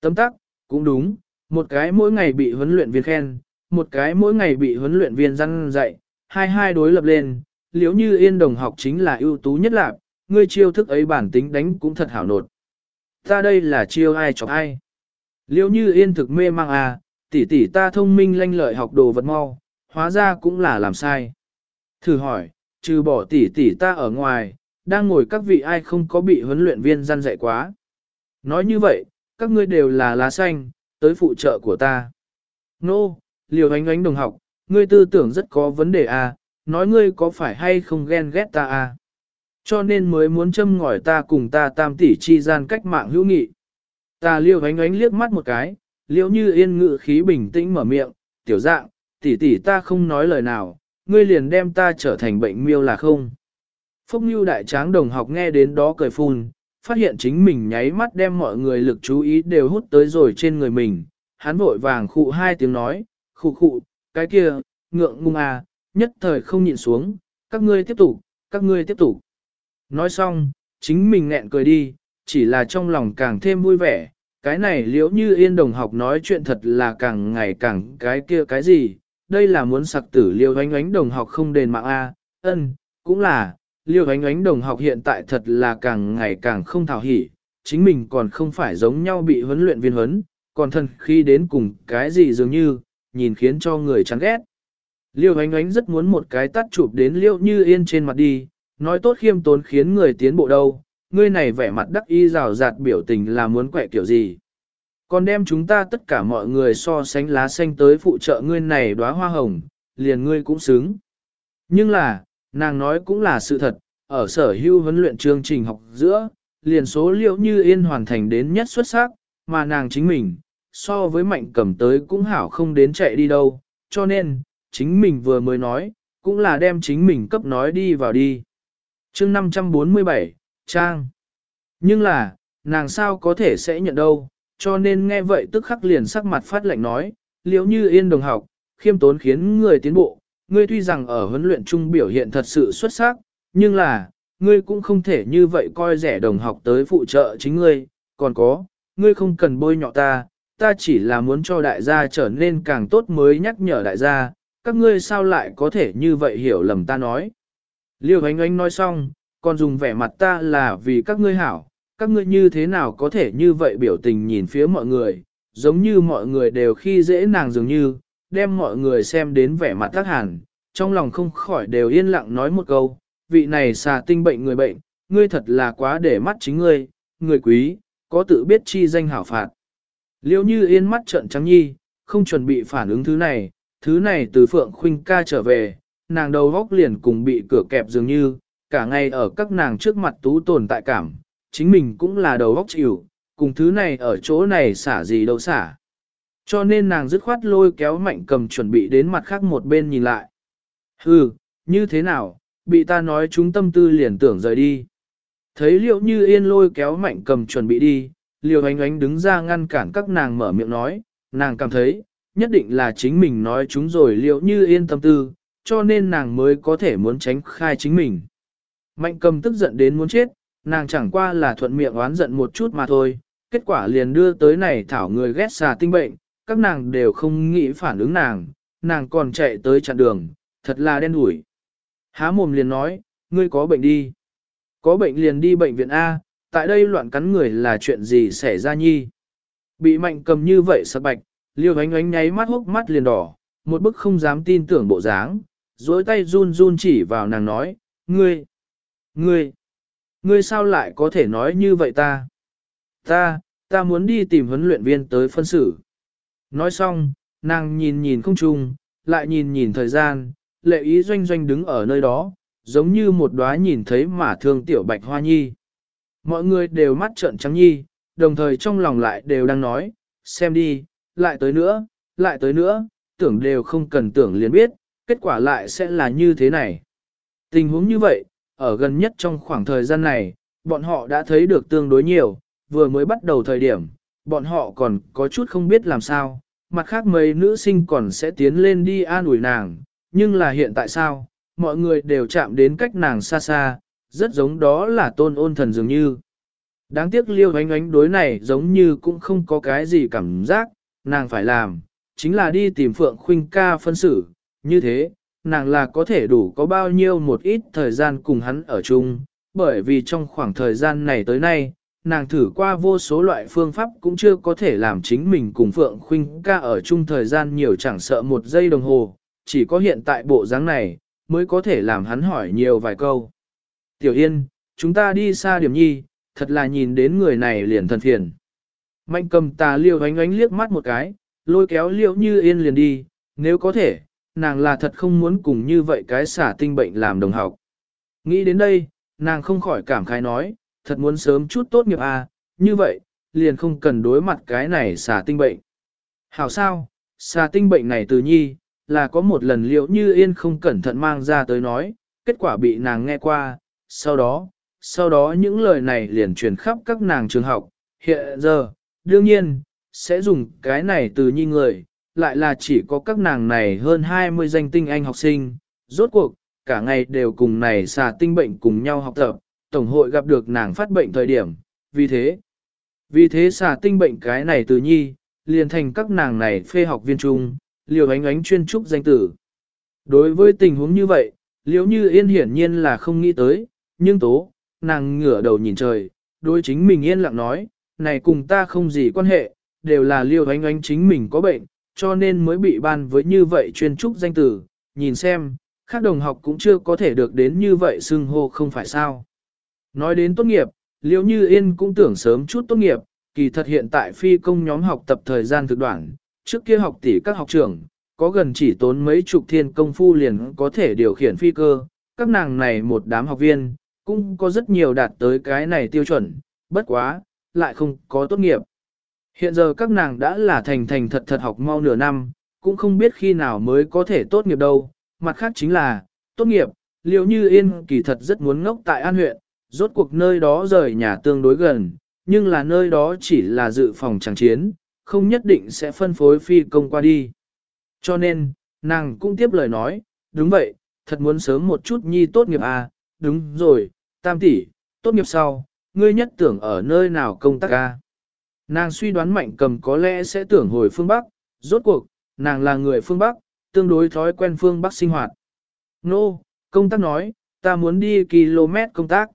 Tấm tắc, cũng đúng, một cái mỗi ngày bị huấn luyện viên khen, một cái mỗi ngày bị huấn luyện viên răn dạy, hai hai đối lập lên, liếu như yên đồng học chính là ưu tú nhất lạc, ngươi chiêu thức ấy bản tính đánh cũng thật hảo nột. Ta đây là chiêu ai chọc ai. Liếu như yên thực mê mang à, tỷ tỷ ta thông minh lanh lợi học đồ vật mau, hóa ra cũng là làm sai. Thử hỏi, trừ bỏ tỷ tỷ ta ở ngoài, đang ngồi các vị ai không có bị huấn luyện viên gian dạy quá. Nói như vậy, các ngươi đều là lá xanh, tới phụ trợ của ta. Nô, no, liều ánh ánh đồng học, ngươi tư tưởng rất có vấn đề à, nói ngươi có phải hay không ghen ghét ta à. Cho nên mới muốn châm ngòi ta cùng ta tam tỷ chi gian cách mạng hữu nghị. Ta liều ánh ánh liếc mắt một cái, liều như yên ngự khí bình tĩnh mở miệng, tiểu dạng, tỷ tỷ ta không nói lời nào, ngươi liền đem ta trở thành bệnh miêu là không. Phúc Nhu đại tráng đồng học nghe đến đó cười phun, phát hiện chính mình nháy mắt đem mọi người lực chú ý đều hút tới rồi trên người mình. Hắn vội vàng khụ hai tiếng nói, khụ khụ, cái kia, ngượng ngung à, nhất thời không nhịn xuống, các ngươi tiếp tục, các ngươi tiếp tục. Nói xong, chính mình nghẹn cười đi, chỉ là trong lòng càng thêm vui vẻ, cái này liễu như yên đồng học nói chuyện thật là càng ngày càng cái kia cái gì, đây là muốn sặc tử liêu ánh ánh đồng học không đền mạng A, ân, cũng là, liêu ánh ánh đồng học hiện tại thật là càng ngày càng không thảo hỉ, chính mình còn không phải giống nhau bị huấn luyện viên huấn, còn thân khi đến cùng cái gì dường như, nhìn khiến cho người chán ghét. Liêu ánh ánh rất muốn một cái tắt chụp đến liêu như yên trên mặt đi, nói tốt khiêm tốn khiến người tiến bộ đâu, ngươi này vẻ mặt đắc y rào rạt biểu tình là muốn quẹ kiểu gì. Còn đem chúng ta tất cả mọi người so sánh lá xanh tới phụ trợ ngươi này đóa hoa hồng, liền ngươi cũng xứng. Nhưng là, nàng nói cũng là sự thật, ở sở hưu huấn luyện chương trình học giữa, liền số liệu như yên hoàn thành đến nhất xuất sắc, mà nàng chính mình, so với mạnh cầm tới cũng hảo không đến chạy đi đâu, cho nên, chính mình vừa mới nói, cũng là đem chính mình cấp nói đi vào đi. chương 547, Trang. Nhưng là, nàng sao có thể sẽ nhận đâu, cho nên nghe vậy tức khắc liền sắc mặt phát lệnh nói, liệu như yên đồng học, khiêm tốn khiến người tiến bộ, ngươi tuy rằng ở huấn luyện chung biểu hiện thật sự xuất sắc, nhưng là, ngươi cũng không thể như vậy coi rẻ đồng học tới phụ trợ chính ngươi, còn có, ngươi không cần bôi nhọ ta, ta chỉ là muốn cho đại gia trở nên càng tốt mới nhắc nhở đại gia, các ngươi sao lại có thể như vậy hiểu lầm ta nói. Liêu ánh ánh nói xong, còn dùng vẻ mặt ta là vì các ngươi hảo, các ngươi như thế nào có thể như vậy biểu tình nhìn phía mọi người, giống như mọi người đều khi dễ nàng dường như, đem mọi người xem đến vẻ mặt tác hẳn, trong lòng không khỏi đều yên lặng nói một câu, vị này xà tinh bệnh người bệnh, ngươi thật là quá để mắt chính ngươi, người quý, có tự biết chi danh hảo phạt. Liêu như yên mắt trợn trắng nhi, không chuẩn bị phản ứng thứ này, thứ này từ phượng khuynh ca trở về, nàng đầu góc liền cùng bị cửa kẹp dường như, cả ngày ở các nàng trước mặt tú tồn tại cảm, chính mình cũng là đầu góc chịu, cùng thứ này ở chỗ này xả gì đâu xả. Cho nên nàng dứt khoát lôi kéo mạnh cầm chuẩn bị đến mặt khác một bên nhìn lại. Hừ, như thế nào, bị ta nói chúng tâm tư liền tưởng rời đi. Thấy liệu như yên lôi kéo mạnh cầm chuẩn bị đi, liều ánh ánh đứng ra ngăn cản các nàng mở miệng nói, nàng cảm thấy, nhất định là chính mình nói chúng rồi liệu như yên tâm tư, cho nên nàng mới có thể muốn tránh khai chính mình. Mạnh cầm tức giận đến muốn chết, nàng chẳng qua là thuận miệng oán giận một chút mà thôi, kết quả liền đưa tới này thảo người ghét xà tinh bệnh, các nàng đều không nghĩ phản ứng nàng, nàng còn chạy tới chặn đường, thật là đen đủi. Há mồm liền nói, ngươi có bệnh đi. Có bệnh liền đi bệnh viện A, tại đây loạn cắn người là chuyện gì xảy ra nhi. Bị mạnh cầm như vậy sợ bạch, liêu ánh ánh nháy mắt hốc mắt liền đỏ, một bức không dám tin tưởng bộ dáng, dối tay run run chỉ vào nàng nói, ngươi, ngươi, ngươi sao lại có thể nói như vậy ta? Ta, ta muốn đi tìm huấn luyện viên tới phân xử. Nói xong, nàng nhìn nhìn không trung, lại nhìn nhìn thời gian, lệ ý doanh doanh đứng ở nơi đó, giống như một đóa nhìn thấy mà thương tiểu bạch hoa nhi. Mọi người đều mắt trợn trắng nhi, đồng thời trong lòng lại đều đang nói, xem đi, lại tới nữa, lại tới nữa, tưởng đều không cần tưởng liền biết, kết quả lại sẽ là như thế này. Tình huống như vậy, ở gần nhất trong khoảng thời gian này, bọn họ đã thấy được tương đối nhiều, vừa mới bắt đầu thời điểm, bọn họ còn có chút không biết làm sao, mặt khác mấy nữ sinh còn sẽ tiến lên đi an ủi nàng, nhưng là hiện tại sao, mọi người đều chạm đến cách nàng xa xa, rất giống đó là tôn ôn thần dường như. Đáng tiếc liêu ánh ánh đối này giống như cũng không có cái gì cảm giác, nàng phải làm, chính là đi tìm Phượng Khuynh ca phân xử, như thế, nàng là có thể đủ có bao nhiêu một ít thời gian cùng hắn ở chung, bởi vì trong khoảng thời gian này tới nay, nàng thử qua vô số loại phương pháp cũng chưa có thể làm chính mình cùng Phượng Khuynh ca ở chung thời gian nhiều chẳng sợ một giây đồng hồ, chỉ có hiện tại bộ dáng này, mới có thể làm hắn hỏi nhiều vài câu. Tiểu Yên, chúng ta đi xa điểm nhi, thật là nhìn đến người này liền thần thiền. Mạnh cầm tà liêu ánh ánh liếc mắt một cái, lôi kéo liêu như Yên liền đi, nếu có thể, nàng là thật không muốn cùng như vậy cái xả tinh bệnh làm đồng học. Nghĩ đến đây, nàng không khỏi cảm khái nói, thật muốn sớm chút tốt nghiệp à, như vậy, liền không cần đối mặt cái này xả tinh bệnh. Hảo sao, xả tinh bệnh này từ nhi, là có một lần liệu như yên không cẩn thận mang ra tới nói, kết quả bị nàng nghe qua, sau đó, sau đó những lời này liền truyền khắp các nàng trường học, hiện giờ, đương nhiên, sẽ dùng cái này từ nhi người, lại là chỉ có các nàng này hơn 20 danh tinh anh học sinh, rốt cuộc, cả ngày đều cùng này xà tinh bệnh cùng nhau học tập, tổng hội gặp được nàng phát bệnh thời điểm, vì thế, vì thế xà tinh bệnh cái này từ nhi, liền thành các nàng này phê học viên trung, liều ánh ánh chuyên trúc danh tử. Đối với tình huống như vậy, liếu như yên hiển nhiên là không nghĩ tới, nhưng tố, nàng ngửa đầu nhìn trời, đối chính mình yên lặng nói, này cùng ta không gì quan hệ, đều là liều ánh ánh chính mình có bệnh, cho nên mới bị ban với như vậy chuyên trúc danh tử, nhìn xem, khác đồng học cũng chưa có thể được đến như vậy xưng hô không phải sao. Nói đến tốt nghiệp, Liễu như yên cũng tưởng sớm chút tốt nghiệp, kỳ thật hiện tại phi công nhóm học tập thời gian thực đoạn, trước kia học tỷ các học trưởng, có gần chỉ tốn mấy chục thiên công phu liền có thể điều khiển phi cơ, các nàng này một đám học viên, cũng có rất nhiều đạt tới cái này tiêu chuẩn, bất quá, lại không có tốt nghiệp. Hiện giờ các nàng đã là thành thành thật thật học mau nửa năm, cũng không biết khi nào mới có thể tốt nghiệp đâu, mặt khác chính là, tốt nghiệp, liệu như yên kỳ thật rất muốn ngốc tại An huyện, rốt cuộc nơi đó rời nhà tương đối gần, nhưng là nơi đó chỉ là dự phòng chẳng chiến, không nhất định sẽ phân phối phi công qua đi. Cho nên, nàng cũng tiếp lời nói, đúng vậy, thật muốn sớm một chút nhi tốt nghiệp à, đúng rồi, tam tỷ, tốt nghiệp sau, ngươi nhất tưởng ở nơi nào công tác à. Nàng suy đoán mạnh cầm có lẽ sẽ tưởng hồi phương Bắc, rốt cuộc, nàng là người phương Bắc, tương đối thói quen phương Bắc sinh hoạt. Nô, no, công tác nói, ta muốn đi km công tác.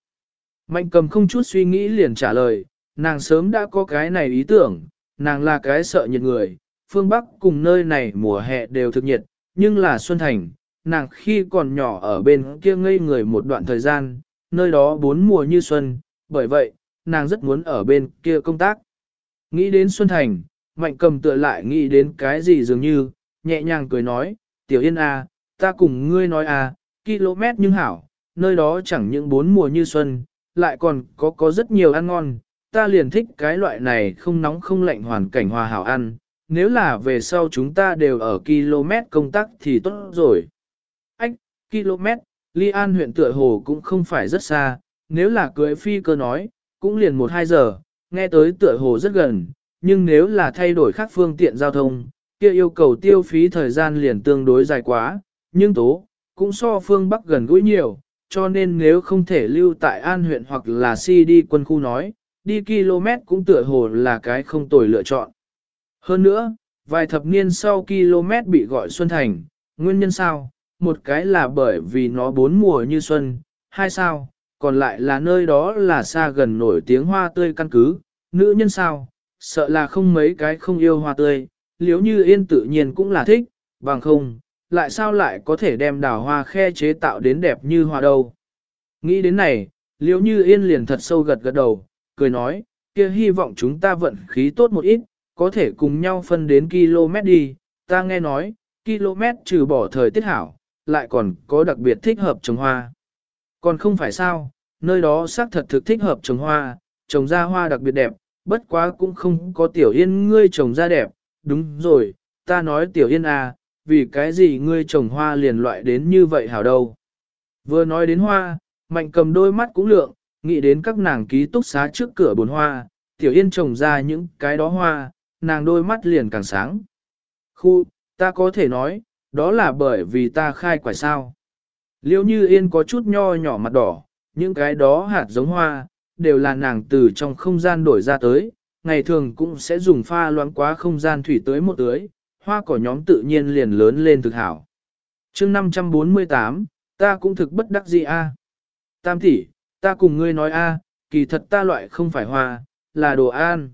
Mạnh cầm không chút suy nghĩ liền trả lời, nàng sớm đã có cái này ý tưởng, nàng là cái sợ nhiệt người, phương Bắc cùng nơi này mùa hè đều thực nhiệt, nhưng là Xuân Thành, nàng khi còn nhỏ ở bên kia ngây người một đoạn thời gian, nơi đó bốn mùa như xuân, bởi vậy, nàng rất muốn ở bên kia công tác. Nghĩ đến Xuân Thành, mạnh cầm tựa lại nghĩ đến cái gì dường như, nhẹ nhàng cười nói, tiểu yên à, ta cùng ngươi nói à, km nhưng hảo, nơi đó chẳng những bốn mùa như xuân, lại còn có có rất nhiều ăn ngon, ta liền thích cái loại này không nóng không lạnh hoàn cảnh hòa hảo ăn, nếu là về sau chúng ta đều ở km công tác thì tốt rồi. Ách, km, Ly An huyện tựa hồ cũng không phải rất xa, nếu là cưới phi cơ nói, cũng liền 1-2 giờ, nghe tới tựa hồ rất gần, nhưng nếu là thay đổi khác phương tiện giao thông, kia yêu cầu tiêu phí thời gian liền tương đối dài quá, nhưng tố, cũng so phương Bắc gần gũi nhiều, cho nên nếu không thể lưu tại An huyện hoặc là si đi quân khu nói, đi km cũng tựa hồ là cái không tồi lựa chọn. Hơn nữa, vài thập niên sau km bị gọi Xuân Thành, nguyên nhân sao? Một cái là bởi vì nó bốn mùa như xuân, hai sao, còn lại là nơi đó là xa gần nổi tiếng hoa tươi căn cứ, nữ nhân sao, sợ là không mấy cái không yêu hoa tươi, liếu như yên tự nhiên cũng là thích, bằng không, lại sao lại có thể đem đào hoa khe chế tạo đến đẹp như hoa đâu. Nghĩ đến này, liếu như yên liền thật sâu gật gật đầu, cười nói, kia hy vọng chúng ta vận khí tốt một ít, có thể cùng nhau phân đến km đi, ta nghe nói, km trừ bỏ thời tiết hảo, lại còn có đặc biệt thích hợp trồng hoa. Còn không phải sao, nơi đó xác thật thực thích hợp trồng hoa, trồng ra hoa đặc biệt đẹp, bất quá cũng không có tiểu yên ngươi trồng ra đẹp, đúng rồi, ta nói tiểu yên à, vì cái gì ngươi trồng hoa liền loại đến như vậy hảo đâu. Vừa nói đến hoa, mạnh cầm đôi mắt cũng lượng, nghĩ đến các nàng ký túc xá trước cửa bồn hoa, tiểu yên trồng ra những cái đó hoa, nàng đôi mắt liền càng sáng. Khu, ta có thể nói, đó là bởi vì ta khai quả sao. Liêu như yên có chút nho nhỏ mặt đỏ, những cái đó hạt giống hoa, đều là nàng từ trong không gian đổi ra tới, ngày thường cũng sẽ dùng pha loãng quá không gian thủy tới một tưới, hoa cỏ nhóm tự nhiên liền lớn lên thực hảo. chương 548, ta cũng thực bất đắc dĩ a Tam tỷ, ta cùng ngươi nói a kỳ thật ta loại không phải hoa, là đồ an.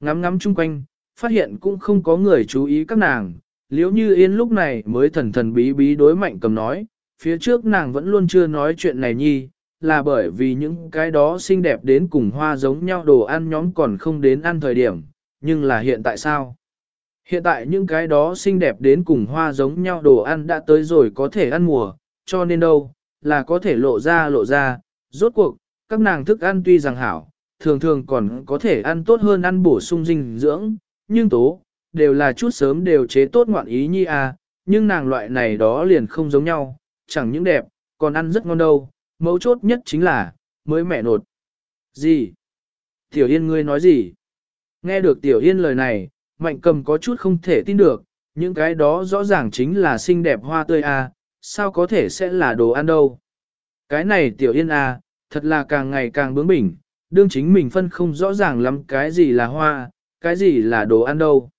Ngắm ngắm chung quanh, phát hiện cũng không có người chú ý các nàng, liếu như yên lúc này mới thần thần bí bí đối mạnh cầm nói, phía trước nàng vẫn luôn chưa nói chuyện này nhi, là bởi vì những cái đó xinh đẹp đến cùng hoa giống nhau đồ ăn nhóm còn không đến ăn thời điểm, nhưng là hiện tại sao? Hiện tại những cái đó xinh đẹp đến cùng hoa giống nhau đồ ăn đã tới rồi có thể ăn mùa, cho nên đâu, là có thể lộ ra lộ ra, rốt cuộc, các nàng thức ăn tuy rằng hảo, thường thường còn có thể ăn tốt hơn ăn bổ sung dinh dưỡng, nhưng tố, đều là chút sớm đều chế tốt ngoạn ý nhi à, nhưng nàng loại này đó liền không giống nhau, chẳng những đẹp, còn ăn rất ngon đâu, mấu chốt nhất chính là, mới mẹ nột. Gì? Tiểu Yên ngươi nói gì? Nghe được Tiểu Yên lời này, Mạnh cầm có chút không thể tin được, những cái đó rõ ràng chính là xinh đẹp hoa tươi à, sao có thể sẽ là đồ ăn đâu? Cái này Tiểu Yên à, thật là càng ngày càng bướng bỉnh, đương chính mình phân không rõ ràng lắm cái gì là hoa, cái gì là đồ ăn đâu.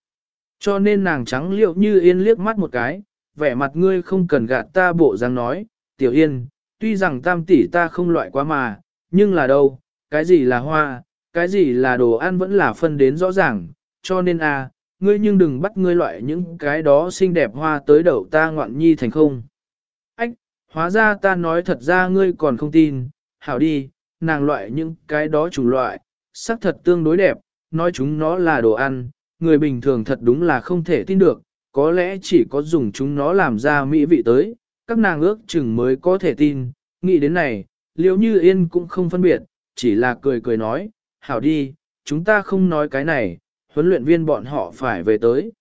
Cho nên nàng trắng liệu như Yên liếc mắt một cái, vẻ mặt ngươi không cần gạt ta bộ dáng nói, Tiểu Yên, tuy rằng tam tỷ ta không loại quá mà, nhưng là đâu, cái gì là hoa, cái gì là đồ ăn vẫn là phân đến rõ ràng, cho nên a, à, ngươi nhưng đừng bắt ngươi loại những cái đó xinh đẹp hoa tới đầu ta ngoạn nhi thành không. Ách, hóa ra ta nói thật ra ngươi còn không tin, hảo đi, nàng loại những cái đó chủng loại, sắc thật tương đối đẹp, nói chúng nó là đồ ăn, người bình thường thật đúng là không thể tin được, có lẽ chỉ có dùng chúng nó làm ra mỹ vị tới, các nàng ước chừng mới có thể tin, nghĩ đến này, liếu như yên cũng không phân biệt, chỉ là cười cười nói, hảo đi, chúng ta không nói cái này, huấn luyện viên bọn họ phải về tới.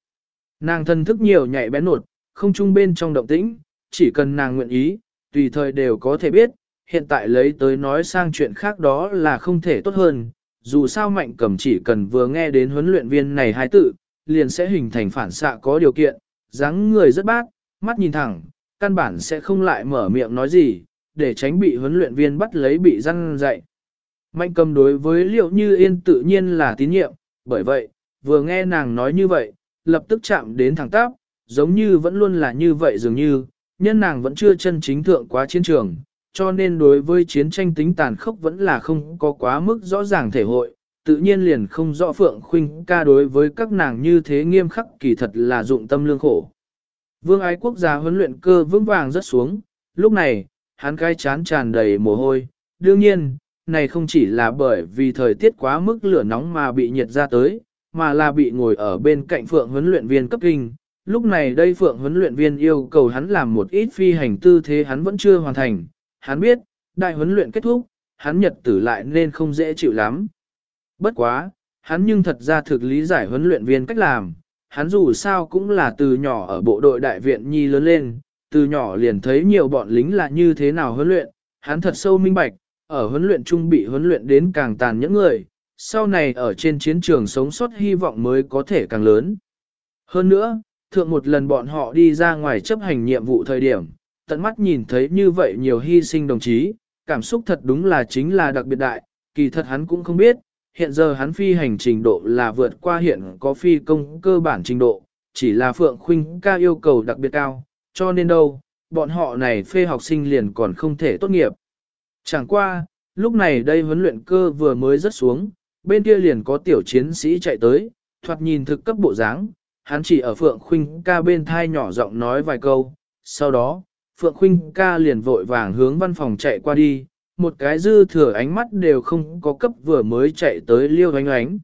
Nàng thân thức nhiều nhạy bén nột, không chung bên trong động tĩnh, chỉ cần nàng nguyện ý, tùy thời đều có thể biết, hiện tại lấy tới nói sang chuyện khác đó là không thể tốt hơn, dù sao mạnh cầm chỉ cần vừa nghe đến huấn luyện viên này hai tự, liền sẽ hình thành phản xạ có điều kiện, dáng người rất bát, mắt nhìn thẳng, căn bản sẽ không lại mở miệng nói gì, để tránh bị huấn luyện viên bắt lấy bị răn dạy. Mạnh cầm đối với liệu như yên tự nhiên là tín nhiệm, bởi vậy, vừa nghe nàng nói như vậy, lập tức chạm đến thẳng tắp, giống như vẫn luôn là như vậy dường như, nhân nàng vẫn chưa chân chính thượng quá chiến trường, cho nên đối với chiến tranh tính tàn khốc vẫn là không có quá mức rõ ràng thể hội, tự nhiên liền không rõ Phượng Khuynh ca đối với các nàng như thế nghiêm khắc kỳ thật là dụng tâm lương khổ. Vương ái quốc gia huấn luyện cơ vững vàng rất xuống, lúc này, hắn cái chán tràn đầy mồ hôi, đương nhiên, này không chỉ là bởi vì thời tiết quá mức lửa nóng mà bị nhiệt ra tới, mà là bị ngồi ở bên cạnh Phượng huấn luyện viên cấp kinh. Lúc này đây Phượng huấn luyện viên yêu cầu hắn làm một ít phi hành tư thế hắn vẫn chưa hoàn thành, hắn biết, đại huấn luyện kết thúc, hắn nhật tử lại nên không dễ chịu lắm. Bất quá, hắn nhưng thật ra thực lý giải huấn luyện viên cách làm, hắn dù sao cũng là từ nhỏ ở bộ đội đại viện nhi lớn lên, từ nhỏ liền thấy nhiều bọn lính là như thế nào huấn luyện, hắn thật sâu minh bạch, ở huấn luyện trung bị huấn luyện đến càng tàn nhẫn người, sau này ở trên chiến trường sống sót hy vọng mới có thể càng lớn. Hơn nữa, thượng một lần bọn họ đi ra ngoài chấp hành nhiệm vụ thời điểm, tận mắt nhìn thấy như vậy nhiều hy sinh đồng chí, cảm xúc thật đúng là chính là đặc biệt đại, kỳ thật hắn cũng không biết, hiện giờ hắn phi hành trình độ là vượt qua hiện có phi công cơ bản trình độ, chỉ là Phượng Khuynh ca yêu cầu đặc biệt cao, cho nên đâu, bọn họ này phê học sinh liền còn không thể tốt nghiệp. Chẳng qua, lúc này đây huấn luyện cơ vừa mới rớt xuống, bên kia liền có tiểu chiến sĩ chạy tới, thoạt nhìn thực cấp bộ dáng, hắn chỉ ở Phượng Khuynh ca bên thai nhỏ giọng nói vài câu, sau đó, Phượng Khuynh ca liền vội vàng hướng văn phòng chạy qua đi, một cái dư thừa ánh mắt đều không có cấp vừa mới chạy tới liêu ánh ánh.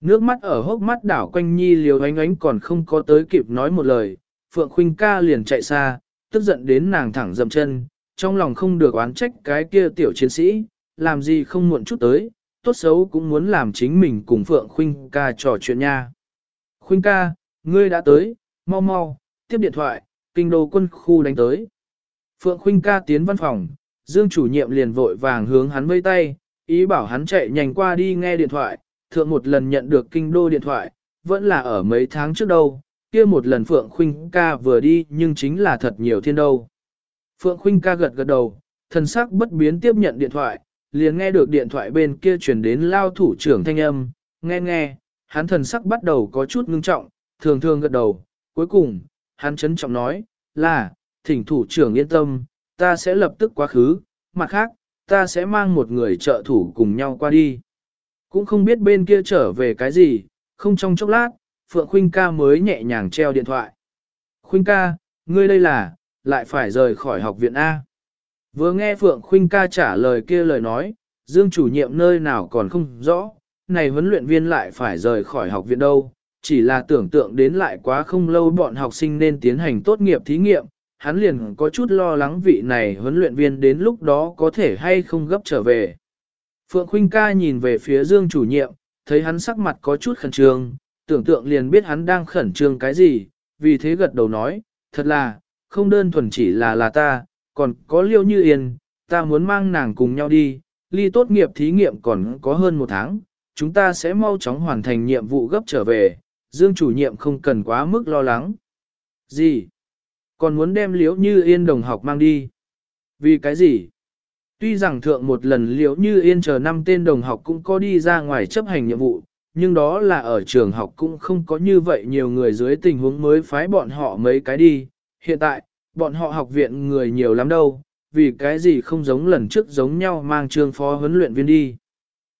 Nước mắt ở hốc mắt đảo quanh nhi liêu ánh ánh còn không có tới kịp nói một lời, Phượng Khuynh ca liền chạy xa, tức giận đến nàng thẳng dậm chân, trong lòng không được oán trách cái kia tiểu chiến sĩ, làm gì không muộn chút tới, tốt xấu cũng muốn làm chính mình cùng Phượng Khuynh ca trò chuyện nha. Khuynh ca, ngươi đã tới, mau mau, tiếp điện thoại, kinh đô quân khu đánh tới. Phượng Khuynh ca tiến văn phòng, Dương chủ nhiệm liền vội vàng hướng hắn vây tay, ý bảo hắn chạy nhanh qua đi nghe điện thoại, thượng một lần nhận được kinh đô điện thoại, vẫn là ở mấy tháng trước đâu, kia một lần Phượng Khuynh ca vừa đi nhưng chính là thật nhiều thiên đâu. Phượng Khuynh ca gật gật đầu, thần sắc bất biến tiếp nhận điện thoại, liền nghe được điện thoại bên kia truyền đến lao thủ trưởng thanh âm, nghe nghe, hắn thần sắc bắt đầu có chút ngưng trọng, thường thường gật đầu, cuối cùng, hắn chấn trọng nói, là, thỉnh thủ trưởng yên tâm, ta sẽ lập tức quá khứ, mặt khác, ta sẽ mang một người trợ thủ cùng nhau qua đi. Cũng không biết bên kia trở về cái gì, không trong chốc lát, Phượng Khuynh ca mới nhẹ nhàng treo điện thoại. Khuynh ca, ngươi đây là, lại phải rời khỏi học viện A. Vừa nghe Phượng Khuynh ca trả lời kia lời nói, Dương chủ nhiệm nơi nào còn không rõ, này huấn luyện viên lại phải rời khỏi học viện đâu, chỉ là tưởng tượng đến lại quá không lâu bọn học sinh nên tiến hành tốt nghiệp thí nghiệm, hắn liền có chút lo lắng vị này huấn luyện viên đến lúc đó có thể hay không gấp trở về. Phượng Khuynh ca nhìn về phía Dương chủ nhiệm, thấy hắn sắc mặt có chút khẩn trương, tưởng tượng liền biết hắn đang khẩn trương cái gì, vì thế gật đầu nói, thật là, không đơn thuần chỉ là là ta, còn có liêu như yên, ta muốn mang nàng cùng nhau đi, ly tốt nghiệp thí nghiệm còn có hơn một tháng, chúng ta sẽ mau chóng hoàn thành nhiệm vụ gấp trở về, Dương chủ nhiệm không cần quá mức lo lắng. Gì? Còn muốn đem liễu như yên đồng học mang đi? Vì cái gì? Tuy rằng thượng một lần liễu như yên chờ năm tên đồng học cũng có đi ra ngoài chấp hành nhiệm vụ, nhưng đó là ở trường học cũng không có như vậy nhiều người dưới tình huống mới phái bọn họ mấy cái đi. Hiện tại, bọn họ học viện người nhiều lắm đâu, vì cái gì không giống lần trước giống nhau mang trương phó huấn luyện viên đi.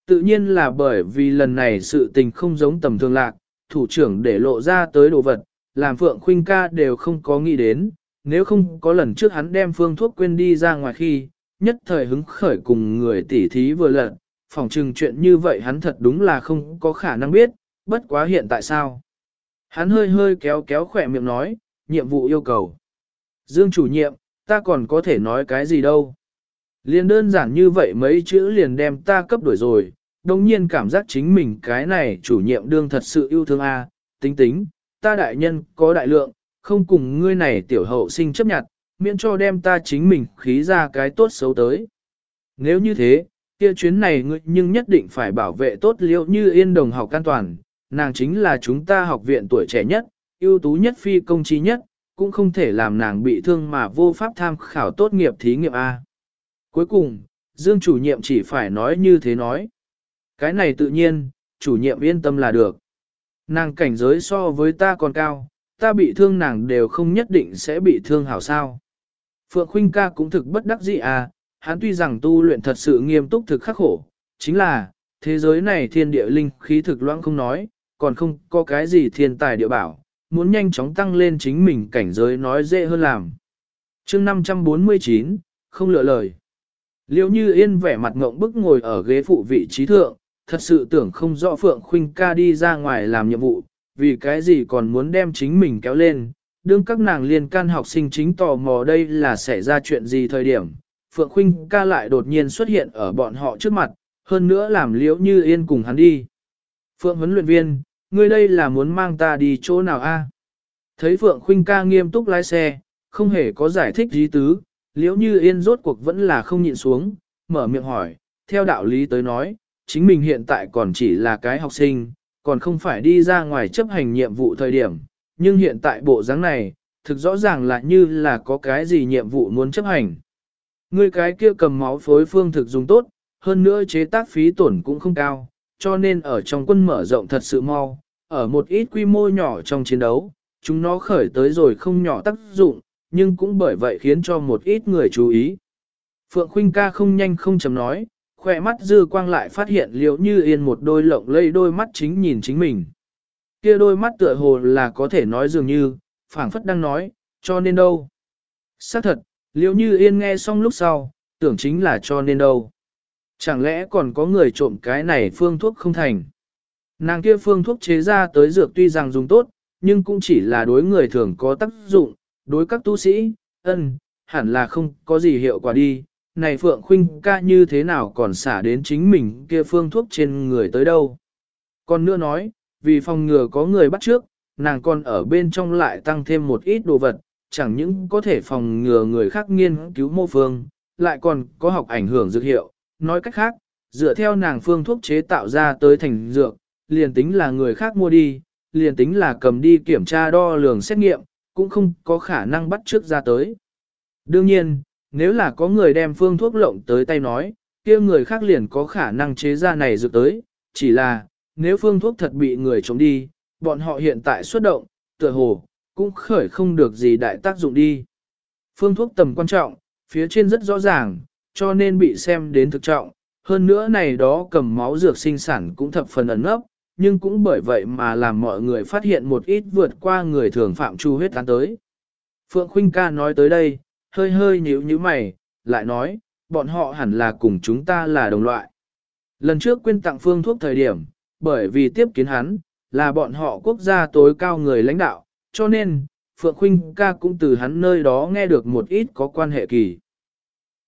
Tự nhiên là bởi vì lần này sự tình không giống tầm thường lạc, thủ trưởng để lộ ra tới đồ vật, làm Phượng Khuynh ca đều không có nghĩ đến, nếu không có lần trước hắn đem phương thuốc quên đi ra ngoài khi, nhất thời hứng khởi cùng người tỉ thí vừa lận, phòng trừng chuyện như vậy hắn thật đúng là không có khả năng biết, bất quá hiện tại sao. Hắn hơi hơi kéo kéo khỏe miệng nói, nhiệm vụ yêu cầu. Dương chủ nhiệm, ta còn có thể nói cái gì đâu. Liền đơn giản như vậy mấy chữ liền đem ta cấp đổi rồi, đồng nhiên cảm giác chính mình cái này chủ nhiệm đương thật sự yêu thương a, tính tính, ta đại nhân có đại lượng, không cùng ngươi này tiểu hậu sinh chấp nhận, miễn cho đem ta chính mình khí ra cái tốt xấu tới. Nếu như thế, kia chuyến này ngươi nhưng nhất định phải bảo vệ tốt liệu như yên đồng học an toàn, nàng chính là chúng ta học viện tuổi trẻ nhất, ưu tú nhất phi công trí nhất, cũng không thể làm nàng bị thương mà vô pháp tham khảo tốt nghiệp thí nghiệm A. Cuối cùng, Dương chủ nhiệm chỉ phải nói như thế nói. Cái này tự nhiên, chủ nhiệm yên tâm là được. Nàng cảnh giới so với ta còn cao, ta bị thương nàng đều không nhất định sẽ bị thương hảo sao. Phượng Khuynh ca cũng thực bất đắc dĩ à, hắn tuy rằng tu luyện thật sự nghiêm túc thực khắc khổ, chính là, thế giới này thiên địa linh khí thực loãng không nói, còn không có cái gì thiên tài địa bảo, muốn nhanh chóng tăng lên chính mình cảnh giới nói dễ hơn làm. chương 549, không lựa lời. Liêu như yên vẻ mặt ngộng bức ngồi ở ghế phụ vị trí thượng, thật sự tưởng không rõ Phượng Khuynh ca đi ra ngoài làm nhiệm vụ, vì cái gì còn muốn đem chính mình kéo lên. Đương các nàng liên can học sinh chính tò mò đây là xảy ra chuyện gì thời điểm, Phượng Khuynh ca lại đột nhiên xuất hiện ở bọn họ trước mặt, hơn nữa làm liễu như yên cùng hắn đi. Phượng huấn luyện viên, ngươi đây là muốn mang ta đi chỗ nào a? Thấy Phượng Khuynh ca nghiêm túc lái xe, không hề có giải thích gì tứ, liễu như yên rốt cuộc vẫn là không nhịn xuống, mở miệng hỏi, theo đạo lý tới nói, chính mình hiện tại còn chỉ là cái học sinh, còn không phải đi ra ngoài chấp hành nhiệm vụ thời điểm, nhưng hiện tại bộ dáng này, thực rõ ràng là như là có cái gì nhiệm vụ muốn chấp hành. Ngươi cái kia cầm máu phối phương thực dùng tốt, hơn nữa chế tác phí tổn cũng không cao, cho nên ở trong quân mở rộng thật sự mau, ở một ít quy mô nhỏ trong chiến đấu, chúng nó khởi tới rồi không nhỏ tác dụng, nhưng cũng bởi vậy khiến cho một ít người chú ý. Phượng Khuynh ca không nhanh không chậm nói, khỏe mắt dư quang lại phát hiện liệu như yên một đôi lộng lây đôi mắt chính nhìn chính mình. kia đôi mắt tựa hồ là có thể nói dường như, phảng phất đang nói, cho nên đâu. Xác thật, liệu như yên nghe xong lúc sau, tưởng chính là cho nên đâu. Chẳng lẽ còn có người trộm cái này phương thuốc không thành. Nàng kia phương thuốc chế ra tới dược tuy rằng dùng tốt, nhưng cũng chỉ là đối người thường có tác dụng, đối các tu sĩ, ân, hẳn là không có gì hiệu quả đi. Này Phượng Khuynh ca như thế nào còn xả đến chính mình kia phương thuốc trên người tới đâu. Còn nữa nói, vì phòng ngừa có người bắt trước, nàng còn ở bên trong lại tăng thêm một ít đồ vật, chẳng những có thể phòng ngừa người khác nghiên cứu mô phương, lại còn có học ảnh hưởng dược hiệu. Nói cách khác, dựa theo nàng phương thuốc chế tạo ra tới thành dược, liền tính là người khác mua đi, liền tính là cầm đi kiểm tra đo lường xét nghiệm, cũng không có khả năng bắt trước ra tới. Đương nhiên, nếu là có người đem phương thuốc lộng tới tay nói, kia người khác liền có khả năng chế ra này dược tới, chỉ là, nếu phương thuốc thật bị người chống đi, bọn họ hiện tại xuất động, tựa hồ, cũng khởi không được gì đại tác dụng đi. Phương thuốc tầm quan trọng, phía trên rất rõ ràng, cho nên bị xem đến thực trọng, hơn nữa này đó cầm máu dược sinh sản cũng thập phần ẩn ấp, nhưng cũng bởi vậy mà làm mọi người phát hiện một ít vượt qua người thường phạm chu huyết tán tới. Phượng Khuynh ca nói tới đây, hơi hơi nhíu nhíu mày, lại nói, bọn họ hẳn là cùng chúng ta là đồng loại. Lần trước quyên tặng phương thuốc thời điểm, bởi vì tiếp kiến hắn, là bọn họ quốc gia tối cao người lãnh đạo, cho nên, Phượng Khuynh ca cũng từ hắn nơi đó nghe được một ít có quan hệ kỳ.